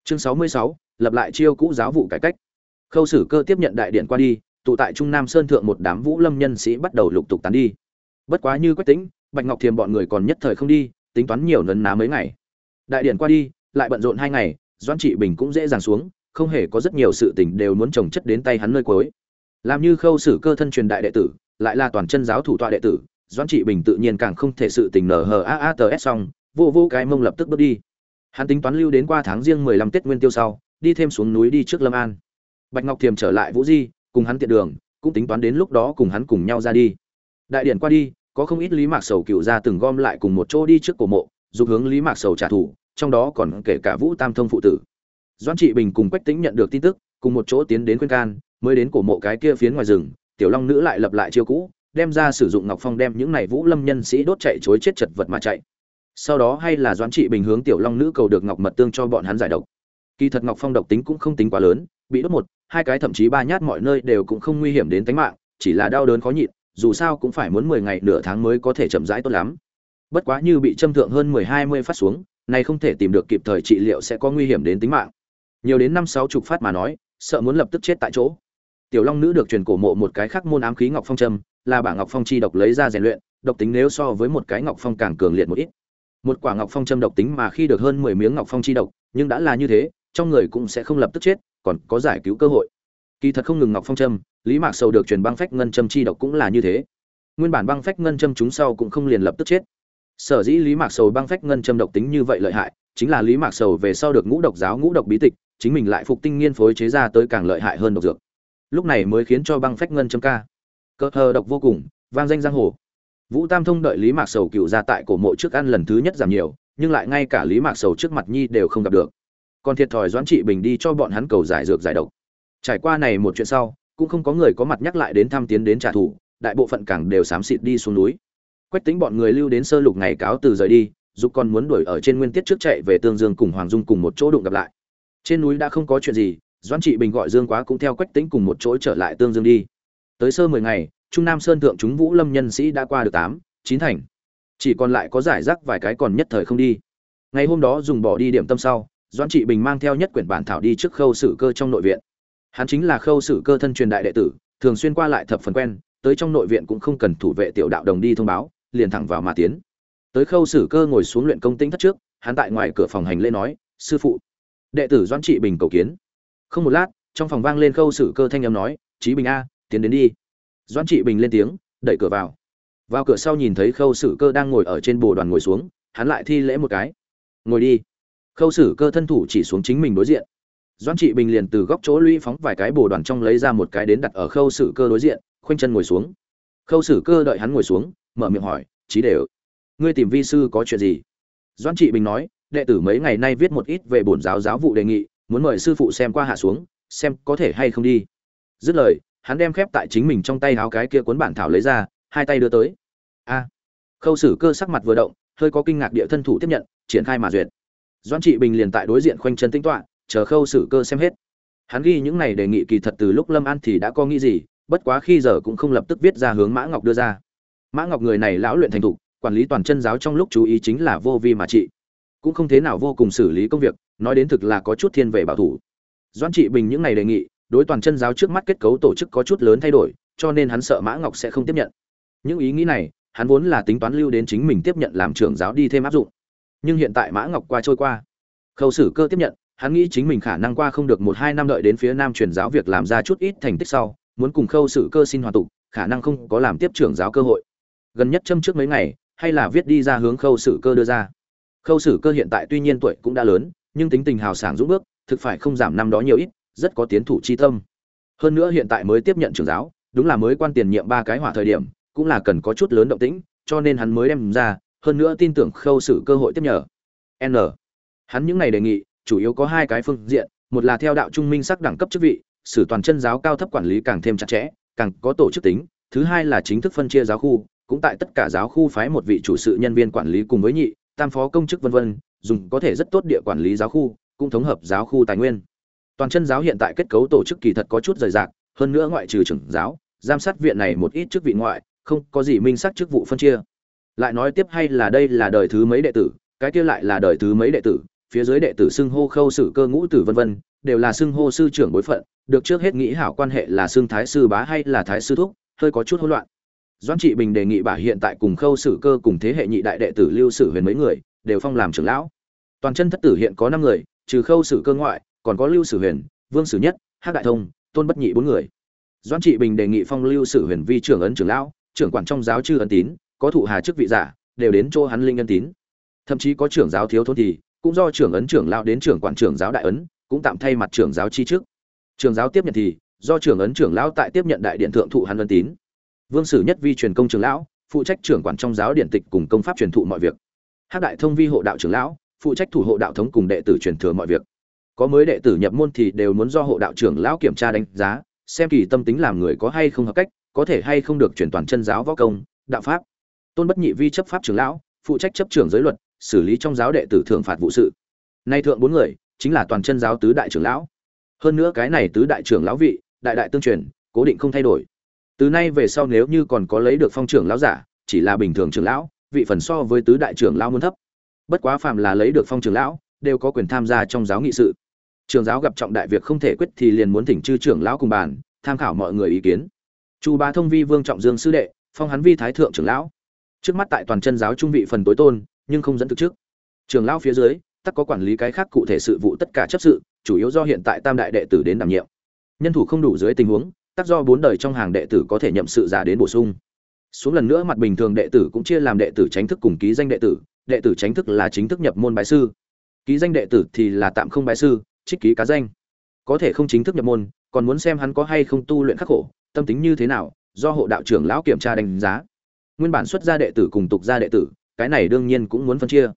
Chương sáu mươi sáu, lập lại chiêu cũ giáo vụ cải cách khâu sử cơ tiếp nhận đại điện qua đi, tụ tại trung nam sơn thượng một đám vũ lâm nhân sĩ bắt đầu lục tục tán đi. Bất quá như quách tính bạch ngọc thiềm bọn người còn nhất thời không đi, tính toán nhiều nấn ná mấy ngày. Đại điện qua đi, lại bận rộn hai ngày doan trị bình cũng dễ dàng xuống, không hề có rất nhiều sự tình đều muốn trồng chất đến tay hắn nơi cuối. Làm như khâu sử cơ thân truyền đại đệ tử, lại là toàn chân giáo thủ tọa đệ tử, doãn trị bình tự nhiên càng không thể sự tình nở hờ a a t s xong, vô vô cái mông lập tức bước đi. Hắn tính toán lưu đến qua tháng riêng mười lăm tết nguyên tiêu sau, đi thêm xuống núi đi trước lâm an bạch ngọc thiềm trở lại vũ di, cùng hắn tiện đường, cũng tính toán đến lúc đó cùng hắn cùng nhau ra đi. Đại điện qua đi, có không ít lý mạc sầu cựu ra từng gom lại cùng một chỗ đi trước cổ mộ, dục hướng lý mạc sầu trả thù, trong đó còn kể cả vũ tam thông phụ tử. Doãn trị bình cùng quách tính nhận được tin tức, cùng một chỗ tiến đến khuyên can, mới đến cổ mộ cái kia phiến ngoài rừng, tiểu long nữ lại lập lại chiêu cũ, đem ra sử dụng ngọc phong đem những này vũ lâm nhân sĩ đốt chạy chối chết chật vật mà chạy. Sau đó hay là doãn trị bình hướng tiểu long nữ cầu được ngọc mật tương cho bọn hắn giải độc. Kỳ thật ngọc phong độc tính cũng không tính quá lớn, bị đốt một hai cái thậm chí ba nhát mọi nơi đều cũng không nguy hiểm đến tính mạng, chỉ là đau đớn khó nhịn, dù sao cũng phải muốn mười ngày nửa tháng mới có thể chậm rãi tốt lắm. Bất quá như bị châm thượng hơn mười hai mươi phát xuống này không thể tìm được kịp thời trị liệu sẽ có nguy hiểm đến tính mạng. Nhiều đến năm sáu chục phát mà nói, sợ muốn lập tức chết tại chỗ. Tiểu long nữ được truyền cổ mộ một cái khác môn ám khí ngọc phong châm là bảng ngọc phong chi độc lấy ra rèn luyện, độc tính nếu so với một cái ngọc phong càng cường liệt một ít. Một quả ngọc phong châm độc tính mà khi được hơn mười miếng ngọc phong chi độc, nhưng đã là như thế, trong người cũng sẽ không lập tức chết còn có giải cứu cơ hội. Kỳ thật không ngừng ngọc phong châm lý mạc sầu được truyền băng phách ngân châm chi độc cũng là như thế. Nguyên bản băng phách ngân châm chúng sau cũng không liền lập tức chết. Sở dĩ lý mạc sầu băng phách ngân châm độc tính như vậy lợi hại, chính là lý mạc sầu về sau được ngũ độc giáo ngũ độc bí tịch, chính mình lại phục tinh nghiên phối chế ra tới càng lợi hại hơn độc dược. Lúc này mới khiến cho băng phách ngân châm ca. Cơ hờ độc vô cùng, vang danh giang hồ. Vũ tam thông đợi lý mạc sầu cựu ra tại cổ mộ trước ăn lần thứ nhất giảm nhiều, nhưng lại ngay cả lý mạc sầu trước mặt nhi đều không gặp được còn thiệt thòi doãn trị bình đi cho bọn hắn cầu giải dược giải độc. Trải qua này một chuyện sau, cũng không có người có mặt nhắc lại đến thăm tiến đến trả thù, đại bộ phận càng đều xám xịt đi xuống núi. Quách tính bọn người lưu đến sơ lục ngày cáo từ rời đi, dục còn muốn đuổi ở trên nguyên tiết trước chạy về tương dương cùng hoàng dung cùng một chỗ đụng gặp lại. Trên núi đã không có chuyện gì, doãn trị bình gọi dương quá cũng theo quách tính cùng một chỗ trở lại tương dương đi. Tới sơ mười ngày, trung nam sơn thượng chúng vũ lâm nhân sĩ đã qua được tám, chín thành. Chỉ còn lại có giải rác vài cái còn nhất thời không đi. Ngày hôm đó dùng bỏ đi điểm tâm sau doãn trị bình mang theo nhất quyển bản thảo đi trước khâu sử cơ trong nội viện. Hắn chính là khâu sử cơ thân truyền đại đệ tử, thường xuyên qua lại thập phần quen, tới trong nội viện cũng không cần thủ vệ tiểu đạo đồng đi thông báo, liền thẳng vào mà tiến. Tới khâu sử cơ ngồi xuống luyện công tĩnh thất trước, hắn tại ngoài cửa phòng hành lễ nói, sư phụ. Đệ tử doãn trị bình cầu kiến. Không một lát, trong phòng vang lên khâu sử cơ thanh âm nói, chí bình a, tiến đến đi. Doãn trị bình lên tiếng, đẩy cửa vào. Vào cửa sau nhìn thấy khâu sử cơ đang ngồi ở trên bồ đoàn ngồi xuống, hắn lại thi lễ một cái. Ngồi đi khâu sử cơ thân thủ chỉ xuống chính mình đối diện. Doãn trị bình liền từ góc chỗ lũy phóng vài cái bồ đoàn trong lấy ra một cái đến đặt ở khâu sử cơ đối diện, khoanh chân ngồi xuống. Khâu sử cơ đợi hắn ngồi xuống, mở miệng hỏi trí đều ngươi tìm vi sư có chuyện gì? Doãn trị bình nói, đệ tử mấy ngày nay viết một ít về bổn giáo giáo vụ đề nghị, muốn mời sư phụ xem qua hạ xuống, xem có thể hay không đi. Dứt lời, hắn đem khép tại chính mình trong tay áo cái kia cuốn bản thảo lấy ra, hai tay đưa tới. A! Khâu sử cơ sắc mặt vừa động, hơi có kinh ngạc địa thân thủ tiếp nhận, triển khai mà duyệt doãn trị bình liền tại đối diện khoanh chân tinh tọa, chờ khâu sử cơ xem hết. Hắn ghi những này đề nghị kỳ thật từ lúc lâm an thì đã có nghĩ gì, bất quá khi giờ cũng không lập tức viết ra hướng mã ngọc đưa ra. Mã ngọc người này lão luyện thành thục, quản lý toàn chân giáo trong lúc chú ý chính là vô vi mà trị. Cũng không thế nào vô cùng xử lý công việc, nói đến thực là có chút thiên về bảo thủ. Doãn trị bình những ngày đề nghị, đối toàn chân giáo trước mắt kết cấu tổ chức có chút lớn thay đổi, cho nên hắn sợ mã ngọc sẽ không tiếp nhận. Những ý nghĩ này, hắn vốn là tính toán lưu đến chính mình tiếp nhận làm trưởng giáo đi thêm áp dụng nhưng hiện tại mã ngọc qua trôi qua. Khâu sử cơ tiếp nhận, hắn nghĩ chính mình khả năng qua không được một hai năm đợi đến phía nam truyền giáo việc làm ra chút ít thành tích sau, muốn cùng khâu sử cơ xin hòa tục, khả năng không có làm tiếp trưởng giáo cơ hội. Gần nhất châm trước mấy ngày, hay là viết đi ra hướng khâu sử cơ đưa ra. Khâu sử cơ hiện tại tuy nhiên tuổi cũng đã lớn, nhưng tính tình hào sảng dũng bước, thực phải không giảm năm đó nhiều ít, rất có tiến thủ chi tâm. Hơn nữa hiện tại mới tiếp nhận trưởng giáo, đúng là mới quan tiền nhiệm ba cái hỏa thời điểm, cũng là cần có chút lớn động tĩnh, cho nên hắn mới đem ra hơn nữa tin tưởng khâu xử cơ hội tiếp nhờ. N. Hắn những ngày đề nghị, chủ yếu có hai cái phương diện, một là theo đạo trung minh sắc đẳng cấp chức vị sử toàn chân giáo cao thấp quản lý càng thêm chặt chẽ, càng có tổ chức tính, thứ hai là chính thức phân chia giáo khu, cũng tại tất cả giáo khu phái một vị chủ sự nhân viên quản lý cùng với nhị, tam phó công chức vân vân, dùng có thể rất tốt địa quản lý giáo khu, cũng thống hợp giáo khu tài nguyên. Toàn chân giáo hiện tại kết cấu tổ chức kỳ thật có chút rời rạc, hơn nữa ngoại trừ trưởng giáo, giám sát viện này một ít chức vị ngoại, không có gì minh xác chức vụ phân chia lại nói tiếp hay là đây là đời thứ mấy đệ tử, cái kia lại là đời thứ mấy đệ tử, phía dưới đệ tử xưng hô khâu sử cơ ngũ tử vân vân, đều là xưng hô sư trưởng bối phận, được trước hết nghĩ hảo quan hệ là xưng thái sư bá hay là thái sư thúc, hơi có chút hỗn loạn. Doãn trị bình đề nghị bà hiện tại cùng khâu sử cơ cùng thế hệ nhị đại đệ tử lưu sử huyền mấy người, đều phong làm trưởng lão. Toàn chân thất tử hiện có năm người, trừ khâu sử cơ ngoại, còn có lưu sử huyền, vương sử nhất, hắc đại thông, tôn bất nhị bốn người. Doãn trị bình đề nghị phong lưu sử huyền vi trưởng ấn trưởng lão, trưởng quản trong giáo chư ấn tín có thụ hà chức vị giả, đều đến chỗ hắn linh ân tín. Thậm chí có trưởng giáo thiếu thôn thì, cũng do trưởng ấn trưởng lao đến trưởng quản trưởng giáo đại ấn, cũng tạm thay mặt trưởng giáo chi trước trưởng giáo tiếp nhận thì, do trưởng ấn trưởng lão tại tiếp nhận đại điện thượng thụ hắn ân tín. Vương sử nhất vi truyền công trưởng lão, phụ trách trưởng quản trong giáo điện tịch cùng công pháp truyền thụ mọi việc. Hắc đại thông vi hộ đạo trưởng lão, phụ trách thủ hộ đạo thống cùng đệ tử truyền thừa mọi việc. Có mới đệ tử nhập môn thì đều muốn do hộ đạo trưởng lão kiểm tra đánh giá, xem kỳ tâm tính làm người có hay không hợp cách, có thể hay không được chuyển toàn chân giáo võ công, đạo pháp tôn bất nhị vi chấp pháp trưởng lão, phụ trách chấp trưởng giới luật, xử lý trong giáo đệ tử thưởng phạt vụ sự. Nay thượng bốn người, chính là toàn chân giáo tứ đại trưởng lão. Hơn nữa cái này tứ đại trưởng lão vị, đại đại tương truyền, cố định không thay đổi. Từ nay về sau nếu như còn có lấy được phong trưởng lão giả, chỉ là bình thường trưởng lão, vị phần so với tứ đại trưởng lão muốn thấp. Bất quá phàm là lấy được phong trưởng lão, đều có quyền tham gia trong giáo nghị sự. Trường giáo gặp trọng đại việc không thể quyết thì liền muốn thỉnh chư trưởng lão cùng bàn, tham khảo mọi người ý kiến. Chu bá thông vi vương trọng dương sư đệ, phong hắn vi thái thượng trưởng lão trước mắt tại toàn chân giáo trung vị phần tối tôn, nhưng không dẫn thực trước. Trường lão phía dưới tất có quản lý cái khác cụ thể sự vụ tất cả chấp sự, chủ yếu do hiện tại tam đại đệ tử đến đảm nhiệm. Nhân thủ không đủ dưới tình huống, tắc do bốn đời trong hàng đệ tử có thể nhậm sự giả đến bổ sung. Xuống lần nữa mặt bình thường đệ tử cũng chia làm đệ tử tránh thức cùng ký danh đệ tử đệ tử tránh thức là chính thức nhập môn bái sư. Ký danh đệ tử thì là tạm không bái sư, trích ký cá danh. Có thể không chính thức nhập môn, còn muốn xem hắn có hay không tu luyện khắc khổ, tâm tính như thế nào, do hộ đạo trưởng lão kiểm tra đánh giá nguyên bản xuất gia đệ tử cùng tục gia đệ tử, cái này đương nhiên cũng muốn phân chia.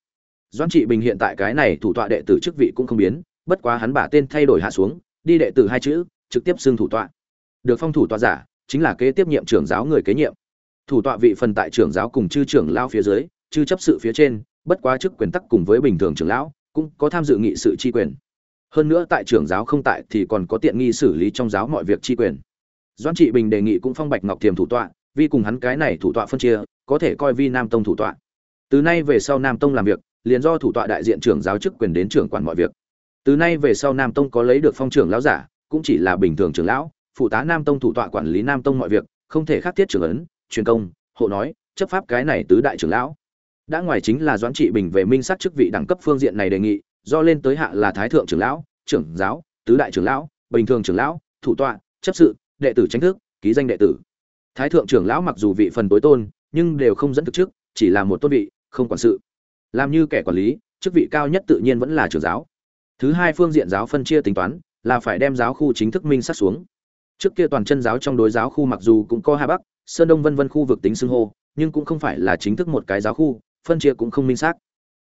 Doãn trị bình hiện tại cái này thủ tọa đệ tử chức vị cũng không biến, bất quá hắn bả tên thay đổi hạ xuống, đi đệ tử hai chữ, trực tiếp xưng thủ tọa. Được phong thủ tọa giả, chính là kế tiếp nhiệm trưởng giáo người kế nhiệm. Thủ tọa vị phần tại trưởng giáo cùng chư trưởng lao phía dưới, chư chấp sự phía trên, bất quá chức quyền tắc cùng với bình thường trưởng lão, cũng có tham dự nghị sự chi quyền. Hơn nữa tại trưởng giáo không tại thì còn có tiện nghi xử lý trong giáo mọi việc chi quyền. Doãn trị bình đề nghị cũng phong bạch ngọc thiềm thủ tọa vì cùng hắn cái này thủ tọa phân chia, có thể coi vi nam tông thủ tọa. Từ nay về sau nam tông làm việc, liền do thủ tọa đại diện trưởng giáo chức quyền đến trưởng quản mọi việc. Từ nay về sau nam tông có lấy được phong trưởng lão giả, cũng chỉ là bình thường trưởng lão, phụ tá nam tông thủ tọa quản lý nam tông mọi việc, không thể khác thiết trưởng ấn, truyền công, hộ nói, chấp pháp cái này tứ đại trưởng lão. Đã ngoài chính là doãn trị bình về minh sát chức vị đẳng cấp phương diện này đề nghị, do lên tới hạ là thái thượng trưởng lão, trưởng giáo, tứ đại trưởng lão, bình thường trưởng lão, thủ tọa, chấp sự, đệ tử tranh thức, ký danh đệ tử thái thượng trưởng lão mặc dù vị phần tối tôn, nhưng đều không dẫn thực chức, chỉ là một tôn vị, không quản sự. Làm như kẻ quản lý, chức vị cao nhất tự nhiên vẫn là trưởng giáo. Thứ hai phương diện giáo phân chia tính toán, là phải đem giáo khu chính thức minh sát xuống. Trước kia toàn chân giáo trong đối giáo khu mặc dù cũng có hà bắc, sơn đông vân vân khu vực tính xưng hô, nhưng cũng không phải là chính thức một cái giáo khu, phân chia cũng không minh xác.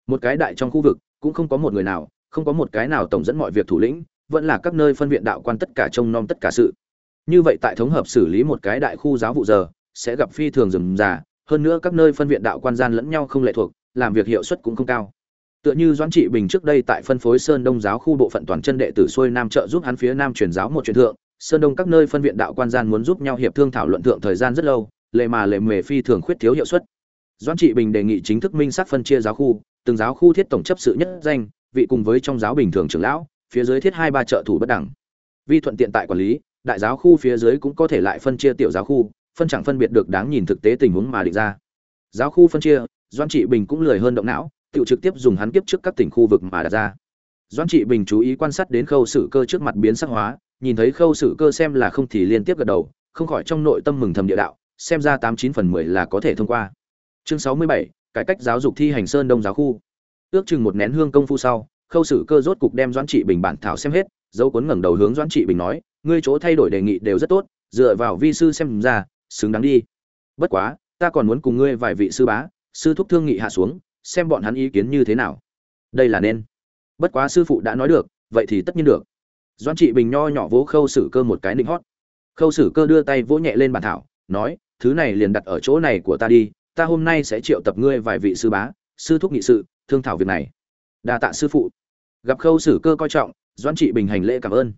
Một cái đại trong khu vực, cũng không có một người nào, không có một cái nào tổng dẫn mọi việc thủ lĩnh, vẫn là các nơi phân viện đạo quan tất cả trông nom tất cả sự như vậy tại thống hợp xử lý một cái đại khu giáo vụ giờ, sẽ gặp phi thường rườm rà, hơn nữa các nơi phân viện đạo quan gian lẫn nhau không lệ thuộc, làm việc hiệu suất cũng không cao. Tựa như doãn trị bình trước đây tại phân phối sơn đông giáo khu bộ phận toàn chân đệ tử xuôi nam trợ giúp hắn phía nam truyền giáo một truyền thượng, sơn đông các nơi phân viện đạo quan gian muốn giúp nhau hiệp thương thảo luận thượng thời gian rất lâu, lệ mà lệ mề phi thường khuyết thiếu hiệu suất. Doãn trị bình đề nghị chính thức minh xác phân chia giáo khu, từng giáo khu thiết tổng chấp sự nhất danh, vị cùng với trong giáo bình thường trưởng lão, phía dưới thiết hai ba trợ thủ bất đẳng. Vi thuận tiện tại quản lý đại giáo khu phía dưới cũng có thể lại phân chia tiểu giáo khu, phân chẳng phân biệt được đáng nhìn thực tế tình huống mà định ra. Giáo khu phân chia, doãn trị bình cũng lười hơn động não, tự trực tiếp dùng hắn kiếp trước các tỉnh khu vực mà đặt ra. Doãn trị bình chú ý quan sát đến khâu sử cơ trước mặt biến sắc hóa, nhìn thấy khâu sử cơ xem là không thì liên tiếp gật đầu, không khỏi trong nội tâm mừng thầm địa đạo, xem ra tám chín phần mười là có thể thông qua. Chương sáu mươi bảy, cải cách giáo dục thi hành sơn đông giáo khu. Ước chừng một nén hương công phu sau, khâu sử cơ rốt cục đem doãn trị bình bản thảo xem hết, dấu cuốn ngẩng đầu hướng doãn trị bình nói ngươi chỗ thay đổi đề nghị đều rất tốt, dựa vào vi sư xem ra, xứng đáng đi. Bất quá, ta còn muốn cùng ngươi vài vị sư bá, sư thúc thương nghị hạ xuống, xem bọn hắn ý kiến như thế nào. Đây là nên. Bất quá sư phụ đã nói được, vậy thì tất nhiên được. Doãn trị bình nho nhỏ vỗ khâu sử cơ một cái nịnh hót. Khâu sử cơ đưa tay vỗ nhẹ lên bàn thảo, nói, thứ này liền đặt ở chỗ này của ta đi, ta hôm nay sẽ triệu tập ngươi vài vị sư bá, sư thúc nghị sự, thương thảo việc này. Đa tạ sư phụ. Gặp khâu sử cơ coi trọng, doãn trị bình hành lễ cảm ơn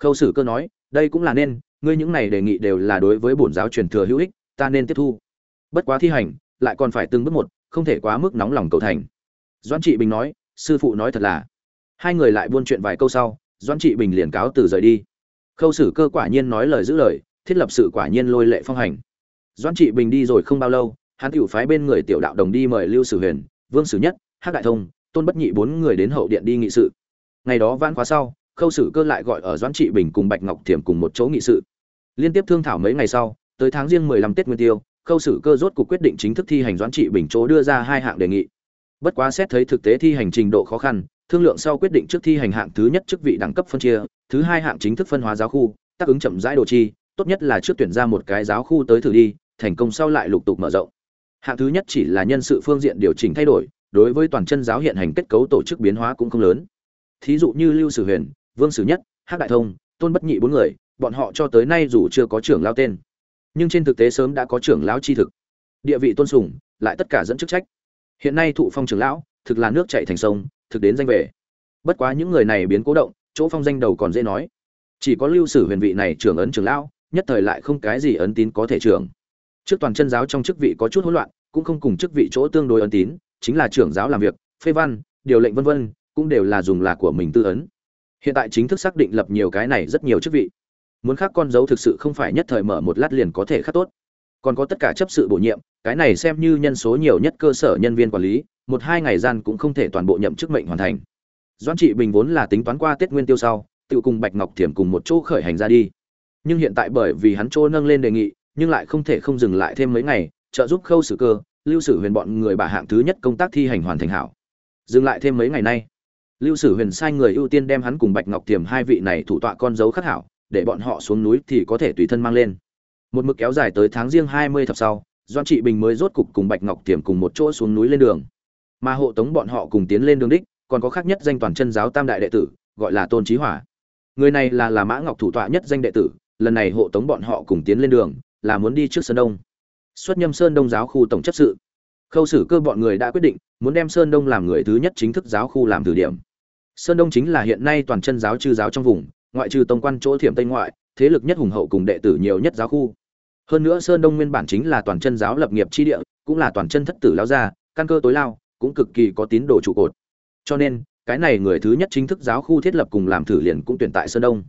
khâu sử cơ nói, đây cũng là nên, ngươi những này đề nghị đều là đối với bổn giáo truyền thừa hữu ích, ta nên tiếp thu. Bất quá thi hành, lại còn phải từng bước một, không thể quá mức nóng lòng cầu thành. Doãn trị bình nói, sư phụ nói thật là. Hai người lại buôn chuyện vài câu sau, doãn trị bình liền cáo từ rời đi. Khâu sử cơ quả nhiên nói lời giữ lời, thiết lập sự quả nhiên lôi lệ phong hành. Doãn trị bình đi rồi không bao lâu, hắn tiểu phái bên người tiểu đạo đồng đi mời lưu sử huyền, vương sử nhất, hắc đại thông, tôn bất nhị bốn người đến hậu điện đi nghị sự. Ngày đó van khóa sau khâu sử cơ lại gọi ở doãn trị bình cùng bạch ngọc thiểm cùng một chỗ nghị sự. Liên tiếp thương thảo mấy ngày sau, tới tháng riêng 15 tết nguyên tiêu, khâu sử cơ rốt cuộc quyết định chính thức thi hành doãn trị bình chỗ đưa ra hai hạng đề nghị. Bất quá xét thấy thực tế thi hành trình độ khó khăn, thương lượng sau quyết định trước thi hành hạng thứ nhất chức vị đẳng cấp phân chia, thứ hai hạng chính thức phân hóa giáo khu, tác ứng chậm rãi đồ chi, tốt nhất là trước tuyển ra một cái giáo khu tới thử đi, thành công sau lại lục tục mở rộng. Hạng thứ nhất chỉ là nhân sự phương diện điều chỉnh thay đổi, đối với toàn chân giáo hiện hành kết cấu tổ chức biến hóa cũng không lớn. Thí dụ như lưu sử huyền vương sử nhất, hắc đại thông, tôn bất nhị bốn người, bọn họ cho tới nay dù chưa có trưởng lao tên. Nhưng trên thực tế sớm đã có trưởng lão chi thực. Địa vị tôn sùng, lại tất cả dẫn chức trách. Hiện nay thụ phong trưởng lão, thực là nước chảy thành sông, thực đến danh về. Bất quá những người này biến cố động, chỗ phong danh đầu còn dễ nói. Chỉ có lưu sử huyền vị này trưởng ấn trưởng lão, nhất thời lại không cái gì ấn tín có thể trưởng. Trước toàn chân giáo trong chức vị có chút hỗn loạn, cũng không cùng chức vị chỗ tương đối ấn tín, chính là trưởng giáo làm việc, phê văn, điều lệnh vân vân, cũng đều là dùng là của mình tư ấn hiện tại chính thức xác định lập nhiều cái này rất nhiều chức vị. Muốn khắc con dấu thực sự không phải nhất thời mở một lát liền có thể khắc tốt. Còn có tất cả chấp sự bổ nhiệm, cái này xem như nhân số nhiều nhất cơ sở nhân viên quản lý, một hai ngày gian cũng không thể toàn bộ nhậm chức mệnh hoàn thành. Doãn trị bình vốn là tính toán qua tết nguyên tiêu sau, tự cùng bạch ngọc thiểm cùng một chỗ khởi hành ra đi. Nhưng hiện tại bởi vì hắn chỗ nâng lên đề nghị, nhưng lại không thể không dừng lại thêm mấy ngày, trợ giúp khâu sử cơ, lưu sử huyền bọn người bà hạng thứ nhất công tác thi hành hoàn thành hảo. Dừng lại thêm mấy ngày nay lưu sử huyền sai người ưu tiên đem hắn cùng bạch ngọc tiềm hai vị này thủ tọa con dấu khắc hảo, để bọn họ xuống núi thì có thể tùy thân mang lên. Một mực kéo dài tới tháng riêng hai mươi thập sau doan trị bình mới rốt cục cùng bạch ngọc tiềm cùng một chỗ xuống núi lên đường. Mà hộ tống bọn họ cùng tiến lên đường đích, còn có khác nhất danh toàn chân giáo tam đại đệ tử, gọi là tôn trí hỏa. Người này là là mã ngọc thủ tọa nhất danh đệ tử, lần này hộ tống bọn họ cùng tiến lên đường, là muốn đi trước sơn đông. Xuất nhâm sơn đông giáo khu tổng chấp sự. Khâu xử cơ bọn người đã quyết định, muốn đem sơn đông làm người thứ nhất chính thức giáo khu làm từ điểm sơn đông chính là hiện nay toàn chân giáo chư giáo trong vùng, ngoại trừ tông quan chỗ thiểm tây ngoại, thế lực nhất hùng hậu cùng đệ tử nhiều nhất giáo khu. Hơn nữa sơn đông nguyên bản chính là toàn chân giáo lập nghiệp chi địa, cũng là toàn chân thất tử lao gia, căn cơ tối lao, cũng cực kỳ có tín đồ trụ cột. Cho nên, cái này người thứ nhất chính thức giáo khu thiết lập cùng làm thử liền cũng tuyển tại sơn đông.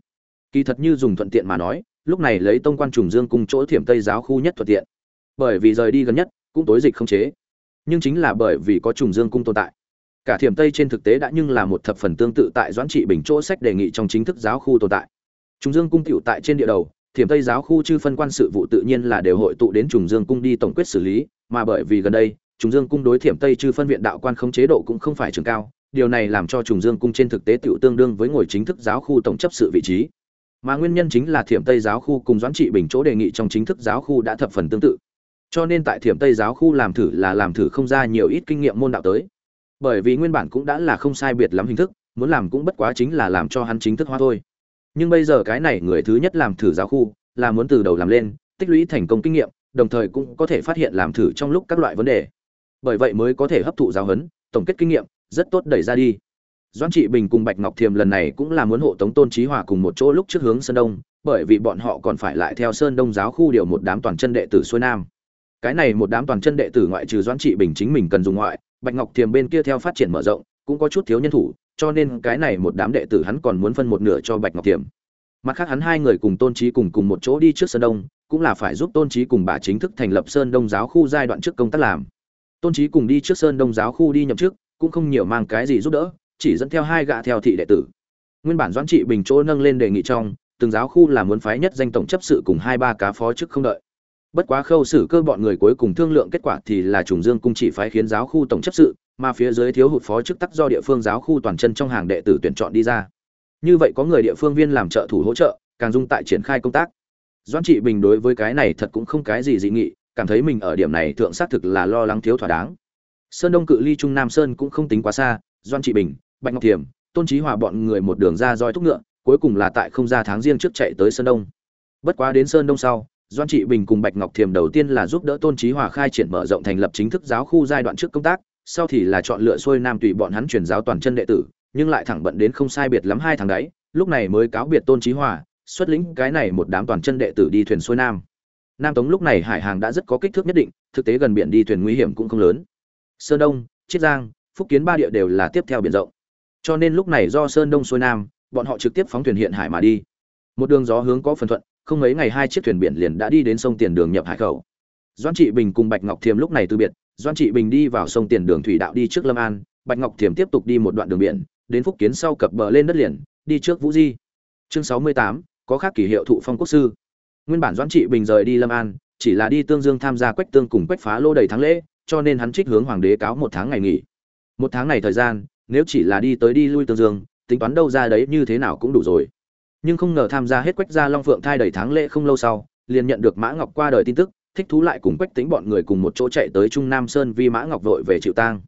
Kỳ thật như dùng thuận tiện mà nói, lúc này lấy tông quan trùng dương cùng chỗ thiểm tây giáo khu nhất thuận tiện. Bởi vì rời đi gần nhất, cũng tối dịch không chế. Nhưng chính là bởi vì có trùng dương cung tồn tại cả thiểm tây trên thực tế đã nhưng là một thập phần tương tự tại doãn trị bình chỗ sách đề nghị trong chính thức giáo khu tồn tại. Trùng dương cung tiểu tại trên địa đầu, thiểm tây giáo khu chư phân quan sự vụ tự nhiên là đều hội tụ đến trùng dương cung đi tổng quyết xử lý, mà bởi vì gần đây trùng dương cung đối thiểm tây chư phân viện đạo quan không chế độ cũng không phải trường cao, điều này làm cho trùng dương cung trên thực tế tựu tương đương với ngồi chính thức giáo khu tổng chấp sự vị trí. Mà nguyên nhân chính là thiểm tây giáo khu cùng doãn trị bình chỗ đề nghị trong chính thức giáo khu đã thập phần tương tự. Cho nên tại thiểm tây giáo khu làm thử là làm thử không ra nhiều ít kinh nghiệm môn đạo tới bởi vì nguyên bản cũng đã là không sai biệt lắm hình thức, muốn làm cũng bất quá chính là làm cho hắn chính thức hóa thôi. Nhưng bây giờ cái này người thứ nhất làm thử giáo khu, là muốn từ đầu làm lên, tích lũy thành công kinh nghiệm, đồng thời cũng có thể phát hiện làm thử trong lúc các loại vấn đề. Bởi vậy mới có thể hấp thụ giáo huấn, tổng kết kinh nghiệm, rất tốt đẩy ra đi. Doãn trị bình cùng bạch ngọc thiềm lần này cũng là muốn hộ tống tôn trí hòa cùng một chỗ lúc trước hướng sơn đông, bởi vì bọn họ còn phải lại theo sơn đông giáo khu điều một đám toàn chân đệ tử xuôi nam. Cái này một đám toàn chân đệ tử ngoại trừ doãn trị bình chính mình cần dùng ngoại bạch ngọc thiềm bên kia theo phát triển mở rộng, cũng có chút thiếu nhân thủ, cho nên cái này một đám đệ tử hắn còn muốn phân một nửa cho bạch ngọc thiềm. Mặt khác hắn hai người cùng tôn trí cùng cùng một chỗ đi trước sơn đông, cũng là phải giúp tôn trí cùng bà chính thức thành lập sơn đông giáo khu giai đoạn trước công tác làm. Tôn trí cùng đi trước sơn đông giáo khu đi nhậm chức, cũng không nhiều mang cái gì giúp đỡ, chỉ dẫn theo hai gạ theo thị đệ tử. Nguyên bản doãn trị bình chỗ nâng lên đề nghị trong, từng giáo khu là muốn phái nhất danh tổng chấp sự cùng hai ba cá phó chức không đợi bất quá khâu xử cơ bọn người cuối cùng thương lượng kết quả thì là trùng dương cung chỉ phái khiến giáo khu tổng chấp sự, mà phía dưới thiếu hụt phó chức tắc do địa phương giáo khu toàn chân trong hàng đệ tử tuyển chọn đi ra. Như vậy có người địa phương viên làm trợ thủ hỗ trợ, càng dung tại triển khai công tác. Doãn trị bình đối với cái này thật cũng không cái gì dị nghị, cảm thấy mình ở điểm này thượng xác thực là lo lắng thiếu thỏa đáng. Sơn đông cự ly trung nam sơn cũng không tính quá xa, doãn trị bình, bạch ngọc thiểm, tôn trí hòa bọn người một đường ra roi thúc ngựa, cuối cùng là tại không ra tháng riêng trước chạy tới sơn đông. Bất quá đến sơn đông sau doan trị bình cùng bạch ngọc thiềm đầu tiên là giúp đỡ tôn Chí hòa khai triển mở rộng thành lập chính thức giáo khu giai đoạn trước công tác, sau thì là chọn lựa xuôi nam tùy bọn hắn truyền giáo toàn chân đệ tử, nhưng lại thẳng bận đến không sai biệt lắm hai tháng đấy, lúc này mới cáo biệt tôn Chí hòa, xuất lĩnh cái này một đám toàn chân đệ tử đi thuyền xuôi nam. Nam tống lúc này hải hàng đã rất có kích thước nhất định, thực tế gần biển đi thuyền nguy hiểm cũng không lớn. Sơn đông, chiết giang, phúc kiến ba địa đều là tiếp theo biển rộng. Cho nên lúc này do sơn đông xuôi nam, bọn họ trực tiếp phóng thuyền hiện hải mà đi một đường gió hướng có phần thuận, không mấy ngày hai chiếc thuyền biển liền đã đi đến sông tiền đường nhập hải khẩu. Doan trị bình cùng bạch ngọc thiềm lúc này từ biệt doan trị bình đi vào sông tiền đường thủy đạo đi trước lâm an, bạch ngọc thiềm tiếp tục đi một đoạn đường biển, đến phúc kiến sau cập bờ lên đất liền, đi trước vũ di. Chương sáu mươi tám, có khác kỷ hiệu thụ phong quốc sư. Nguyên bản doãn trị bình rời đi lâm an, chỉ là đi tương dương tham gia quách tương cùng quách phá lô đầy thắng lễ, cho nên hắn trích hướng hoàng đế cáo một tháng ngày nghỉ. Một tháng này thời gian, nếu chỉ là đi tới đi lui tương dương, tính toán đâu ra đấy như thế nào cũng đủ rồi nhưng không ngờ tham gia hết quách gia long phượng thai đầy tháng lễ không lâu sau, liền nhận được mã ngọc qua đời tin tức, thích thú lại cùng quách tính bọn người cùng một chỗ chạy tới trung nam sơn vì mã ngọc vội về chịu tang.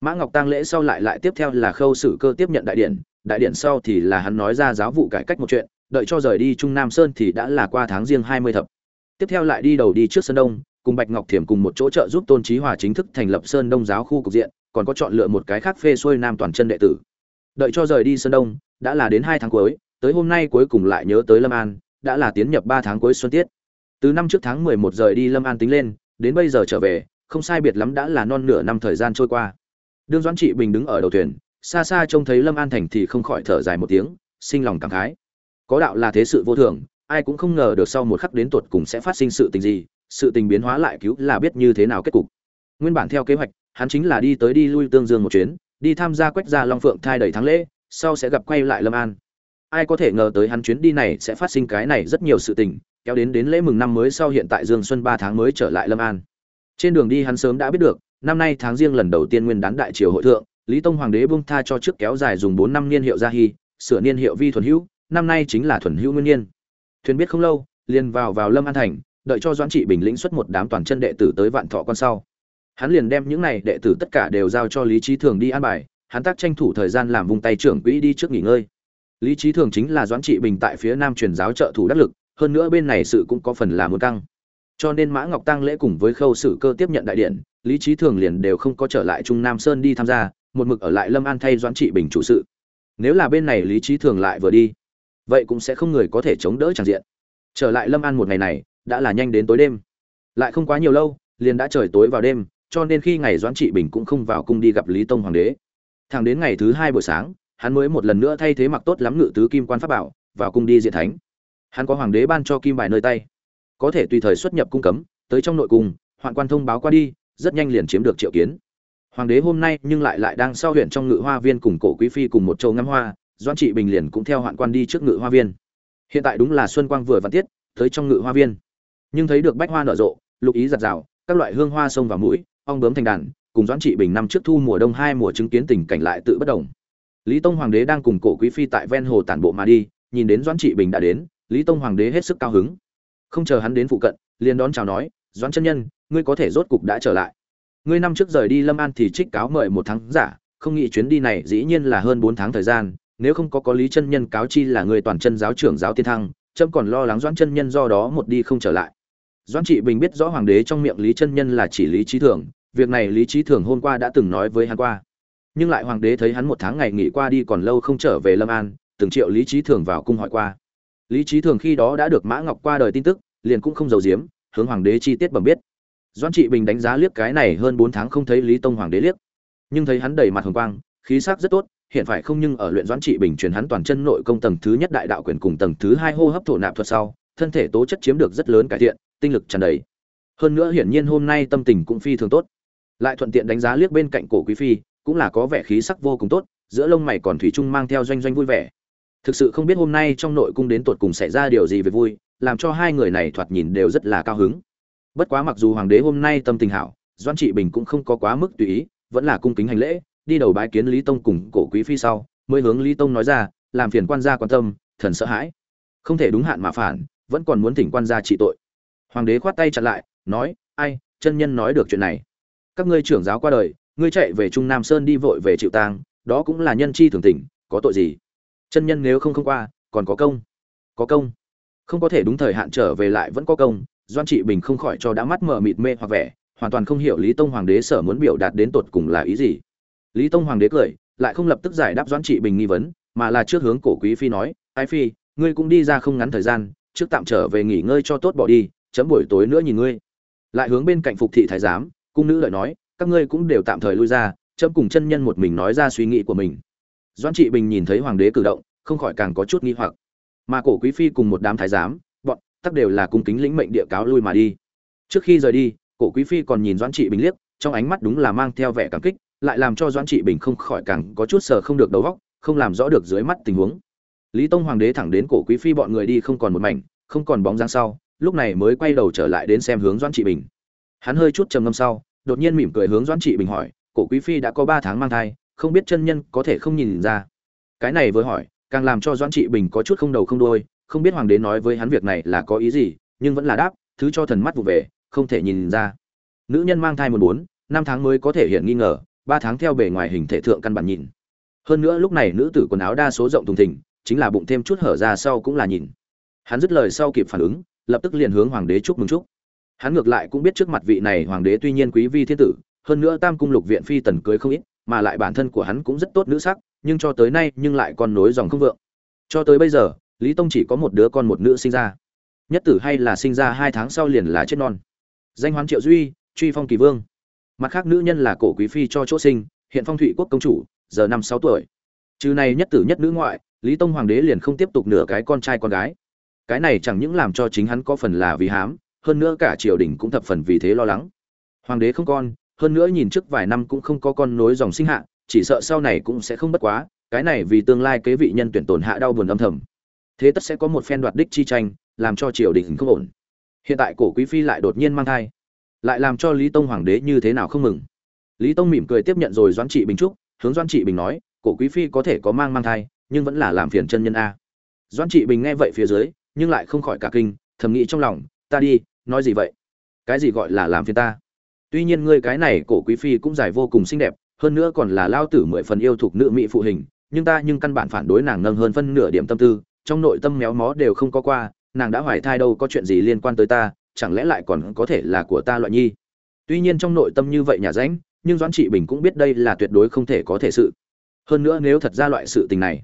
Mã ngọc tang lễ sau lại lại tiếp theo là khâu xử cơ tiếp nhận đại điển đại điển sau thì là hắn nói ra giáo vụ cải cách một chuyện, đợi cho rời đi trung nam sơn thì đã là qua tháng riêng hai mươi thập. Tiếp theo lại đi đầu đi trước sơn đông, cùng bạch ngọc thiểm cùng một chỗ trợ giúp tôn trí hòa chính thức thành lập sơn đông giáo khu cục diện, còn có chọn lựa một cái khác phê xuôi nam toàn chân đệ tử. Đợi cho rời đi sơn đông, đã là đến hai tháng cuối tới hôm nay cuối cùng lại nhớ tới lâm an, đã là tiến nhập ba tháng cuối xuân tiết. Từ năm trước tháng mười một rời đi lâm an tính lên, đến bây giờ trở về, không sai biệt lắm đã là non nửa năm thời gian trôi qua. Đương doãn trị bình đứng ở đầu thuyền, xa xa trông thấy lâm an thành thì không khỏi thở dài một tiếng, sinh lòng cảm khái. Có đạo là thế sự vô thường, ai cũng không ngờ được sau một khắc đến tuột cùng sẽ phát sinh sự tình gì, sự tình biến hóa lại cứu là biết như thế nào kết cục. Nguyên bản theo kế hoạch, hắn chính là đi tới đi lui tương dương một chuyến, đi tham gia quách gia long phượng thai đầy tháng lễ, sau sẽ gặp quay lại lâm an ai có thể ngờ tới hắn chuyến đi này sẽ phát sinh cái này rất nhiều sự tình, kéo đến đến lễ mừng năm mới sau hiện tại dương xuân ba tháng mới trở lại lâm an. Trên đường đi hắn sớm đã biết được, năm nay tháng riêng lần đầu tiên nguyên đán đại triều hội thượng, lý tông hoàng đế buông tha cho trước kéo dài dùng bốn năm niên hiệu gia hy, sửa niên hiệu vi thuần hữu, năm nay chính là thuần hữu nguyên niên. Thuyền biết không lâu, liền vào vào lâm an thành, đợi cho doãn trị bình lĩnh xuất một đám toàn chân đệ tử tới vạn thọ con sau. Hắn liền đem những này đệ tử tất cả đều giao cho lý trí thường đi an bài, hắn tác tranh thủ thời gian làm vùng tay trưởng quỹ đi trước nghỉ ngơi lý trí thường chính là doãn trị bình tại phía nam truyền giáo trợ thủ đắc lực, hơn nữa bên này sự cũng có phần là muốn căng. Cho nên mã ngọc tăng lễ cùng với khâu sử cơ tiếp nhận đại điện, lý trí thường liền đều không có trở lại trung nam sơn đi tham gia, một mực ở lại lâm an thay doãn trị bình chủ sự. Nếu là bên này lý trí thường lại vừa đi, vậy cũng sẽ không người có thể chống đỡ tràn diện. Trở lại lâm an một ngày này, đã là nhanh đến tối đêm. Lại không quá nhiều lâu, liền đã trời tối vào đêm, cho nên khi ngày doãn trị bình cũng không vào cung đi gặp lý tông hoàng đế. Thẳng đến ngày thứ hai buổi sáng hắn mới một lần nữa thay thế mặc tốt lắm ngự tứ kim quan pháp bảo, vào cung đi diện thánh. Hắn có hoàng đế ban cho kim bài nơi tay. Có thể tùy thời xuất nhập cung cấm, tới trong nội cung, hoạn quan thông báo qua đi, rất nhanh liền chiếm được triệu kiến. Hoàng đế hôm nay nhưng lại lại đang sau huyện trong ngự hoa viên cùng cổ quý phi cùng một châu ngắm hoa doan trị bình liền cũng theo hoạn quan đi trước ngự hoa viên. Hiện tại đúng là xuân quang vừa văn tiết, tới trong ngự hoa viên. Nhưng thấy được bách hoa nở rộ, lục ý giặt rào, các loại hương hoa sông vào mũi, ong bướm thành đàn, cùng doãn trị bình năm trước thu mùa đông hai mùa chứng kiến tình cảnh lại tự bất đồng lý tông hoàng đế đang cùng cổ quý phi tại ven hồ tản bộ mà đi, nhìn đến doãn trị bình đã đến, lý tông hoàng đế hết sức cao hứng. Không chờ hắn đến phụ cận, liền đón chào nói, doãn chân nhân, ngươi có thể rốt cục đã trở lại. Ngươi năm trước rời đi lâm an thì trích cáo mời một tháng giả, không nghĩ chuyến đi này dĩ nhiên là hơn bốn tháng thời gian, nếu không có có lý chân nhân cáo chi là người toàn chân giáo trưởng giáo tiên thăng trâm còn lo lắng doãn chân nhân do đó một đi không trở lại. Doãn trị bình biết rõ hoàng đế trong miệng lý chân nhân là chỉ lý trí thường, việc này lý trí thường hôm qua đã từng nói với hắn qua nhưng lại hoàng đế thấy hắn một tháng ngày nghỉ qua đi còn lâu không trở về lâm an, từng triệu lý trí thường vào cung hỏi qua. Lý trí thường khi đó đã được mã ngọc qua đời tin tức, liền cũng không giàu giếm, hướng hoàng đế chi tiết bẩm biết. Doãn trị bình đánh giá liếc cái này hơn bốn tháng không thấy lý tông hoàng đế liếc, nhưng thấy hắn đầy mặt hồng quang, khí sắc rất tốt, hiện phải không nhưng ở luyện doãn trị bình truyền hắn toàn chân nội công tầng thứ nhất đại đạo quyền cùng tầng thứ hai hô hấp thổ nạp thuật sau, thân thể tố chất chiếm được rất lớn cải thiện, tinh lực tràn đầy. Hơn nữa hiển nhiên hôm nay tâm tình cũng phi thường tốt. Lại thuận tiện đánh giá liếc bên cạnh cổ quý phi cũng là có vẻ khí sắc vô cùng tốt, giữa lông mày còn thủy chung mang theo doanh doanh vui vẻ. Thực sự không biết hôm nay trong nội cung đến tột cùng xảy ra điều gì về vui, làm cho hai người này thoạt nhìn đều rất là cao hứng. Bất quá mặc dù hoàng đế hôm nay tâm tình hảo doan trị bình cũng không có quá mức tùy ý, vẫn là cung kính hành lễ, đi đầu bái kiến lý tông cùng cổ quý phi sau, mới hướng lý tông nói ra, làm phiền quan gia quan tâm, thần sợ hãi. Không thể đúng hạn mà phản, vẫn còn muốn thỉnh quan gia trị tội. Hoàng đế khoát tay chặn lại, nói, ai, chân nhân nói được chuyện này. Các ngươi trưởng giáo qua đời ngươi chạy về trung nam sơn đi vội về chịu tang đó cũng là nhân chi thường tình, có tội gì? Chân nhân nếu không không qua, còn có công? Có công. Không có thể đúng thời hạn trở về lại vẫn có công. Doan trị bình không khỏi cho đã mắt mở mịt mê hoặc vẻ, hoàn toàn không hiểu lý tông hoàng đế sở muốn biểu đạt đến tột cùng là ý gì. Lý tông hoàng đế cười, lại không lập tức giải đáp doan trị bình nghi vấn, mà là trước hướng cổ quý phi nói, ai phi, ngươi cũng đi ra không ngắn thời gian, trước tạm trở về nghỉ ngơi cho tốt bỏ đi, chấm buổi tối nữa nhìn ngươi. Lại hướng bên cạnh phục thị thái giám, cung nữ lợi nói các ngươi cũng đều tạm thời lui ra, chấm cùng chân nhân một mình nói ra suy nghĩ của mình. Doan trị bình nhìn thấy hoàng đế cử động, không khỏi càng có chút nghi hoặc. Mà cổ quý phi cùng một đám thái giám, bọn tắc đều là cung kính lĩnh mệnh địa cáo lui mà đi. Trước khi rời đi, cổ quý phi còn nhìn doan trị bình liếc, trong ánh mắt đúng là mang theo vẻ cảm kích, lại làm cho doan trị bình không khỏi càng có chút sờ không được đầu óc, không làm rõ được dưới mắt tình huống. Lý tông hoàng đế thẳng đến cổ quý phi bọn người đi không còn một mảnh, không còn bóng dáng sau, lúc này mới quay đầu trở lại đến xem hướng doãn trị bình. Hắn hơi chút trầm ngâm sau đột nhiên mỉm cười hướng doãn trị bình hỏi cổ quý phi đã có ba tháng mang thai không biết chân nhân có thể không nhìn ra? Cái này vừa hỏi càng làm cho doãn trị bình có chút không đầu không đuôi, không biết hoàng đế nói với hắn việc này là có ý gì nhưng vẫn là đáp thứ cho thần mắt vụ về không thể nhìn ra. Nữ nhân mang thai một bốn năm tháng mới có thể hiện nghi ngờ ba tháng theo bề ngoài hình thể thượng căn bản nhìn. Hơn nữa lúc này nữ tử quần áo đa số rộng thùng thình chính là bụng thêm chút hở ra sau cũng là nhìn. Hắn dứt lời sau kịp phản ứng lập tức liền hướng hoàng đế chúc mừng chúc hắn ngược lại cũng biết trước mặt vị này hoàng đế tuy nhiên quý vi thiên tử, hơn nữa tam cung lục viện phi tần cưới không ít, mà lại bản thân của hắn cũng rất tốt nữ sắc, nhưng cho tới nay nhưng lại còn nối dòng không vượng. Cho tới bây giờ, lý tông chỉ có một đứa con một nữ sinh ra. Nhất tử hay là sinh ra hai tháng sau liền là chết non. Danh hoán triệu duy, truy phong kỳ vương. Mặt khác nữ nhân là cổ quý phi cho chỗ sinh, hiện phong thụy quốc công chủ, giờ năm sáu tuổi. Trừ này nhất tử nhất nữ ngoại, lý tông hoàng đế liền không tiếp tục nửa cái con trai con gái. Cái này chẳng những làm cho chính hắn có phần là vì hám hơn nữa cả triều đình cũng thập phần vì thế lo lắng. Hoàng đế không con, hơn nữa nhìn trước vài năm cũng không có con nối dòng sinh hạ, chỉ sợ sau này cũng sẽ không bất quá, cái này vì tương lai kế vị nhân tuyển tổn hạ đau buồn âm thầm. Thế tất sẽ có một phen đoạt đích chi tranh, làm cho triều đình không ổn. Hiện tại cổ quý phi lại đột nhiên mang thai. Lại làm cho lý tông hoàng đế như thế nào không mừng. Lý tông mỉm cười tiếp nhận rồi doãn trị bình trúc, hướng doãn trị bình nói, cổ quý phi có thể có mang mang thai, nhưng vẫn là làm phiền chân nhân a. Doãn trị bình nghe vậy phía dưới, nhưng lại không khỏi cả kinh, thầm nghĩ trong lòng, ta đi nói gì vậy? Cái gì gọi là làm phiền ta? Tuy nhiên ngươi cái này cổ quý phi cũng dài vô cùng xinh đẹp, hơn nữa còn là lao tử mười phần yêu thuộc nữ mỹ phụ hình, nhưng ta nhưng căn bản phản đối nàng nâng hơn phân nửa điểm tâm tư, trong nội tâm méo mó đều không có qua, nàng đã hoài thai đâu có chuyện gì liên quan tới ta, chẳng lẽ lại còn có thể là của ta loại nhi? Tuy nhiên trong nội tâm như vậy nhà ránh, nhưng doãn trị bình cũng biết đây là tuyệt đối không thể có thể sự. Hơn nữa nếu thật ra loại sự tình này,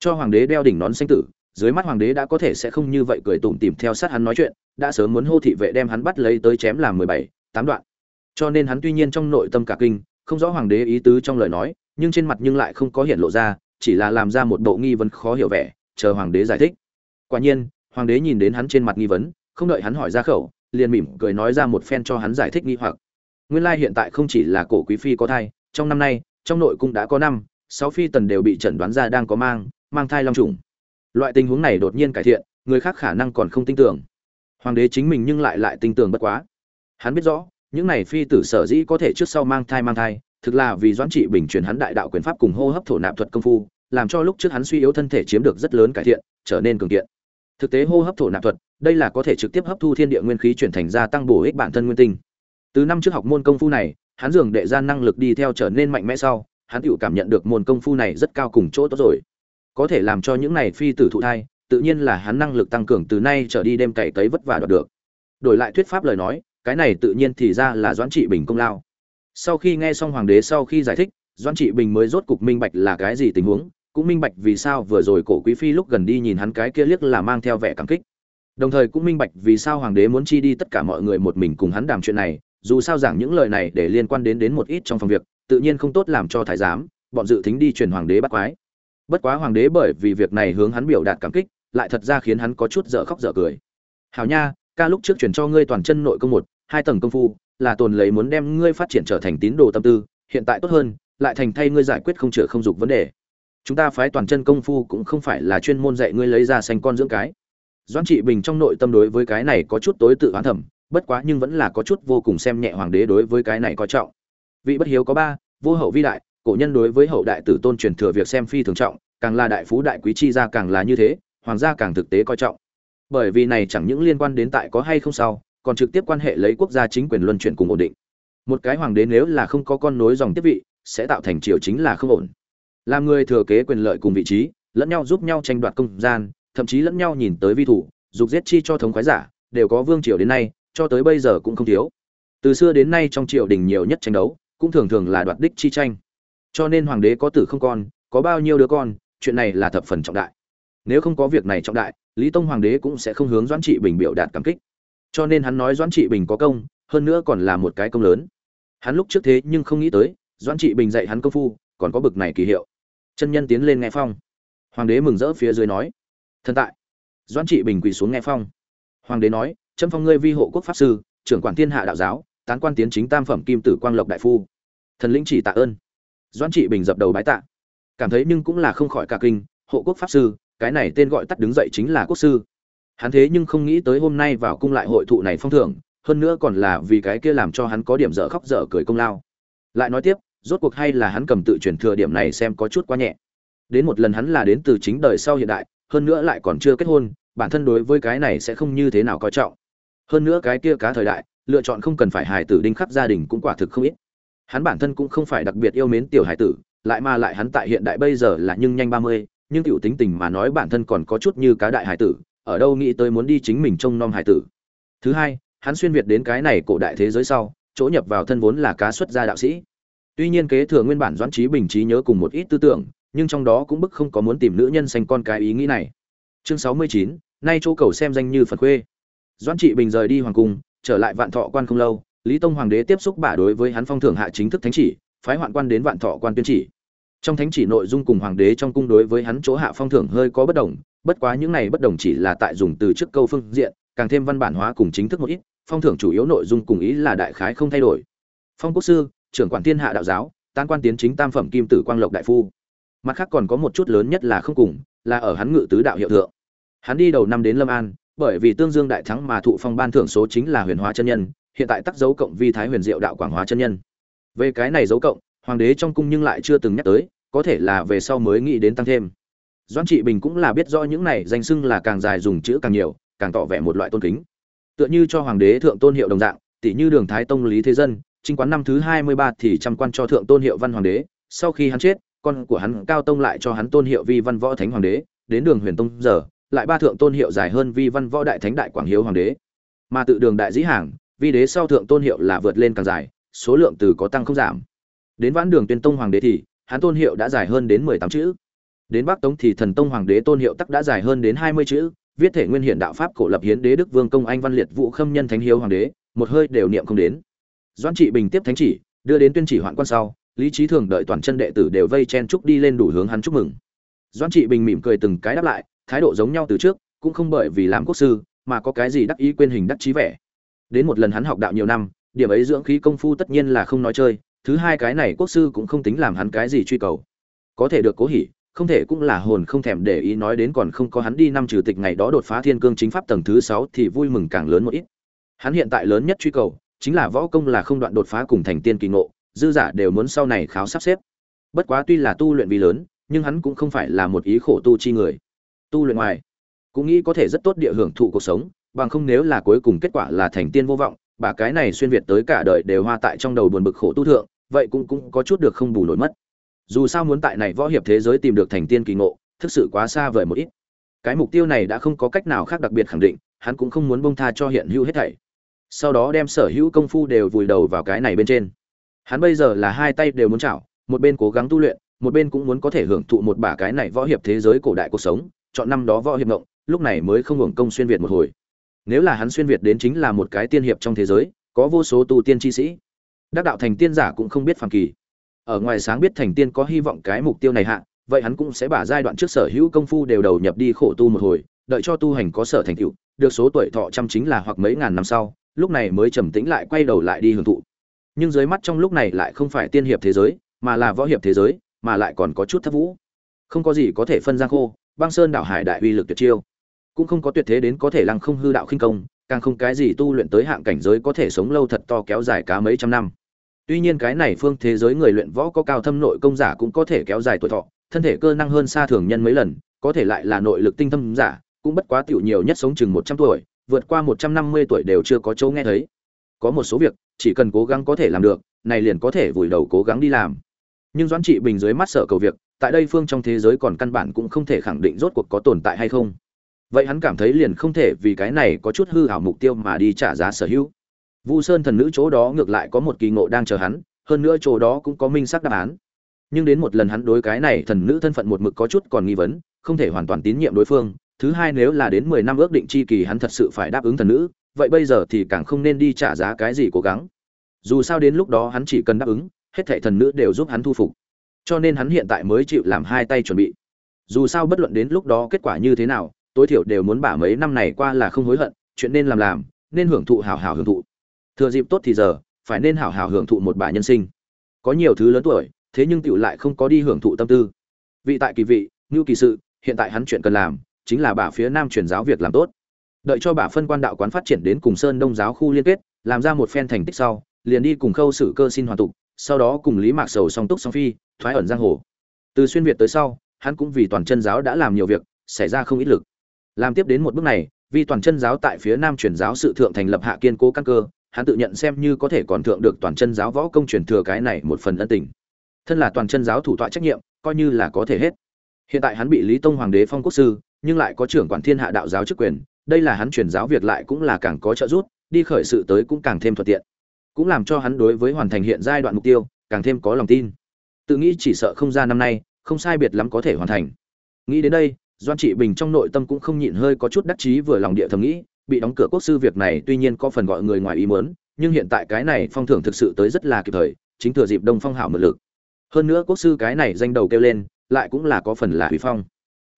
cho hoàng đế đeo đỉnh nón xanh tử, dưới mắt hoàng đế đã có thể sẽ không như vậy cười tủm tìm theo sát hắn nói chuyện đã sớm muốn hô thị vệ đem hắn bắt lấy tới chém làm mười bảy, tám đoạn. Cho nên hắn tuy nhiên trong nội tâm cả kinh, không rõ hoàng đế ý tứ trong lời nói, nhưng trên mặt nhưng lại không có hiện lộ ra, chỉ là làm ra một bộ nghi vấn khó hiểu vẻ, chờ hoàng đế giải thích. Quả nhiên, hoàng đế nhìn đến hắn trên mặt nghi vấn, không đợi hắn hỏi ra khẩu, liền mỉm cười nói ra một phen cho hắn giải thích nghi hoặc. Nguyên lai hiện tại không chỉ là cổ quý phi có thai, trong năm nay, trong nội cung đã có năm, sáu phi tần đều bị chẩn đoán ra đang có mang mang thai long trùng. Loại tình huống này đột nhiên cải thiện, người khác khả năng còn không tin tưởng hoàng đế chính mình nhưng lại lại tin tưởng bất quá. Hắn biết rõ, những này phi tử sở dĩ có thể trước sau mang thai mang thai, thực là vì doãn trị bình truyền hắn đại đạo quyền pháp cùng hô hấp thổ nạp thuật công phu, làm cho lúc trước hắn suy yếu thân thể chiếm được rất lớn cải thiện, trở nên cường kiện. Thực tế hô hấp thổ nạp thuật, đây là có thể trực tiếp hấp thu thiên địa nguyên khí chuyển thành gia tăng bổ ích bản thân nguyên tinh. Từ năm trước học môn công phu này, hắn dường đệ gian năng lực đi theo trở nên mạnh mẽ sau, hắn tự cảm nhận được môn công phu này rất cao cùng chỗ tốt rồi. Có thể làm cho những này phi tử thụ thai tự nhiên là hắn năng lực tăng cường từ nay trở đi đêm cày cấy vất vả đoạt được. Đổi lại thuyết pháp lời nói, cái này tự nhiên thì ra là doãn trị bình công lao. Sau khi nghe xong hoàng đế sau khi giải thích, doãn trị bình mới rốt cục minh bạch là cái gì tình huống, cũng minh bạch vì sao vừa rồi cổ quý phi lúc gần đi nhìn hắn cái kia liếc là mang theo vẻ cảm kích. Đồng thời cũng minh bạch vì sao hoàng đế muốn chi đi tất cả mọi người một mình cùng hắn đàm chuyện này, dù sao giảng những lời này để liên quan đến đến một ít trong phòng việc, tự nhiên không tốt làm cho thái giám, bọn dự Thính đi truyền hoàng đế bắt quái. Bất quá hoàng đế bởi vì việc này hướng hắn biểu đạt cảm kích lại thật ra khiến hắn có chút dở khóc dở cười. Hảo nha, ca lúc trước truyền cho ngươi toàn chân nội công một, hai tầng công phu, là tồn lấy muốn đem ngươi phát triển trở thành tín đồ tâm tư, hiện tại tốt hơn, lại thành thay ngươi giải quyết không chữa không dục vấn đề. Chúng ta phái toàn chân công phu cũng không phải là chuyên môn dạy ngươi lấy ra xanh con dưỡng cái. Doãn trị bình trong nội tâm đối với cái này có chút tối tự oán thẩm bất quá nhưng vẫn là có chút vô cùng xem nhẹ hoàng đế đối với cái này có trọng. Vị bất hiếu có ba, vô hậu vi đại, cổ nhân đối với hậu đại tử tôn truyền thừa việc xem phi thường trọng, càng là đại phú đại quý chi gia càng là như thế hoàng gia càng thực tế coi trọng. Bởi vì này chẳng những liên quan đến tại có hay không sao còn trực tiếp quan hệ lấy quốc gia chính quyền luân chuyển cùng ổn định. Một cái hoàng đế nếu là không có con nối dòng tiếp vị, sẽ tạo thành triều chính là không ổn. Làm người thừa kế quyền lợi cùng vị trí, lẫn nhau giúp nhau tranh đoạt công gian, thậm chí lẫn nhau nhìn tới vi thủ, dục giết chi cho thống khoái giả, đều có vương triều đến nay, cho tới bây giờ cũng không thiếu. Từ xưa đến nay trong triều đình nhiều nhất tranh đấu, cũng thường thường là đoạt đích chi tranh. Cho nên hoàng đế có tử không con, có bao nhiêu đứa con, chuyện này là thập phần trọng đại nếu không có việc này trọng đại, lý tông hoàng đế cũng sẽ không hướng doãn trị bình biểu đạt cảm kích. Cho nên hắn nói doãn trị bình có công, hơn nữa còn là một cái công lớn. Hắn lúc trước thế nhưng không nghĩ tới, doãn trị bình dạy hắn công phu, còn có bực này kỳ hiệu. Chân nhân tiến lên nghe phong. Hoàng đế mừng rỡ phía dưới nói, thần tại. Doãn trị bình quỳ xuống nghe phong. Hoàng đế nói trâm phong ngươi vi hộ quốc pháp sư, trưởng quản thiên hạ đạo giáo, tán quan tiến chính tam phẩm kim tử quang lộc đại phu. Thần lĩnh chỉ tạ ơn. Doãn trị bình dập đầu bái tạ. Cảm thấy nhưng cũng là không khỏi cả kinh, hộ quốc pháp sư cái này tên gọi tắt đứng dậy chính là quốc sư. Hắn thế nhưng không nghĩ tới hôm nay vào cung lại hội thụ này phong thưởng, hơn nữa còn là vì cái kia làm cho hắn có điểm dở khóc dở cười công lao. Lại nói tiếp, rốt cuộc hay là hắn cầm tự chuyển thừa điểm này xem có chút quá nhẹ. Đến một lần hắn là đến từ chính đời sau hiện đại, hơn nữa lại còn chưa kết hôn, bản thân đối với cái này sẽ không như thế nào coi trọng. Hơn nữa cái kia cá thời đại, lựa chọn không cần phải hài tử đinh khắp gia đình cũng quả thực không ít. Hắn bản thân cũng không phải đặc biệt yêu mến tiểu hài tử, lại mà lại hắn tại hiện đại bây giờ là nhưng nhanh ba mươi nhưng tiểu tính tình mà nói bản thân còn có chút như cá đại hải tử, ở đâu nghĩ tới muốn đi chính mình trông nom hải tử. Thứ hai, hắn xuyên việt đến cái này cổ đại thế giới sau, chỗ nhập vào thân vốn là cá xuất gia đạo sĩ. Tuy nhiên kế thừa nguyên bản doãn trí bình trí nhớ cùng một ít tư tưởng, nhưng trong đó cũng bức không có muốn tìm nữ nhân sinh con cái ý nghĩ này. Chương sáu mươi chín, nay chỗ cầu xem danh như phật khuê. Doãn trị bình rời đi hoàng cung, trở lại vạn thọ quan không lâu, lý tông hoàng đế tiếp xúc bả đối với hắn phong thưởng hạ chính thức thánh chỉ, phái hoạn quan đến vạn thọ quan tuyên chỉ trong thánh chỉ nội dung cùng hoàng đế trong cung đối với hắn chỗ hạ phong thưởng hơi có bất đồng, bất quá những này bất đồng chỉ là tại dùng từ trước câu phương diện, càng thêm văn bản hóa cùng chính thức một ít, phong thưởng chủ yếu nội dung cùng ý là đại khái không thay đổi. Phong quốc sư, trưởng quản thiên hạ đạo giáo, tán quan tiến chính tam phẩm kim tử quang lộc đại phu. Mặt khác còn có một chút lớn nhất là không cùng, là ở hắn ngự tứ đạo hiệu thượng. Hắn đi đầu năm đến lâm an, bởi vì tương dương đại thắng mà thụ phong ban thưởng số chính là huyền hóa chân nhân, hiện tại tắc dấu cộng vi thái huyền diệu đạo quảng hóa chân nhân. Về cái này dấu cộng hoàng đế trong cung nhưng lại chưa từng nhắc tới, có thể là về sau mới nghĩ đến tăng thêm. Doãn trị bình cũng là biết rõ những này danh xưng là càng dài dùng chữ càng nhiều, càng tỏ vẻ một loại tôn kính. Tựa như cho hoàng đế thượng tôn hiệu đồng dạng tỷ như đường thái tông lý thế dân chính quán năm thứ hai mươi ba thì trăm quan cho thượng tôn hiệu văn hoàng đế, sau khi hắn chết, con của hắn cao tông lại cho hắn tôn hiệu vi văn võ thánh hoàng đế, đến đường huyền tông giờ, lại ba thượng tôn hiệu dài hơn vi văn võ đại thánh đại quảng hiếu hoàng đế. Mà tự đường đại dĩ hàng, vi đế sau thượng tôn hiệu là vượt lên càng dài, số lượng từ có tăng không giảm đến vãn đường tuyên tông hoàng đế thì, hắn tôn hiệu đã dài hơn đến mười tám chữ. Đến bắc tống thì thần tông hoàng đế tôn hiệu tắc đã dài hơn đến hai mươi chữ, viết thể nguyên hiện đạo pháp cổ lập hiến đế đức vương công anh văn liệt vũ khâm nhân thánh hiếu hoàng đế, một hơi đều niệm không đến. Doãn trị bình tiếp thánh chỉ, đưa đến tuyên chỉ hoạn quan sau, lý trí thường đợi toàn chân đệ tử đều vây chen chúc đi lên đủ hướng hắn chúc mừng. Doãn trị bình mỉm cười từng cái đáp lại, thái độ giống nhau từ trước, cũng không bởi vì làm quốc sư, mà có cái gì đắc ý quên hình đắc trí vẻ. Đến một lần hắn học đạo nhiều năm, điểm ấy dưỡng khí công phu tất nhiên là không nói chơi thứ hai cái này quốc sư cũng không tính làm hắn cái gì truy cầu. Có thể được cố hỉ, không thể cũng là hồn không thèm để ý nói đến còn không có hắn đi năm trừ tịch ngày đó đột phá thiên cương chính pháp tầng thứ sáu thì vui mừng càng lớn một ít. Hắn hiện tại lớn nhất truy cầu, chính là võ công là không đoạn đột phá cùng thành tiên kỳ ngộ, dư giả đều muốn sau này kháo sắp xếp. Bất quá tuy là tu luyện vì lớn, nhưng hắn cũng không phải là một ý khổ tu chi người. Tu luyện ngoài, cũng nghĩ có thể rất tốt địa hưởng thụ cuộc sống, bằng không nếu là cuối cùng kết quả là thành tiên vô vọng, bà cái này xuyên việt tới cả đời đều hoa tại trong đầu buồn bực khổ tu thượng vậy cũng cũng có chút được không bù nổi mất. Dù sao muốn tại này võ hiệp thế giới tìm được thành tiên kỳ ngộ, thực sự quá xa vời một ít. Cái mục tiêu này đã không có cách nào khác đặc biệt khẳng định, hắn cũng không muốn bông tha cho hiện hữu hết thảy. Sau đó đem sở hữu công phu đều vùi đầu vào cái này bên trên. Hắn bây giờ là hai tay đều muốn chảo, một bên cố gắng tu luyện, một bên cũng muốn có thể hưởng thụ một bả cái này võ hiệp thế giới cổ đại cuộc sống, chọn năm đó võ hiệp ngộng, lúc này mới không hưởng công xuyên việt một hồi. Nếu là hắn xuyên việt đến chính là một cái tiên hiệp trong thế giới, có vô số tu tiên chi sĩ đắc đạo thành tiên giả cũng không biết phàm kỳ. Ở ngoài sáng biết thành tiên có hy vọng cái mục tiêu này hạ, vậy hắn cũng sẽ bả giai đoạn trước sở hữu công phu đều đầu nhập đi khổ tu một hồi, đợi cho tu hành có sở thành tựu, được số tuổi thọ trăm chính là hoặc mấy ngàn năm sau, lúc này mới trầm tĩnh lại quay đầu lại đi hưởng thụ. Nhưng dưới mắt trong lúc này lại không phải tiên hiệp thế giới, mà là võ hiệp thế giới, mà lại còn có chút thấp vũ. Không có gì có thể phân giang khô, băng sơn đảo hải đại uy lực tuyệt chiêu. Cũng không có tuyệt thế đến có thể lăng không hư đạo khinh công càng không cái gì tu luyện tới hạng cảnh giới có thể sống lâu thật to kéo dài cá mấy trăm năm. Tuy nhiên cái này phương thế giới người luyện võ có cao thâm nội công giả cũng có thể kéo dài tuổi thọ, thân thể cơ năng hơn xa thường nhân mấy lần, có thể lại là nội lực tinh thâm giả, cũng bất quá tiểu nhiều nhất sống chừng một trăm tuổi, vượt qua một trăm năm mươi tuổi đều chưa có chỗ nghe thấy. Có một số việc, chỉ cần cố gắng có thể làm được, này liền có thể vùi đầu cố gắng đi làm. Nhưng doãn trị bình dưới mắt sợ cầu việc, tại đây phương trong thế giới còn căn bản cũng không thể khẳng định rốt cuộc có tồn tại hay không vậy hắn cảm thấy liền không thể vì cái này có chút hư hảo mục tiêu mà đi trả giá sở hữu. Vu sơn thần nữ chỗ đó ngược lại có một kỳ ngộ đang chờ hắn, hơn nữa chỗ đó cũng có minh xác đáp án. Nhưng đến một lần hắn đối cái này thần nữ thân phận một mực có chút còn nghi vấn, không thể hoàn toàn tín nhiệm đối phương, thứ hai nếu là đến mười năm ước định chi kỳ hắn thật sự phải đáp ứng thần nữ, vậy bây giờ thì càng không nên đi trả giá cái gì cố gắng. Dù sao đến lúc đó hắn chỉ cần đáp ứng, hết thảy thần nữ đều giúp hắn thu phục. Cho nên hắn hiện tại mới chịu làm hai tay chuẩn bị. Dù sao bất luận đến lúc đó kết quả như thế nào tối thiểu đều muốn bả mấy năm này qua là không hối hận, chuyện nên làm làm, nên hưởng thụ hảo hảo hưởng thụ. Thừa dịp tốt thì giờ, phải nên hảo hảo hưởng thụ một bà nhân sinh. Có nhiều thứ lớn tuổi, thế nhưng tựu lại không có đi hưởng thụ tâm tư. Vị tại kỳ vị, ngưu kỳ sự, hiện tại hắn chuyện cần làm, chính là bà phía nam truyền giáo việc làm tốt. Đợi cho bà phân quan đạo quán phát triển đến cùng sơn đông giáo khu liên kết, làm ra một phen thành tích sau, liền đi cùng khâu sử cơ xin hoàn tục, sau đó cùng lý mạc sầu song túc song phi, thoái ẩn giang hồ. Từ xuyên việt tới sau, hắn cũng vì toàn chân giáo đã làm nhiều việc, xảy ra không ít lực làm tiếp đến một bước này, vì toàn chân giáo tại phía nam truyền giáo sự thượng thành lập hạ kiên cố căn cơ, hắn tự nhận xem như có thể còn thượng được toàn chân giáo võ công truyền thừa cái này một phần ân tình. Thân là toàn chân giáo thủ tọa trách nhiệm, coi như là có thể hết. Hiện tại hắn bị lý tông hoàng đế phong quốc sư, nhưng lại có trưởng quản thiên hạ đạo giáo chức quyền, đây là hắn truyền giáo việc lại cũng là càng có trợ giúp, đi khởi sự tới cũng càng thêm thuận tiện. Cũng làm cho hắn đối với hoàn thành hiện giai đoạn mục tiêu, càng thêm có lòng tin. Tự nghĩ chỉ sợ không ra năm nay, không sai biệt lắm có thể hoàn thành. Nghĩ đến đây doan trị bình trong nội tâm cũng không nhịn hơi có chút đắc chí vừa lòng địa thầm nghĩ, bị đóng cửa quốc sư việc này tuy nhiên có phần gọi người ngoài ý muốn, nhưng hiện tại cái này phong thưởng thực sự tới rất là kịp thời, chính thừa dịp đông phong hảo mượn lực. Hơn nữa quốc sư cái này danh đầu kêu lên, lại cũng là có phần là hủy phong.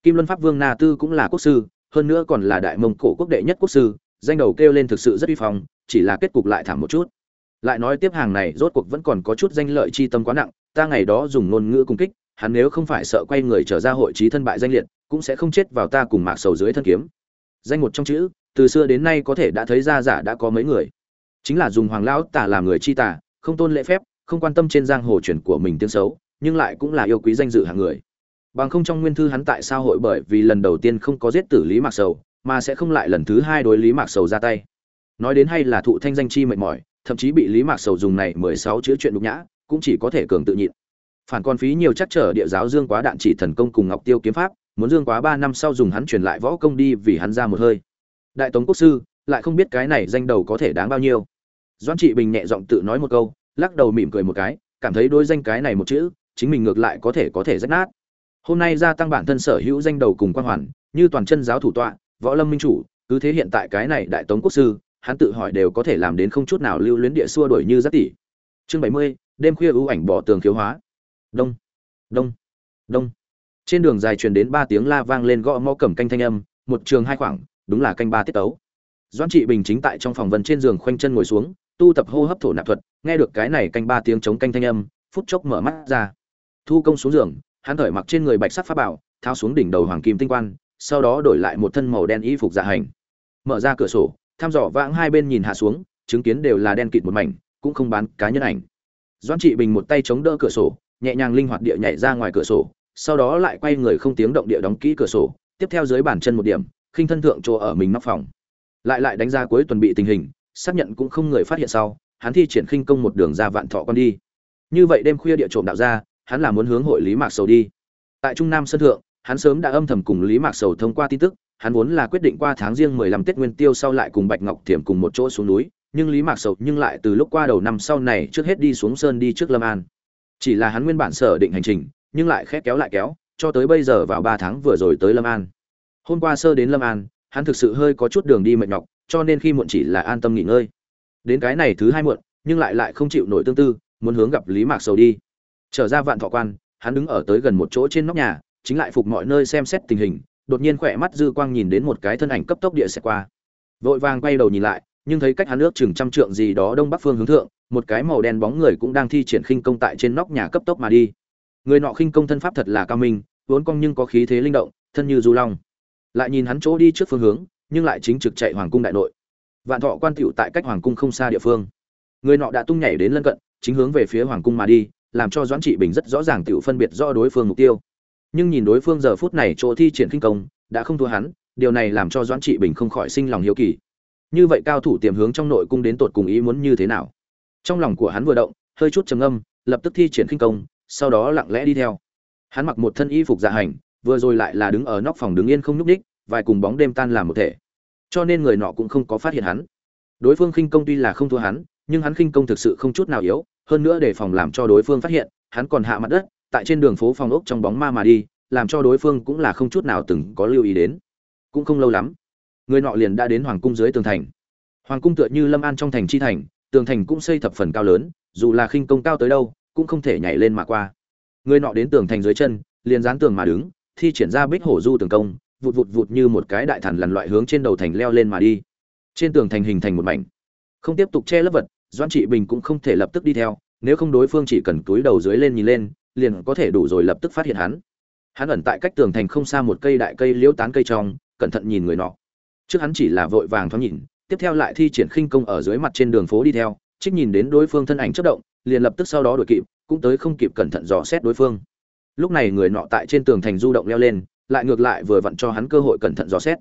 Kim luân pháp vương na tư cũng là quốc sư, hơn nữa còn là đại mông cổ quốc đệ nhất quốc sư, danh đầu kêu lên thực sự rất uy phong, chỉ là kết cục lại thảm một chút. Lại nói tiếp hàng này, rốt cuộc vẫn còn có chút danh lợi chi tâm quá nặng, ta ngày đó dùng ngôn ngữ cung kích, hắn nếu không phải sợ quay người trở ra hội trí thân bại danh liệt cũng sẽ không chết vào ta cùng mạc sầu dưới thân kiếm. Danh một trong chữ, từ xưa đến nay có thể đã thấy ra giả đã có mấy người. Chính là dùng hoàng lão tả làm người chi tả, không tôn lễ phép, không quan tâm trên giang hồ chuyển của mình tiếng xấu, nhưng lại cũng là yêu quý danh dự hạng người. Bằng không trong nguyên thư hắn tại sao hội bởi vì lần đầu tiên không có giết tử lý mạc sầu, mà sẽ không lại lần thứ hai đối lý mạc sầu ra tay. Nói đến hay là thụ thanh danh chi mệt mỏi, thậm chí bị lý mạc sầu dùng này mười sáu chữ chuyện đục nhã, cũng chỉ có thể cường tự nhịn. Phản còn phí nhiều chắc trở địa giáo dương quá đạn chỉ thần công cùng ngọc tiêu kiếm pháp muốn dương quá ba năm sau dùng hắn truyền lại võ công đi vì hắn ra một hơi. Đại tống quốc sư, lại không biết cái này danh đầu có thể đáng bao nhiêu. Doãn trị bình nhẹ giọng tự nói một câu, lắc đầu mỉm cười một cái, cảm thấy đôi danh cái này một chữ, chính mình ngược lại có thể có thể rách nát. Hôm nay gia tăng bản thân sở hữu danh đầu cùng quan hoàn, như toàn chân giáo thủ tọa, võ lâm minh chủ, cứ thế hiện tại cái này đại tống quốc sư, hắn tự hỏi đều có thể làm đến không chút nào lưu luyến địa xua đuổi như rất tỷ. Chương bảy mươi, đêm khuya ưu ảnh bỏ tường khiếu hóa. Đông. Đông. Đông trên đường dài truyền đến ba tiếng la vang lên gõ mõ cầm canh thanh âm, một trường hai khoảng, đúng là canh ba tiết tấu. Doãn trị bình chính tại trong phòng vân trên giường khoanh chân ngồi xuống, tu tập hô hấp thổ nạp thuật, nghe được cái này canh ba tiếng chống canh thanh âm, phút chốc mở mắt ra. Thu công xuống giường, hắn thởi mặc trên người bạch sắc pháp bảo, tháo xuống đỉnh đầu hoàng kim tinh quan, sau đó đổi lại một thân màu đen y phục dạ hành. Mở ra cửa sổ thăm dò vãng hai bên nhìn hạ xuống, chứng kiến đều là đen kịt một mảnh, cũng không bán cá nhân ảnh. Doãn trị bình một tay chống đỡ cửa sổ, nhẹ nhàng linh hoạt địa nhảy ra ngoài cửa sổ sau đó lại quay người không tiếng động địa đóng kỹ cửa sổ, tiếp theo dưới bàn chân một điểm, khinh thân thượng chỗ ở mình nóc phòng. Lại lại đánh ra cuối tuần bị tình hình, xác nhận cũng không người phát hiện sau, hắn thi triển khinh công một đường ra vạn thọ con đi. Như vậy đêm khuya địa trộm đạo ra, hắn là muốn hướng hội lý mạc sầu đi. Tại trung nam sân thượng, hắn sớm đã âm thầm cùng lý mạc sầu thông qua tin tức, hắn vốn là quyết định qua tháng riêng mười lăm tết nguyên tiêu sau lại cùng bạch ngọc thiểm cùng một chỗ xuống núi, nhưng lý mạc sầu nhưng lại từ lúc qua đầu năm sau này trước hết đi xuống sơn đi trước lâm an. Chỉ là hắn nguyên bản sở định hành trình nhưng lại khép kéo lại kéo, cho tới bây giờ vào ba tháng vừa rồi tới lâm an. Hôm qua sơ đến lâm an, hắn thực sự hơi có chút đường đi mệt nhọc, cho nên khi muộn chỉ là an tâm nghỉ ngơi. Đến cái này thứ hai muộn, nhưng lại lại không chịu nổi tương tư, muốn hướng gặp lý mạc sầu đi. Trở ra vạn thọ quan, hắn đứng ở tới gần một chỗ trên nóc nhà, chính lại phục mọi nơi xem xét tình hình, đột nhiên khỏe mắt dư quang nhìn đến một cái thân ảnh cấp tốc địa sẽ qua. Vội vàng quay đầu nhìn lại, nhưng thấy cách hắn nước chừng trăm trượng gì đó đông bắc phương hướng thượng, một cái màu đen bóng người cũng đang thi triển khinh công tại trên nóc nhà cấp tốc mà đi người nọ khinh công thân pháp thật là cao minh vốn cong nhưng có khí thế linh động, thân như du long. Lại nhìn hắn chỗ đi trước phương hướng, nhưng lại chính trực chạy hoàng cung đại nội. Vạn thọ quan tiệu tại cách hoàng cung không xa địa phương. Người nọ đã tung nhảy đến lân cận, chính hướng về phía hoàng cung mà đi, làm cho doãn trị bình rất rõ ràng tiệu phân biệt rõ đối phương mục tiêu. Nhưng nhìn đối phương giờ phút này chỗ thi triển khinh công, đã không thua hắn, điều này làm cho doãn trị bình không khỏi sinh lòng hiếu kỳ. Như vậy cao thủ tiềm hướng trong nội cung đến tột cùng ý muốn như thế nào? Trong lòng của hắn vừa động, hơi chút trầm âm lập tức thi triển khinh công sau đó lặng lẽ đi theo. Hắn mặc một thân y phục dạ hành, vừa rồi lại là đứng ở nóc phòng đứng yên không nhúc ních vài cùng bóng đêm tan làm một thể. Cho nên người nọ cũng không có phát hiện hắn. Đối phương khinh công tuy là không thua hắn, nhưng hắn khinh công thực sự không chút nào yếu, hơn nữa để phòng làm cho đối phương phát hiện, hắn còn hạ mặt đất, tại trên đường phố phòng ốc trong bóng ma mà đi, làm cho đối phương cũng là không chút nào từng có lưu ý đến. Cũng không lâu lắm, người nọ liền đã đến hoàng cung dưới tường thành. Hoàng cung tựa như lâm an trong thành chi thành, tường thành cũng xây thập phần cao lớn, dù là khinh công cao tới đâu cũng không thể nhảy lên mà qua. Người nọ đến tường thành dưới chân, liền dán tường mà đứng, thi triển ra bích hổ du tường công, vụt vụt vụt như một cái đại thần lằn loại hướng trên đầu thành leo lên mà đi. Trên tường thành hình thành một mảnh. Không tiếp tục che lấp vật doan trị bình cũng không thể lập tức đi theo, nếu không đối phương chỉ cần túi đầu dưới lên nhìn lên, liền có thể đủ rồi lập tức phát hiện hắn. Hắn ẩn tại cách tường thành không xa một cây đại cây liễu tán cây trong, cẩn thận nhìn người nọ. Trước hắn chỉ là vội vàng thoáng nhìn, tiếp theo lại thi triển khinh công ở dưới mặt trên đường phố đi theo, trích nhìn đến đối phương thân ảnh chất động liền lập tức sau đó đuổi kịp, cũng tới không kịp cẩn thận dò xét đối phương. Lúc này người nọ tại trên tường thành du động leo lên, lại ngược lại vừa vặn cho hắn cơ hội cẩn thận dò xét.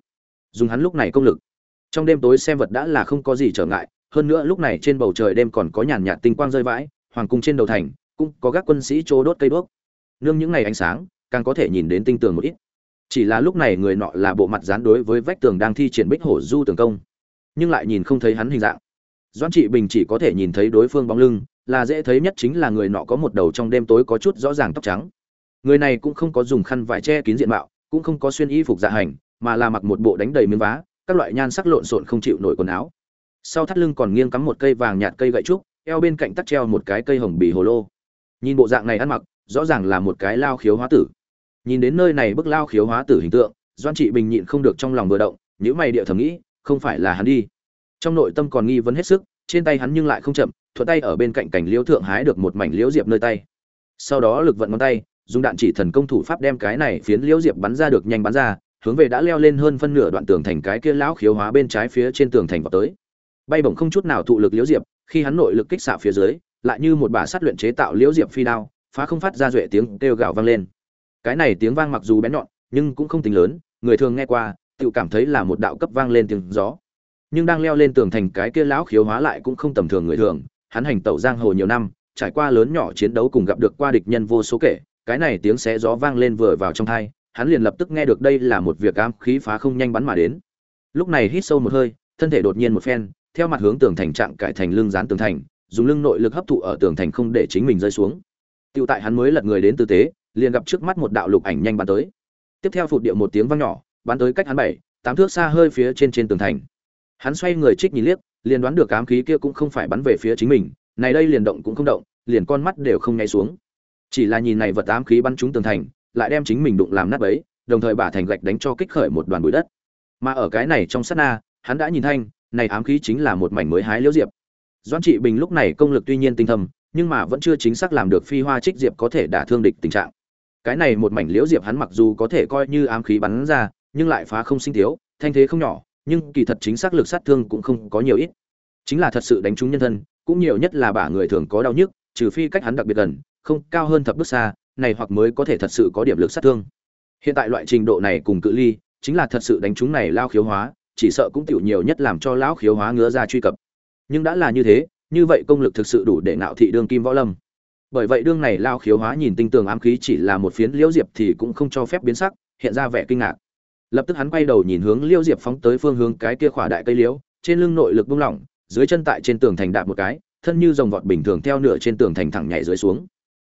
Dùng hắn lúc này công lực. Trong đêm tối xem vật đã là không có gì trở ngại, hơn nữa lúc này trên bầu trời đêm còn có nhàn nhạt tinh quang rơi vãi, hoàng cung trên đầu thành cũng có các quân sĩ chô đốt cây đuốc. Nương những ngày ánh sáng, càng có thể nhìn đến tinh tường một ít. Chỉ là lúc này người nọ là bộ mặt dán đối với vách tường đang thi triển bích hổ du tường công, nhưng lại nhìn không thấy hắn hình dạng. Doãn trị bình chỉ có thể nhìn thấy đối phương bóng lưng là dễ thấy nhất chính là người nọ có một đầu trong đêm tối có chút rõ ràng tóc trắng. Người này cũng không có dùng khăn vải che kín diện mạo, cũng không có xuyên y phục dạ hành, mà là mặc một bộ đánh đầy miếng vá, các loại nhan sắc lộn xộn không chịu nổi quần áo. Sau thắt lưng còn nghiêng cắm một cây vàng nhạt cây gậy trúc, eo bên cạnh tắt treo một cái cây hồng bì hồ lô. Nhìn bộ dạng này ăn mặc, rõ ràng là một cái lao khiếu hóa tử. Nhìn đến nơi này bức lao khiếu hóa tử hình tượng, doan trị bình nhịn không được trong lòng vừa động những mày địa thầm nghĩ, không phải là hắn đi. Trong nội tâm còn nghi vấn hết sức, trên tay hắn nhưng lại không chậm thuận tay ở bên cạnh cảnh liễu thượng hái được một mảnh liễu diệp nơi tay. Sau đó lực vận ngón tay, dùng đạn chỉ thần công thủ pháp đem cái này phiến liễu diệp bắn ra được nhanh bắn ra, hướng về đã leo lên hơn phân nửa đoạn tường thành cái kia lão khiếu hóa bên trái phía trên tường thành vào tới. Bay bổng không chút nào thụ lực liễu diệp, khi hắn nội lực kích xạ phía dưới, lại như một bà sát luyện chế tạo liễu diệp phi đao, phá không phát ra duệ tiếng kêu gào vang lên. Cái này tiếng vang mặc dù bén nhọn, nhưng cũng không tính lớn, người thường nghe qua, tự cảm thấy là một đạo cấp vang lên tiếng gió. Nhưng đang leo lên tường thành cái kia lão khiếu hóa lại cũng không tầm thường người thường hắn hành tẩu giang hồ nhiều năm trải qua lớn nhỏ chiến đấu cùng gặp được qua địch nhân vô số kể cái này tiếng xé gió vang lên vừa vào trong tai, hắn liền lập tức nghe được đây là một việc ám khí phá không nhanh bắn mà đến lúc này hít sâu một hơi thân thể đột nhiên một phen theo mặt hướng tường thành trạng cải thành lưng dán tường thành dùng lưng nội lực hấp thụ ở tường thành không để chính mình rơi xuống Tiêu tại hắn mới lật người đến tư tế, liền gặp trước mắt một đạo lục ảnh nhanh bắn tới. Tiếp theo phụt điệu một tiếng vang nhỏ, bắn tới cách hắn bảy, tám thước xa hơi phía trên trên tường thành. Hắn xoay người trích nhìn liếc, liền đoán được ám khí kia cũng không phải bắn về phía chính mình, này đây liền động cũng không động, liền con mắt đều không nháy xuống. Chỉ là nhìn này vật ám khí bắn trúng tường thành, lại đem chính mình đụng làm nát bấy, đồng thời bả thành gạch đánh cho kích khởi một đoàn bụi đất. Mà ở cái này trong sát na, hắn đã nhìn thanh, này ám khí chính là một mảnh mới hái liễu diệp. Doãn Trị Bình lúc này công lực tuy nhiên tinh thâm, nhưng mà vẫn chưa chính xác làm được phi hoa trích diệp có thể đả thương địch tình trạng cái này một mảnh liễu diệp hắn mặc dù có thể coi như ám khí bắn ra nhưng lại phá không sinh thiếu thanh thế không nhỏ nhưng kỳ thật chính xác lực sát thương cũng không có nhiều ít. Chính là thật sự đánh trúng nhân thân, cũng nhiều nhất là bả người thường có đau nhức, trừ phi cách hắn đặc biệt gần, không, cao hơn thập bước xa, này hoặc mới có thể thật sự có điểm lực sát thương. Hiện tại loại trình độ này cùng cự ly, chính là thật sự đánh trúng này lao khiếu hóa, chỉ sợ cũng tiểu nhiều nhất làm cho lão khiếu hóa ngứa ra truy cập. Nhưng đã là như thế, như vậy công lực thực sự đủ để nạo thị đương kim võ lâm. Bởi vậy đương này lao khiếu hóa nhìn tinh tường ám khí chỉ là một phiến liễu diệp thì cũng không cho phép biến sắc, hiện ra vẻ kinh ngạc lập tức hắn quay đầu nhìn hướng liêu diệp phóng tới phương hướng cái kia khỏa đại cây liễu, trên lưng nội lực buông lỏng, dưới chân tại trên tường thành đạp một cái, thân như dòng vọt bình thường theo nửa trên tường thành thẳng nhảy dưới xuống.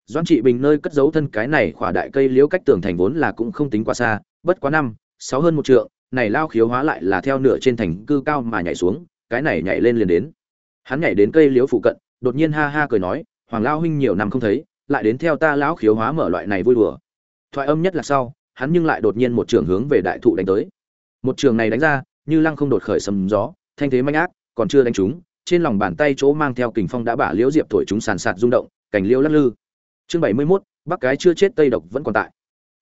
Doãn trị bình nơi cất giấu thân cái này khỏa đại cây liễu cách tường thành vốn là cũng không tính quá xa, bất quá năm, sáu hơn một trượng, này lao khiếu hóa lại là theo nửa trên thành cư cao mà nhảy xuống, cái này nhảy lên liền đến. Hắn nhảy đến cây liễu phụ cận, đột nhiên ha ha cười nói, hoàng lao huynh nhiều năm không thấy, lại đến theo ta lão khiếu hóa mở loại này vui đùa. Thoại âm nhất là sau hắn nhưng lại đột nhiên một trường hướng về đại thụ đánh tới. Một trường này đánh ra như lăng không đột khởi sầm gió thanh thế mãnh ác còn chưa đánh trúng trên lòng bàn tay chỗ mang theo kình phong đã bả liễu diệp thổi chúng sàn sạt rung động cảnh liễu lắc lư. Chương bảy mươi 71, bắc cái chưa chết tây độc vẫn còn tại.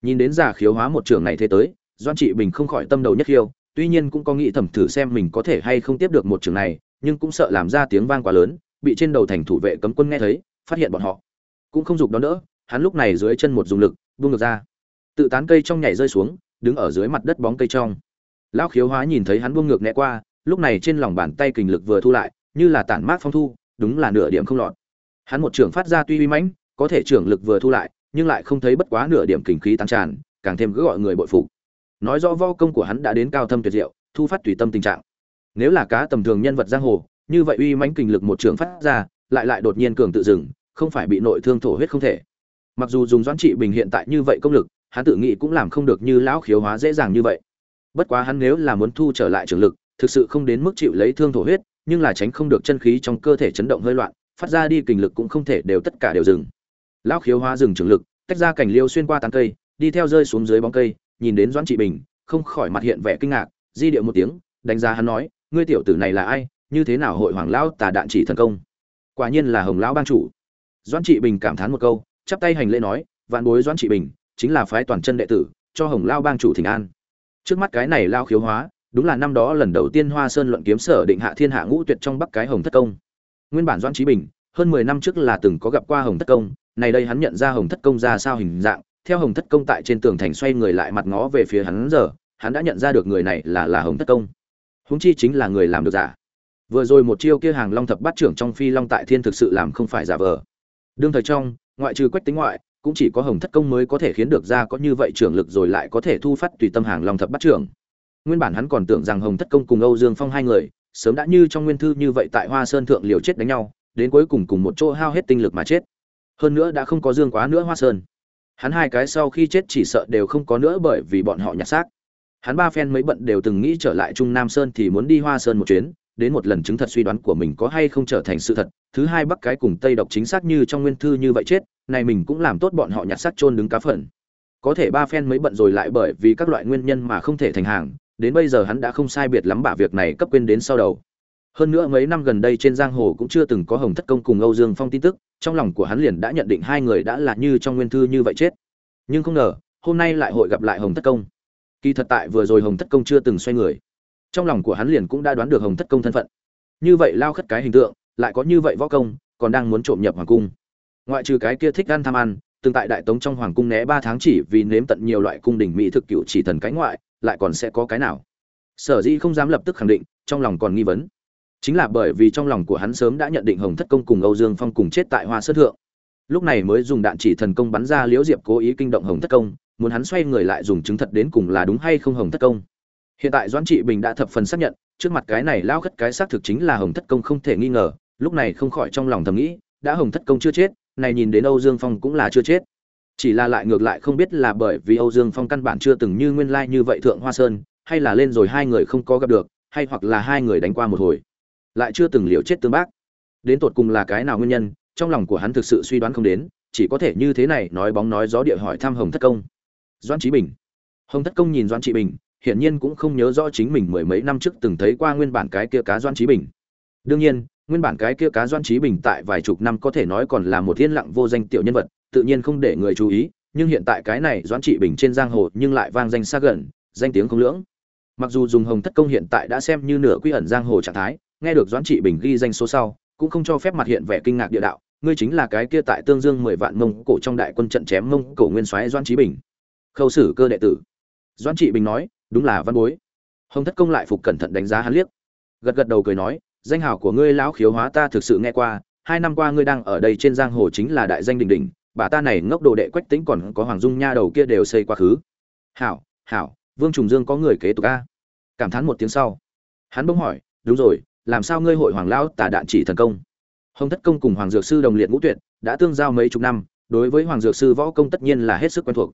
Nhìn đến giả khiếu hóa một trường này thế tới doan trị bình không khỏi tâm đầu nhất khiêu tuy nhiên cũng có nghĩ thẩm thử xem mình có thể hay không tiếp được một trường này nhưng cũng sợ làm ra tiếng vang quá lớn bị trên đầu thành thủ vệ cấm quân nghe thấy phát hiện bọn họ cũng không dục đón đỡ hắn lúc này dưới chân một dùng lực buông ngược ra tự tán cây trong nhảy rơi xuống, đứng ở dưới mặt đất bóng cây trong. Lão khiếu hóa nhìn thấy hắn buông ngược né qua, lúc này trên lòng bàn tay kình lực vừa thu lại, như là tản mát phong thu, đúng là nửa điểm không lọt. Hắn một trưởng phát ra tuy uy mãnh, có thể trưởng lực vừa thu lại, nhưng lại không thấy bất quá nửa điểm kình khí tăng tràn, càng thêm cứ gọi người bội phục. Nói rõ vo công của hắn đã đến cao thâm tuyệt diệu, thu phát tùy tâm tình trạng. Nếu là cá tầm thường nhân vật giang hồ, như vậy uy mãnh kình lực một trường phát ra, lại lại đột nhiên cường tự dừng, không phải bị nội thương thổ huyết không thể. Mặc dù dùng doãn trị bình hiện tại như vậy công lực hắn tự nghĩ cũng làm không được như lão khiếu hóa dễ dàng như vậy. Bất quá hắn nếu là muốn thu trở lại trường lực, thực sự không đến mức chịu lấy thương thổ huyết, nhưng là tránh không được chân khí trong cơ thể chấn động hơi loạn, phát ra đi kình lực cũng không thể đều tất cả đều dừng. Lão khiếu hóa dừng trường lực, tách ra cảnh liêu xuyên qua tán cây, đi theo rơi xuống dưới bóng cây, nhìn đến doãn trị bình, không khỏi mặt hiện vẻ kinh ngạc, di điệu một tiếng, đánh giá hắn nói, ngươi tiểu tử này là ai? Như thế nào hội hoàng lão tà đạn chỉ thần công? Quả nhiên là hồng lão bang chủ. Doãn trị bình cảm thán một câu, chắp tay hành lễ nói, vạn bối doãn trị bình chính là phái toàn chân đệ tử, cho hồng lao bang chủ thỉnh an. Trước mắt cái này lao khiếu hóa, đúng là năm đó lần đầu tiên hoa sơn luận kiếm sở định hạ thiên hạ ngũ tuyệt trong bắc cái hồng thất công. Nguyên bản doãn trí bình, hơn mười năm trước là từng có gặp qua hồng thất công, này đây hắn nhận ra hồng thất công ra sao hình dạng, theo hồng thất công tại trên tường thành xoay người lại mặt ngó về phía hắn giờ, hắn đã nhận ra được người này là là hồng thất công. Húng chi chính là người làm được giả. Vừa rồi một chiêu kia hàng long thập bát trưởng trong phi long tại thiên thực sự làm không phải giả vờ. Đương thời trong, ngoại trừ quách tính ngoại cũng chỉ có hồng thất công mới có thể khiến được ra có như vậy trưởng lực rồi lại có thể thu phát tùy tâm hàng long thập bắt trưởng. Nguyên bản hắn còn tưởng rằng hồng thất công cùng âu dương phong hai người, sớm đã như trong nguyên thư như vậy tại hoa sơn thượng liều chết đánh nhau, đến cuối cùng cùng một chỗ hao hết tinh lực mà chết. Hơn nữa đã không có dương quá nữa hoa sơn. Hắn hai cái sau khi chết chỉ sợ đều không có nữa bởi vì bọn họ nhặt xác. Hắn ba phen mấy bận đều từng nghĩ trở lại trung nam sơn thì muốn đi hoa sơn một chuyến, đến một lần chứng thật suy đoán của mình có hay không trở thành sự thật. Thứ hai, bắc cái cùng tây độc chính xác như trong nguyên thư như vậy chết này mình cũng làm tốt bọn họ nhặt xác chôn đứng cá phần. Có thể ba phen mới bận rồi lại bởi vì các loại nguyên nhân mà không thể thành hàng, đến bây giờ hắn đã không sai biệt lắm bả việc này cấp quên đến sau đầu. Hơn nữa mấy năm gần đây trên giang hồ cũng chưa từng có hồng thất công cùng âu dương phong tin tức, trong lòng của hắn liền đã nhận định hai người đã là như trong nguyên thư như vậy chết. Nhưng không ngờ, hôm nay lại hội gặp lại hồng thất công. Kỳ thật tại vừa rồi hồng thất công chưa từng xoay người. Trong lòng của hắn liền cũng đã đoán được hồng thất công thân phận. Như vậy lao khất cái hình tượng, lại có như vậy võ công, còn đang muốn trộm nhập hoàng cung ngoại trừ cái kia thích ăn tham ăn từng tại đại tống trong hoàng cung né ba tháng chỉ vì nếm tận nhiều loại cung đình mỹ thực cựu chỉ thần cái ngoại, lại còn sẽ có cái nào? Sở dĩ không dám lập tức khẳng định, trong lòng còn nghi vấn. Chính là bởi vì trong lòng của hắn sớm đã nhận định hồng thất công cùng âu dương phong cùng chết tại hoa sơn thượng. Lúc này mới dùng đạn chỉ thần công bắn ra liễu diệp cố ý kinh động hồng thất công, muốn hắn xoay người lại dùng chứng thật đến cùng là đúng hay không hồng thất công. Hiện tại doãn trị bình đã thập phần xác nhận, trước mặt cái này lao khất cái xác thực chính là hồng thất công không thể nghi ngờ, lúc này không khỏi trong lòng thầm nghĩ, đã hồng thất công chưa chết này nhìn đến âu dương phong cũng là chưa chết. Chỉ là lại ngược lại không biết là bởi vì âu dương phong căn bản chưa từng như nguyên lai như vậy thượng hoa sơn, hay là lên rồi hai người không có gặp được, hay hoặc là hai người đánh qua một hồi. Lại chưa từng liều chết tương bác. Đến tột cùng là cái nào nguyên nhân, trong lòng của hắn thực sự suy đoán không đến, chỉ có thể như thế này nói bóng nói gió địa hỏi thăm hồng thất công. Doãn Chí bình. Hồng thất công nhìn Doãn Chí bình, hiển nhiên cũng không nhớ rõ chính mình mười mấy năm trước từng thấy qua nguyên bản cái kia cá Doãn Chí bình. Đương nhiên nguyên bản cái kia cá doan trí bình tại vài chục năm có thể nói còn là một thiên lặng vô danh tiểu nhân vật, tự nhiên không để người chú ý, nhưng hiện tại cái này doan trị bình trên giang hồ nhưng lại vang danh xa gần, danh tiếng không lưỡng. Mặc dù dùng hồng thất công hiện tại đã xem như nửa quy ẩn giang hồ trạng thái, nghe được doãn trị bình ghi danh số sau, cũng không cho phép mặt hiện vẻ kinh ngạc địa đạo, ngươi chính là cái kia tại tương dương mười vạn mông cổ trong đại quân trận chém mông cổ nguyên soái doãn trí bình. Khâu sử cơ đệ tử. Doãn trị bình nói, đúng là văn bối. Hồng thất công lại phục cẩn thận đánh giá hắn liếc. Gật gật đầu cười nói danh hào của ngươi lão khiếu hóa ta thực sự nghe qua, hai năm qua ngươi đang ở đây trên giang hồ chính là đại danh đình đình bà ta này ngốc đồ đệ quách tính còn có hoàng dung nha đầu kia đều xây quá khứ. Hảo hảo, vương trùng dương có người kế tục a. Cảm thán một tiếng sau. Hắn bỗng hỏi, đúng rồi, làm sao ngươi hội hoàng lão tà đạn chỉ thần công? Hồng thất công cùng hoàng dược sư đồng liệt ngũ tuyệt, đã tương giao mấy chục năm, đối với hoàng dược sư võ công tất nhiên là hết sức quen thuộc.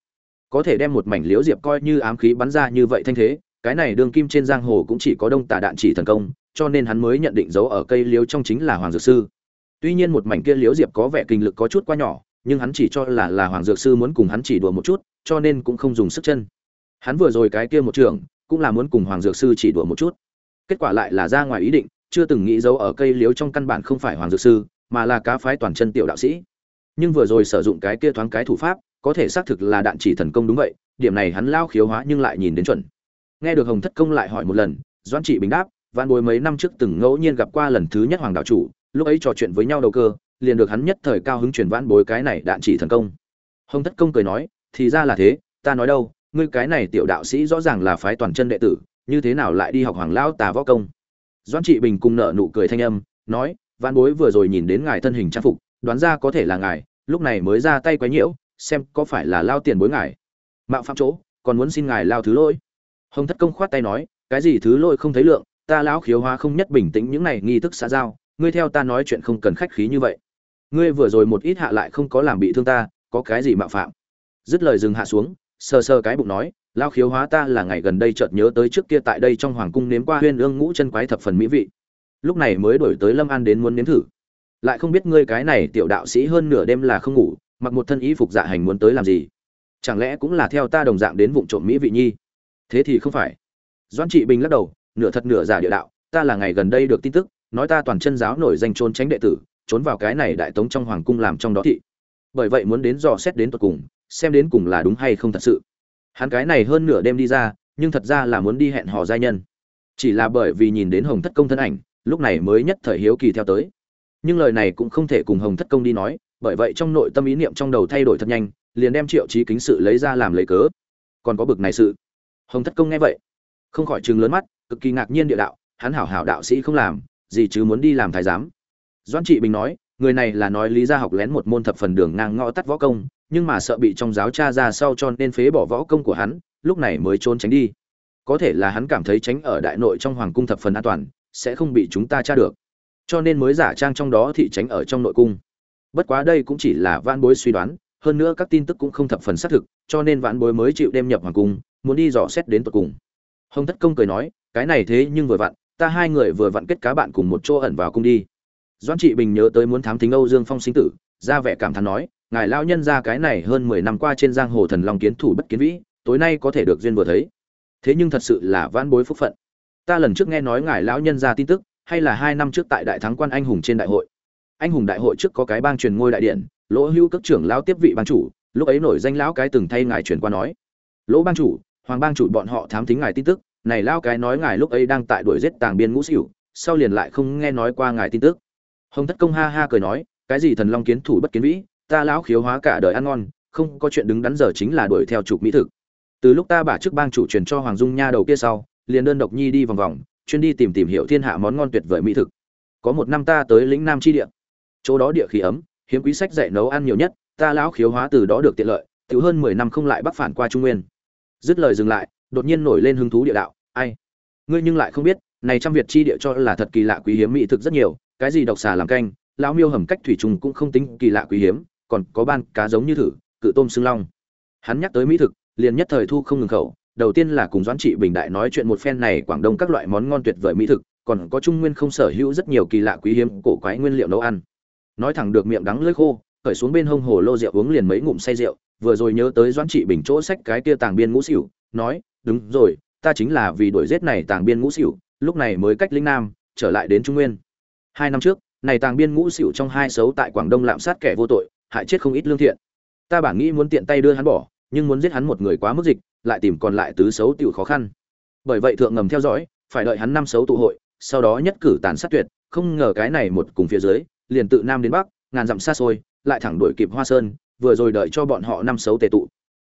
Có thể đem một mảnh liễu diệp coi như ám khí bắn ra như vậy thanh thế, cái này đương kim trên giang hồ cũng chỉ có đông tà đạn chỉ thần công cho nên hắn mới nhận định dấu ở cây liễu trong chính là hoàng dược sư. Tuy nhiên một mảnh kia liễu diệp có vẻ kinh lực có chút quá nhỏ, nhưng hắn chỉ cho là là hoàng dược sư muốn cùng hắn chỉ đùa một chút, cho nên cũng không dùng sức chân. Hắn vừa rồi cái kia một trường, cũng là muốn cùng hoàng dược sư chỉ đùa một chút. Kết quả lại là ra ngoài ý định, chưa từng nghĩ dấu ở cây liếu trong căn bản không phải hoàng dược sư, mà là cá phái toàn chân tiểu đạo sĩ. Nhưng vừa rồi sử dụng cái kia thoáng cái thủ pháp, có thể xác thực là đạn chỉ thần công đúng vậy, điểm này hắn lao khiếu hóa nhưng lại nhìn đến chuẩn. Nghe được hồng thất công lại hỏi một lần doan trị bình đáp văn bối mấy năm trước từng ngẫu nhiên gặp qua lần thứ nhất hoàng đạo chủ, lúc ấy trò chuyện với nhau đầu cơ, liền được hắn nhất thời cao hứng truyền vãn bối cái này đạn chỉ thần công. Hồng thất công cười nói, thì ra là thế, ta nói đâu, ngươi cái này tiểu đạo sĩ rõ ràng là phái toàn chân đệ tử, như thế nào lại đi học hoàng lao tà võ công? Doãn trị bình cùng nợ nụ cười thanh âm, nói văn bối vừa rồi nhìn đến ngài thân hình trang phục, đoán ra có thể là ngài, lúc này mới ra tay quấy nhiễu, xem có phải là lao tiền bối ngài. Mạo phạm chỗ, còn muốn xin ngài lao thứ lỗi. Hồng thất công khoát tay nói, cái gì thứ lỗi không thấy lượng ta lão khiếu hóa không nhất bình tĩnh những này nghi thức xã giao, ngươi theo ta nói chuyện không cần khách khí như vậy. Ngươi vừa rồi một ít hạ lại không có làm bị thương ta, có cái gì mạo phạm? Dứt lời dừng hạ xuống, sờ sờ cái bụng nói lao khiếu hóa ta là ngày gần đây chợt nhớ tới trước kia tại đây trong hoàng cung nếm qua huyên ương ngũ chân quái thập phần mỹ vị. Lúc này mới đổi tới lâm an đến muốn nếm thử. Lại không biết ngươi cái này tiểu đạo sĩ hơn nửa đêm là không ngủ, mặc một thân y phục dạ hành muốn tới làm gì? Chẳng lẽ cũng là theo ta đồng dạng đến vụ trộm mỹ vị nhi? Thế thì không phải. Doan trị bình lắc đầu nửa thật nửa giả địa đạo, ta là ngày gần đây được tin tức, nói ta toàn chân giáo nổi danh trốn tránh đệ tử, trốn vào cái này đại tống trong hoàng cung làm trong đó thị. Bởi vậy muốn đến dò xét đến tột cùng, xem đến cùng là đúng hay không thật sự. Hắn cái này hơn nửa đêm đi ra, nhưng thật ra là muốn đi hẹn hò giai nhân. Chỉ là bởi vì nhìn đến hồng thất công thân ảnh, lúc này mới nhất thời hiếu kỳ theo tới. Nhưng lời này cũng không thể cùng hồng thất công đi nói, bởi vậy trong nội tâm ý niệm trong đầu thay đổi thật nhanh, liền đem triệu trí kính sự lấy ra làm lấy cớ. Còn có bực này sự. Hồng thất công nghe vậy, không khỏi chừng lớn mắt cực kỳ ngạc nhiên địa đạo, hắn hảo hảo đạo sĩ không làm, gì chứ muốn đi làm thái giám. Doãn trị bình nói, người này là nói lý gia học lén một môn thập phần đường ngang ngõ tắt võ công, nhưng mà sợ bị trong giáo cha ra sau cho nên phế bỏ võ công của hắn, lúc này mới trốn tránh đi. Có thể là hắn cảm thấy tránh ở đại nội trong hoàng cung thập phần an toàn, sẽ không bị chúng ta tra được. Cho nên mới giả trang trong đó thị tránh ở trong nội cung. Bất quá đây cũng chỉ là vãn bối suy đoán, hơn nữa các tin tức cũng không thập phần xác thực, cho nên vãn bối mới chịu đem nhập hoàng cung, muốn đi dò xét đến tận cùng. Hồng thất công cười nói cái này thế nhưng vừa vặn, ta hai người vừa vặn kết cá bạn cùng một chỗ ẩn vào cung đi. Doãn trị bình nhớ tới muốn thám thính âu dương phong sinh tử, ra vẻ cảm thán nói, ngài lão nhân ra cái này hơn mười năm qua trên giang hồ thần long kiến thủ bất kiến vĩ, tối nay có thể được duyên vừa thấy. Thế nhưng thật sự là vãn bối phúc phận. Ta lần trước nghe nói ngài lão nhân ra tin tức, hay là hai năm trước tại đại thắng quan anh hùng trên đại hội. Anh hùng đại hội trước có cái bang truyền ngôi đại điện, lỗ hữu cấp trưởng lão tiếp vị bang chủ, lúc ấy nổi danh lão cái từng thay ngài truyền qua nói. Lỗ bang chủ, hoàng bang chủ bọn họ thám thính ngài tin tức này lão cái nói ngài lúc ấy đang tại đuổi giết tàng biên ngũ xỉu, sau liền lại không nghe nói qua ngài tin tức. Hồng thất công ha ha cười nói, cái gì thần long kiến thủ bất kiến vĩ, ta lão khiếu hóa cả đời ăn ngon, không có chuyện đứng đắn giờ chính là đuổi theo trục mỹ thực. Từ lúc ta bả chức bang chủ truyền cho hoàng dung nha đầu kia sau, liền đơn độc nhi đi vòng vòng, chuyên đi tìm tìm hiểu thiên hạ món ngon tuyệt vời mỹ thực. Có một năm ta tới lĩnh nam chi địa. Chỗ đó địa khí ấm, hiếm quý sách dạy nấu ăn nhiều nhất, ta lão khiếu hóa từ đó được tiện lợi thiếu hơn mười năm không lại bắc phản qua trung nguyên. Dứt lời dừng lại đột nhiên nổi lên hứng thú địa đạo, ai? Ngươi nhưng lại không biết, này trăm việt chi địa cho là thật kỳ lạ quý hiếm mỹ thực rất nhiều, cái gì độc xà làm canh, lão miêu hầm cách thủy trùng cũng không tính kỳ lạ quý hiếm, còn có ban cá giống như thử, cự tôm xương long. Hắn nhắc tới mỹ thực, liền nhất thời thu không ngừng khẩu, đầu tiên là cùng doãn trị bình đại nói chuyện một phen này quảng đông các loại món ngon tuyệt vời mỹ thực, còn có trung nguyên không sở hữu rất nhiều kỳ lạ quý hiếm cổ quái nguyên liệu nấu ăn. Nói thẳng được miệng đắng lưỡi khô, khởi xuống bên hông hồ lô rượu uống liền mấy ngụm say rượu, vừa rồi nhớ tới doãn trị bình chỗ sách cái kia tàng biên ngũ xỉu nói, đúng rồi, ta chính là vì đuổi giết này tàng biên ngũ xỉu, lúc này mới cách linh nam, trở lại đến trung nguyên. Hai năm trước, này tàng biên ngũ xỉu trong hai xấu tại quảng đông lạm sát kẻ vô tội, hại chết không ít lương thiện. Ta bản nghĩ muốn tiện tay đưa hắn bỏ, nhưng muốn giết hắn một người quá mức dịch, lại tìm còn lại tứ xấu tiểu khó khăn. Bởi vậy thượng ngầm theo dõi, phải đợi hắn năm xấu tụ hội, sau đó nhất cử tàn sát tuyệt, không ngờ cái này một cùng phía dưới, liền tự nam đến bắc, ngàn dặm xa xôi, lại thẳng đuổi kịp hoa sơn, vừa rồi đợi cho bọn họ năm xấu tề tụ.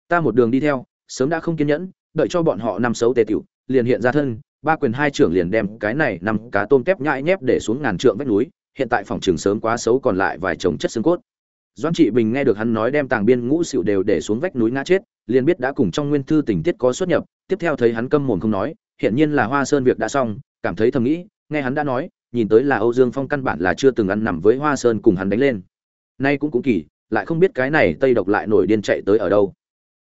Ta một đường đi theo sớm đã không kiên nhẫn, đợi cho bọn họ năm xấu tề tiểu, liền hiện ra thân, ba quyền hai trưởng liền đem cái này năm cá tôm tép nhãi nhép để xuống ngàn trượng vách núi, hiện tại phòng trường sớm quá xấu còn lại vài chồng chất xương cốt. Doãn trị bình nghe được hắn nói đem tàng biên ngũ xỉu đều để xuống vách núi ngã chết, liền biết đã cùng trong nguyên thư tình tiết có xuất nhập, tiếp theo thấy hắn câm mồm không nói hiện nhiên là hoa sơn việc đã xong, cảm thấy thầm nghĩ, nghe hắn đã nói, nhìn tới là âu dương phong căn bản là chưa từng ăn nằm với hoa sơn cùng hắn đánh lên. Nay cũng cũng kỳ, lại không biết cái này tây độc lại nổi điên chạy tới ở đâu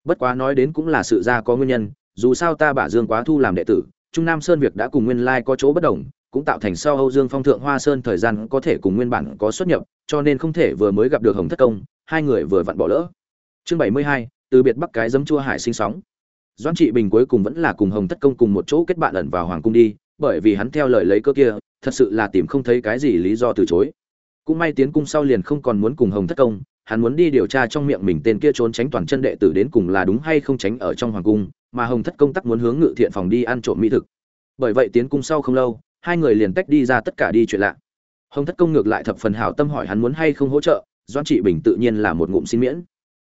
bất quá nói đến cũng là sự ra có nguyên nhân dù sao ta bả dương quá thu làm đệ tử trung nam sơn việc đã cùng nguyên lai có chỗ bất đồng cũng tạo thành sau Âu Dương Phong thượng Hoa Sơn thời gian có thể cùng nguyên bản có xuất nhập, cho nên không thể vừa mới gặp được Hồng Thất Công, hai người vừa vặn bỏ lỡ. Chương 72, từ biệt Bắc cái giấm chua hải sinh sóng. Doãn Trị Bình cuối cùng vẫn là cùng Hồng Thất Công cùng một chỗ kết bạn ẩn vào hoàng cung đi, bởi vì hắn theo lời lấy cơ kia, thật sự là tìm không thấy cái gì lý do từ chối. Cũng may tiến cung sau liền không còn muốn cùng Hồng Thất Công, hắn muốn đi điều tra trong miệng mình tên kia trốn tránh toàn chân đệ tử đến cùng là đúng hay không tránh ở trong hoàng cung, mà Hồng Thất Công tắc muốn hướng Ngự Thiện phòng đi ăn trộm mỹ thực. Bởi vậy tiến cung sau không lâu, hai người liền tách đi ra tất cả đi chuyện lạ. Hồng thất công ngược lại thập phần hảo tâm hỏi hắn muốn hay không hỗ trợ doan trị bình tự nhiên là một ngụm xin miễn.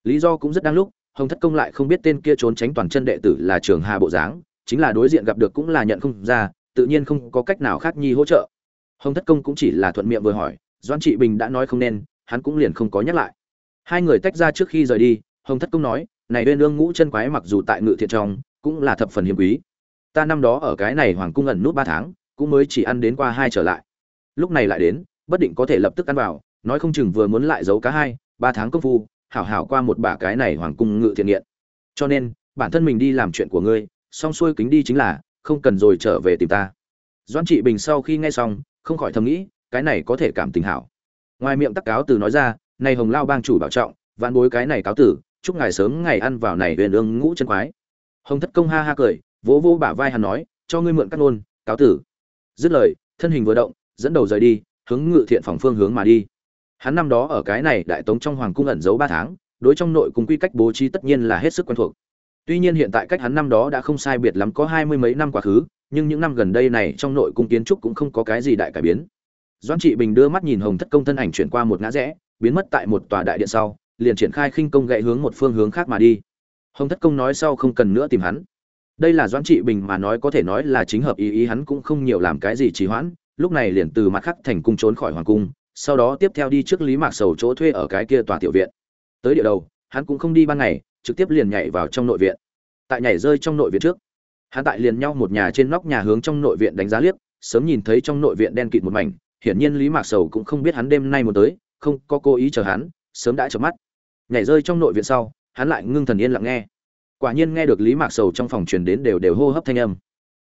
Lý do cũng rất đáng lúc hồng thất công lại không biết tên kia trốn tránh toàn chân đệ tử là trường hà bộ dáng chính là đối diện gặp được cũng là nhận không ra tự nhiên không có cách nào khác nhi hỗ trợ. Hồng thất công cũng chỉ là thuận miệng vừa hỏi doan trị bình đã nói không nên hắn cũng liền không có nhắc lại hai người tách ra trước khi rời đi, hồng thất công nói, này bên lương ngũ chân quái mặc dù tại ngự thiện trong, cũng là thập phần hiếm quý. Ta năm đó ở cái này hoàng cung ẩn nút ba tháng, cũng mới chỉ ăn đến qua hai trở lại. Lúc này lại đến, bất định có thể lập tức ăn vào, nói không chừng vừa muốn lại giấu cá hai, ba tháng công phu, hảo hảo qua một bả cái này hoàng cung ngự thiện nghiện. Cho nên, bản thân mình đi làm chuyện của ngươi, xong xuôi kính đi chính là, không cần rồi trở về tìm ta. Doan trị bình sau khi nghe xong, không khỏi thầm nghĩ, cái này có thể cảm tình hảo. Ngoài miệng tắc cáo từ nói ra này hồng lao bang chủ bảo trọng vạn bối cái này cáo tử, chúc ngài sớm ngày ăn vào này huyền ương ngũ chân quái. Hồng thất công ha ha cười, vỗ vỗ bả vai hắn nói, cho ngươi mượn cắt nôn cáo tử. Dứt lời, thân hình vừa động, dẫn đầu rời đi, hướng ngự thiện phòng phương hướng mà đi. Hắn năm đó ở cái này đại tống trong hoàng cung ẩn giấu ba tháng, đối trong nội cung quy cách bố trí tất nhiên là hết sức quen thuộc. Tuy nhiên hiện tại cách hắn năm đó đã không sai biệt lắm có hai mươi mấy năm quá khứ, nhưng những năm gần đây này trong nội cung kiến trúc cũng không có cái gì đại cải biến. Doãn trị bình đưa mắt nhìn hồng thất công thân ảnh chuyển qua một ngã rẽ biến mất tại một tòa đại điện sau, liền triển khai khinh công gậy hướng một phương hướng khác mà đi. Hồng thất công nói sau không cần nữa tìm hắn. Đây là doãn trị bình mà nói có thể nói là chính hợp ý ý hắn cũng không nhiều làm cái gì trì hoãn, lúc này liền từ mặt khắc thành cung trốn khỏi hoàng cung, sau đó tiếp theo đi trước lý mạc sầu chỗ thuê ở cái kia tòa tiểu viện. Tới địa đầu, hắn cũng không đi ban ngày, trực tiếp liền nhảy vào trong nội viện. Tại nhảy rơi trong nội viện trước, hắn tại liền nhau một nhà trên nóc nhà hướng trong nội viện đánh giá liếc, sớm nhìn thấy trong nội viện đen kịt một mảnh, hiển nhiên lý mạc sầu cũng không biết hắn đêm nay muốn tới không có cố ý chờ hắn, sớm đã chợp mắt. Nhảy rơi trong nội viện sau, hắn lại ngưng thần yên lặng nghe. Quả nhiên nghe được lý mạc sầu trong phòng truyền đến đều đều hô hấp thanh âm.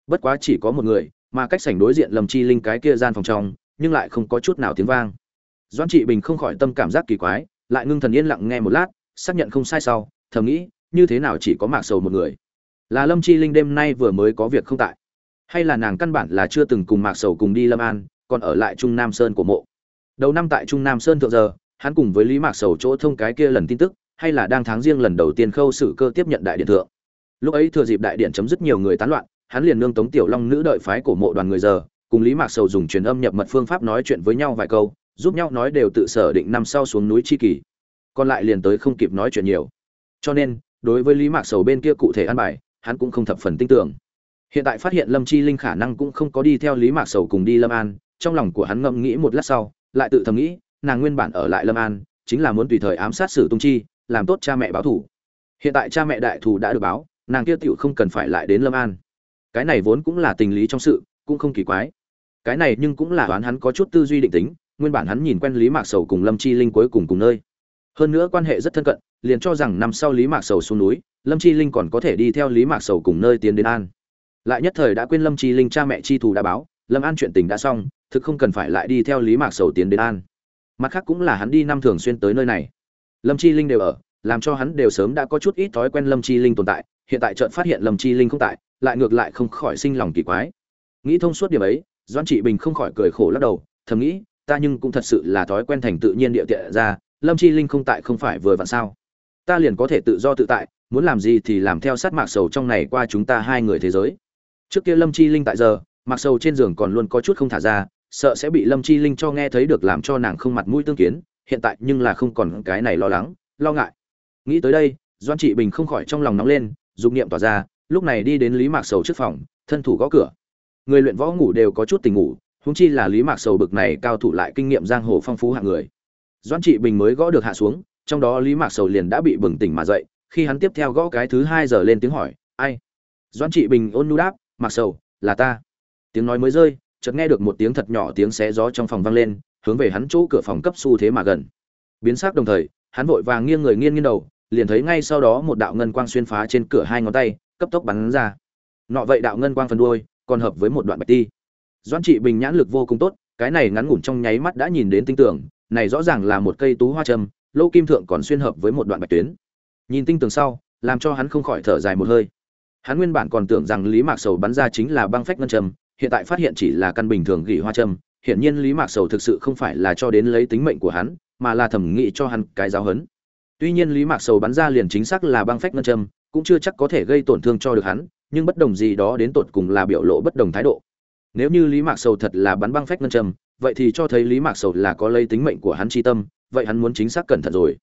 Bất quá chỉ có một người, mà cách sảnh đối diện lâm chi linh cái kia gian phòng trong, nhưng lại không có chút nào tiếng vang. Doan trị bình không khỏi tâm cảm giác kỳ quái, lại ngưng thần yên lặng nghe một lát, xác nhận không sai sau, thầm nghĩ, như thế nào chỉ có mạc sầu một người? Là lâm chi linh đêm nay vừa mới có việc không tại? Hay là nàng căn bản là chưa từng cùng mạc sầu cùng đi lâm an, còn ở lại trung nam sơn của mộ? Đầu năm tại trung nam sơn thượng giờ, hắn cùng với lý mạc sầu chỗ thông cái kia lần tin tức, hay là đang tháng riêng lần đầu tiên khâu sự cơ tiếp nhận đại điện thượng. Lúc ấy thừa dịp đại điện chấm dứt nhiều người tán loạn, hắn liền nương tống tiểu long nữ đợi phái cổ mộ đoàn người giờ, cùng lý mạc sầu dùng truyền âm nhập mật phương pháp nói chuyện với nhau vài câu, giúp nhau nói đều tự sở định năm sau xuống núi chi kỳ. Còn lại liền tới không kịp nói chuyện nhiều. Cho nên, đối với lý mạc sầu bên kia cụ thể ăn bài, hắn cũng không thập phần tin tưởng. Hiện tại phát hiện lâm chi linh khả năng cũng không có đi theo lý mạc sầu cùng đi lâm an, trong lòng của hắn ngẫm nghĩ một lát sau lại tự thầm nghĩ, nàng nguyên bản ở lại lâm an, chính là muốn tùy thời ám sát sử tung chi, làm tốt cha mẹ báo thủ hiện tại cha mẹ đại thù đã được báo, nàng kia tựu không cần phải lại đến lâm an. Cái này vốn cũng là tình lý trong sự, cũng không kỳ quái. Cái này nhưng cũng là đoán hắn có chút tư duy định tính, nguyên bản hắn nhìn quen lý mạc sầu cùng lâm chi linh cuối cùng cùng nơi. Hơn nữa quan hệ rất thân cận, liền cho rằng năm sau lý mạc sầu xuống núi, lâm chi linh còn có thể đi theo lý mạc sầu cùng nơi tiến đến an. Lại nhất thời đã quên lâm chi linh cha mẹ chi thù đã báo, lâm an chuyện tình đã xong thực không cần phải lại đi theo lý mạc sầu tiến đến an. Mặt khác cũng là hắn đi năm thường xuyên tới nơi này. Lâm chi linh đều ở, làm cho hắn đều sớm đã có chút ít thói quen lâm chi linh tồn tại, hiện tại chợt phát hiện lâm chi linh không tại, lại ngược lại không khỏi sinh lòng kỳ quái. Nghĩ thông suốt điểm ấy doan trị bình không khỏi cười khổ lắc đầu, thầm nghĩ, ta nhưng cũng thật sự là thói quen thành tự nhiên địa tiện ra, lâm chi linh không tại không phải vừa vặn sao? Ta liền có thể tự do tự tại, muốn làm gì thì làm theo sát mạc sầu trong này qua chúng ta hai người thế giới. Trước kia lâm chi linh tại giờ, mạc sầu trên giường còn luôn có chút không thả ra sợ sẽ bị lâm chi linh cho nghe thấy được làm cho nàng không mặt mũi tương kiến, hiện tại nhưng là không còn cái này lo lắng, lo ngại. Nghĩ tới đây, doan trị bình không khỏi trong lòng nóng lên, dục niệm tỏa ra, lúc này đi đến lý mạc sầu trước phòng, thân thủ gõ cửa. Người luyện võ ngủ đều có chút tình ngủ húng chi là lý mạc sầu bực này cao thủ lại kinh nghiệm giang hồ phong phú hạng người. Doan trị bình mới gõ được hạ xuống, trong đó lý mạc sầu liền đã bị bừng tỉnh mà dậy, khi hắn tiếp theo gõ cái thứ hai giờ lên tiếng hỏi, ai? Doan trị bình ôn nu đáp, mạc sầu, là ta. Tiếng nói mới rơi chợt nghe được một tiếng thật nhỏ tiếng xé gió trong phòng vang lên hướng về hắn chỗ cửa phòng cấp xu thế mà gần. Biến sắc đồng thời hắn vội vàng nghiêng người nghiêng nghiêng đầu liền thấy ngay sau đó một đạo ngân quang xuyên phá trên cửa hai ngón tay cấp tốc bắn ra. Nọ vậy đạo ngân quang phần đuôi còn hợp với một đoạn bạch ti. Doãn trị bình nhãn lực vô cùng tốt cái này ngắn ngủn trong nháy mắt đã nhìn đến tinh tưởng này rõ ràng là một cây tú hoa trầm, lô kim thượng còn xuyên hợp với một đoạn bạch tuyến. Nhìn tinh tường sau làm cho hắn không khỏi thở dài một hơi. Hắn nguyên bản còn tưởng rằng lý mạc sầu bắn ra chính là băng phách ngân trầm hiện tại phát hiện chỉ là căn bình thường gỉ hoa châm, hiển nhiên lý mạc sầu thực sự không phải là cho đến lấy tính mệnh của hắn, mà là thẩm nghị cho hắn cái giáo hấn tuy nhiên lý mạc sầu bắn ra liền chính xác là băng phách ngân châm, cũng chưa chắc có thể gây tổn thương cho được hắn, nhưng bất đồng gì đó đến tột cùng là biểu lộ bất đồng thái độ. Nếu như lý mạc sầu thật là bắn băng phách ngân châm, vậy thì cho thấy lý mạc sầu là có lấy tính mệnh của hắn chi tâm, vậy hắn muốn chính xác cẩn thận rồi.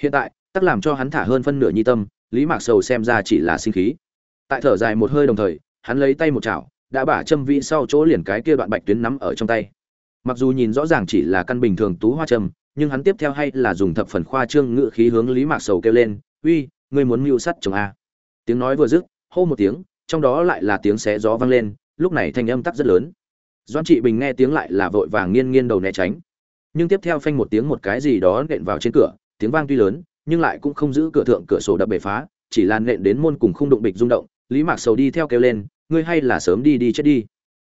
Hiện tại, tắc làm cho hắn thả hơn phân nửa nhi tâm, lý mạc sầu xem ra chỉ là sinh khí. Tại thở dài một hơi đồng thời, hắn lấy tay một chảo đã bả châm vị sau chỗ liền cái kia đoạn bạch tuyến nắm ở trong tay. Mặc dù nhìn rõ ràng chỉ là căn bình thường tú hoa châm, nhưng hắn tiếp theo hay là dùng thập phần khoa trương ngự khí hướng lý mạc sầu kêu lên, uy, ngươi muốn mưu sắt chồng a? Tiếng nói vừa dứt, hô một tiếng, trong đó lại là tiếng xé gió vang lên, lúc này thanh âm tắc rất lớn. Doan trị bình nghe tiếng lại là vội vàng nghiêng nghiêng đầu né tránh. Nhưng tiếp theo phanh một tiếng một cái gì đó nện vào trên cửa, tiếng vang tuy lớn, nhưng lại cũng không giữ cửa thượng cửa sổ đập bể phá, chỉ là nện đến môn cùng không đụng bịch rung động, lý mạc sầu đi theo kêu lên ngươi hay là sớm đi đi chết đi.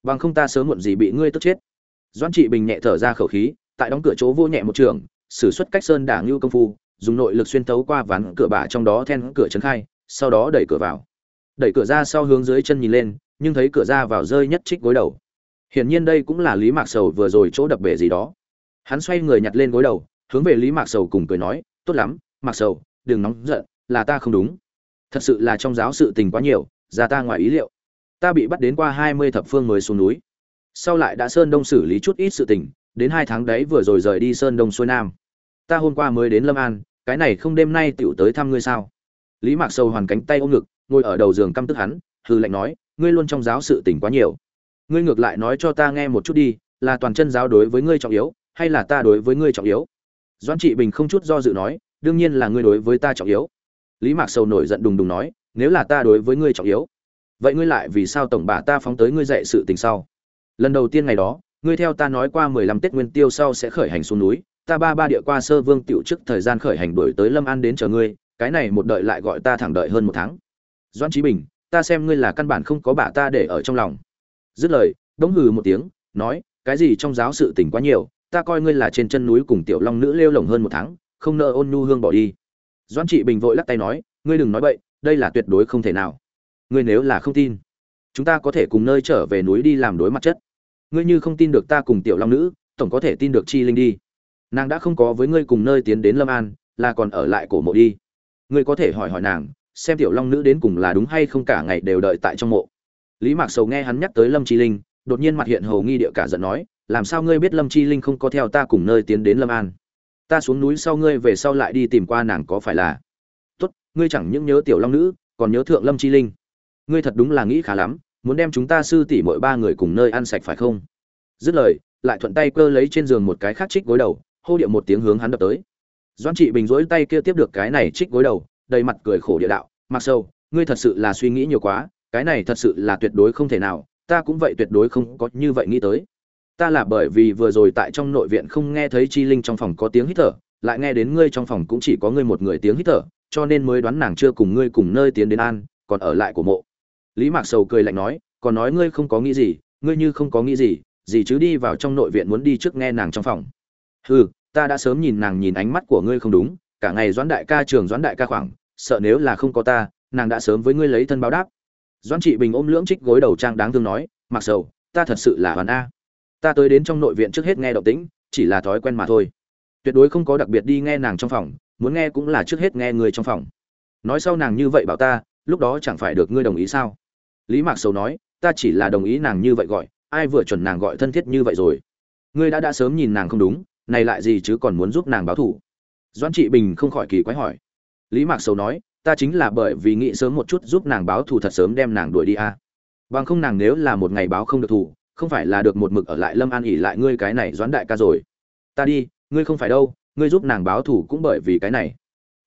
Bằng không ta sớm muộn gì bị ngươi tức chết. Doan trị bình nhẹ thở ra khẩu khí, tại đóng cửa chỗ vô nhẹ một trường, sử xuất cách sơn đảng như công phu, dùng nội lực xuyên tấu qua ván cửa bả trong đó then cửa trấn khai, sau đó đẩy cửa vào. Đẩy cửa ra sau hướng dưới chân nhìn lên, nhưng thấy cửa ra vào rơi nhất trích gối đầu. Hiển nhiên đây cũng là lý mạc sầu vừa rồi chỗ đập bể gì đó. Hắn xoay người nhặt lên gối đầu, hướng về lý mạc sầu cùng cười nói, tốt lắm, mạc sầu, đừng nóng giận, là ta không đúng. Thật sự là trong giáo sự tình quá nhiều, ra ta ngoài ý liệu ta bị bắt đến qua hai mươi thập phương mới xuống núi. Sau lại đã sơn đông xử lý chút ít sự tình, đến hai tháng đấy vừa rồi rời đi sơn đông xuôi nam. Ta hôm qua mới đến lâm an, cái này không đêm nay tựu tới thăm ngươi sao? Lý mạc sầu hoàn cánh tay ôm ngực, ngồi ở đầu giường căm tức hắn hư lệnh nói, ngươi luôn trong giáo sự tình quá nhiều. Ngươi ngược lại nói cho ta nghe một chút đi, là toàn chân giáo đối với ngươi trọng yếu, hay là ta đối với ngươi trọng yếu? Doãn trị bình không chút do dự nói, đương nhiên là ngươi đối với ta trọng yếu. Lý mạc sầu nổi giận đùng đùng nói, nếu là ta đối với ngươi trọng yếu vậy ngươi lại vì sao tổng bà ta phóng tới ngươi dạy sự tình sau? Lần đầu tiên ngày đó, ngươi theo ta nói qua mười lăm tết nguyên tiêu sau sẽ khởi hành xuống núi, ta ba ba địa qua sơ vương tiểu trước thời gian khởi hành đuổi tới lâm an đến chờ ngươi, cái này một đợi lại gọi ta thẳng đợi hơn một tháng. Doãn trí bình, ta xem ngươi là căn bản không có bà ta để ở trong lòng. Dứt lời đống hừ một tiếng, nói, cái gì trong giáo sự tình quá nhiều, ta coi ngươi là trên chân núi cùng tiểu long nữ lêu lồng hơn một tháng, không nợ ôn nhu hương bỏ đi. Doãn trị bình vội lắc tay nói, ngươi đừng nói bậy, đây là tuyệt đối không thể nào ngươi nếu là không tin, chúng ta có thể cùng nơi trở về núi đi làm đối mặt chất. Ngươi như không tin được ta cùng tiểu long nữ, tổng có thể tin được chi linh đi. Nàng đã không có với ngươi cùng nơi tiến đến lâm an, là còn ở lại cổ mộ đi. Ngươi có thể hỏi hỏi nàng, xem tiểu long nữ đến cùng là đúng hay không cả ngày đều đợi tại trong mộ. Lý mạc sầu nghe hắn nhắc tới lâm chi linh, đột nhiên mặt hiện hầu nghi địa cả giận nói, làm sao ngươi biết lâm chi linh không có theo ta cùng nơi tiến đến lâm an? Ta xuống núi sau ngươi về sau lại đi tìm qua nàng có phải là? Tốt, ngươi chẳng những nhớ tiểu long nữ, còn nhớ thượng lâm chi linh ngươi thật đúng là nghĩ khá lắm, muốn đem chúng ta sư tỷ mỗi ba người cùng nơi ăn sạch phải không? Dứt lời, lại thuận tay cơ lấy trên giường một cái khác trích gối đầu, hô điệu một tiếng hướng hắn đập tới. Doan trị bình rỗi tay kia tiếp được cái này trích gối đầu, đầy mặt cười khổ địa đạo mặc sâu ngươi thật sự là suy nghĩ nhiều quá, cái này thật sự là tuyệt đối không thể nào, ta cũng vậy tuyệt đối không có như vậy nghĩ tới. Ta là bởi vì vừa rồi tại trong nội viện không nghe thấy chi linh trong phòng có tiếng hít thở, lại nghe đến ngươi trong phòng cũng chỉ có ngươi một người tiếng hít thở, cho nên mới đoán nàng chưa cùng ngươi cùng nơi tiến đến an còn ở lại của mộ lý mạc sầu cười lạnh nói, còn nói ngươi không có nghĩ gì, ngươi như không có nghĩ gì gì chứ đi vào trong nội viện muốn đi trước nghe nàng trong phòng. Hừ, ta đã sớm nhìn nàng nhìn ánh mắt của ngươi không đúng, cả ngày doãn đại ca trường doãn đại ca khoảng, sợ nếu là không có ta, nàng đã sớm với ngươi lấy thân báo đáp. Doãn trị bình ôm lưỡng trích gối đầu trang đáng thương nói mặc sầu, ta thật sự là hoàn a. Ta tới đến trong nội viện trước hết nghe động tĩnh, chỉ là thói quen mà thôi. Tuyệt đối không có đặc biệt đi nghe nàng trong phòng, muốn nghe cũng là trước hết nghe người trong phòng. Nói sau nàng như vậy bảo ta, lúc đó chẳng phải được ngươi đồng ý sao? Lý mạc sầu nói, ta chỉ là đồng ý nàng như vậy gọi, ai vừa chuẩn nàng gọi thân thiết như vậy rồi? Ngươi đã đã sớm nhìn nàng không đúng, này lại gì chứ còn muốn giúp nàng báo thù? doãn trị bình không khỏi kỳ quái hỏi. Lý mạc sầu nói, ta chính là bởi vì nghĩ sớm một chút giúp nàng báo thù thật sớm đem nàng đuổi đi a à. bằng không nàng nếu là một ngày báo không được thù, không phải là được một mực ở lại lâm an ỉ lại ngươi cái này doãn đại ca rồi. Ta đi, ngươi không phải đâu, ngươi giúp nàng báo thù cũng bởi vì cái này.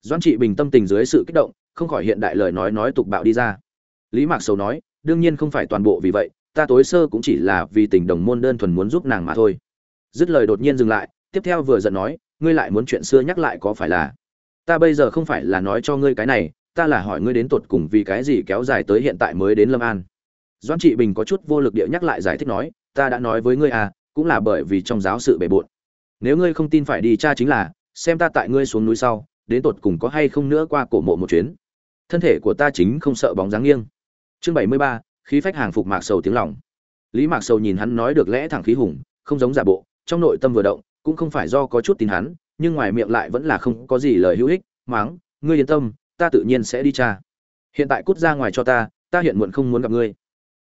Doãn trị bình tâm tình dưới sự kích động, không khỏi hiện đại lời nói nói tục bạo đi ra. Lý mạc sầu nói đương nhiên không phải toàn bộ vì vậy, ta tối sơ cũng chỉ là vì tình đồng môn đơn thuần muốn giúp nàng mà thôi. Dứt lời đột nhiên dừng lại, tiếp theo vừa giận nói, ngươi lại muốn chuyện xưa nhắc lại có phải là? Ta bây giờ không phải là nói cho ngươi cái này, ta là hỏi ngươi đến tột cùng vì cái gì kéo dài tới hiện tại mới đến lâm an. Doãn trị bình có chút vô lực địa nhắc lại giải thích nói, ta đã nói với ngươi à cũng là bởi vì trong giáo sự bề bộn. Nếu ngươi không tin phải đi cha chính là, xem ta tại ngươi xuống núi sau, đến tột cùng có hay không nữa qua cổ mộ một chuyến. Thân thể của ta chính không sợ bóng dáng nghiêng chương bảy mươi ba khí phách hàng phục mạc sầu tiếng lòng. Lý mạc sầu nhìn hắn nói được lẽ thẳng khí hùng không giống giả bộ trong nội tâm vừa động cũng không phải do có chút tin hắn nhưng ngoài miệng lại vẫn là không có gì lời hữu ích máng ngươi yên tâm ta tự nhiên sẽ đi cha hiện tại cút ra ngoài cho ta ta hiện muộn không muốn gặp ngươi.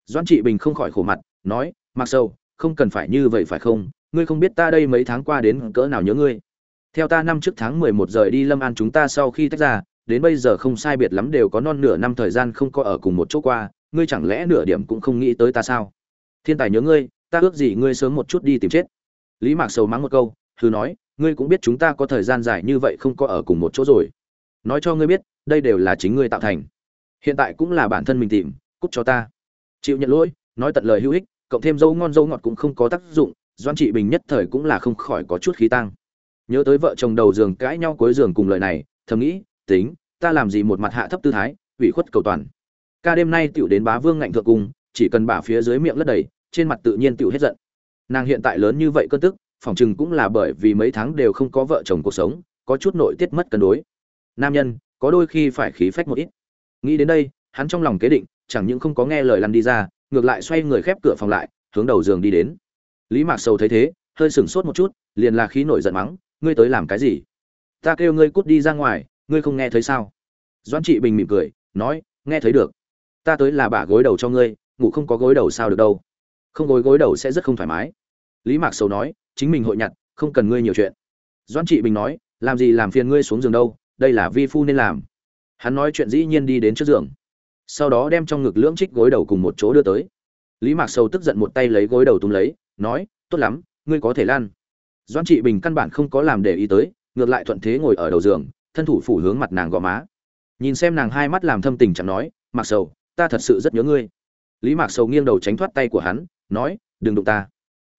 Doãn trị bình không khỏi khổ mặt nói mặc Sầu, không cần phải như vậy phải không? Ngươi không biết ta đây mấy tháng qua đến cỡ nào nhớ ngươi. Theo ta năm trước tháng mười một rời đi lâm an chúng ta sau khi tách ra đến bây giờ không sai biệt lắm đều có non nửa năm thời gian không có ở cùng một chỗ qua, ngươi chẳng lẽ nửa điểm cũng không nghĩ tới ta sao? Thiên tài nhớ ngươi, ta ước gì ngươi sớm một chút đi tìm chết. Lý mạc sầu mắng một câu, hừ nói, ngươi cũng biết chúng ta có thời gian dài như vậy không có ở cùng một chỗ rồi. Nói cho ngươi biết, đây đều là chính ngươi tạo thành. Hiện tại cũng là bản thân mình tìm, cút cho ta. Chịu nhận lỗi, nói tận lời hữu ích, cộng thêm dâu ngon dâu ngọt cũng không có tác dụng doan trị bình nhất thời cũng là không khỏi có chút khí tăng nhớ tới vợ chồng đầu giường cãi nhau cuối giường cùng lời này, thầm nghĩ tính, ta làm gì một mặt hạ thấp tư thái, ủy khuất cầu toàn. Ca đêm nay tựu đến bá vương ngạnh thượng cung chỉ cần bả phía dưới miệng lất đầy, trên mặt tự nhiên tựu hết giận. Nàng hiện tại lớn như vậy cơn tức phỏng chừng cũng là bởi vì mấy tháng đều không có vợ chồng cuộc sống, có chút nội tiết mất cân đối. Nam nhân, có đôi khi phải khí phách một ít. Nghĩ đến đây, hắn trong lòng kế định, chẳng những không có nghe lời lăn đi ra, ngược lại xoay người khép cửa phòng lại, hướng đầu giường đi đến. Lý mạc sầu thấy thế, hơi sửng sốt một chút, liền là khí nổi giận mắng, ngươi tới làm cái gì? Ta kêu ngươi cút đi ra ngoài ngươi không nghe thấy sao? Doãn trị bình mỉm cười, nói, nghe thấy được. Ta tới là bả gối đầu cho ngươi, ngủ không có gối đầu sao được đâu. Không gối gối đầu sẽ rất không thoải mái. Lý mạc sầu nói, chính mình hội nhặt, không cần ngươi nhiều chuyện. Doãn trị bình nói, làm gì làm phiền ngươi xuống giường đâu, đây là vi phu nên làm. Hắn nói chuyện dĩ nhiên đi đến trước giường. Sau đó đem trong ngực lưỡng trích gối đầu cùng một chỗ đưa tới. Lý mạc sầu tức giận một tay lấy gối đầu túm lấy, nói, tốt lắm, ngươi có thể lan. Doãn trị bình căn bản không có làm để ý tới, ngược lại thuận thế ngồi ở đầu giường thân thủ phủ hướng mặt nàng gò má. Nhìn xem nàng hai mắt làm thâm tình chẳng nói Mặc sầu, ta thật sự rất nhớ ngươi. Lý mạc sầu nghiêng đầu tránh thoát tay của hắn, nói, đừng đụng ta.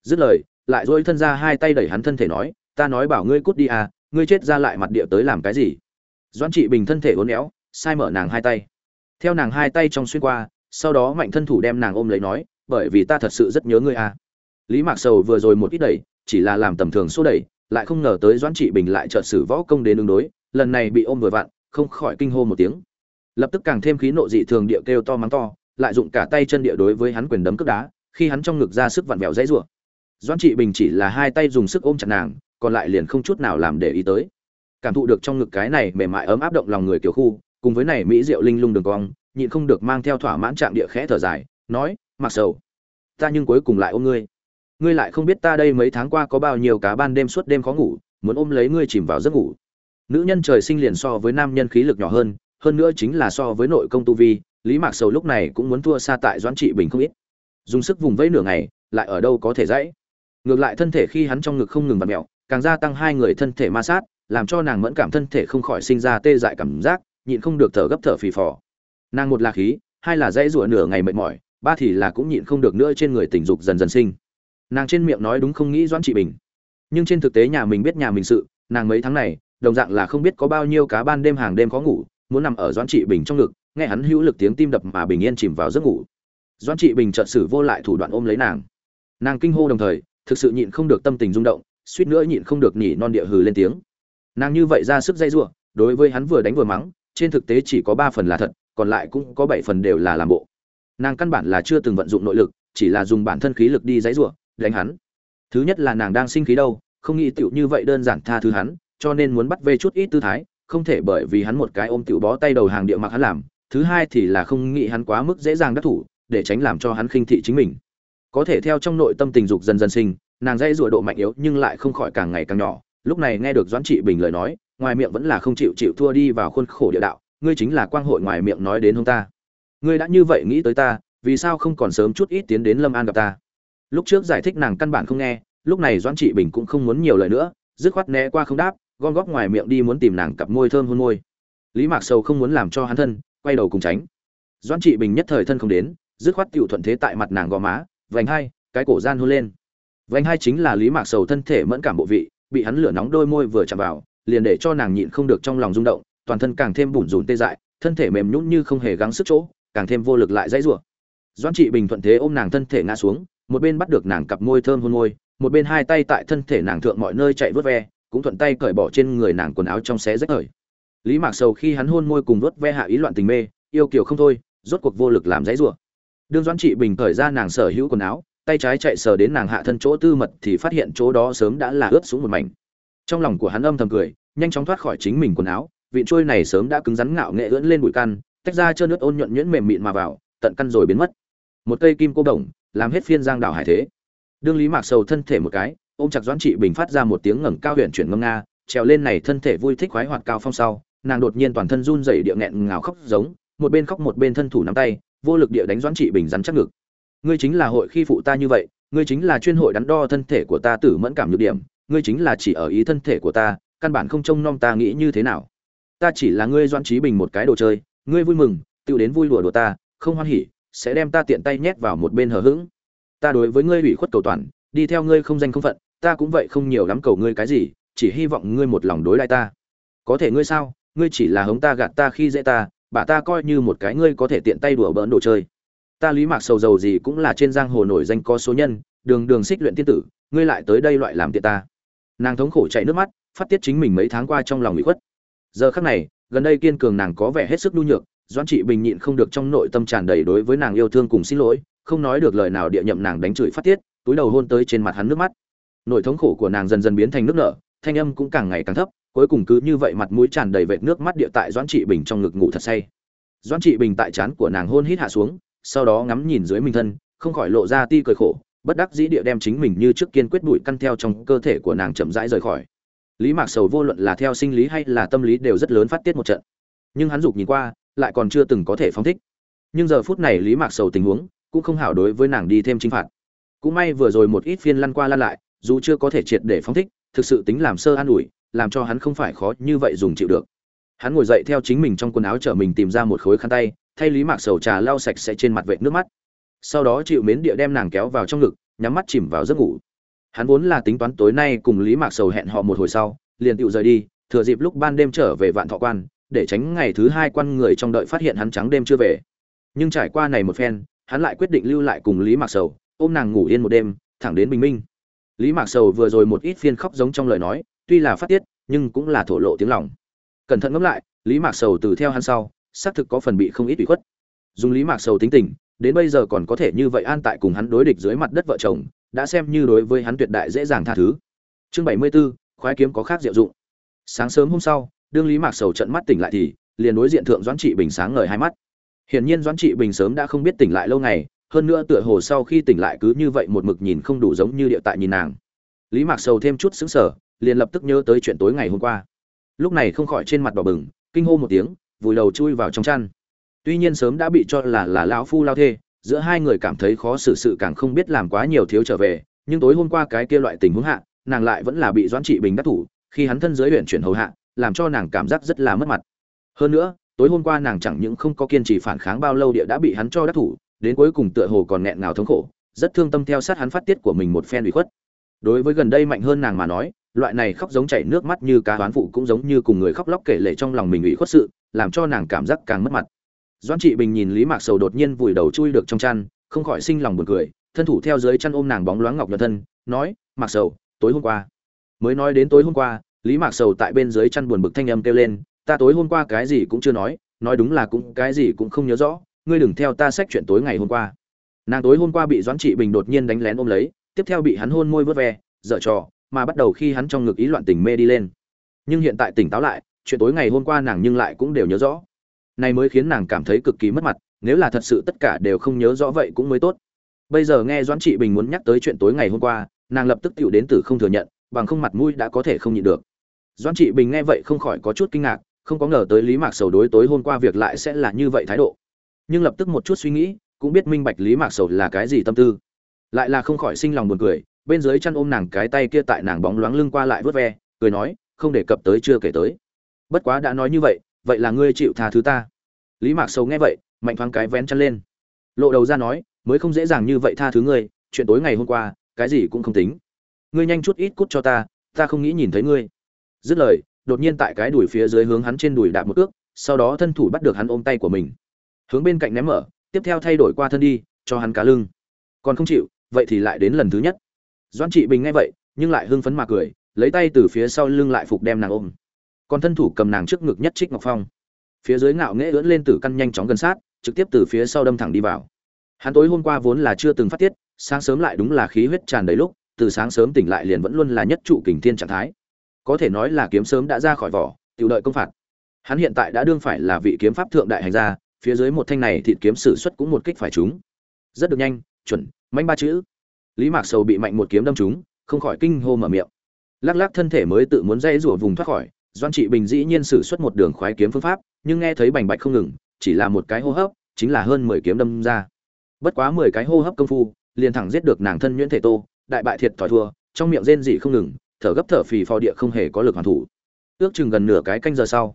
Dứt lời, lại dỗi thân ra hai tay đẩy hắn thân thể nói, ta nói bảo ngươi cút đi à ngươi chết ra lại mặt địa tới làm cái gì? Doãn trị bình thân thể uốn éo, sai mở nàng hai tay. Theo nàng hai tay trong xuyên qua, sau đó mạnh thân thủ đem nàng ôm lấy nói, bởi vì ta thật sự rất nhớ ngươi à. Lý mạc sầu vừa rồi một ít đẩy, chỉ là làm tầm thường số đẩy, lại không ngờ tới doãn trị bình lại trợ sử võ công đến ứng đối lần này bị ôm vừa vặn, không khỏi kinh hô một tiếng. Lập tức càng thêm khí nộ dị thường địa kêu to mắng to, lại dụng cả tay chân địa đối với hắn quyền đấm cước đá, khi hắn trong ngực ra sức vặn vẹo dãy rủa. Doãn trị bình chỉ là hai tay dùng sức ôm chặt nàng, còn lại liền không chút nào làm để ý tới. Cảm thụ được trong ngực cái này mềm mại ấm áp động lòng người kiểu khu, cùng với này mỹ diệu linh lung đường cong, nhịn không được mang theo thỏa mãn trạng địa khẽ thở dài, nói, mặc sầu, ta nhưng cuối cùng lại ôm ngươi. Ngươi lại không biết ta đây mấy tháng qua có bao nhiêu cá ban đêm suốt đêm khó ngủ, muốn ôm lấy ngươi chìm vào giấc ngủ nữ nhân trời sinh liền so với nam nhân khí lực nhỏ hơn hơn nữa chính là so với nội công tu vi, lý mạc sầu lúc này cũng muốn thua xa tại doãn trị bình không ít. Dùng sức vùng vẫy nửa ngày, lại ở đâu có thể dãy. Ngược lại thân thể khi hắn trong ngực không ngừng vặt mẹo càng gia tăng hai người thân thể ma sát, làm cho nàng mẫn cảm thân thể không khỏi sinh ra tê dại cảm giác, nhịn không được thở gấp thở phì phò. Nàng một là khí, hai là dãy rủa nửa ngày mệt mỏi, ba thì là cũng nhịn không được nữa trên người tình dục dần dần sinh. Nàng trên miệng nói đúng không nghĩ doãn trị bình. Nhưng trên thực tế nhà mình biết nhà mình sự, nàng mấy tháng này đồng dạng là không biết có bao nhiêu cá ban đêm hàng đêm khó ngủ, muốn nằm ở doãn trị bình trong ngực, nghe hắn hữu lực tiếng tim đập mà bình yên chìm vào giấc ngủ. Doãn trị bình chợt sử vô lại thủ đoạn ôm lấy nàng. Nàng kinh hô đồng thời, thực sự nhịn không được tâm tình rung động, suýt nữa nhịn không được nhỉ non địa hừ lên tiếng. Nàng như vậy ra sức dây giụa đối với hắn vừa đánh vừa mắng, trên thực tế chỉ có ba phần là thật, còn lại cũng có bảy phần đều là làm bộ. Nàng căn bản là chưa từng vận dụng nội lực, chỉ là dùng bản thân khí lực đi dãy rủa, đánh hắn. Thứ nhất là nàng đang sinh khí đâu, không nghĩ tựu như vậy đơn giản tha thứ hắn cho nên muốn bắt về chút ít tư thái, không thể bởi vì hắn một cái ôm tiểu bó tay đầu hàng địa mặc hắn làm, thứ hai thì là không nghĩ hắn quá mức dễ dàng đắc thủ, để tránh làm cho hắn khinh thị chính mình. Có thể theo trong nội tâm tình dục dần dần sinh, nàng dây rủa độ mạnh yếu nhưng lại không khỏi càng ngày càng nhỏ, lúc này nghe được doãn trị bình lời nói, ngoài miệng vẫn là không chịu chịu thua đi vào khuôn khổ địa đạo, ngươi chính là quang hội ngoài miệng nói đến hông ta. Ngươi đã như vậy nghĩ tới ta, vì sao không còn sớm chút ít tiến đến lâm an gặp ta? Lúc trước giải thích nàng căn bản không nghe, lúc này doãn trị bình cũng không muốn nhiều lời nữa, dứt khoát né qua không đáp gom góp ngoài miệng đi muốn tìm nàng cặp môi thơm hôn môi. Lý mạc sầu không muốn làm cho hắn thân, quay đầu cùng tránh. Doãn trị bình nhất thời thân không đến, dứt khoát tiểu thuận thế tại mặt nàng gò má, vành hai, cái cổ gian hôn lên. Vành hai chính là lý mạc sầu thân thể mẫn cảm bộ vị, bị hắn lửa nóng đôi môi vừa chạm vào, liền để cho nàng nhịn không được trong lòng rung động, toàn thân càng thêm bủn rủn tê dại, thân thể mềm nhũn như không hề gắng sức chỗ, càng thêm vô lực lại dãy rủa. Doãn trị bình thuận thế ôm nàng thân thể ngã xuống, một bên bắt được nàng cặp môi thơm hôn môi, một bên hai tay tại thân thể nàng thượng mọi nơi chạy vớt ve cũng thuận tay cởi bỏ trên người nàng quần áo trong xé rách ởi lý mạc sầu khi hắn hôn môi cùng vớt ve hạ ý loạn tình mê, yêu kiều không thôi, rốt cuộc vô lực làm dãy rủa. Đương doãn trị bình cởi ra nàng sở hữu quần áo, tay trái chạy sờ đến nàng hạ thân chỗ tư mật thì phát hiện chỗ đó sớm đã là ướt xuống một mảnh. Trong lòng của hắn âm thầm cười, nhanh chóng thoát khỏi chính mình quần áo, vị trôi này sớm đã cứng rắn ngạo nghệ ưỡn lên bụi căn, tách ra trơn nước ôn nhuận nhuyễn mềm mịn mà vào, tận căn rồi biến mất. Một cây kim cô đồng, làm hết phiên giang đảo hải thế. Đương lý mạc sầu thân thể một cái ôm chặt doãn trị bình phát ra một tiếng ngẩng cao huyền chuyển ngâm nga, trèo lên này thân thể vui thích khoái hoạt cao phong sau, nàng đột nhiên toàn thân run rẩy địa nghẹn ngào khóc giống, một bên khóc một bên thân thủ nắm tay, vô lực địa đánh doãn trị bình rắn chắc ngực. Ngươi chính là hội khi phụ ta như vậy, ngươi chính là chuyên hội đắn đo thân thể của ta tử mẫn cảm nhược điểm, ngươi chính là chỉ ở ý thân thể của ta, căn bản không trông nom ta nghĩ như thế nào. Ta chỉ là ngươi doãn trí bình một cái đồ chơi, ngươi vui mừng, tự đến vui đùa đùa ta, không hoan hỉ, sẽ đem ta tiện tay nhét vào một bên hờ hững. Ta đối với ngươi ủy khuất cầu toàn, đi theo ngươi không danh không phận ta cũng vậy không nhiều lắm cầu ngươi cái gì, chỉ hy vọng ngươi một lòng đối lại ta. Có thể ngươi sao? Ngươi chỉ là hống ta gạt ta khi dễ ta, bà ta coi như một cái ngươi có thể tiện tay đùa bỡn đồ chơi. Ta lý mạc sầu dầu gì cũng là trên giang hồ nổi danh có số nhân, đường đường xích luyện tiên tử, ngươi lại tới đây loại làm tiện ta. Nàng thống khổ chạy nước mắt, phát tiết chính mình mấy tháng qua trong lòng ủy khuất. Giờ khắc này, gần đây kiên cường nàng có vẻ hết sức nhu nhược, doãn trị bình nhịn không được trong nội tâm tràn đầy đối với nàng yêu thương cùng xin lỗi, không nói được lời nào địa nhậm nàng đánh chửi phát tiết, túi đầu hôn tới trên mặt hắn nước mắt nội thống khổ của nàng dần dần biến thành nước nở, thanh âm cũng càng ngày càng thấp, cuối cùng cứ như vậy mặt mũi tràn đầy vệt nước mắt địa tại doãn trị bình trong ngực ngủ thật say. Doãn trị bình tại trán của nàng hôn hít hạ xuống, sau đó ngắm nhìn dưới mình thân, không khỏi lộ ra ti cười khổ, bất đắc dĩ địa đem chính mình như trước kiên quyết bụi căn theo trong cơ thể của nàng chậm rãi rời khỏi. Lý mạc sầu vô luận là theo sinh lý hay là tâm lý đều rất lớn phát tiết một trận. Nhưng hắn dục nhìn qua, lại còn chưa từng có thể phóng thích. Nhưng giờ phút này lý mạc sầu tình huống cũng không hảo đối với nàng đi thêm chinh phạt. Cũng may vừa rồi một ít phiên lăn qua lăn lại dù chưa có thể triệt để phóng thích, thực sự tính làm sơ an ủi, làm cho hắn không phải khó như vậy dùng chịu được. Hắn ngồi dậy theo chính mình trong quần áo chở mình tìm ra một khối khăn tay, thay lý mạc sầu trà lau sạch sẽ trên mặt vệ nước mắt. Sau đó chịu mến địa đem nàng kéo vào trong ngực, nhắm mắt chìm vào giấc ngủ. Hắn vốn là tính toán tối nay cùng lý mạc sầu hẹn họ một hồi sau, liền tựu rời đi, thừa dịp lúc ban đêm trở về vạn thọ quan, để tránh ngày thứ hai quan người trong đợi phát hiện hắn trắng đêm chưa về. Nhưng trải qua này một phen, hắn lại quyết định lưu lại cùng lý mạc sầu, ôm nàng ngủ yên một đêm, thẳng đến bình minh lý mạc sầu vừa rồi một ít phiên khóc giống trong lời nói tuy là phát tiết nhưng cũng là thổ lộ tiếng lòng. Cẩn thận ngẫm lại lý mạc sầu từ theo hắn sau xác thực có phần bị không ít ủy khuất. Dùng lý mạc sầu tính tình đến bây giờ còn có thể như vậy an tại cùng hắn đối địch dưới mặt đất vợ chồng đã xem như đối với hắn tuyệt đại dễ dàng tha thứ. Chương bảy mươi 74, khoái kiếm có khác diệu dụng. Sáng sớm hôm sau đương lý mạc sầu trận mắt tỉnh lại thì liền đối diện thượng doãn trị bình sáng ngời hai mắt. Hiển nhiên doãn trị bình sớm đã không biết tỉnh lại lâu ngày hơn nữa tựa hồ sau khi tỉnh lại cứ như vậy một mực nhìn không đủ giống như địa tại nhìn nàng. Lý mạc sầu thêm chút xứng sở liền lập tức nhớ tới chuyện tối ngày hôm qua. Lúc này không khỏi trên mặt đỏ bừng, kinh hô một tiếng, vùi đầu chui vào trong chăn. Tuy nhiên sớm đã bị cho là là lão phu lao thê, giữa hai người cảm thấy khó xử sự càng không biết làm quá nhiều thiếu trở về, nhưng tối hôm qua cái kia loại tình huống hạ, nàng lại vẫn là bị doãn trị bình đắc thủ, khi hắn thân dưới huyện chuyển hầu hạ, làm cho nàng cảm giác rất là mất mặt. Hơn nữa, tối hôm qua nàng chẳng những không có kiên trì phản kháng bao lâu địa đã bị hắn cho đắc thủ đến cuối cùng tựa hồ còn nghẹn ngào thống khổ, rất thương tâm theo sát hắn phát tiết của mình một phen ủy khuất. Đối với gần đây mạnh hơn nàng mà nói, loại này khóc giống chảy nước mắt như cá toán phụ cũng giống như cùng người khóc lóc kể lệ trong lòng mình ủy khuất sự, làm cho nàng cảm giác càng mất mặt. Doãn trị bình nhìn lý mạc sầu đột nhiên vùi đầu chui được trong chăn, không khỏi sinh lòng buồn cười, thân thủ theo dưới chăn ôm nàng bóng loáng ngọc nhuận thân, nói, mạc sầu, tối hôm qua. Mới nói đến tối hôm qua, lý mạc sầu tại bên dưới chăn buồn bực thanh âm kêu lên, ta tối hôm qua cái gì cũng chưa nói nói đúng là cũng, cái gì cũng không nhớ rõ ngươi đừng theo ta sách chuyện tối ngày hôm qua. Nàng tối hôm qua bị doãn trị bình đột nhiên đánh lén ôm lấy, tiếp theo bị hắn hôn môi vớt ve, dở trò, mà bắt đầu khi hắn trong ngực ý loạn tình mê đi lên. Nhưng hiện tại tỉnh táo lại, chuyện tối ngày hôm qua nàng nhưng lại cũng đều nhớ rõ. Này mới khiến nàng cảm thấy cực kỳ mất mặt, nếu là thật sự tất cả đều không nhớ rõ vậy cũng mới tốt. Bây giờ nghe doãn trị bình muốn nhắc tới chuyện tối ngày hôm qua, nàng lập tức tựu đến từ không thừa nhận, bằng không mặt mũi đã có thể không nhịn được. Doãn trị bình nghe vậy không khỏi có chút kinh ngạc, không có ngờ tới lý mạc sầu đối tối hôm qua việc lại sẽ là như vậy thái độ nhưng lập tức một chút suy nghĩ, cũng biết minh bạch lý mạc sầu là cái gì tâm tư. Lại là không khỏi sinh lòng buồn cười, bên dưới chăn ôm nàng cái tay kia tại nàng bóng loáng lưng qua lại vớt ve, cười nói, không đề cập tới chưa kể tới. Bất quá đã nói như vậy vậy là ngươi chịu tha thứ ta. Lý mạc sầu nghe vậy, mạnh thoáng cái vén chăn lên. Lộ đầu ra nói, mới không dễ dàng như vậy tha thứ ngươi, chuyện tối ngày hôm qua, cái gì cũng không tính. Ngươi nhanh chút ít cút cho ta ta không nghĩ nhìn thấy ngươi. Dứt lời, đột nhiên tại cái đùi phía dưới hướng hắn trên đùi đạp một ước sau đó thân thủ bắt được hắn ôm tay của mình hướng bên cạnh ném mở, tiếp theo thay đổi qua thân đi, cho hắn cá lưng. Còn không chịu, vậy thì lại đến lần thứ nhất. Doan trị bình nghe vậy, nhưng lại hưng phấn mà cười, lấy tay từ phía sau lưng lại phục đem nàng ôm. Còn thân thủ cầm nàng trước ngực nhất trích ngọc phong. Phía dưới ngạo nghễ ưỡn lên từ căn nhanh chóng gần sát, trực tiếp từ phía sau đâm thẳng đi vào. Hắn tối hôm qua vốn là chưa từng phát tiết, sáng sớm lại đúng là khí huyết tràn đầy lúc, từ sáng sớm tỉnh lại liền vẫn luôn là nhất trụ kình thiên trạng thái. Có thể nói là kiếm sớm đã ra khỏi vỏ tự đợi công phạt. Hắn hiện tại đã đương phải là vị kiếm pháp thượng đại hành gia phía dưới một thanh này thịt kiếm sử xuất cũng một kích phải chúng rất được nhanh, chuẩn, manh ba chữ. Lý mạc sầu bị mạnh một kiếm đâm trúng, không khỏi kinh hô mở miệng. Lắc lắc thân thể mới tự muốn dây rủa vùng thoát khỏi doan trị bình dĩ nhiên sử xuất một đường khoái kiếm phương pháp, nhưng nghe thấy bành bạch không ngừng, chỉ là một cái hô hấp, chính là hơn mười kiếm đâm ra. Bất quá mười cái hô hấp công phu, liền thẳng giết được nàng thân nhuyễn thể tô, đại bại thiệt thòi thua, trong miệng rên rỉ không ngừng, thở gấp thở phì phò địa không hề có lực hoàn thủ. Ước chừng gần nửa cái canh giờ sau,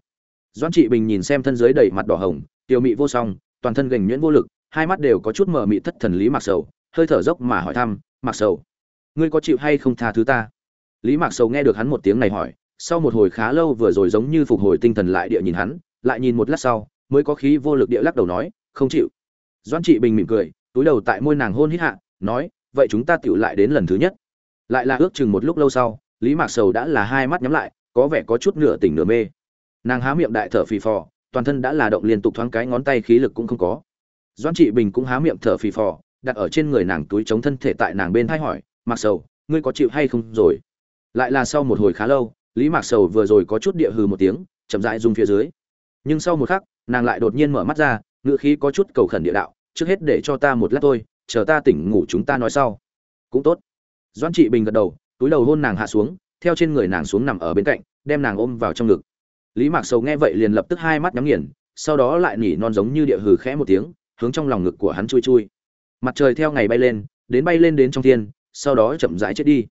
doãn trị bình nhìn xem thân dưới đầy mặt đỏ hồng Tiểu mị vô song, toàn thân gành nhuyễn vô lực, hai mắt đều có chút mờ mị thất thần lý mặc sầu, hơi thở dốc mà hỏi thăm mặc sầu, ngươi có chịu hay không tha thứ ta? Lý mặc sầu nghe được hắn một tiếng này hỏi, sau một hồi khá lâu vừa rồi giống như phục hồi tinh thần lại địa nhìn hắn, lại nhìn một lát sau, mới có khí vô lực địa lắc đầu nói, không chịu. Doan trị bình mỉm cười, túi đầu tại môi nàng hôn hít hạ, nói, vậy chúng ta tựu lại đến lần thứ nhất. Lại là ước chừng một lúc lâu sau, lý mạc sầu đã là hai mắt nhắm lại, có vẻ có chút nửa tỉnh nửa mê. Nàng há miệng đại thở phì phò toàn thân đã là động liên tục thoáng cái, ngón tay khí lực cũng không có. Doãn trị bình cũng há miệng thở phì phò, đặt ở trên người nàng túi chống thân thể tại nàng bên thay hỏi, mạc sầu, ngươi có chịu hay không rồi? Lại là sau một hồi khá lâu, lý mạc sầu vừa rồi có chút địa hừ một tiếng, chậm rãi rung phía dưới. Nhưng sau một khắc, nàng lại đột nhiên mở mắt ra ngựa khí có chút cầu khẩn địa đạo, trước hết để cho ta một lát thôi, chờ ta tỉnh ngủ chúng ta nói sau. Cũng tốt. Doãn trị bình gật đầu, túi đầu hôn nàng hạ xuống, theo trên người nàng xuống nằm ở bên cạnh, đem nàng ôm vào trong ngực lý mạc sầu nghe vậy liền lập tức hai mắt nhắm nghiền, sau đó lại nỉ non giống như địa hừ khẽ một tiếng, hướng trong lòng ngực của hắn chui chui. Mặt trời theo ngày bay lên, đến bay lên đến trong thiên, sau đó chậm rãi chết đi.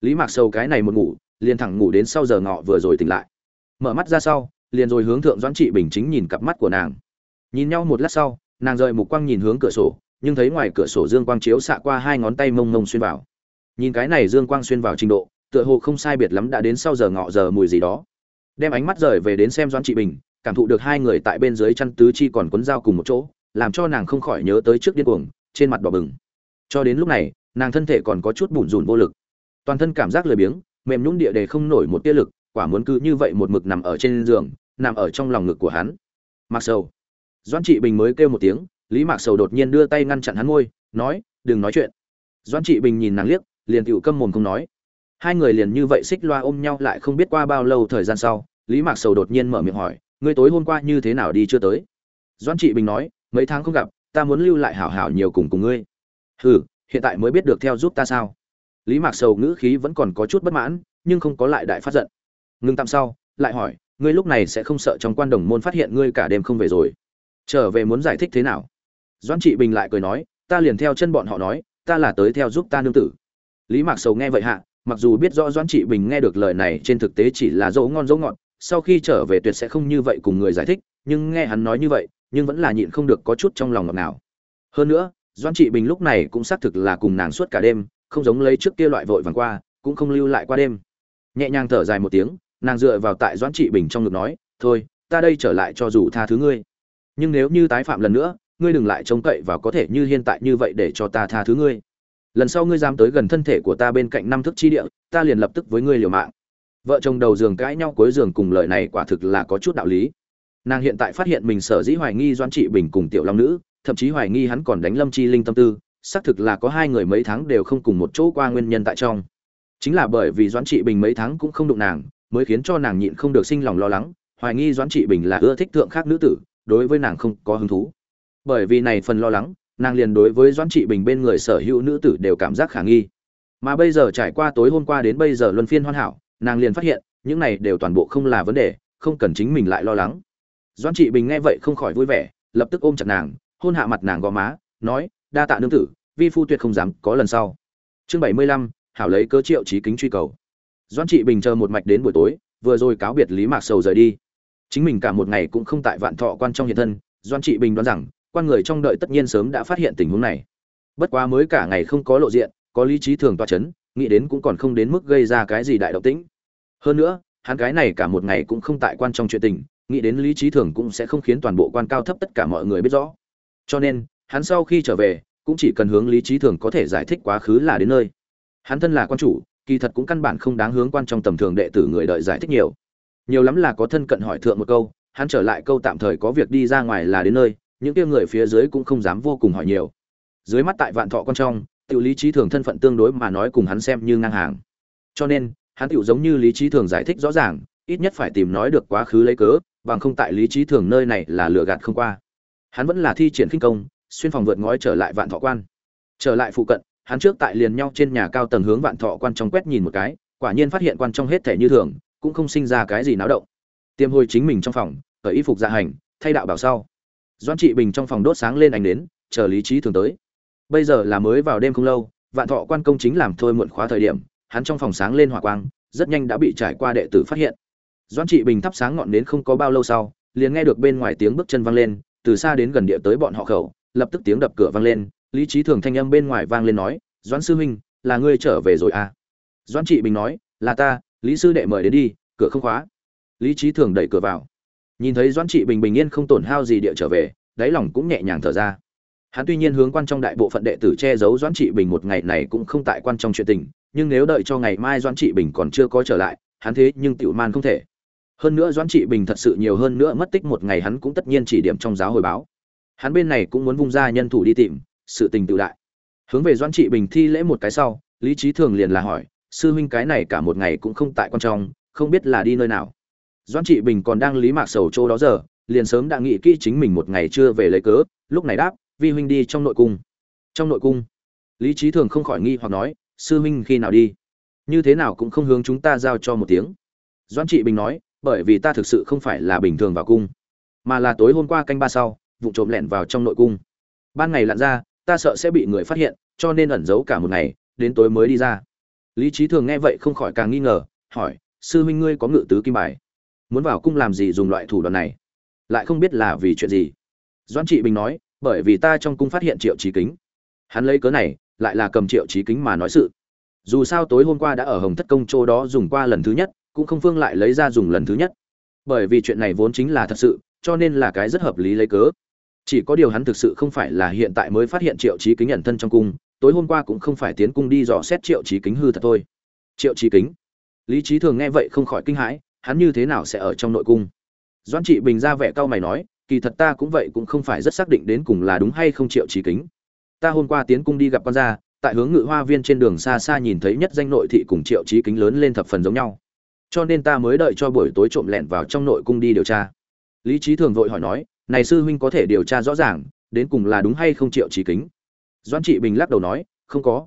Lý mạc sầu cái này một ngủ, liền thẳng ngủ đến sau giờ ngọ vừa rồi tỉnh lại. Mở mắt ra sau, liền rồi hướng thượng doãn trị bình chính nhìn cặp mắt của nàng. Nhìn nhau một lát sau, nàng rời mục quang nhìn hướng cửa sổ, nhưng thấy ngoài cửa sổ dương quang chiếu xạ qua hai ngón tay mông mông xuyên vào. Nhìn cái này dương quang xuyên vào trình độ, tựa hồ không sai biệt lắm đã đến sau giờ ngọ giờ mùi gì đó đem ánh mắt rời về đến xem doãn trị bình, cảm thụ được hai người tại bên dưới chăn tứ chi còn quấn dao cùng một chỗ, làm cho nàng không khỏi nhớ tới trước điên cuồng, trên mặt đỏ bừng. Cho đến lúc này, nàng thân thể còn có chút bủn rủn vô lực. Toàn thân cảm giác lười biếng, mềm nhũn địa đề không nổi một tia lực, quả muốn cứ như vậy một mực nằm ở trên giường, nằm ở trong lòng ngực của hắn. Mặc sầu. Doãn trị bình mới kêu một tiếng, lý mạc sầu đột nhiên đưa tay ngăn chặn hắn môi nói, đừng nói chuyện. Doãn trị bình nhìn nàng liếc, liền tựu câm mồm không nói hai người liền như vậy xích loa ôm nhau lại không biết qua bao lâu thời gian sau, lý mạc sầu đột nhiên mở miệng hỏi, ngươi tối hôm qua như thế nào đi chưa tới? Doãn trị bình nói, mấy tháng không gặp, ta muốn lưu lại hảo hảo nhiều cùng cùng ngươi. Hừ, hiện tại mới biết được theo giúp ta sao? Lý mạc sầu ngữ khí vẫn còn có chút bất mãn, nhưng không có lại đại phát giận. Ngưng tạm sau, lại hỏi, ngươi lúc này sẽ không sợ trong quan đồng môn phát hiện ngươi cả đêm không về rồi? Trở về muốn giải thích thế nào? Doãn trị bình lại cười nói, ta liền theo chân bọn họ nói, ta là tới theo giúp ta nương tử. Lý mạc sầu nghe vậy hạ mặc dù biết rõ doãn trị bình nghe được lời này, trên thực tế chỉ là dấu ngon dấu ngọt, sau khi trở về tuyệt sẽ không như vậy cùng người giải thích, nhưng nghe hắn nói như vậy, nhưng vẫn là nhịn không được có chút trong lòng ngọt nào hơn nữa, doãn trị bình lúc này cũng xác thực là cùng nàng suốt cả đêm, không giống lấy trước kia loại vội vàng qua, cũng không lưu lại qua đêm. Nhẹ nhàng thở dài một tiếng, nàng dựa vào tại doãn trị bình trong ngực nói, thôi, ta đây trở lại cho dù tha thứ ngươi. Nhưng nếu như tái phạm lần nữa, ngươi đừng lại trông cậy và có thể như hiện tại như vậy để cho ta tha thứ ngươi lần sau ngươi dám tới gần thân thể của ta bên cạnh năm thước chi địa, ta liền lập tức với ngươi liều mạng. Vợ chồng đầu giường cãi nhau cuối giường cùng lời này quả thực là có chút đạo lý. Nàng hiện tại phát hiện mình sở dĩ hoài nghi doan trị bình cùng tiểu long nữ, thậm chí hoài nghi hắn còn đánh lâm chi linh tâm tư, xác thực là có hai người mấy tháng đều không cùng một chỗ qua nguyên nhân tại trong. Chính là bởi vì doãn trị bình mấy tháng cũng không đụng nàng, mới khiến cho nàng nhịn không được sinh lòng lo lắng, hoài nghi doãn trị bình là ưa thích thượng khác nữ tử, đối với nàng không có hứng thú. Bởi vì này phần lo lắng nàng liền đối với doãn trị bình bên người sở hữu nữ tử đều cảm giác khả nghi. Mà bây giờ trải qua tối hôm qua đến bây giờ luân phiên hoàn hảo, nàng liền phát hiện, những này đều toàn bộ không là vấn đề, không cần chính mình lại lo lắng. Doãn trị bình nghe vậy không khỏi vui vẻ, lập tức ôm chặt nàng, hôn hạ mặt nàng gò má, nói, đa tạ nương tử, vi phu tuyệt không dám có lần sau. Chương bảy mươi lăm, hảo lấy cơ triệu trí kính truy cầu. Doãn trị bình chờ một mạch đến buổi tối, vừa rồi cáo biệt lý mạc sầu rời đi. Chính mình cả một ngày cũng không tại vạn thọ quan trong hiện thân, doãn trị bình đoán rằng quan người trong đợi tất nhiên sớm đã phát hiện tình huống này. Bất quá mới cả ngày không có lộ diện, có lý trí thường toa chấn, nghĩ đến cũng còn không đến mức gây ra cái gì đại động tĩnh. Hơn nữa, hắn cái này cả một ngày cũng không tại quan trong chuyện tình, nghĩ đến lý trí thường cũng sẽ không khiến toàn bộ quan cao thấp tất cả mọi người biết rõ. Cho nên, hắn sau khi trở về, cũng chỉ cần hướng lý trí thường có thể giải thích quá khứ là đến nơi. Hắn thân là quan chủ, kỳ thật cũng căn bản không đáng hướng quan trong tầm thường đệ tử người đợi giải thích nhiều. Nhiều lắm là có thân cận hỏi thượng một câu, hắn trở lại câu tạm thời có việc đi ra ngoài là đến nơi những kia người phía dưới cũng không dám vô cùng hỏi nhiều. Dưới mắt tại vạn thọ con trong tự lý trí thường thân phận tương đối mà nói cùng hắn xem như ngang hàng. Cho nên, hắn tự giống như lý trí thường giải thích rõ ràng, ít nhất phải tìm nói được quá khứ lấy cớ, bằng không tại lý trí thường nơi này là lừa gạt không qua. Hắn vẫn là thi triển khinh công, xuyên phòng vượt ngói trở lại vạn thọ quan. Trở lại phụ cận, hắn trước tại liền nhau trên nhà cao tầng hướng vạn thọ quan trong quét nhìn một cái, quả nhiên phát hiện quan trong hết thể như thường, cũng không sinh ra cái gì náo động. Tiêm hồi chính mình trong phòng ở y phục dạ hành, thay đạo bảo sau doan trị bình trong phòng đốt sáng lên ánh đến chờ lý trí thường tới. Bây giờ là mới vào đêm không lâu, vạn thọ quan công chính làm thôi muộn khóa thời điểm, hắn trong phòng sáng lên hỏa quang, rất nhanh đã bị trải qua đệ tử phát hiện. Doan trị bình thắp sáng ngọn đến không có bao lâu sau, liền nghe được bên ngoài tiếng bước chân vang lên, từ xa đến gần địa tới bọn họ khẩu, lập tức tiếng đập cửa vang lên, lý trí thường thanh âm bên ngoài vang lên nói, doãn sư huynh, là ngươi trở về rồi à? Doãn trị bình nói, là ta, lý sư đệ mời đến đi, cửa không khóa. Lý trí thường đẩy cửa vào nhìn thấy doãn trị bình bình yên không tổn hao gì địa trở về, đáy lòng cũng nhẹ nhàng thở ra. Hắn tuy nhiên hướng quan trong đại bộ phận đệ tử che giấu doãn trị bình một ngày này cũng không tại quan trong chuyện tình, nhưng nếu đợi cho ngày mai doãn trị bình còn chưa có trở lại, hắn thế nhưng tiểu man không thể. Hơn nữa doãn trị bình thật sự nhiều hơn nữa mất tích một ngày hắn cũng tất nhiên chỉ điểm trong giáo hồi báo. Hắn bên này cũng muốn vung ra nhân thủ đi tìm, sự tình tự đại. Hướng về doãn trị bình thi lễ một cái sau, lý trí thường liền là hỏi, sư huynh cái này cả một ngày cũng không tại quan trong, không biết là đi nơi nào? Doãn trị bình còn đang lý mạc sầu chỗ đó giờ, liền sớm đã nghĩ kỹ chính mình một ngày chưa về lấy cớ, lúc này đáp, vi huynh đi trong nội cung. Trong nội cung, lý trí thường không khỏi nghi hoặc nói, sư huynh khi nào đi? Như thế nào cũng không hướng chúng ta giao cho một tiếng. Doãn trị bình nói, bởi vì ta thực sự không phải là bình thường vào cung, mà là tối hôm qua canh ba sau, vụ trộm lẻn vào trong nội cung. Ban ngày lặn ra, ta sợ sẽ bị người phát hiện, cho nên ẩn giấu cả một ngày, đến tối mới đi ra. Lý trí thường nghe vậy không khỏi càng nghi ngờ, hỏi, sư huynh ngươi có ngự tứ kim bài? Muốn vào cung làm gì dùng loại thủ đoạn này? Lại không biết là vì chuyện gì. Doãn trị bình nói, bởi vì ta trong cung phát hiện triệu trí kính. Hắn lấy cớ này, lại là cầm triệu trí kính mà nói sự. Dù sao tối hôm qua đã ở hồng thất công châu đó dùng qua lần thứ nhất, cũng không phương lại lấy ra dùng lần thứ nhất. Bởi vì chuyện này vốn chính là thật sự, cho nên là cái rất hợp lý lấy cớ. Chỉ có điều hắn thực sự không phải là hiện tại mới phát hiện triệu trí kính nhận thân trong cung, tối hôm qua cũng không phải tiến cung đi dò xét triệu trí kính hư thật thôi. Triệu trí kính. Lý trí thường nghe vậy không khỏi kinh hãi hắn như thế nào sẽ ở trong nội cung? Doãn trị bình ra vẻ cau mày nói, kỳ thật ta cũng vậy cũng không phải rất xác định đến cùng là đúng hay không triệu trí kính. Ta hôm qua tiến cung đi gặp con gia, tại hướng ngự hoa viên trên đường xa xa nhìn thấy nhất danh nội thị cùng triệu trí kính lớn lên thập phần giống nhau. Cho nên ta mới đợi cho buổi tối trộm lẻn vào trong nội cung đi điều tra. Lý trí thường vội hỏi nói, này sư huynh có thể điều tra rõ ràng, đến cùng là đúng hay không triệu trí kính? Doãn trị bình lắc đầu nói, không có.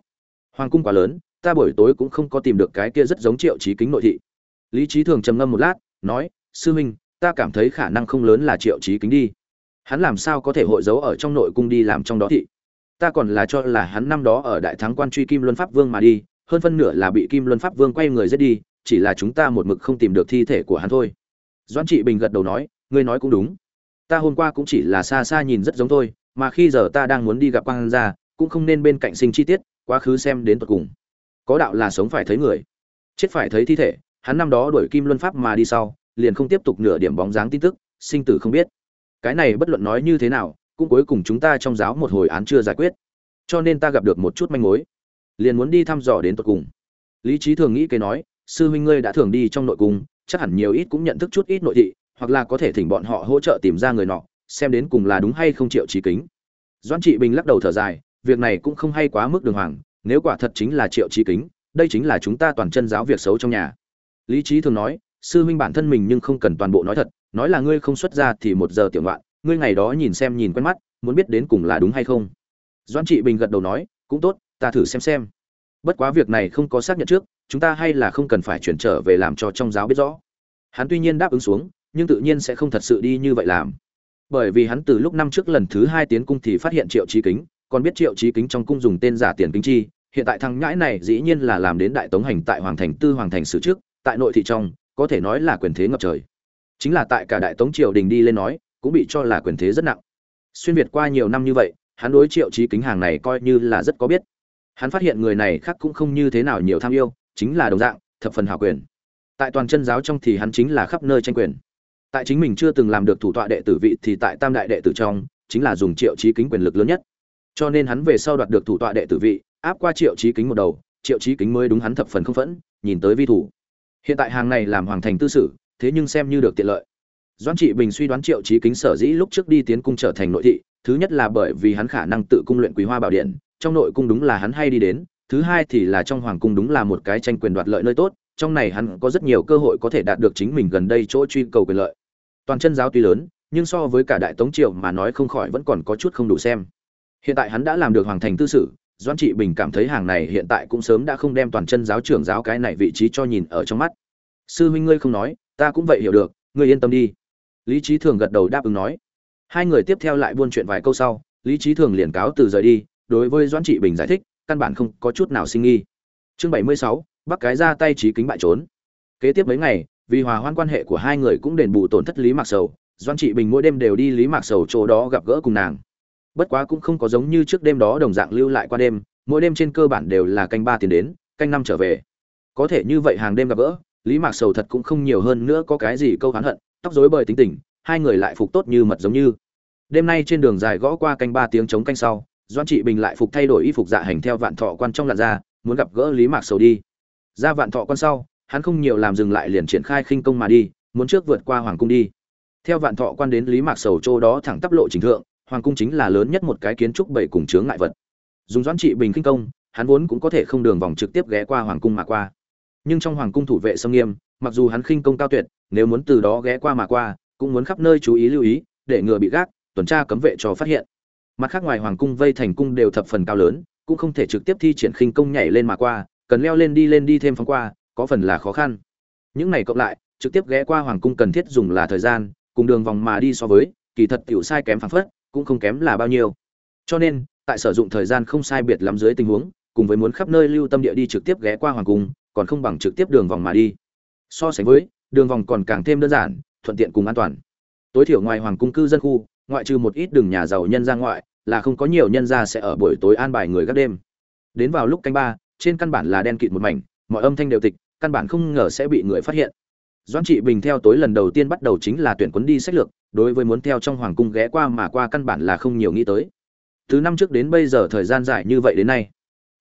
Hoàng cung quá lớn, ta buổi tối cũng không có tìm được cái kia rất giống triệu trí kính nội thị lý trí thường trầm ngâm một lát, nói, sư huynh ta cảm thấy khả năng không lớn là triệu trí kính đi. Hắn làm sao có thể hội giấu ở trong nội cung đi làm trong đó thị? Ta còn là cho là hắn năm đó ở đại thắng quan truy kim luân pháp vương mà đi, hơn phân nửa là bị kim luân pháp vương quay người giết đi, chỉ là chúng ta một mực không tìm được thi thể của hắn thôi. Doãn trị bình gật đầu nói, ngươi nói cũng đúng. Ta hôm qua cũng chỉ là xa xa nhìn rất giống thôi, mà khi giờ ta đang muốn đi gặp quan gia, cũng không nên bên cạnh sinh chi tiết, quá khứ xem đến tận cùng. Có đạo là sống phải thấy người, chết phải thấy thi thể hắn năm đó đuổi kim luân pháp mà đi sau, liền không tiếp tục nửa điểm bóng dáng tin tức, sinh tử không biết. Cái này bất luận nói như thế nào, cũng cuối cùng chúng ta trong giáo một hồi án chưa giải quyết. Cho nên ta gặp được một chút manh mối. Liền muốn đi thăm dò đến tận cùng. Lý trí thường nghĩ cái nói, sư huynh ngươi đã thường đi trong nội cung, chắc hẳn nhiều ít cũng nhận thức chút ít nội thị, hoặc là có thể thỉnh bọn họ hỗ trợ tìm ra người nọ, xem đến cùng là đúng hay không triệu trí kính. Doan trị bình lắc đầu thở dài, việc này cũng không hay quá mức đường hoàng, nếu quả thật chính là triệu trí kính, đây chính là chúng ta toàn chân giáo việc xấu trong nhà lý trí thường nói, sư huynh bản thân mình nhưng không cần toàn bộ nói thật, nói là ngươi không xuất ra thì một giờ tiểu loạn ngươi ngày đó nhìn xem nhìn quen mắt, muốn biết đến cùng là đúng hay không. Doan trị bình gật đầu nói, cũng tốt, ta thử xem xem. Bất quá việc này không có xác nhận trước, chúng ta hay là không cần phải chuyển trở về làm cho trong giáo biết rõ. Hắn tuy nhiên đáp ứng xuống, nhưng tự nhiên sẽ không thật sự đi như vậy làm. Bởi vì hắn từ lúc năm trước lần thứ hai tiến cung thì phát hiện triệu trí kính, còn biết triệu trí kính trong cung dùng tên giả tiền kính chi, hiện tại thằng nhãi này dĩ nhiên là làm đến đại tống hành tại hoàng thành tư hoàng thành sử trước tại nội thị trong, có thể nói là quyền thế ngập trời. Chính là tại cả đại tống triều đình đi lên nói, cũng bị cho là quyền thế rất nặng. Xuyên việt qua nhiều năm như vậy, hắn đối triệu trí kính hàng này coi như là rất có biết. Hắn phát hiện người này khác cũng không như thế nào nhiều tham yêu, chính là đồng dạng, thập phần hào quyền. Tại toàn chân giáo trong thì hắn chính là khắp nơi tranh quyền. Tại chính mình chưa từng làm được thủ tọa đệ tử vị thì tại tam đại đệ tử trong, chính là dùng triệu trí kính quyền lực lớn nhất. Cho nên hắn về sau đoạt được thủ tọa đệ tử vị, áp qua triệu trí kính một đầu, triệu trí kính mới đúng hắn thập phần không phẫn, nhìn tới vi thủ hiện tại hàng này làm hoàng thành tư sử, thế nhưng xem như được tiện lợi. Doãn trị bình suy đoán triệu trí kính sở dĩ lúc trước đi tiến cung trở thành nội thị, thứ nhất là bởi vì hắn khả năng tự cung luyện quý hoa bảo điện, trong nội cung đúng là hắn hay đi đến, thứ hai thì là trong hoàng cung đúng là một cái tranh quyền đoạt lợi nơi tốt, trong này hắn có rất nhiều cơ hội có thể đạt được chính mình gần đây chỗ truy cầu quyền lợi. Toàn chân giáo tuy lớn, nhưng so với cả đại tống triều mà nói không khỏi vẫn còn có chút không đủ xem. Hiện tại hắn đã làm được hoàng thành tư sử doãn trị bình cảm thấy hàng này hiện tại cũng sớm đã không đem toàn chân giáo trưởng giáo cái này vị trí cho nhìn ở trong mắt. Sư huynh ngươi không nói, ta cũng vậy hiểu được, ngươi yên tâm đi. Lý trí thường gật đầu đáp ứng nói. Hai người tiếp theo lại buôn chuyện vài câu sau, lý trí thường liền cáo từ rời đi, đối với doãn trị bình giải thích, căn bản không có chút nào sinh nghi chương bảy mươi sáu, bắc cái ra tay trí kính bại trốn. Kế tiếp mấy ngày, vì hòa hoan quan hệ của hai người cũng đền bù tổn thất lý mạc sầu doan trị bình mỗi đêm đều đi lý mạc sầu chỗ đó gặp gỡ cùng nàng bất quá cũng không có giống như trước đêm đó đồng dạng lưu lại qua đêm, mỗi đêm trên cơ bản đều là canh ba tiền đến, canh năm trở về. Có thể như vậy hàng đêm gặp gỡ, lý mạc sầu thật cũng không nhiều hơn nữa có cái gì câu hán hận, tóc rối bời tính tình, hai người lại phục tốt như mật giống như. Đêm nay trên đường dài gõ qua canh ba tiếng chống canh sau doan trị bình lại phục thay đổi y phục dạ hành theo vạn thọ quan trong làn ra, muốn gặp gỡ lý mạc sầu đi. Ra vạn thọ quan sau, hắn không nhiều làm dừng lại liền triển khai khinh công mà đi, muốn trước vượt qua hoàng cung đi. Theo vạn thọ quan đến lý mạc sầu châu đó thẳng tắp lộ trình thượng hoàng cung chính là lớn nhất một cái kiến trúc bảy cùng chướng ngại vật. Dùng doãn trị bình kinh công, hắn vốn cũng có thể không đường vòng trực tiếp ghé qua hoàng cung mà qua. Nhưng trong hoàng cung thủ vệ sông nghiêm, mặc dù hắn khinh công cao tuyệt, nếu muốn từ đó ghé qua mà qua, cũng muốn khắp nơi chú ý lưu ý, để ngừa bị gác, tuần tra cấm vệ cho phát hiện. Mặt khác ngoài hoàng cung vây thành cung đều thập phần cao lớn, cũng không thể trực tiếp thi triển khinh công nhảy lên mà qua, cần leo lên đi lên đi thêm phóng qua, có phần là khó khăn. Những này cộng lại, trực tiếp ghé qua hoàng cung cần thiết dùng là thời gian, cùng đường vòng mà đi so với, kỳ thật tiểu sai kém phảng phất cũng không kém là bao nhiêu. Cho nên, tại sử dụng thời gian không sai biệt lắm dưới tình huống, cùng với muốn khắp nơi lưu tâm địa đi trực tiếp ghé qua hoàng cung, còn không bằng trực tiếp đường vòng mà đi. So sánh với, đường vòng còn càng thêm đơn giản, thuận tiện cùng an toàn. Tối thiểu ngoài hoàng cung cư dân khu, ngoại trừ một ít đường nhà giàu nhân ra ngoại, là không có nhiều nhân gia sẽ ở buổi tối an bài người gác đêm. Đến vào lúc canh ba, trên căn bản là đen kịt một mảnh, mọi âm thanh đều tịch, căn bản không ngờ sẽ bị người phát hiện. Doãn trị bình theo tối lần đầu tiên bắt đầu chính là tuyển quấn đi sách lược đối với muốn theo trong hoàng cung ghé qua mà qua căn bản là không nhiều nghĩ tới. Từ năm trước đến bây giờ thời gian dài như vậy đến nay,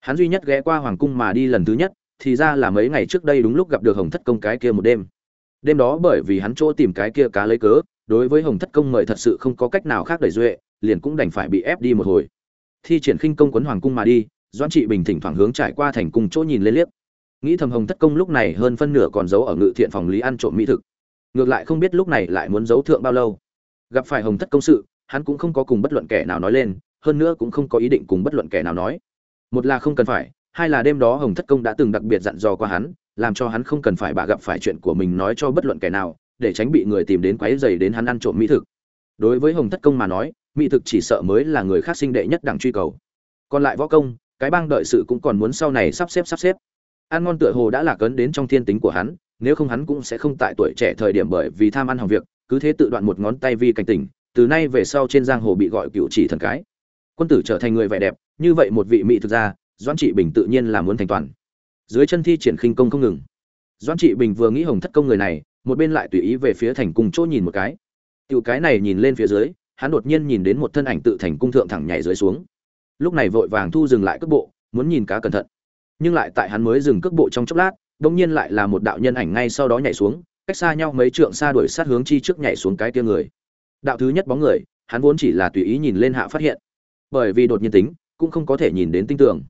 hắn duy nhất ghé qua hoàng cung mà đi lần thứ nhất, thì ra là mấy ngày trước đây đúng lúc gặp được hồng thất công cái kia một đêm. Đêm đó bởi vì hắn chỗ tìm cái kia cá lấy cớ, đối với hồng thất công mời thật sự không có cách nào khác đẩy duệ, liền cũng đành phải bị ép đi một hồi. Thi triển khinh công quấn hoàng cung mà đi, doãn trị bình thỉnh thoảng hướng trải qua thành cung chỗ nhìn lên liếc. Nghĩ thầm hồng thất công lúc này hơn phân nửa còn giấu ở ngự thiện phòng lý ăn trộm mỹ thực. Ngược lại không biết lúc này lại muốn giấu thượng bao lâu gặp phải hồng thất công sự, hắn cũng không có cùng bất luận kẻ nào nói lên, hơn nữa cũng không có ý định cùng bất luận kẻ nào nói. Một là không cần phải, hai là đêm đó hồng thất công đã từng đặc biệt dặn dò qua hắn, làm cho hắn không cần phải bà gặp phải chuyện của mình nói cho bất luận kẻ nào, để tránh bị người tìm đến quấy rầy đến hắn ăn trộm mỹ thực. Đối với hồng thất công mà nói, mỹ thực chỉ sợ mới là người khác sinh đệ nhất đẳng truy cầu. Còn lại võ công, cái bang đợi sự cũng còn muốn sau này sắp xếp sắp xếp. Ăn ngon tựa hồ đã là cấn đến trong thiên tính của hắn, nếu không hắn cũng sẽ không tại tuổi trẻ thời điểm bởi vì tham ăn hỏng việc cứ thế tự đoạn một ngón tay vi cảnh tỉnh, từ nay về sau trên giang hồ bị gọi cựu chỉ thần cái. Quân tử trở thành người vẻ đẹp, như vậy một vị mỹ thực ra doãn trị bình tự nhiên là muốn thành toàn. Dưới chân thi triển khinh công không ngừng. Doãn trị bình vừa nghĩ hồng thất công người này, một bên lại tùy ý về phía thành cung chỗ nhìn một cái. Tiểu cái này nhìn lên phía dưới, hắn đột nhiên nhìn đến một thân ảnh tự thành cung thượng thẳng nhảy dưới xuống. Lúc này vội vàng thu dừng lại cước bộ, muốn nhìn cá cẩn thận. Nhưng lại tại hắn mới dừng cước bộ trong chốc lát đ nhiên lại là một đạo nhân ảnh ngay sau đó nhảy xuống cách xa nhau mấy trượng xa đuổi sát hướng chi trước nhảy xuống cái kia người. Đạo thứ nhất bóng người, hắn vốn chỉ là tùy ý nhìn lên hạ phát hiện. Bởi vì đột nhiên tính, cũng không có thể nhìn đến tinh tường.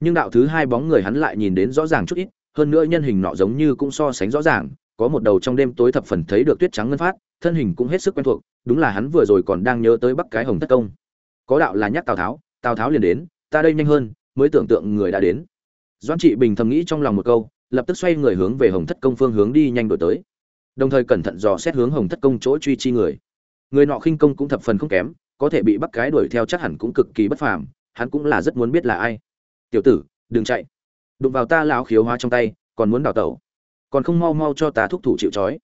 Nhưng đạo thứ hai bóng người hắn lại nhìn đến rõ ràng chút ít, hơn nữa nhân hình nọ giống như cũng so sánh rõ ràng, có một đầu trong đêm tối thập phần thấy được tuyết trắng ngân phát, thân hình cũng hết sức quen thuộc, đúng là hắn vừa rồi còn đang nhớ tới bắc cái hồng thất công. Có đạo là nhắc tào tháo tào tháo liền đến, ta đây nhanh hơn, mới tưởng tượng người đã đến. Doãn trị bình thầm nghĩ trong lòng một câu, lập tức xoay người hướng về hồng thất công phương hướng đi nhanh đổi tới đồng thời cẩn thận dò xét hướng hồng thất công chỗ truy chi người. Người nọ khinh công cũng thập phần không kém, có thể bị bắt cái đuổi theo chắc hẳn cũng cực kỳ bất phàm, hắn cũng là rất muốn biết là ai. Tiểu tử, đừng chạy. Đụng vào ta lão khiếu hóa trong tay, còn muốn đào tẩu. Còn không mau mau cho ta thúc thủ chịu trói.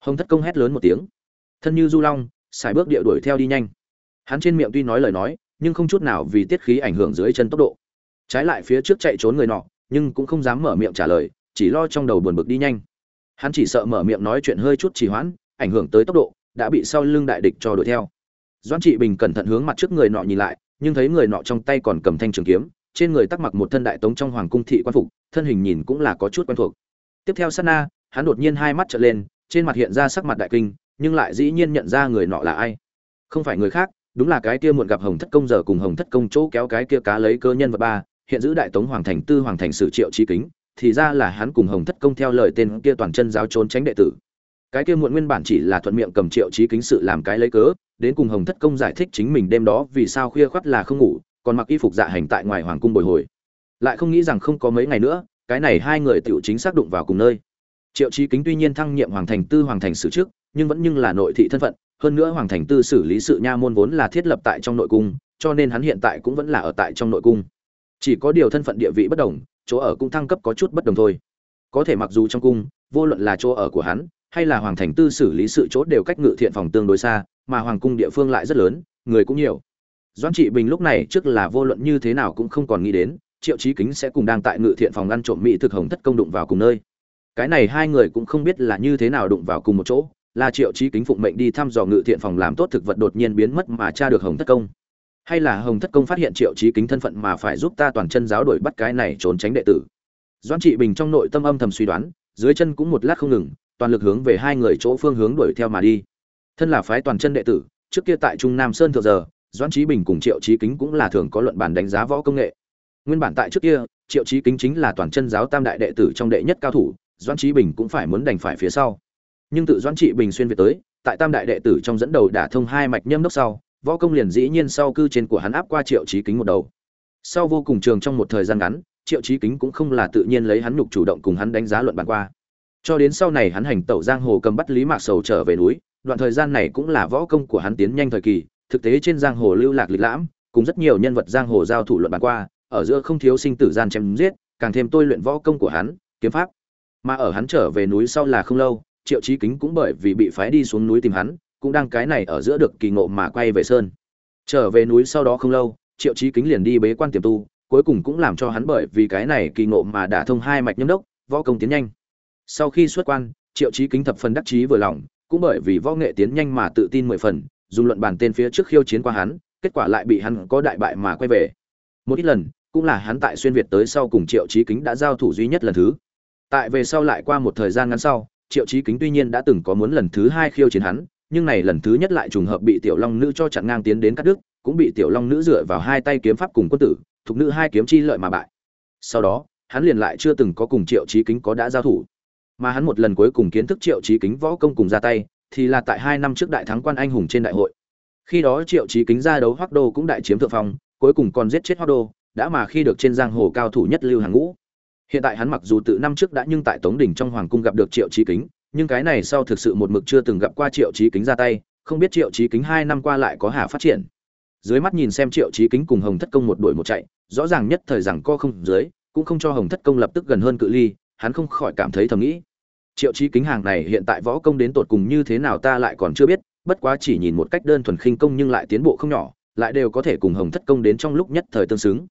Hồng thất công hét lớn một tiếng. Thân như du long xài bước địa đuổi theo đi nhanh. Hắn trên miệng tuy nói lời nói, nhưng không chút nào vì tiết khí ảnh hưởng dưới chân tốc độ. Trái lại phía trước chạy trốn người nọ, nhưng cũng không dám mở miệng trả lời, chỉ lo trong đầu buồn bực đi nhanh hắn chỉ sợ mở miệng nói chuyện hơi chút trì hoãn, ảnh hưởng tới tốc độ, đã bị sau lưng đại địch cho đuổi theo. Doan trị bình cẩn thận hướng mặt trước người nọ nhìn lại, nhưng thấy người nọ trong tay còn cầm thanh trường kiếm, trên người tắc mặc một thân đại tống trong hoàng cung thị quan phục, thân hình nhìn cũng là có chút quen thuộc. Tiếp theo sát na, hắn đột nhiên hai mắt trợn lên, trên mặt hiện ra sắc mặt đại kinh, nhưng lại dĩ nhiên nhận ra người nọ là ai. Không phải người khác, đúng là cái kia muộn gặp hồng thất công giờ cùng hồng thất công chỗ kéo cái kia cá lấy cơ nhân vật ba, hiện giữ đại tống hoàng thành tư hoàng thành sử triệu trí kính thì ra là hắn cùng hồng thất công theo lời tên kia toàn chân giáo trốn tránh đệ tử. Cái kia muộn nguyên bản chỉ là thuận miệng cầm triệu trí kính sự làm cái lấy cớ, đến cùng hồng thất công giải thích chính mình đêm đó vì sao khuya khoắt là không ngủ, còn mặc y phục dạ hành tại ngoài hoàng cung bồi hồi. Lại không nghĩ rằng không có mấy ngày nữa, cái này hai người tiểu chính xác đụng vào cùng nơi. Triệu Chí kính tuy nhiên thăng nhiệm hoàng thành tư hoàng thành sử trước, nhưng vẫn nhưng là nội thị thân phận, hơn nữa hoàng thành tư xử lý sự nha môn vốn là thiết lập tại trong nội cung, cho nên hắn hiện tại cũng vẫn là ở tại trong nội cung. Chỉ có điều thân phận địa vị bất đồng chỗ ở cũng thăng cấp có chút bất đồng thôi. Có thể mặc dù trong cung, vô luận là chỗ ở của hắn, hay là hoàng thành tư xử lý sự chỗ đều cách ngự thiện phòng tương đối xa, mà hoàng cung địa phương lại rất lớn, người cũng nhiều. Doãn trị bình lúc này trước là vô luận như thế nào cũng không còn nghĩ đến, triệu chí kính sẽ cùng đang tại ngự thiện phòng ngăn trộm mỹ thực hồng thất công đụng vào cùng nơi. Cái này hai người cũng không biết là như thế nào đụng vào cùng một chỗ, là triệu chí kính phụng mệnh đi thăm dò ngự thiện phòng làm tốt thực vật đột nhiên biến mất mà tra được hồng thất công hay là hồng thất công phát hiện triệu chí kính thân phận mà phải giúp ta toàn chân giáo đổi bắt cái này trốn tránh đệ tử. Doãn trị bình trong nội tâm âm thầm suy đoán, dưới chân cũng một lát không ngừng, toàn lực hướng về hai người chỗ phương hướng đuổi theo mà đi. Thân là phái toàn chân đệ tử, trước kia tại trung nam sơn thượng giờ, doãn trí bình cùng triệu trí kính cũng là thường có luận bản đánh giá võ công nghệ. Nguyên bản tại trước kia, triệu trí kính chính là toàn chân giáo tam đại đệ tử trong đệ nhất cao thủ, doãn trí bình cũng phải muốn đành phải phía sau. Nhưng tự doãn trị bình xuyên về tới, tại tam đại đệ tử trong dẫn đầu đả thông hai mạch nhâm đốc sau võ công liền dĩ nhiên sau cư trên của hắn áp qua triệu trí kính một đầu. Sau vô cùng trường trong một thời gian ngắn, triệu trí kính cũng không là tự nhiên lấy hắn nhục chủ động cùng hắn đánh giá luận bàn qua. Cho đến sau này hắn hành tẩu giang hồ cầm bắt lý mạc sầu trở về núi, đoạn thời gian này cũng là võ công của hắn tiến nhanh thời kỳ, thực tế trên giang hồ lưu lạc lịch lãm, cùng rất nhiều nhân vật giang hồ giao thủ luận bàn qua, ở giữa không thiếu sinh tử gian chém giết, càng thêm tôi luyện võ công của hắn, kiếm pháp. Mà ở hắn trở về núi sau là không lâu, triệu chí kính cũng bởi vì bị phái đi xuống núi tìm hắn cũng đang cái này ở giữa được kỳ ngộ mà quay về sơn. Trở về núi sau đó không lâu, triệu chí kính liền đi bế quan tiềm tu, cuối cùng cũng làm cho hắn bởi vì cái này kỳ ngộ mà đả thông hai mạch nhâm đốc, võ công tiến nhanh. Sau khi xuất quan, triệu chí kính thập phần đắc chí vừa lòng, cũng bởi vì võ nghệ tiến nhanh mà tự tin mười phần, dùng luận bàn tên phía trước khiêu chiến qua hắn, kết quả lại bị hắn có đại bại mà quay về. Một ít lần, cũng là hắn tại xuyên việt tới sau cùng triệu chí kính đã giao thủ duy nhất lần thứ. Tại về sau lại qua một thời gian ngắn sau, triệu chí kính tuy nhiên đã từng có muốn lần thứ hai khiêu chiến hắn nhưng này lần thứ nhất lại trùng hợp bị tiểu long nữ cho chặn ngang tiến đến cắt đứt, cũng bị tiểu long nữ dựa vào hai tay kiếm pháp cùng quân tử, thuộc nữ hai kiếm chi lợi mà bại. Sau đó, hắn liền lại chưa từng có cùng triệu chí kính có đã giao thủ. Mà hắn một lần cuối cùng kiến thức triệu chí kính võ công cùng ra tay, thì là tại hai năm trước đại thắng quan anh hùng trên đại hội. Khi đó triệu chí kính ra đấu hoác đô cũng đại chiếm thượng phong, cuối cùng còn giết chết hoác đô, đã mà khi được trên giang hồ cao thủ nhất lưu hàng ngũ. Hiện tại hắn mặc dù tự năm trước đã nhưng tại tống đỉnh trong hoàng cung gặp được triệu chí kính nhưng cái này sau thực sự một mực chưa từng gặp qua triệu chí kính ra tay, không biết triệu chí kính hai năm qua lại có hà phát triển. Dưới mắt nhìn xem triệu chí kính cùng hồng thất công một đuổi một chạy, rõ ràng nhất thời rằng co không dưới, cũng không cho hồng thất công lập tức gần hơn cự ly, hắn không khỏi cảm thấy thầm nghĩ, triệu chí kính hàng này hiện tại võ công đến tột cùng như thế nào ta lại còn chưa biết, bất quá chỉ nhìn một cách đơn thuần khinh công nhưng lại tiến bộ không nhỏ, lại đều có thể cùng hồng thất công đến trong lúc nhất thời tương xứng.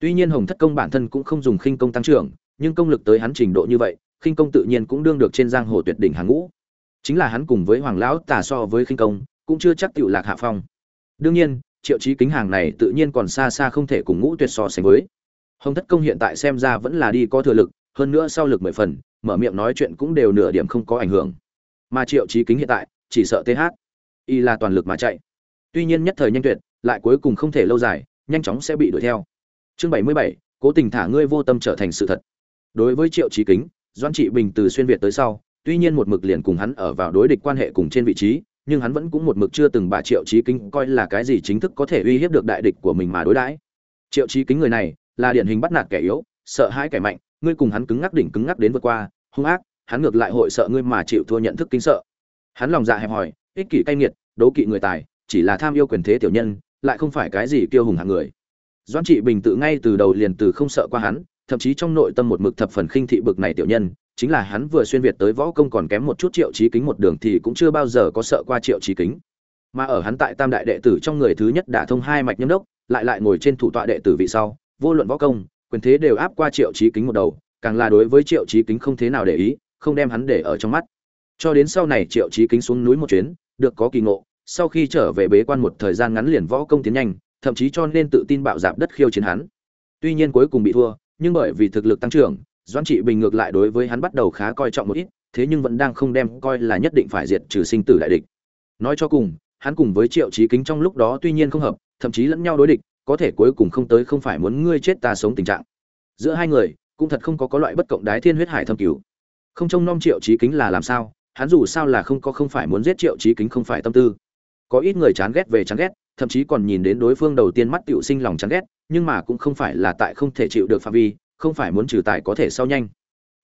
Tuy nhiên hồng thất công bản thân cũng không dùng khinh công tăng trưởng, nhưng công lực tới hắn trình độ như vậy khinh công tự nhiên cũng đương được trên giang hồ tuyệt đỉnh hàng ngũ. Chính là hắn cùng với hoàng lão tà so với khinh công, cũng chưa chắc tựu lạc hạ phong. Đương nhiên, triệu chí kính hàng này tự nhiên còn xa xa không thể cùng ngũ tuyệt so sánh với. Hồng thất công hiện tại xem ra vẫn là đi có thừa lực, hơn nữa sau lực mười phần, mở miệng nói chuyện cũng đều nửa điểm không có ảnh hưởng. Mà triệu chí kính hiện tại, chỉ sợ th y là toàn lực mà chạy. Tuy nhiên nhất thời nhanh tuyệt, lại cuối cùng không thể lâu dài, nhanh chóng sẽ bị đuổi theo. Chương bảy mươi bảy, cố tình thả ngươi vô tâm trở thành sự thật. Đối với triệu chí kính doan trị bình từ xuyên việt tới sau, tuy nhiên một mực liền cùng hắn ở vào đối địch quan hệ cùng trên vị trí, nhưng hắn vẫn cũng một mực chưa từng bà triệu chí kính coi là cái gì chính thức có thể uy hiếp được đại địch của mình mà đối đãi. Triệu chí kính người này, là điển hình bắt nạt kẻ yếu, sợ hãi kẻ mạnh, ngươi cùng hắn cứng ngắc đỉnh cứng ngắc đến vượt qua, hung ác, hắn ngược lại hội sợ ngươi mà chịu thua nhận thức kinh sợ. Hắn lòng dạ hẹp hòi, ích kỷ cay nghiệt đố kỵ người tài, chỉ là tham yêu quyền thế tiểu nhân, lại không phải cái gì kiêu hùng hạng người. Doãn trị bình tự ngay từ đầu liền từ không sợ qua hắn thậm chí trong nội tâm một mực thập phần khinh thị bực này tiểu nhân, chính là hắn vừa xuyên việt tới võ công còn kém một chút triệu trí kính một đường thì cũng chưa bao giờ có sợ qua triệu trí kính. Mà ở hắn tại tam đại đệ tử trong người thứ nhất đã thông hai mạch nhâm đốc, lại lại ngồi trên thủ tọa đệ tử vị sau, vô luận võ công, quyền thế đều áp qua triệu trí kính một đầu, càng là đối với triệu trí kính không thế nào để ý, không đem hắn để ở trong mắt. Cho đến sau này triệu trí kính xuống núi một chuyến, được có kỳ ngộ, sau khi trở về bế quan một thời gian ngắn liền võ công tiến nhanh, thậm chí cho nên tự tin bạo dạp đất khiêu chiến hắn. Tuy nhiên cuối cùng bị thua nhưng bởi vì thực lực tăng trưởng, doãn trị bình ngược lại đối với hắn bắt đầu khá coi trọng một ít, thế nhưng vẫn đang không đem coi là nhất định phải diệt trừ sinh tử đại địch. Nói cho cùng, hắn cùng với triệu trí kính trong lúc đó tuy nhiên không hợp, thậm chí lẫn nhau đối địch, có thể cuối cùng không tới không phải muốn ngươi chết ta sống tình trạng. Giữa hai người, cũng thật không có có loại bất cộng đái thiên huyết hải thâm cứu không trông nom triệu trí kính là làm sao, hắn dù sao là không có không phải muốn giết triệu trí kính không phải tâm tư. Có ít người chán ghét về chán ghét thậm chí còn nhìn đến đối phương đầu tiên mắt tựu sinh lòng chán ghét, nhưng mà cũng không phải là tại không thể chịu được phạm vi, không phải muốn trừ tài có thể sau nhanh.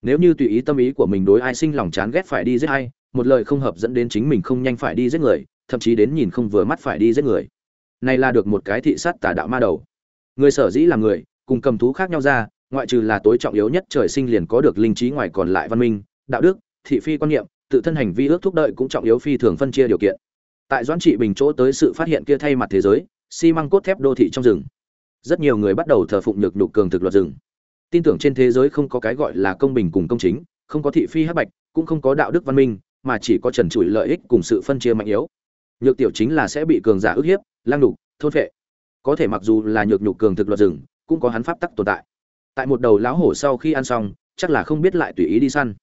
Nếu như tùy ý tâm ý của mình đối ai sinh lòng chán ghét phải đi giết ai, một lời không hợp dẫn đến chính mình không nhanh phải đi giết người, thậm chí đến nhìn không vừa mắt phải đi giết người. Này là được một cái thị sát tà đạo ma đầu. Người sở dĩ là người, cùng cầm thú khác nhau ra, ngoại trừ là tối trọng yếu nhất trời sinh liền có được linh trí ngoài còn lại văn minh, đạo đức, thị phi quan niệm, tự thân hành vi ước thúc đợi cũng trọng yếu phi thường phân chia điều kiện tại doãn trị bình chỗ tới sự phát hiện kia thay mặt thế giới, xi măng cốt thép đô thị trong rừng. Rất nhiều người bắt đầu thờ phụng nhược nhục cường thực luật rừng. Tin tưởng trên thế giới không có cái gọi là công bình cùng công chính, không có thị phi hắc bạch, cũng không có đạo đức văn minh, mà chỉ có trần trụi lợi ích cùng sự phân chia mạnh yếu. Nhược tiểu chính là sẽ bị cường giả ức hiếp, lang đục, thôn vệ có thể mặc dù là nhược nhục cường thực luật rừng, cũng có hắn pháp tắc tồn tại. Tại một đầu lão hổ sau khi ăn xong, chắc là không biết lại tùy ý đi săn.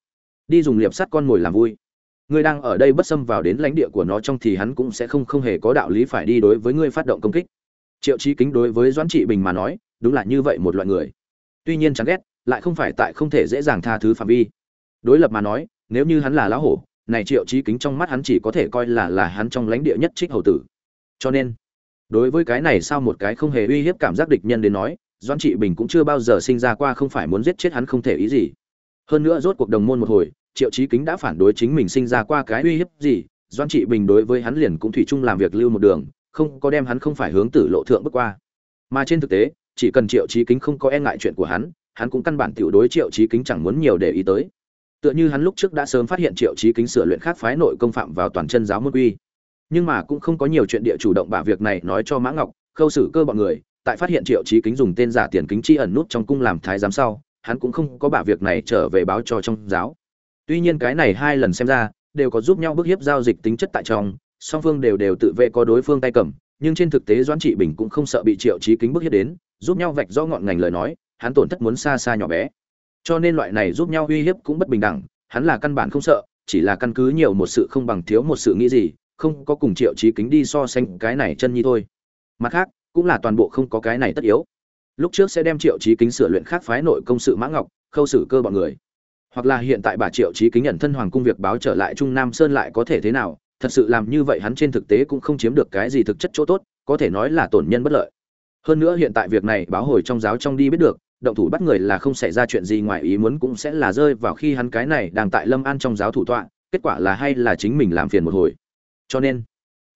Đi dùng liệp sắt con mồi làm vui ngươi đang ở đây bất xâm vào đến lãnh địa của nó trong thì hắn cũng sẽ không không hề có đạo lý phải đi đối với ngươi phát động công kích. Triệu chí kính đối với doãn trị bình mà nói, đúng là như vậy một loại người. Tuy nhiên chán ghét, lại không phải tại không thể dễ dàng tha thứ phạm vi. Đối lập mà nói, nếu như hắn là lão hổ, này triệu chí kính trong mắt hắn chỉ có thể coi là là hắn trong lãnh địa nhất trích hầu tử. Cho nên, đối với cái này sao một cái không hề uy hiếp cảm giác địch nhân đến nói, doãn trị bình cũng chưa bao giờ sinh ra qua không phải muốn giết chết hắn không thể ý gì. Hơn nữa rốt cuộc đồng môn một hồi triệu chí kính đã phản đối chính mình sinh ra qua cái uy hiếp gì, doãn trị bình đối với hắn liền cũng thủy chung làm việc lưu một đường, không có đem hắn không phải hướng tử lộ thượng bước qua. Mà trên thực tế, chỉ cần triệu chí kính không có e ngại chuyện của hắn hắn cũng căn bản tiểu đối triệu chí kính chẳng muốn nhiều để ý tới. Tựa như hắn lúc trước đã sớm phát hiện triệu chí kính sửa luyện khác phái nội công phạm vào toàn chân giáo môn quy. Nhưng mà cũng không có nhiều chuyện địa chủ động bả việc này nói cho mã ngọc, khâu xử cơ bọn người, tại phát hiện triệu chí kính dùng tên giả tiền kính chi ẩn nút trong cung làm thái giám sau, hắn cũng không có bả việc này trở về báo cho trong giáo tuy nhiên cái này hai lần xem ra, đều có giúp nhau bức hiếp giao dịch tính chất tại trong, song phương đều đều tự vệ có đối phương tay cầm, nhưng trên thực tế doãn trị bình cũng không sợ bị triệu chí kính bức hiếp đến, giúp nhau vạch rõ ngọn ngành lời nói, hắn tổn thất muốn xa xa nhỏ bé. Cho nên loại này giúp nhau uy hiếp cũng bất bình đẳng, hắn là căn bản không sợ, chỉ là căn cứ nhiều một sự không bằng thiếu một sự nghĩ gì, không có cùng triệu chí kính đi so sánh cái này chân nhi thôi. Mặt khác, cũng là toàn bộ không có cái này tất yếu. Lúc trước sẽ đem triệu chí kính sửa luyện khác phái nội công sự mã ngọc, khâu xử cơ bọn người hoặc là hiện tại bà triệu trí kính nhận thân hoàng cung việc báo trở lại trung nam sơn lại có thể thế nào, thật sự làm như vậy hắn trên thực tế cũng không chiếm được cái gì thực chất chỗ tốt, có thể nói là tổn nhân bất lợi. Hơn nữa hiện tại việc này báo hồi trong giáo trong đi biết được, động thủ bắt người là không xảy ra chuyện gì ngoài ý muốn cũng sẽ là rơi vào khi hắn cái này đang tại lâm an trong giáo thủ tọa, kết quả là hay là chính mình làm phiền một hồi. Cho nên,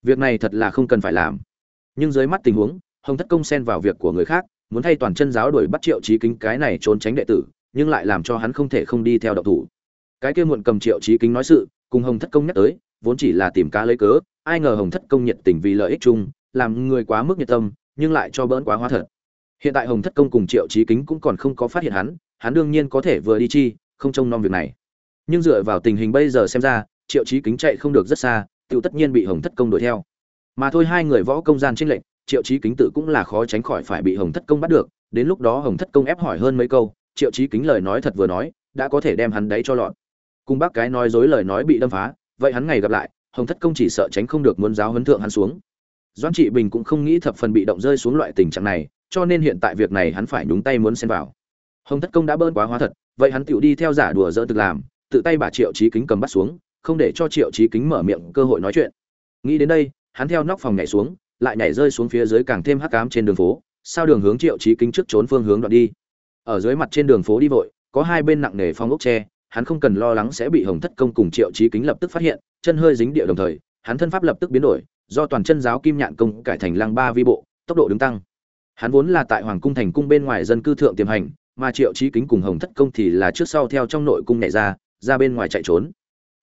việc này thật là không cần phải làm. Nhưng dưới mắt tình huống, hồng thất công xen vào việc của người khác, muốn thay toàn chân giáo đuổi bắt triệu trí kính cái này trốn tránh đệ tử nhưng lại làm cho hắn không thể không đi theo động thủ. Cái kia muộn cầm triệu trí kính nói sự, cùng hồng thất công nhắc tới, vốn chỉ là tìm cá lấy cớ, ai ngờ hồng thất công nhiệt tình vì lợi ích chung, làm người quá mức nhiệt tâm, nhưng lại cho bỡn quá hóa thật. Hiện tại hồng thất công cùng triệu trí kính cũng còn không có phát hiện hắn hắn đương nhiên có thể vừa đi chi, không trông nom việc này. Nhưng dựa vào tình hình bây giờ xem ra, triệu trí kính chạy không được rất xa tự tất nhiên bị hồng thất công đuổi theo. Mà thôi hai người võ công gian trên lệnh triệu trí kính tự cũng là khó tránh khỏi phải bị hồng thất công bắt được, đến lúc đó hồng thất công ép hỏi hơn mấy câu triệu Chí kính lời nói thật vừa nói, đã có thể đem hắn đấy cho lọt. Cùng bác cái nói dối lời nói bị đâm phá, vậy hắn ngày gặp lại, hồng thất công chỉ sợ tránh không được muốn giáo huấn thượng hắn xuống. Doãn trị bình cũng không nghĩ thập phần bị động rơi xuống loại tình trạng này, cho nên hiện tại việc này hắn phải nhúng tay muốn xen vào. Hồng thất công đã bơn quá hóa thật, vậy hắn tựu đi theo giả đùa dỡ tự làm, tự tay bà triệu Chí kính cầm bắt xuống, không để cho triệu Chí kính mở miệng cơ hội nói chuyện. Nghĩ đến đây, hắn theo nóc phòng nhảy xuống, lại nhảy rơi xuống phía dưới càng thêm hắc cám trên đường phố, sao đường hướng triệu Chí kính trước trốn phương hướng đoạn đi ở dưới mặt trên đường phố đi vội, có hai bên nặng nề phong ốc tre, hắn không cần lo lắng sẽ bị hồng thất công cùng triệu trí kính lập tức phát hiện, chân hơi dính địa đồng thời, hắn thân pháp lập tức biến đổi, do toàn chân giáo kim nhạn công cải thành lăng ba vi bộ, tốc độ đứng tăng. Hắn vốn là tại hoàng cung thành cung bên ngoài dân cư thượng tiềm hành, mà triệu trí kính cùng hồng thất công thì là trước sau theo trong nội cung nhảy ra ra bên ngoài chạy trốn.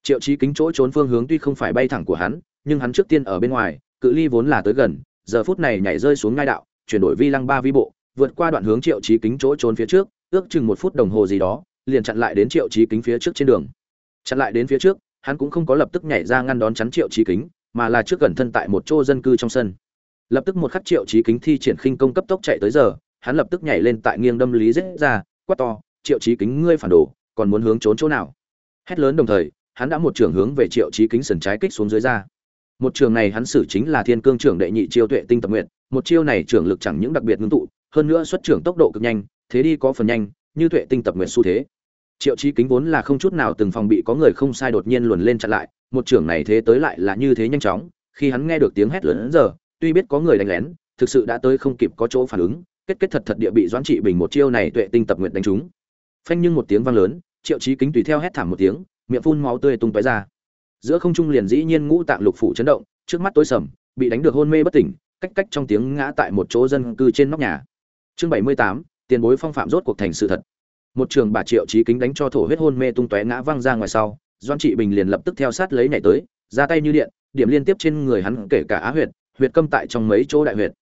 Triệu trí kính chỗ trốn phương hướng tuy không phải bay thẳng của hắn, nhưng hắn trước tiên ở bên ngoài, cự ly vốn là tới gần, giờ phút này nhảy rơi xuống ngai đạo, chuyển đổi vi lăng ba vi bộ vượt qua đoạn hướng triệu trí kính chỗ trốn phía trước, ước chừng một phút đồng hồ gì đó, liền chặn lại đến triệu trí kính phía trước trên đường. Chặn lại đến phía trước, hắn cũng không có lập tức nhảy ra ngăn đón chắn triệu trí kính, mà là trước gần thân tại một chỗ dân cư trong sân. Lập tức một khắc triệu trí kính thi triển khinh công cấp tốc chạy tới giờ, hắn lập tức nhảy lên tại nghiêng đâm lý dễ ra, quát to, triệu trí kính, ngươi phản đồ, còn muốn hướng trốn chỗ nào? Hét lớn đồng thời, hắn đã một trường hướng về triệu trí kính sần trái kích xuống dưới ra. Một trường này hắn xử chính là thiên cương trưởng đệ nhị chiêu tuệ tinh tập nguyện một chiêu này trưởng lực chẳng những đặc biệt ngưng tụ hơn nữa xuất trưởng tốc độ cực nhanh, thế đi có phần nhanh, như tuệ tinh tập nguyện xu thế. Triệu trí kính vốn là không chút nào từng phòng bị có người không sai đột nhiên luồn lên chặn lại, một trưởng này thế tới lại là như thế nhanh chóng, khi hắn nghe được tiếng hét lớn giờ, tuy biết có người đánh lén, thực sự đã tới không kịp có chỗ phản ứng, kết kết thật thật địa bị doãn trị bình một chiêu này tuệ tinh tập nguyện đánh trúng. Phanh nhưng một tiếng vang lớn, triệu trí kính tùy theo hét thảm một tiếng, miệng phun máu tươi tung tóe ra. Giữa không trung liền dĩ nhiên ngũ tạng lục phủ chấn động, trước mắt tối sầm, bị đánh được hôn mê bất tỉnh, cách cách trong tiếng ngã tại một chỗ dân cư trên nóc nhà chương bảy mươi tám, tiền bối phong phạm rốt cuộc thành sự thật. Một trường bà triệu trí kính đánh cho thổ huyết hôn mê tung tóe ngã văng ra ngoài sau doan trị bình liền lập tức theo sát lấy nhảy tới, ra tay như điện, điểm liên tiếp trên người hắn kể cả á huyệt huyệt câm tại trong mấy chỗ đại huyệt.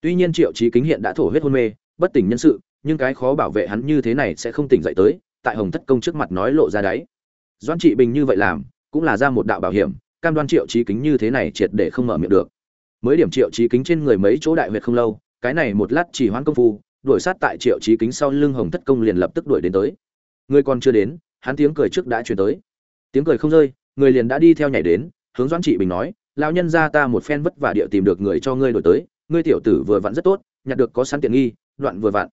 Tuy nhiên triệu trí kính hiện đã thổ huyết hôn mê, bất tỉnh nhân sự, nhưng cái khó bảo vệ hắn như thế này sẽ không tỉnh dậy tới, tại hồng thất công trước mặt nói lộ ra đáy. Doan trị bình như vậy làm, cũng là ra một đạo bảo hiểm, cam đoan triệu trí kính như thế này triệt để không mở miệng được. Mới điểm triệu trí kính trên người mấy chỗ đại huyệt không lâu cái này một lát chỉ hoãn công phu, đuổi sát tại triệu trí kính sau lưng hồng thất công liền lập tức đuổi đến tới. Người còn chưa đến, hắn tiếng cười trước đã chuyển tới. Tiếng cười không rơi, người liền đã đi theo nhảy đến, hướng doãn trị bình nói, lão nhân ra ta một phen vất vả địa tìm được người cho ngươi đổi tới, ngươi tiểu tử vừa vặn rất tốt, nhặt được có sẵn tiện nghi, đoạn vừa vặn.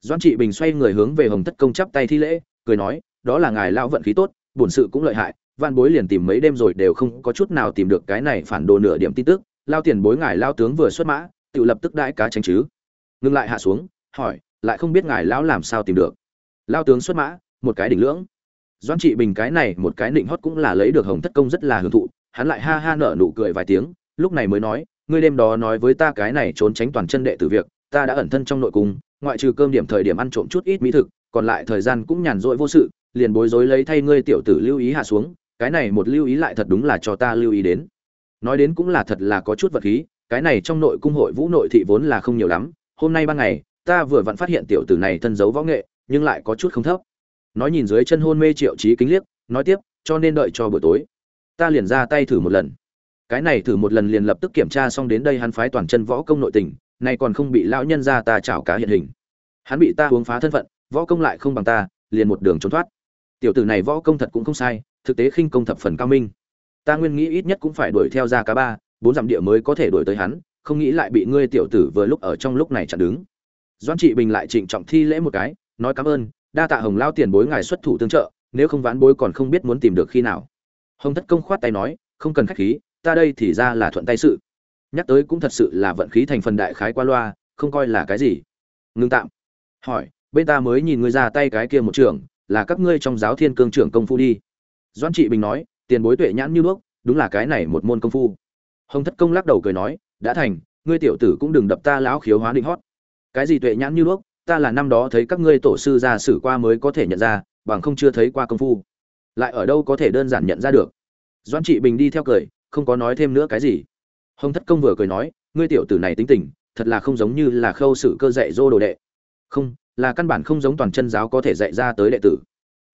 Doãn trị bình xoay người hướng về hồng thất công chắp tay thi lễ, cười nói, đó là ngài lão vận khí tốt, bổn sự cũng lợi hại van bối liền tìm mấy đêm rồi đều không có chút nào tìm được cái này phản đồ nửa điểm tin tức lao tiền bối ngài lao tướng vừa xuất mã tự lập tức đãi cá tránh chứ. Ngừng lại hạ xuống, hỏi, lại không biết ngài lão làm sao tìm được. Lao tướng xuất mã, một cái đỉnh lưỡng. Doan trị bình cái này một cái định hót cũng là lấy được hồng thất công rất là hưởng thụ, hắn lại ha ha nở nụ cười vài tiếng, lúc này mới nói, ngươi đêm đó nói với ta cái này trốn tránh toàn chân đệ từ việc, ta đã ẩn thân trong nội cung, ngoại trừ cơm điểm thời điểm ăn trộm chút ít mỹ thực, còn lại thời gian cũng nhàn rỗi vô sự, liền bối rối lấy thay ngươi tiểu tử lưu ý hạ xuống, cái này một lưu ý lại thật đúng là cho ta lưu ý đến. Nói đến cũng là thật là có chút vật khí cái này trong nội cung hội vũ nội thị vốn là không nhiều lắm, hôm nay ban ngày, ta vừa vặn phát hiện tiểu tử này thân giấu võ nghệ, nhưng lại có chút không thấp. Nói nhìn dưới chân hôn mê triệu trí kính liếc, nói tiếp, cho nên đợi cho buổi tối. Ta liền ra tay thử một lần. Cái này thử một lần liền lập tức kiểm tra xong đến đây hắn phái toàn chân võ công nội tình, nay còn không bị lão nhân ra ta chảo cá hiện hình. Hắn bị ta uống phá thân phận, võ công lại không bằng ta, liền một đường trốn thoát. Tiểu tử này võ công thật cũng không sai, thực tế khinh công thập phần cao minh. Ta nguyên nghĩ ít nhất cũng phải đuổi theo ra cá ba bốn dặm địa mới có thể đuổi tới hắn không nghĩ lại bị ngươi tiểu tử vừa lúc ở trong lúc này chặn đứng. Doan trị bình lại trịnh trọng thi lễ một cái nói cảm ơn đa tạ hồng lao tiền bối ngài xuất thủ tương trợ nếu không ván bối còn không biết muốn tìm được khi nào. Hồng thất công khoát tay nói không cần khách khí ta đây thì ra là thuận tay sự. Nhắc tới cũng thật sự là vận khí thành phần đại khái qua loa không coi là cái gì. Ngưng tạm. Hỏi bên ta mới nhìn ngươi ra tay cái kia một trường, là các ngươi trong giáo thiên cương trưởng công phu đi. Doan trị bình nói tiền bối tuệ nhãn như bước đúng là cái này một môn công phu hồng thất công lắc đầu cười nói, đã thành, ngươi tiểu tử cũng đừng đập ta lão khiếu hóa định hót. Cái gì tuệ nhãn như đuốc, ta là năm đó thấy các ngươi tổ sư ra xử qua mới có thể nhận ra, bằng không chưa thấy qua công phu. Lại ở đâu có thể đơn giản nhận ra được? Doan trị bình đi theo cười, không có nói thêm nữa cái gì. Hồng thất công vừa cười nói, ngươi tiểu tử này tính tình, thật là không giống như là khâu sự cơ dạy dô đồ đệ. Không, là căn bản không giống toàn chân giáo có thể dạy ra tới đệ tử.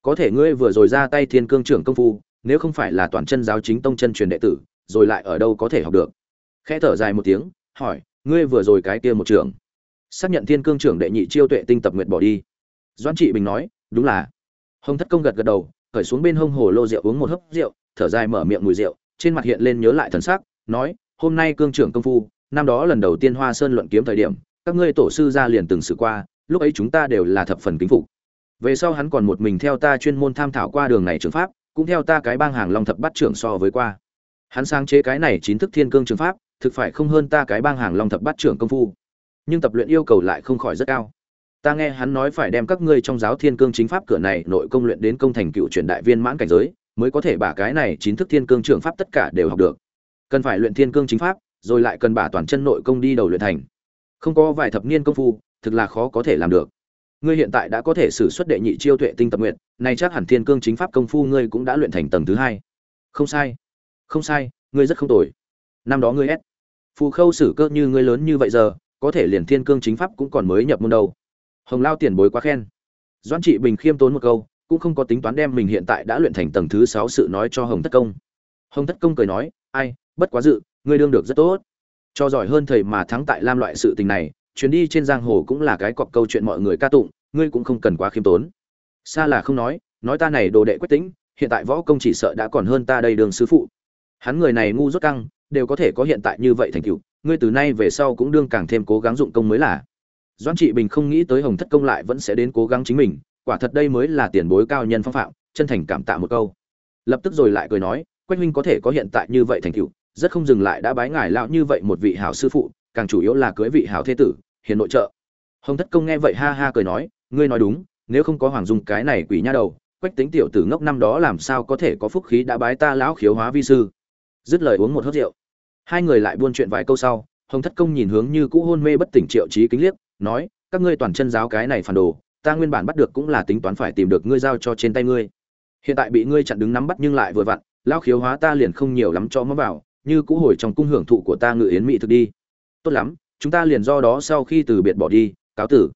Có thể ngươi vừa rồi ra tay thiên cương trưởng công phu, nếu không phải là toàn chân giáo chính tông chân truyền đệ tử rồi lại ở đâu có thể học được. Khẽ thở dài một tiếng, hỏi, ngươi vừa rồi cái kia một trường. Xác nhận thiên cương trưởng đệ nhị chiêu tuệ tinh tập nguyệt bỏ đi. Doan trị bình nói, đúng là. Hồng thất công gật gật đầu khởi xuống bên hông hồ lô rượu uống một hớp rượu, thở dài mở miệng mùi rượu, trên mặt hiện lên nhớ lại thần sắc, nói, hôm nay cương trưởng công phu, năm đó lần đầu tiên hoa sơn luận kiếm thời điểm, các ngươi tổ sư ra liền từng xử qua, lúc ấy chúng ta đều là thập phần kính phục. Về sau hắn còn một mình theo ta chuyên môn tham thảo qua đường này trường pháp, cũng theo ta cái bang hàng long thập bắt trưởng so với qua hắn sáng chế cái này chính thức thiên cương trường pháp, thực phải không hơn ta cái bang hàng long thập bát trưởng công phu. Nhưng tập luyện yêu cầu lại không khỏi rất cao. Ta nghe hắn nói phải đem các ngươi trong giáo thiên cương chính pháp cửa này nội công luyện đến công thành cựu truyền đại viên mãn cảnh giới, mới có thể bả cái này chính thức thiên cương trường pháp tất cả đều học được. Cần phải luyện thiên cương chính pháp, rồi lại cần bả toàn chân nội công đi đầu luyện thành. Không có vài thập niên công phu, thực là khó có thể làm được. Ngươi hiện tại đã có thể sử xuất đệ nhị chiêu tuệ tinh tập nguyện nay chắc hẳn thiên cương chính pháp công phu ngươi cũng đã luyện thành tầng thứ hai. Không sai không sai, ngươi rất không tồi. Năm đó ngươi ép phù khâu xử cơ như ngươi lớn như vậy giờ, có thể liền thiên cương chính pháp cũng còn mới nhập môn đâu. Hồng lao tiền bối quá khen. Doãn trị bình khiêm tốn một câu, cũng không có tính toán đem mình hiện tại đã luyện thành tầng thứ sáu sự nói cho hồng thất công. Hồng thất công cười nói, ai, bất quá dự, ngươi đương được rất tốt. Cho giỏi hơn thầy mà thắng tại lam loại sự tình này, chuyến đi trên giang hồ cũng là cái cọc câu chuyện mọi người ca tụng, ngươi cũng không cần quá khiêm tốn. Xa là không nói nói ta này đồ đệ quyết tính hiện tại võ công chỉ sợ đã còn hơn ta đây đường sư phụ hắn người này ngu rốt căng, đều có thể có hiện tại như vậy thành tựu, ngươi từ nay về sau cũng đương càng thêm cố gắng dụng công mới là. Doãn trị bình không nghĩ tới hồng thất công lại vẫn sẽ đến cố gắng chính mình, quả thật đây mới là tiền bối cao nhân phong phạm, chân thành cảm tạ một câu. Lập tức rồi lại cười nói, quách huynh có thể có hiện tại như vậy thành tựu, rất không dừng lại đã bái ngài lão như vậy một vị hảo sư phụ, càng chủ yếu là cưới vị hảo thế tử, hiền nội trợ. Hồng thất công nghe vậy ha ha cười nói, ngươi nói đúng, nếu không có hoàng dung cái này quỷ nha đầu, quách tính tiểu tử ngốc năm đó làm sao có thể có phúc khí đã bái ta lão khiếu hóa vi sư? Dứt lời uống một hớp rượu. Hai người lại buôn chuyện vài câu sau, hồng thất công nhìn hướng như cũ hôn mê bất tỉnh triệu trí kính liếc, nói, các ngươi toàn chân giáo cái này phản đồ, ta nguyên bản bắt được cũng là tính toán phải tìm được ngươi giao cho trên tay ngươi. Hiện tại bị ngươi chặn đứng nắm bắt nhưng lại vừa vặn, lão khiếu hóa ta liền không nhiều lắm cho mó vào, như cũ hồi trong cung hưởng thụ của ta ngự yến mỹ thực đi. Tốt lắm, chúng ta liền do đó sau khi từ biệt bỏ đi, cáo tử.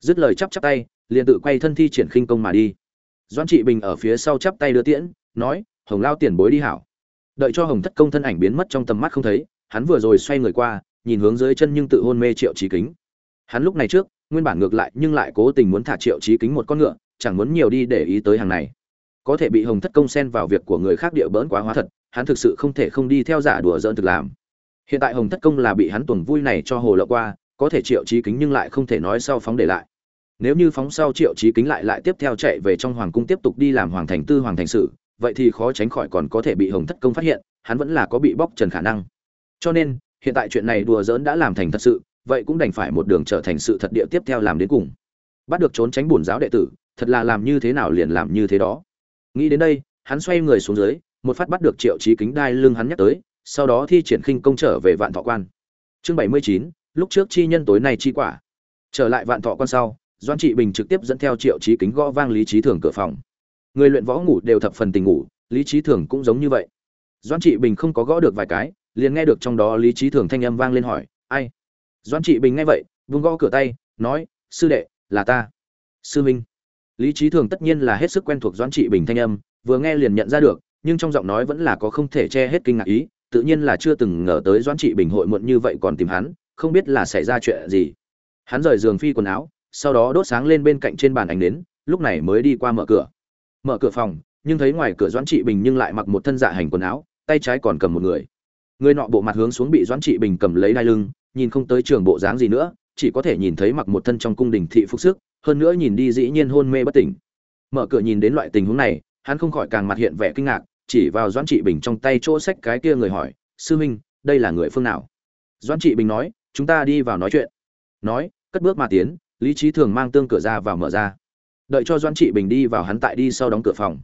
Dứt lời chắp chắp tay, liền tự quay thân thi triển khinh công mà đi. Doãn trị bình ở phía sau chắp tay đưa tiễn, nói, hồng lao tiền bối đi hảo đợi cho hồng thất công thân ảnh biến mất trong tầm mắt không thấy, hắn vừa rồi xoay người qua, nhìn hướng dưới chân nhưng tự hôn mê triệu trí kính. Hắn lúc này trước, nguyên bản ngược lại nhưng lại cố tình muốn thả triệu trí kính một con ngựa, chẳng muốn nhiều đi để ý tới hàng này. Có thể bị hồng thất công xen vào việc của người khác địa bỡn quá hóa thật, hắn thực sự không thể không đi theo giả đùa dỡn thực làm. Hiện tại hồng thất công là bị hắn tuần vui này cho hồ lộ qua, có thể triệu trí kính nhưng lại không thể nói sau phóng để lại. Nếu như phóng sau triệu trí kính lại lại tiếp theo chạy về trong hoàng cung tiếp tục đi làm hoàng thành tư hoàng thành sự vậy thì khó tránh khỏi còn có thể bị hồng thất công phát hiện, hắn vẫn là có bị bóc trần khả năng. Cho nên, hiện tại chuyện này đùa giỡn đã làm thành thật sự, vậy cũng đành phải một đường trở thành sự thật địa tiếp theo làm đến cùng. Bắt được trốn tránh bổn giáo đệ tử, thật là làm như thế nào liền làm như thế đó. Nghĩ đến đây, hắn xoay người xuống dưới, một phát bắt được triệu chí kính đai lưng hắn nhắc tới, sau đó thi triển khinh công trở về vạn thọ quan. Chương bảy mươi chín, lúc trước chi nhân tối nay chi quả. Trở lại vạn thọ quan sau doan trị bình trực tiếp dẫn theo triệu chí kính gõ vang lý trí thường cửa phòng người luyện võ ngủ đều thập phần tình ngủ, lý trí thường cũng giống như vậy. Doan trị bình không có gõ được vài cái, liền nghe được trong đó lý trí thường thanh âm vang lên hỏi, ai? Doan trị bình nghe vậy, vung gõ cửa tay, nói, sư đệ, là ta. Sư minh. Lý trí thường tất nhiên là hết sức quen thuộc doan trị bình thanh âm, vừa nghe liền nhận ra được, nhưng trong giọng nói vẫn là có không thể che hết kinh ngạc ý, tự nhiên là chưa từng ngờ tới doan trị bình hội muộn như vậy còn tìm hắn, không biết là xảy ra chuyện gì. Hắn rời giường phi quần áo, sau đó đốt sáng lên bên cạnh trên bàn ảnh đến lúc này mới đi qua mở cửa mở cửa phòng, nhưng thấy ngoài cửa doãn trị bình nhưng lại mặc một thân dạ hành quần áo, tay trái còn cầm một người. Người nọ bộ mặt hướng xuống bị doãn trị bình cầm lấy đai lưng, nhìn không tới trường bộ dáng gì nữa, chỉ có thể nhìn thấy mặc một thân trong cung đình thị phúc sức, hơn nữa nhìn đi dĩ nhiên hôn mê bất tỉnh. Mở cửa nhìn đến loại tình huống này, hắn không khỏi càng mặt hiện vẻ kinh ngạc, chỉ vào doãn trị bình trong tay chỗ sách cái kia người hỏi, sư huynh đây là người phương nào? Doãn trị bình nói, chúng ta đi vào nói chuyện. Nói, cất bước mà tiến, lý trí thường mang tương cửa ra vào mở ra đợi cho doãn trị bình đi vào hắn tại đi sau đóng cửa phòng.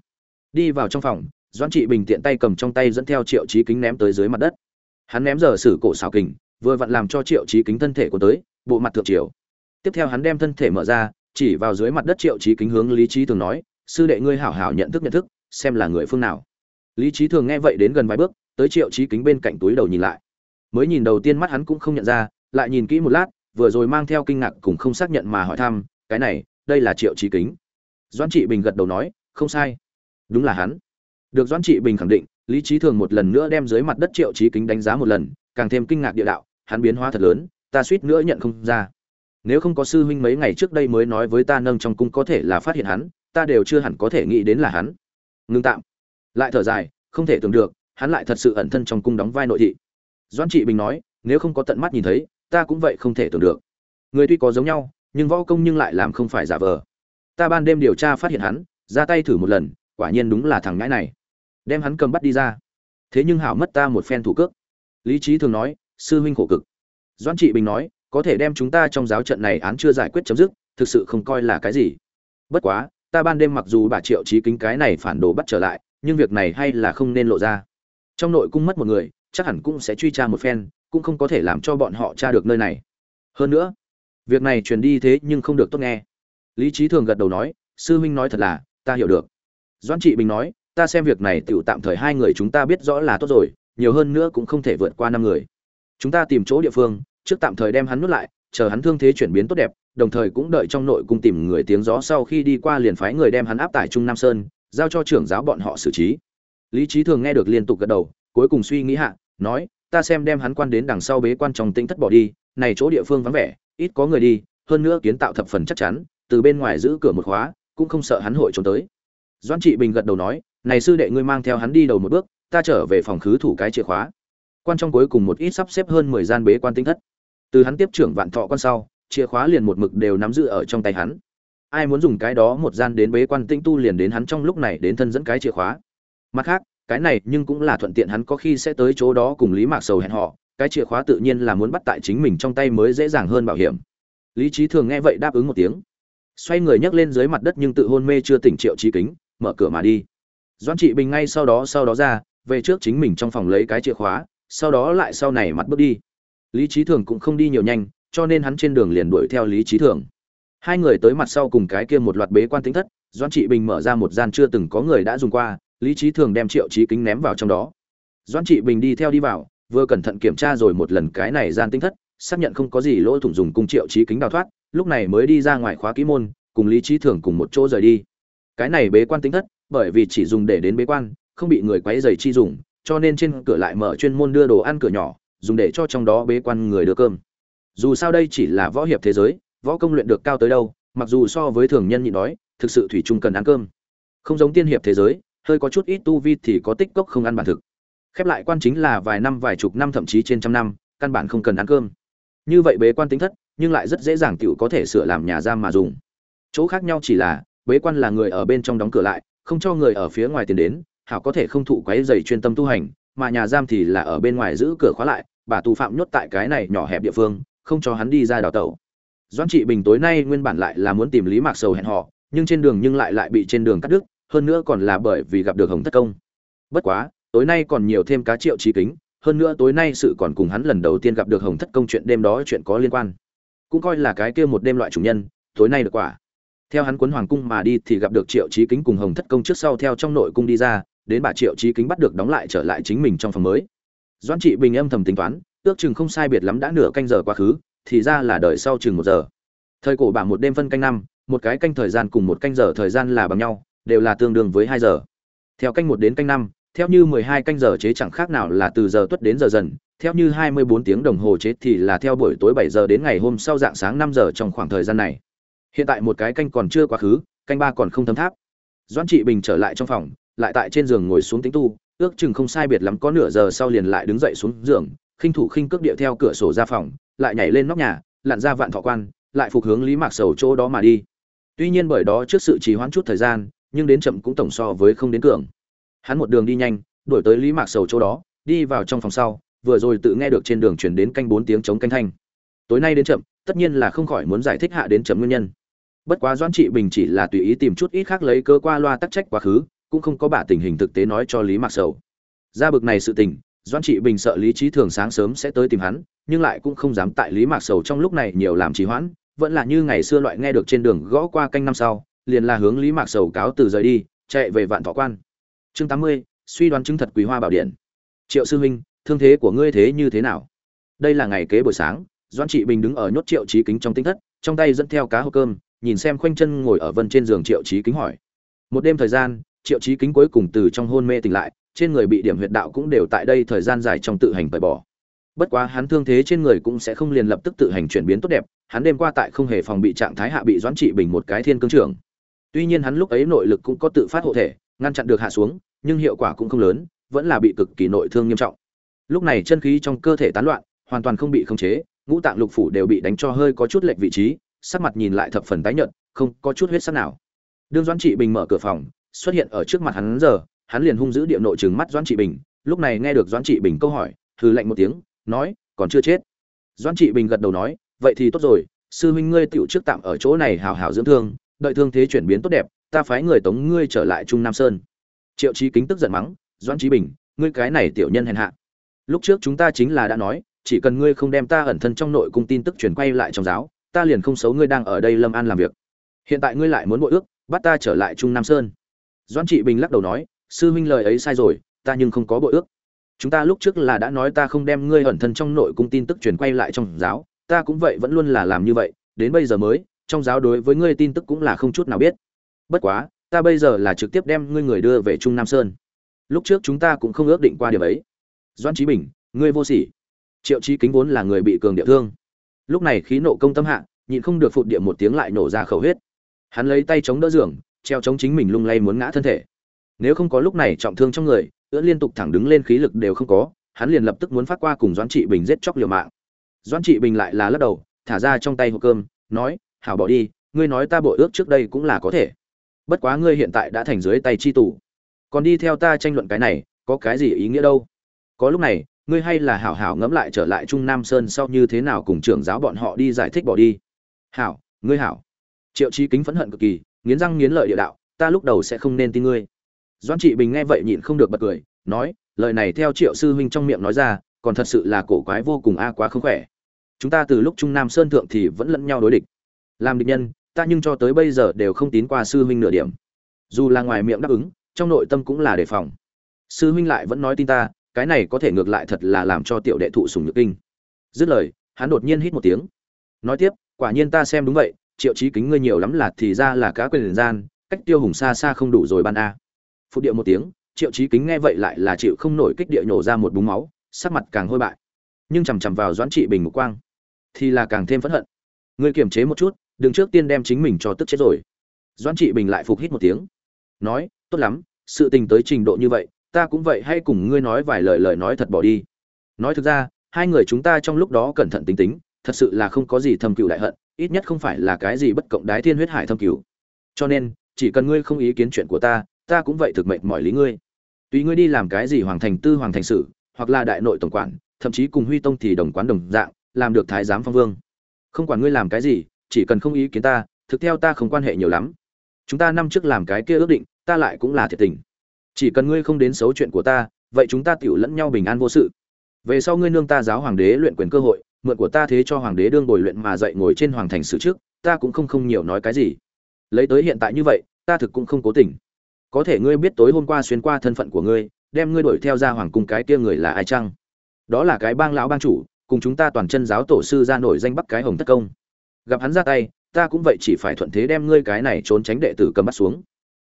Đi vào trong phòng, doãn trị bình tiện tay cầm trong tay dẫn theo triệu Chí kính ném tới dưới mặt đất. Hắn ném giờ sử cổ xào kình, vừa vặn làm cho triệu Chí kính thân thể của tới, bộ mặt thượng triều. Tiếp theo hắn đem thân thể mở ra, chỉ vào dưới mặt đất triệu Chí kính hướng lý trí thường nói, sư đệ ngươi hảo hảo nhận thức nhận thức, xem là người phương nào. Lý trí thường nghe vậy đến gần vài bước, tới triệu Chí kính bên cạnh túi đầu nhìn lại. Mới nhìn đầu tiên mắt hắn cũng không nhận ra, lại nhìn kỹ một lát, vừa rồi mang theo kinh ngạc cùng không xác nhận mà hỏi thăm, cái này đây là triệu trí kính. Doãn trị bình gật đầu nói, không sai. Đúng là hắn. Được doãn trị bình khẳng định, lý trí thường một lần nữa đem dưới mặt đất triệu trí kính đánh giá một lần, càng thêm kinh ngạc địa đạo, hắn biến hóa thật lớn, ta suýt nữa nhận không ra. Nếu không có sư huynh mấy ngày trước đây mới nói với ta nâng trong cung có thể là phát hiện hắn, ta đều chưa hẳn có thể nghĩ đến là hắn. Ngưng tạm. Lại thở dài, không thể tưởng được, hắn lại thật sự ẩn thân trong cung đóng vai nội thị. Doãn trị bình nói, nếu không có tận mắt nhìn thấy, ta cũng vậy không thể tưởng được. Người tuy có giống nhau nhưng võ công nhưng lại làm không phải giả vờ. Ta ban đêm điều tra phát hiện hắn, ra tay thử một lần, quả nhiên đúng là thằng ngãi này. Đem hắn cầm bắt đi ra. Thế nhưng hảo mất ta một phen thủ cước. Lý trí thường nói, sư huynh khổ cực. Doan trị bình nói, có thể đem chúng ta trong giáo trận này án chưa giải quyết chấm dứt, thực sự không coi là cái gì. Bất quá, ta ban đêm mặc dù bà triệu trí kính cái này phản đồ bắt trở lại, nhưng việc này hay là không nên lộ ra. Trong nội cung mất một người, chắc hẳn cũng sẽ truy tra một phen, cũng không có thể làm cho bọn họ tra được nơi này. Hơn nữa việc này truyền đi thế nhưng không được tốt nghe. Lý trí thường gật đầu nói, sư huynh nói thật là, ta hiểu được. Doãn trị bình nói, ta xem việc này tựu tạm thời hai người chúng ta biết rõ là tốt rồi, nhiều hơn nữa cũng không thể vượt qua năm người. Chúng ta tìm chỗ địa phương, trước tạm thời đem hắn nuốt lại, chờ hắn thương thế chuyển biến tốt đẹp, đồng thời cũng đợi trong nội cung tìm người tiếng gió sau khi đi qua liền phái người đem hắn áp tải trung nam sơn, giao cho trưởng giáo bọn họ xử trí. Lý trí thường nghe được liên tục gật đầu, cuối cùng suy nghĩ hạ, nói, ta xem đem hắn quan đến đằng sau bế quan trong tĩnh thất bỏ đi, này chỗ địa phương vắng vẻ ít có người đi, hơn nữa kiến tạo thập phần chắc chắn, từ bên ngoài giữ cửa một khóa, cũng không sợ hắn hội trốn tới. Doãn trị bình gật đầu nói, này sư đệ ngươi mang theo hắn đi đầu một bước, ta trở về phòng khứ thủ cái chìa khóa. Quan trong cuối cùng một ít sắp xếp hơn mười gian bế quan tinh thất. Từ hắn tiếp trưởng vạn thọ quan sau, chìa khóa liền một mực đều nắm giữ ở trong tay hắn. Ai muốn dùng cái đó một gian đến bế quan tinh tu liền đến hắn trong lúc này đến thân dẫn cái chìa khóa. Mặt khác, cái này nhưng cũng là thuận tiện hắn có khi sẽ tới chỗ đó cùng lý mạc sầu hẹn họ cái chìa khóa tự nhiên là muốn bắt tại chính mình trong tay mới dễ dàng hơn bảo hiểm. Lý trí thường nghe vậy đáp ứng một tiếng. Xoay người nhấc lên dưới mặt đất nhưng tự hôn mê chưa tỉnh triệu trí kính, mở cửa mà đi. Doan trị bình ngay sau đó sau đó ra, về trước chính mình trong phòng lấy cái chìa khóa, sau đó lại sau này mặt bước đi. Lý trí thường cũng không đi nhiều nhanh, cho nên hắn trên đường liền đuổi theo lý trí thường. Hai người tới mặt sau cùng cái kia một loạt bế quan tính thất doan trị bình mở ra một gian chưa từng có người đã dùng qua, lý trí thường đem triệu trí kính ném vào trong đó. Doan trị bình đi theo đi vào vừa cẩn thận kiểm tra rồi một lần cái này gian tinh thất, xác nhận không có gì lỗ thủng dùng cung triệu trí kính đào thoát, lúc này mới đi ra ngoài khóa kỹ môn, cùng lý trí thường cùng một chỗ rời đi. Cái này bế quan tinh thất, bởi vì chỉ dùng để đến bế quan, không bị người quấy dày chi dùng, cho nên trên cửa lại mở chuyên môn đưa đồ ăn cửa nhỏ, dùng để cho trong đó bế quan người đưa cơm. Dù sao đây chỉ là võ hiệp thế giới, võ công luyện được cao tới đâu, mặc dù so với thường nhân nhịn đói, thực sự thủy chung cần ăn cơm. Không giống tiên hiệp thế giới, hơi có chút ít tu vi thì có tích cốc không ăn bản thực khép lại quan chính là vài năm, vài chục năm, thậm chí trên trăm năm, căn bản không cần ăn cơm. Như vậy bế quan tính thất, nhưng lại rất dễ dàng tựu có thể sửa làm nhà giam mà dùng. Chỗ khác nhau chỉ là, bế quan là người ở bên trong đóng cửa lại, không cho người ở phía ngoài tiền đến, hảo có thể không thụ quấy dày chuyên tâm tu hành, mà nhà giam thì là ở bên ngoài giữ cửa khóa lại, bà tù phạm nhốt tại cái này nhỏ hẹp địa phương, không cho hắn đi ra đào tẩu. Doãn trị bình tối nay nguyên bản lại là muốn tìm lý mạc sầu hẹn họ, nhưng trên đường nhưng lại lại bị trên đường cắt đứt, hơn nữa còn là bởi vì gặp được hồng thất công. Bất quá tối nay còn nhiều thêm cá triệu trí kính, hơn nữa tối nay sự còn cùng hắn lần đầu tiên gặp được hồng thất công chuyện đêm đó chuyện có liên quan. Cũng coi là cái kia một đêm loại chủ nhân, tối nay được quả. Theo hắn quấn hoàng cung mà đi thì gặp được triệu trí kính cùng hồng thất công trước sau theo trong nội cung đi ra, đến bà triệu trí kính bắt được đóng lại trở lại chính mình trong phòng mới. Doãn trị bình âm thầm tính toán, ước chừng không sai biệt lắm đã nửa canh giờ quá khứ, thì ra là đợi sau chừng một giờ. Thời cổ bảng một đêm phân canh năm, một cái canh thời gian cùng một canh giờ thời gian là bằng nhau, đều là tương đương với hai giờ. Theo canh một đến canh năm theo như mười hai canh giờ chế chẳng khác nào là từ giờ tuất đến giờ dần, theo như hai mươi bốn tiếng đồng hồ chế thì là theo buổi tối bảy giờ đến ngày hôm sau dạng sáng năm giờ trong khoảng thời gian này. Hiện tại một cái canh còn chưa quá khứ, canh ba còn không thấm tháp. Doãn trị bình trở lại trong phòng, lại tại trên giường ngồi xuống tính tu, ước chừng không sai biệt lắm có nửa giờ sau liền lại đứng dậy xuống giường, khinh thủ khinh cước điệu theo cửa sổ ra phòng, lại nhảy lên nóc nhà, lặn ra vạn thọ quan, lại phục hướng lý mạc sầu chỗ đó mà đi. Tuy nhiên bởi đó trước sự trì hoãn chút thời gian, nhưng đến chậm cũng tổng so với không đến cường hắn một đường đi nhanh, đuổi tới lý mạc sầu chỗ đó, đi vào trong phòng sau, vừa rồi tự nghe được trên đường chuyển đến canh bốn tiếng chống canh thanh. Tối nay đến chậm, tất nhiên là không khỏi muốn giải thích hạ đến chậm nguyên nhân. Bất quá doãn trị bình chỉ là tùy ý tìm chút ít khác lấy cơ qua loa tắc trách quá khứ, cũng không có bả tình hình thực tế nói cho lý mạc sầu. Ra bực này sự tình, doãn trị bình sợ lý trí thường sáng sớm sẽ tới tìm hắn, nhưng lại cũng không dám tại lý mạc sầu trong lúc này nhiều làm trì hoãn, vẫn là như ngày xưa loại nghe được trên đường gõ qua canh năm sau, liền là hướng lý mạc sầu cáo từ rời đi, chạy về vạn thọ quan chương tám mươi, suy đoán chứng thật quý hoa bảo điện. Triệu sư huynh, thương thế của ngươi thế như thế nào? Đây là ngày kế buổi sáng, doãn trị bình đứng ở nhốt triệu trí kính trong tinh thất, trong tay dẫn theo cá hộp cơm, nhìn xem khoanh chân ngồi ở vân trên giường triệu trí kính hỏi. Một đêm thời gian, triệu trí kính cuối cùng từ trong hôn mê tỉnh lại, trên người bị điểm huyệt đạo cũng đều tại đây thời gian dài trong tự hành tẩy bỏ. Bất quá hắn thương thế trên người cũng sẽ không liền lập tức tự hành chuyển biến tốt đẹp, hắn đêm qua tại không hề phòng bị trạng thái hạ bị doãn trị bình một cái thiên cương trưởng. Tuy nhiên hắn lúc ấy nội lực cũng có tự phát hộ thể ngăn chặn được hạ xuống, nhưng hiệu quả cũng không lớn, vẫn là bị cực kỳ nội thương nghiêm trọng. Lúc này chân khí trong cơ thể tán loạn, hoàn toàn không bị khống chế, ngũ tạng lục phủ đều bị đánh cho hơi có chút lệch vị trí, sắc mặt nhìn lại thập phần tái nhợt, không có chút huyết sắc nào. Đương doãn trị bình mở cửa phòng, xuất hiện ở trước mặt hắn giờ, hắn liền hung dữ địa nội trừng mắt doãn trị bình, lúc này nghe được doãn trị bình câu hỏi, hừ lạnh một tiếng, nói, còn chưa chết? Doãn trị bình gật đầu nói, vậy thì tốt rồi, sư huynh ngươi tựu trước tạm ở chỗ này hào hào dưỡng thương, đợi thương thế chuyển biến tốt đẹp ta phái người tống ngươi trở lại trung nam sơn. Triệu trí kính tức giận mắng, doãn trí bình, ngươi cái này tiểu nhân hèn hạ. Lúc trước chúng ta chính là đã nói, chỉ cần ngươi không đem ta ẩn thân trong nội cung tin tức truyền quay lại trong giáo, ta liền không xấu ngươi đang ở đây lâm an làm việc. Hiện tại ngươi lại muốn bội ước, bắt ta trở lại trung nam sơn. Doãn trị bình lắc đầu nói, sư huynh lời ấy sai rồi, ta nhưng không có bội ước. Chúng ta lúc trước là đã nói ta không đem ngươi ẩn thân trong nội cung tin tức truyền quay lại trong giáo, ta cũng vậy vẫn luôn là làm như vậy, đến bây giờ mới, trong giáo đối với ngươi tin tức cũng là không chút nào biết bất quá, ta bây giờ là trực tiếp đem ngươi người đưa về trung nam sơn. Lúc trước chúng ta cũng không ước định qua điều ấy. Doan trí bình, ngươi vô sỉ. Triệu trí kính vốn là người bị cường địa thương. Lúc này khí nộ công tâm hạ, nhịn không được phụt địa một tiếng lại nổ ra khẩu huyết. Hắn lấy tay chống đỡ giường, treo chống chính mình lung lay muốn ngã thân thể. Nếu không có lúc này trọng thương trong người ưỡn liên tục thẳng đứng lên khí lực đều không có, hắn liền lập tức muốn phát qua cùng doãn trị bình giết chóc liều mạng. Doãn trị bình lại là lắc đầu, thả ra trong tay hộp cơm, nói, hảo bỏ đi, ngươi nói ta bội ước trước đây cũng là có thể bất quá ngươi hiện tại đã thành dưới tay chi tù. Còn đi theo ta tranh luận cái này, có cái gì ý nghĩa đâu? Có lúc này, ngươi hay là hảo hảo ngẫm lại trở lại trung nam sơn sau như thế nào cùng trưởng giáo bọn họ đi giải thích bỏ đi. Hảo, ngươi hảo. Triệu chí kính phẫn hận cực kỳ, nghiến răng nghiến lợi địa đạo, ta lúc đầu sẽ không nên tin ngươi. Doan trị bình nghe vậy nhịn không được bật cười, nói, lời này theo triệu sư huynh trong miệng nói ra, còn thật sự là cổ quái vô cùng a, quá không khỏe. Chúng ta từ lúc trung nam sơn thượng thì vẫn lẫn nhau đối địch. Làm địch nhân ta nhưng cho tới bây giờ đều không tín qua sư huynh nửa điểm. Dù là ngoài miệng đáp ứng, trong nội tâm cũng là đề phòng. Sư huynh lại vẫn nói tin ta, cái này có thể ngược lại thật là làm cho tiểu đệ thụ sùng nhược kinh. Dứt lời, hắn đột nhiên hít một tiếng. Nói tiếp, quả nhiên ta xem đúng vậy, triệu chí kính ngươi nhiều lắm là thì ra là cá quyền gian, cách tiêu hùng xa xa không đủ rồi ban a. Phụ điệu một tiếng, triệu chí kính nghe vậy lại là chịu không nổi kích địa nhổ ra một búng máu, sắc mặt càng hôi bại. Nhưng chằm chằm vào doãn trị bình một quang, thì là càng thêm phẫn hận. Ngươi kiềm chế một chút đừng trước tiên đem chính mình cho tức chết rồi. Doãn trị bình lại phục hít một tiếng. Nói, tốt lắm, sự tình tới trình độ như vậy, ta cũng vậy hay cùng ngươi nói vài lời lời nói thật bỏ đi. Nói thực ra, hai người chúng ta trong lúc đó cẩn thận tính tính, thật sự là không có gì thâm cựu đại hận, ít nhất không phải là cái gì bất cộng đái thiên huyết hải thâm cựu. Cho nên, chỉ cần ngươi không ý kiến chuyện của ta ta cũng vậy thực mệnh mọi lý ngươi. Tùy ngươi đi làm cái gì hoàng thành tư hoàng thành sử hoặc là đại nội tổng quản, thậm chí cùng huy tông thì đồng quán đồng dạng, làm được thái giám phong vương. Không quản ngươi làm cái gì chỉ cần không ý kiến ta, thực theo ta không quan hệ nhiều lắm. Chúng ta năm trước làm cái kia ước định, ta lại cũng là thiệt tình. Chỉ cần ngươi không đến xấu chuyện của ta, vậy chúng ta tiểu lẫn nhau bình an vô sự. Về sau ngươi nương ta giáo hoàng đế luyện quyền cơ hội, mượn của ta thế cho hoàng đế đương bồi luyện mà dạy ngồi trên hoàng thành sự trước, ta cũng không không nhiều nói cái gì. Lấy tới hiện tại như vậy, ta thực cũng không cố tình. Có thể ngươi biết tối hôm qua xuyên qua thân phận của ngươi, đem ngươi đuổi theo ra hoàng cung cái kia người là ai chăng? Đó là cái bang lão bang chủ, cùng chúng ta toàn chân giáo tổ sư ra nổi danh bắc cái hồng tất công gặp hắn ra tay, ta cũng vậy chỉ phải thuận thế đem ngươi cái này trốn tránh đệ tử cầm bắt xuống.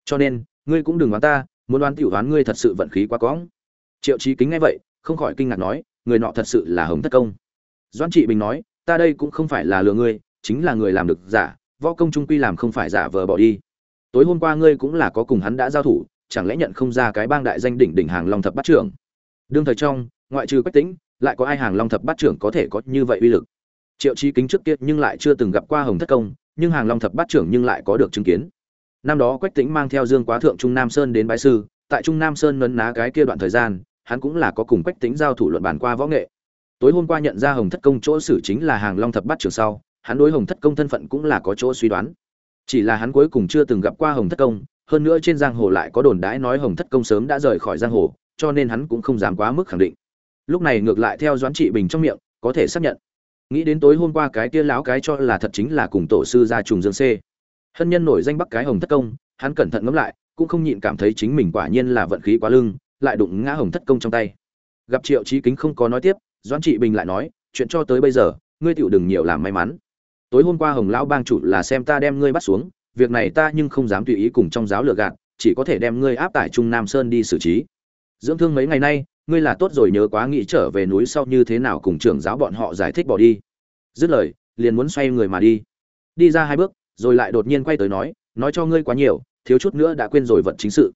Cho nên, ngươi cũng đừng đoán ta, muốn đoán tiểu đoán ngươi thật sự vận khí quá cóng triệu trí kính nghe vậy, không khỏi kinh ngạc nói, người nọ thật sự là hồng thất công. Doãn trị bình nói, ta đây cũng không phải là lừa ngươi, chính là người làm được giả, võ công trung quy làm không phải giả vờ bỏ đi. Tối hôm qua ngươi cũng là có cùng hắn đã giao thủ, chẳng lẽ nhận không ra cái bang đại danh đỉnh đỉnh hàng long thập bát trưởng? Đương thời trong, ngoại trừ quách tĩnh, lại có ai hàng long thập bát trưởng có thể có như vậy uy lực? Triệu chí kính trước kia nhưng lại chưa từng gặp qua hồng thất công, nhưng hàng long thập bát trưởng nhưng lại có được chứng kiến. Năm đó quách tĩnh mang theo dương quá thượng trung nam sơn đến bái sư, tại trung nam sơn nấn ná cái kia đoạn thời gian, hắn cũng là có cùng quách tĩnh giao thủ luận bàn qua võ nghệ. Tối hôm qua nhận ra hồng thất công chỗ xử chính là hàng long thập bát trưởng sau, hắn đối hồng thất công thân phận cũng là có chỗ suy đoán. Chỉ là hắn cuối cùng chưa từng gặp qua hồng thất công, hơn nữa trên giang hồ lại có đồn đãi nói hồng thất công sớm đã rời khỏi giang hồ, cho nên hắn cũng không dám quá mức khẳng định. Lúc này ngược lại theo doãn trị bình trong miệng, có thể xác nhận nghĩ đến tối hôm qua cái kia láo cái cho là thật chính là cùng tổ sư gia trùng dương c. Hân nhân nổi danh bắc cái hồng thất công, hắn cẩn thận ngẫm lại, cũng không nhịn cảm thấy chính mình quả nhiên là vận khí quá lưng, lại đụng ngã hồng thất công trong tay. Gặp triệu trí kính không có nói tiếp, doãn trị bình lại nói, chuyện cho tới bây giờ, ngươi tựu đừng nhiều làm may mắn. Tối hôm qua hồng lão bang chủ là xem ta đem ngươi bắt xuống, việc này ta nhưng không dám tùy ý cùng trong giáo lựa gạt, chỉ có thể đem ngươi áp tải trung nam sơn đi xử trí. Dưỡng thương mấy ngày nay ngươi là tốt rồi nhớ quá nghĩ trở về núi sau như thế nào cùng trưởng giáo bọn họ giải thích bỏ đi. Dứt lời, liền muốn xoay người mà đi. Đi ra hai bước, rồi lại đột nhiên quay tới nói nói cho ngươi quá nhiều, thiếu chút nữa đã quên rồi vận chính sự.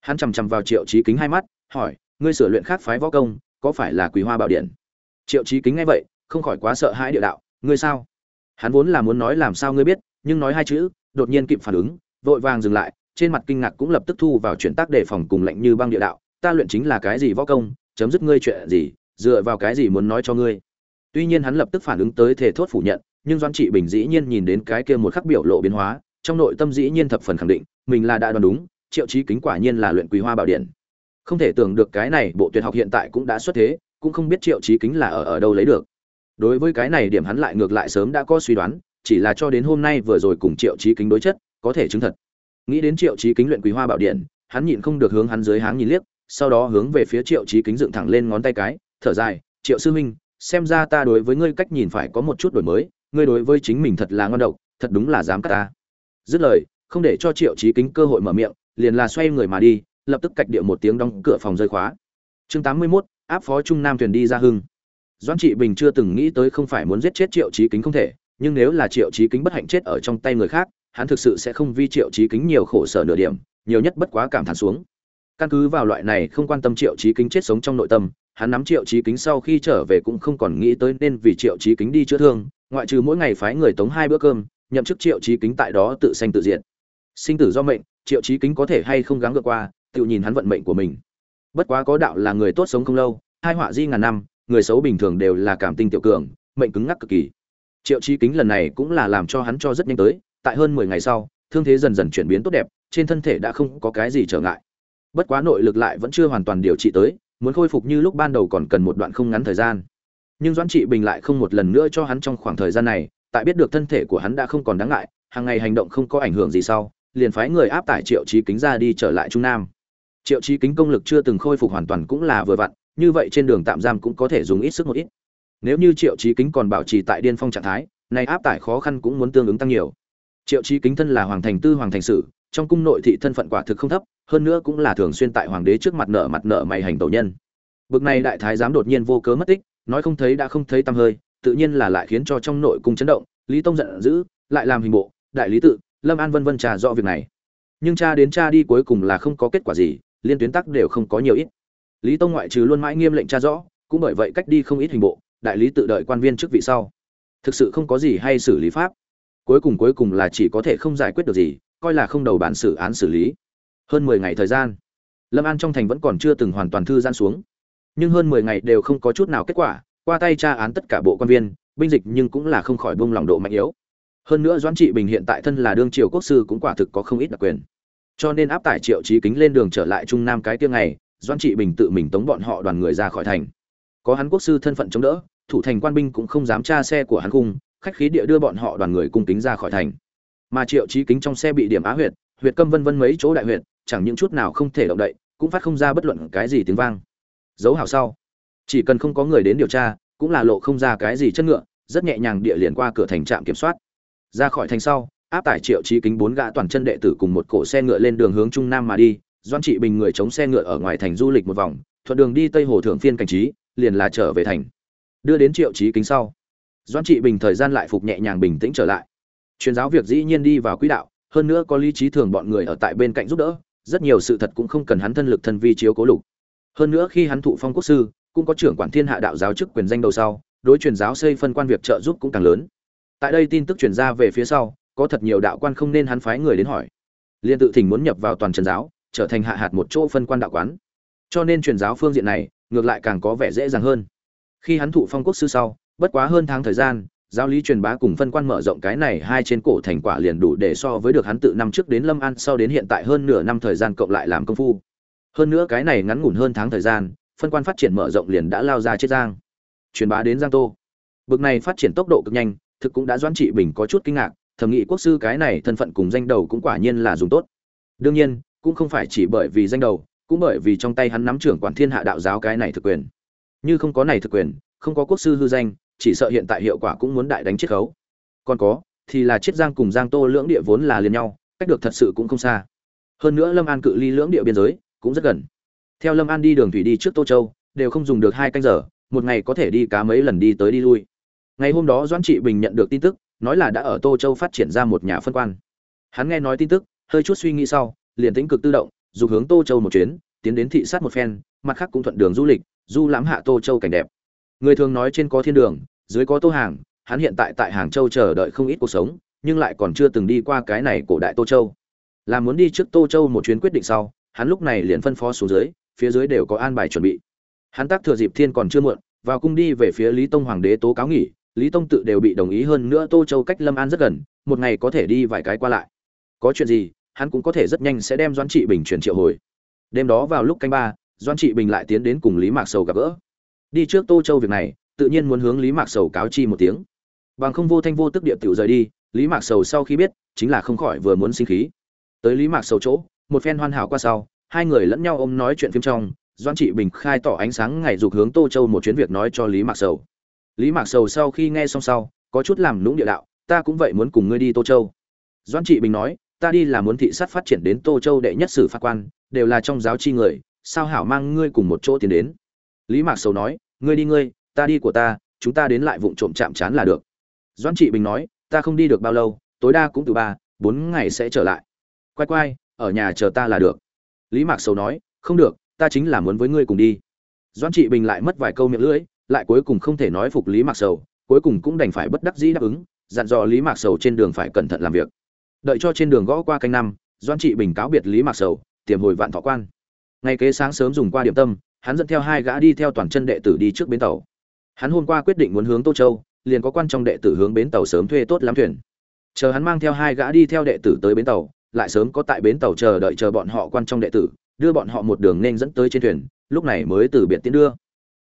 Hắn chằm chằm vào triệu trí kính hai mắt, hỏi, ngươi sửa luyện khác phái võ công, có phải là quý hoa bảo điện? Triệu trí kính nghe vậy, không khỏi quá sợ hãi địa đạo, ngươi sao? Hắn vốn là muốn nói làm sao ngươi biết, nhưng nói hai chữ, đột nhiên kịp phản ứng, vội vàng dừng lại, trên mặt kinh ngạc cũng lập tức thu vào chuyển tác đề phòng cùng lệnh như băng địa đạo ta luyện chính là cái gì võ công, chấm dứt ngươi chuyện gì, dựa vào cái gì muốn nói cho ngươi. Tuy nhiên hắn lập tức phản ứng tới thể thốt phủ nhận, nhưng Doan trị bình dĩ nhiên nhìn đến cái kia một khắc biểu lộ biến hóa, trong nội tâm dĩ nhiên thập phần khẳng định, mình là đã đoán đúng, triệu chí kính quả nhiên là luyện quý hoa bảo điện. Không thể tưởng được cái này bộ tuyệt học hiện tại cũng đã xuất thế, cũng không biết triệu chí kính là ở ở đâu lấy được. Đối với cái này điểm hắn lại ngược lại sớm đã có suy đoán, chỉ là cho đến hôm nay vừa rồi cùng triệu chí kính đối chất, có thể chứng thật. Nghĩ đến triệu chí kính luyện quý hoa bảo điện, hắn nhịn không được hướng hắn dưới háng nhìn liếc sau đó hướng về phía triệu chí kính dựng thẳng lên ngón tay cái thở dài triệu sư minh xem ra ta đối với ngươi cách nhìn phải có một chút đổi mới ngươi đối với chính mình thật là ngon độc thật đúng là dám cắt ta. Dứt lời không để cho triệu chí kính cơ hội mở miệng liền là xoay người mà đi lập tức cạch địa một tiếng đóng cửa phòng rơi khóa. Chương tám mươi 81, áp phó trung nam thuyền đi ra hưng. Doãn trị bình chưa từng nghĩ tới không phải muốn giết chết triệu chí kính không thể nhưng nếu là triệu chí kính bất hạnh chết ở trong tay người khác hắn thực sự sẽ không vi triệu chí kính nhiều khổ sở nửa điểm nhiều nhất bất quá cảm thán xuống căn cứ vào loại này không quan tâm triệu chí kính chết sống trong nội tâm, hắn nắm triệu chí kính sau khi trở về cũng không còn nghĩ tới nên vì triệu chí kính đi chữa thương, ngoại trừ mỗi ngày phái người tống hai bữa cơm, nhậm chức triệu chí kính tại đó tự sanh tự diện sinh tử do mệnh, triệu chí kính có thể hay không gắng vượt qua, tự nhìn hắn vận mệnh của mình. Bất quá có đạo là người tốt sống không lâu, hai họa di ngàn năm, người xấu bình thường đều là cảm tinh tiểu cường, mệnh cứng ngắc cực kỳ. Triệu chí kính lần này cũng là làm cho hắn cho rất nhanh tới, tại hơn mười ngày sau, thương thế dần dần chuyển biến tốt đẹp, trên thân thể đã không có cái gì trở ngại bất quá nội lực lại vẫn chưa hoàn toàn điều trị tới, muốn khôi phục như lúc ban đầu còn cần một đoạn không ngắn thời gian. Nhưng doãn trị bình lại không một lần nữa cho hắn trong khoảng thời gian này, tại biết được thân thể của hắn đã không còn đáng ngại, hàng ngày hành động không có ảnh hưởng gì sau, liền phái người áp tải triệu trí kính ra đi trở lại trung nam. Triệu trí kính công lực chưa từng khôi phục hoàn toàn cũng là vừa vặn, như vậy trên đường tạm giam cũng có thể dùng ít sức một ít. Nếu như triệu trí kính còn bảo trì tại điên phong trạng thái, này áp tải khó khăn cũng muốn tương ứng tăng nhiều. Triệu trí kính thân là hoàng thành tư hoàng thành sử trong cung nội thị thân phận quả thực không thấp, hơn nữa cũng là thường xuyên tại hoàng đế trước mặt nợ mặt nợ mày hành tẩu nhân. Bực này đại thái giám đột nhiên vô cớ mất tích, nói không thấy đã không thấy tăm hơi, tự nhiên là lại khiến cho trong nội cung chấn động, lý tông giận dữ, lại làm hình bộ, đại lý tự, lâm an vân vân trà rõ việc này. Nhưng cha đến cha đi cuối cùng là không có kết quả gì, liên tuyến tắc đều không có nhiều ít. Lý tông ngoại trừ luôn mãi nghiêm lệnh cha rõ, cũng bởi vậy cách đi không ít hình bộ, đại lý tự đợi quan viên chức vị sau. Thực sự không có gì hay xử lý pháp. Cuối cùng cuối cùng là chỉ có thể không giải quyết được gì coi là không đầu bản xử án xử lý. Hơn mười ngày thời gian, lâm an trong thành vẫn còn chưa từng hoàn toàn thư giãn xuống. Nhưng hơn mười ngày đều không có chút nào kết quả, qua tay tra án tất cả bộ quan viên, binh dịch nhưng cũng là không khỏi buông lòng độ mạnh yếu. Hơn nữa doãn trị bình hiện tại thân là đương triều quốc sư cũng quả thực có không ít đặc quyền. Cho nên áp tải triệu trí kính lên đường trở lại trung nam cái tiêu ngày, doãn trị bình tự mình tống bọn họ đoàn người ra khỏi thành. Có hắn quốc sư thân phận chống đỡ, thủ thành quan binh cũng không dám tra xe của hắn cung khách khí địa đưa bọn họ đoàn người cung kính ra khỏi thành mà triệu trí kính trong xe bị điểm á huyệt huyệt câm vân vân mấy chỗ đại huyệt, chẳng những chút nào không thể động đậy, cũng phát không ra bất luận cái gì tiếng vang. Dấu hảo sau, chỉ cần không có người đến điều tra, cũng là lộ không ra cái gì chất ngựa, rất nhẹ nhàng địa liền qua cửa thành trạm kiểm soát. Ra khỏi thành sau, áp tải triệu trí kính bốn gã toàn chân đệ tử cùng một cổ xe ngựa lên đường hướng trung nam mà đi doan trị bình người chống xe ngựa ở ngoài thành du lịch một vòng, thuận đường đi tây hồ thượng phiên cảnh trí, liền là trở về thành. Đưa đến triệu trí kính sau doan trị bình thời gian lại phục nhẹ nhàng bình tĩnh trở lại truyền giáo việc dĩ nhiên đi vào quỹ đạo, hơn nữa có lý trí thường bọn người ở tại bên cạnh giúp đỡ, rất nhiều sự thật cũng không cần hắn thân lực thân vi chiếu cố lục. Hơn nữa khi hắn thụ phong quốc sư, cũng có trưởng quản thiên hạ đạo giáo chức quyền danh đầu sau, đối truyền giáo xây phân quan việc trợ giúp cũng càng lớn. Tại đây tin tức truyền ra về phía sau, có thật nhiều đạo quan không nên hắn phái người đến hỏi. Liên tự thỉnh muốn nhập vào toàn trần giáo, trở thành hạ hạt một chỗ phân quan đạo quán. Cho nên truyền giáo phương diện này, ngược lại càng có vẻ dễ dàng hơn. Khi hắn thụ phong quốc sư sau, bất quá hơn tháng thời gian giáo lý truyền bá cùng phân quan mở rộng cái này hai trên cổ thành quả liền đủ để so với được hắn tự năm trước đến lâm an, sau đến hiện tại hơn nửa năm thời gian cộng lại làm công phu. Hơn nữa cái này ngắn ngủn hơn tháng thời gian, phân quan phát triển mở rộng liền đã lao ra chết giang. Truyền bá đến giang tô. Bực này phát triển tốc độ cực nhanh, thực cũng đã doãn trị bình có chút kinh ngạc, thẩm nghị quốc sư cái này thân phận cùng danh đầu cũng quả nhiên là dùng tốt. Đương nhiên, cũng không phải chỉ bởi vì danh đầu, cũng bởi vì trong tay hắn nắm trưởng quản thiên hạ đạo giáo cái này thực quyền. Như không có này thực quyền, không có quốc sư hư danh chỉ sợ hiện tại hiệu quả cũng muốn đại đánh chiết khấu. Còn có, thì là chiết giang cùng giang tô lưỡng địa vốn là liền nhau, cách được thật sự cũng không xa. Hơn nữa lâm an cự ly lưỡng địa biên giới, cũng rất gần. Theo lâm an đi đường thủy đi trước tô châu, đều không dùng được hai canh giờ, một ngày có thể đi cá mấy lần đi tới đi lui. Ngày hôm đó doãn trị bình nhận được tin tức, nói là đã ở tô châu phát triển ra một nhà phân quan. Hắn nghe nói tin tức, hơi chút suy nghĩ sau, liền tĩnh cực tự động dù hướng tô châu một chuyến, tiến đến thị sát một phen, mặt khác cũng thuận đường du lịch, du lãm hạ tô châu cảnh đẹp người thường nói trên có thiên đường, dưới có tô hàng, hắn hiện tại tại hàng châu chờ đợi không ít cuộc sống, nhưng lại còn chưa từng đi qua cái này cổ đại tô châu. Là muốn đi trước tô châu một chuyến quyết định sau, hắn lúc này liền phân phó xuống dưới, phía dưới đều có an bài chuẩn bị. Hắn tác thừa dịp thiên còn chưa muộn, vào cung đi về phía lý tông hoàng đế tố cáo nghỉ, lý tông tự đều bị đồng ý hơn nữa tô châu cách lâm an rất gần, một ngày có thể đi vài cái qua lại. Có chuyện gì, hắn cũng có thể rất nhanh sẽ đem doãn trị bình truyền triệu hồi. Đêm đó vào lúc canh ba, doãn trị bình lại tiến đến cùng lý mạc sầu gặp gỡ đi trước tô châu việc này, tự nhiên muốn hướng lý mạc sầu cáo chi một tiếng. Bằng không vô thanh vô tức địa tiểu rời đi, lý mạc sầu sau khi biết, chính là không khỏi vừa muốn sinh khí. Tới lý mạc sầu chỗ, một phen hoàn hảo qua sau, hai người lẫn nhau ôm nói chuyện phim trong doan trị bình khai tỏ ánh sáng ngày dục hướng tô châu một chuyến việc nói cho lý mạc sầu. Lý mạc sầu sau khi nghe xong sau, có chút làm lũng địa đạo, ta cũng vậy muốn cùng ngươi đi tô châu. Doan trị bình nói, ta đi là muốn thị sát phát triển đến tô châu đệ nhất sử phát quan, đều là trong giáo chi người, sao hảo mang ngươi cùng một chỗ tiến đến? Lý mạc sầu nói, ngươi đi ngươi, ta đi của ta, chúng ta đến lại vụng trộm chạm chán là được. Doãn trị bình nói, ta không đi được bao lâu, tối đa cũng từ ba, bốn ngày sẽ trở lại. Quay quay, ở nhà chờ ta là được. Lý mạc sầu nói, không được, ta chính là muốn với ngươi cùng đi. Doãn trị bình lại mất vài câu miệng lưỡi, lại cuối cùng không thể nói phục lý mạc sầu, cuối cùng cũng đành phải bất đắc dĩ đáp ứng, dặn dò lý mạc sầu trên đường phải cẩn thận làm việc. Đợi cho trên đường gõ qua canh năm, Doãn trị bình cáo biệt lý mạc sầu, tiềm hồi vạn thọ quan. Ngày kế sáng sớm dùng qua điểm tâm hắn dẫn theo hai gã đi theo toàn chân đệ tử đi trước bến tàu. Hắn hôm qua quyết định muốn hướng tô châu, liền có quan trong đệ tử hướng bến tàu sớm thuê tốt lắm thuyền. Chờ hắn mang theo hai gã đi theo đệ tử tới bến tàu, lại sớm có tại bến tàu chờ đợi chờ bọn họ quan trong đệ tử, đưa bọn họ một đường nên dẫn tới trên thuyền, lúc này mới từ biệt tiến đưa.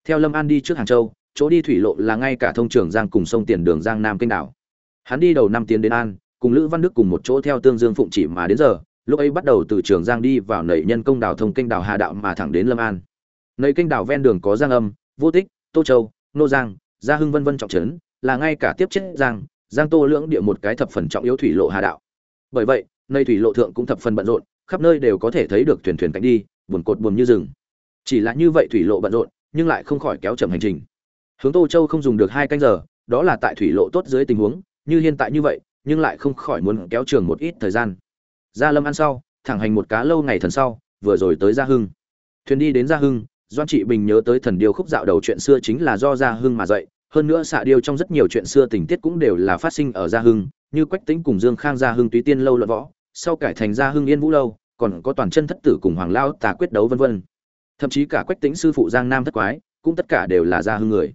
Theo lâm an đi trước hàng châu, chỗ đi thủy lộ là ngay cả thông trường giang cùng sông tiền đường giang nam kênh đảo. Hắn đi đầu năm tiến đến an, cùng lữ văn đức cùng một chỗ theo tương dương phụng chỉ mà đến giờ, lúc ấy bắt đầu từ trường giang đi vào nảy nhân công đảo thông kênh đảo hà đạo mà thẳng đến lâm an nơi kênh đảo ven đường có giang âm, vô tích, tô châu, nô giang, gia hưng vân vân trọng trấn, là ngay cả tiếp chết giang giang tô lưỡng địa một cái thập phần trọng yếu thủy lộ hà đạo. Bởi vậy nơi thủy lộ thượng cũng thập phần bận rộn, khắp nơi đều có thể thấy được thuyền thuyền cánh đi, buồn cột buồn như rừng. Chỉ là như vậy thủy lộ bận rộn, nhưng lại không khỏi kéo chậm hành trình. Hướng tô châu không dùng được hai canh giờ, đó là tại thủy lộ tốt dưới tình huống, như hiện tại như vậy, nhưng lại không khỏi muốn kéo trường một ít thời gian. Gia lâm ăn sau, thẳng hành một cá lâu ngày thần sau, vừa rồi tới gia hưng. Thuyền đi đến gia hưng doan trị bình nhớ tới thần điêu khúc dạo đầu chuyện xưa chính là do gia hưng mà dậy hơn nữa xạ điêu trong rất nhiều chuyện xưa tình tiết cũng đều là phát sinh ở gia hưng, như quách tính cùng dương khang gia hưng túy tiên lâu luận võ, sau cải thành gia hưng yên vũ lâu, còn có toàn chân thất tử cùng hoàng lao tà quyết đấu vân vân. Thậm chí cả quách tính sư phụ giang nam thất quái, cũng tất cả đều là gia hưng người.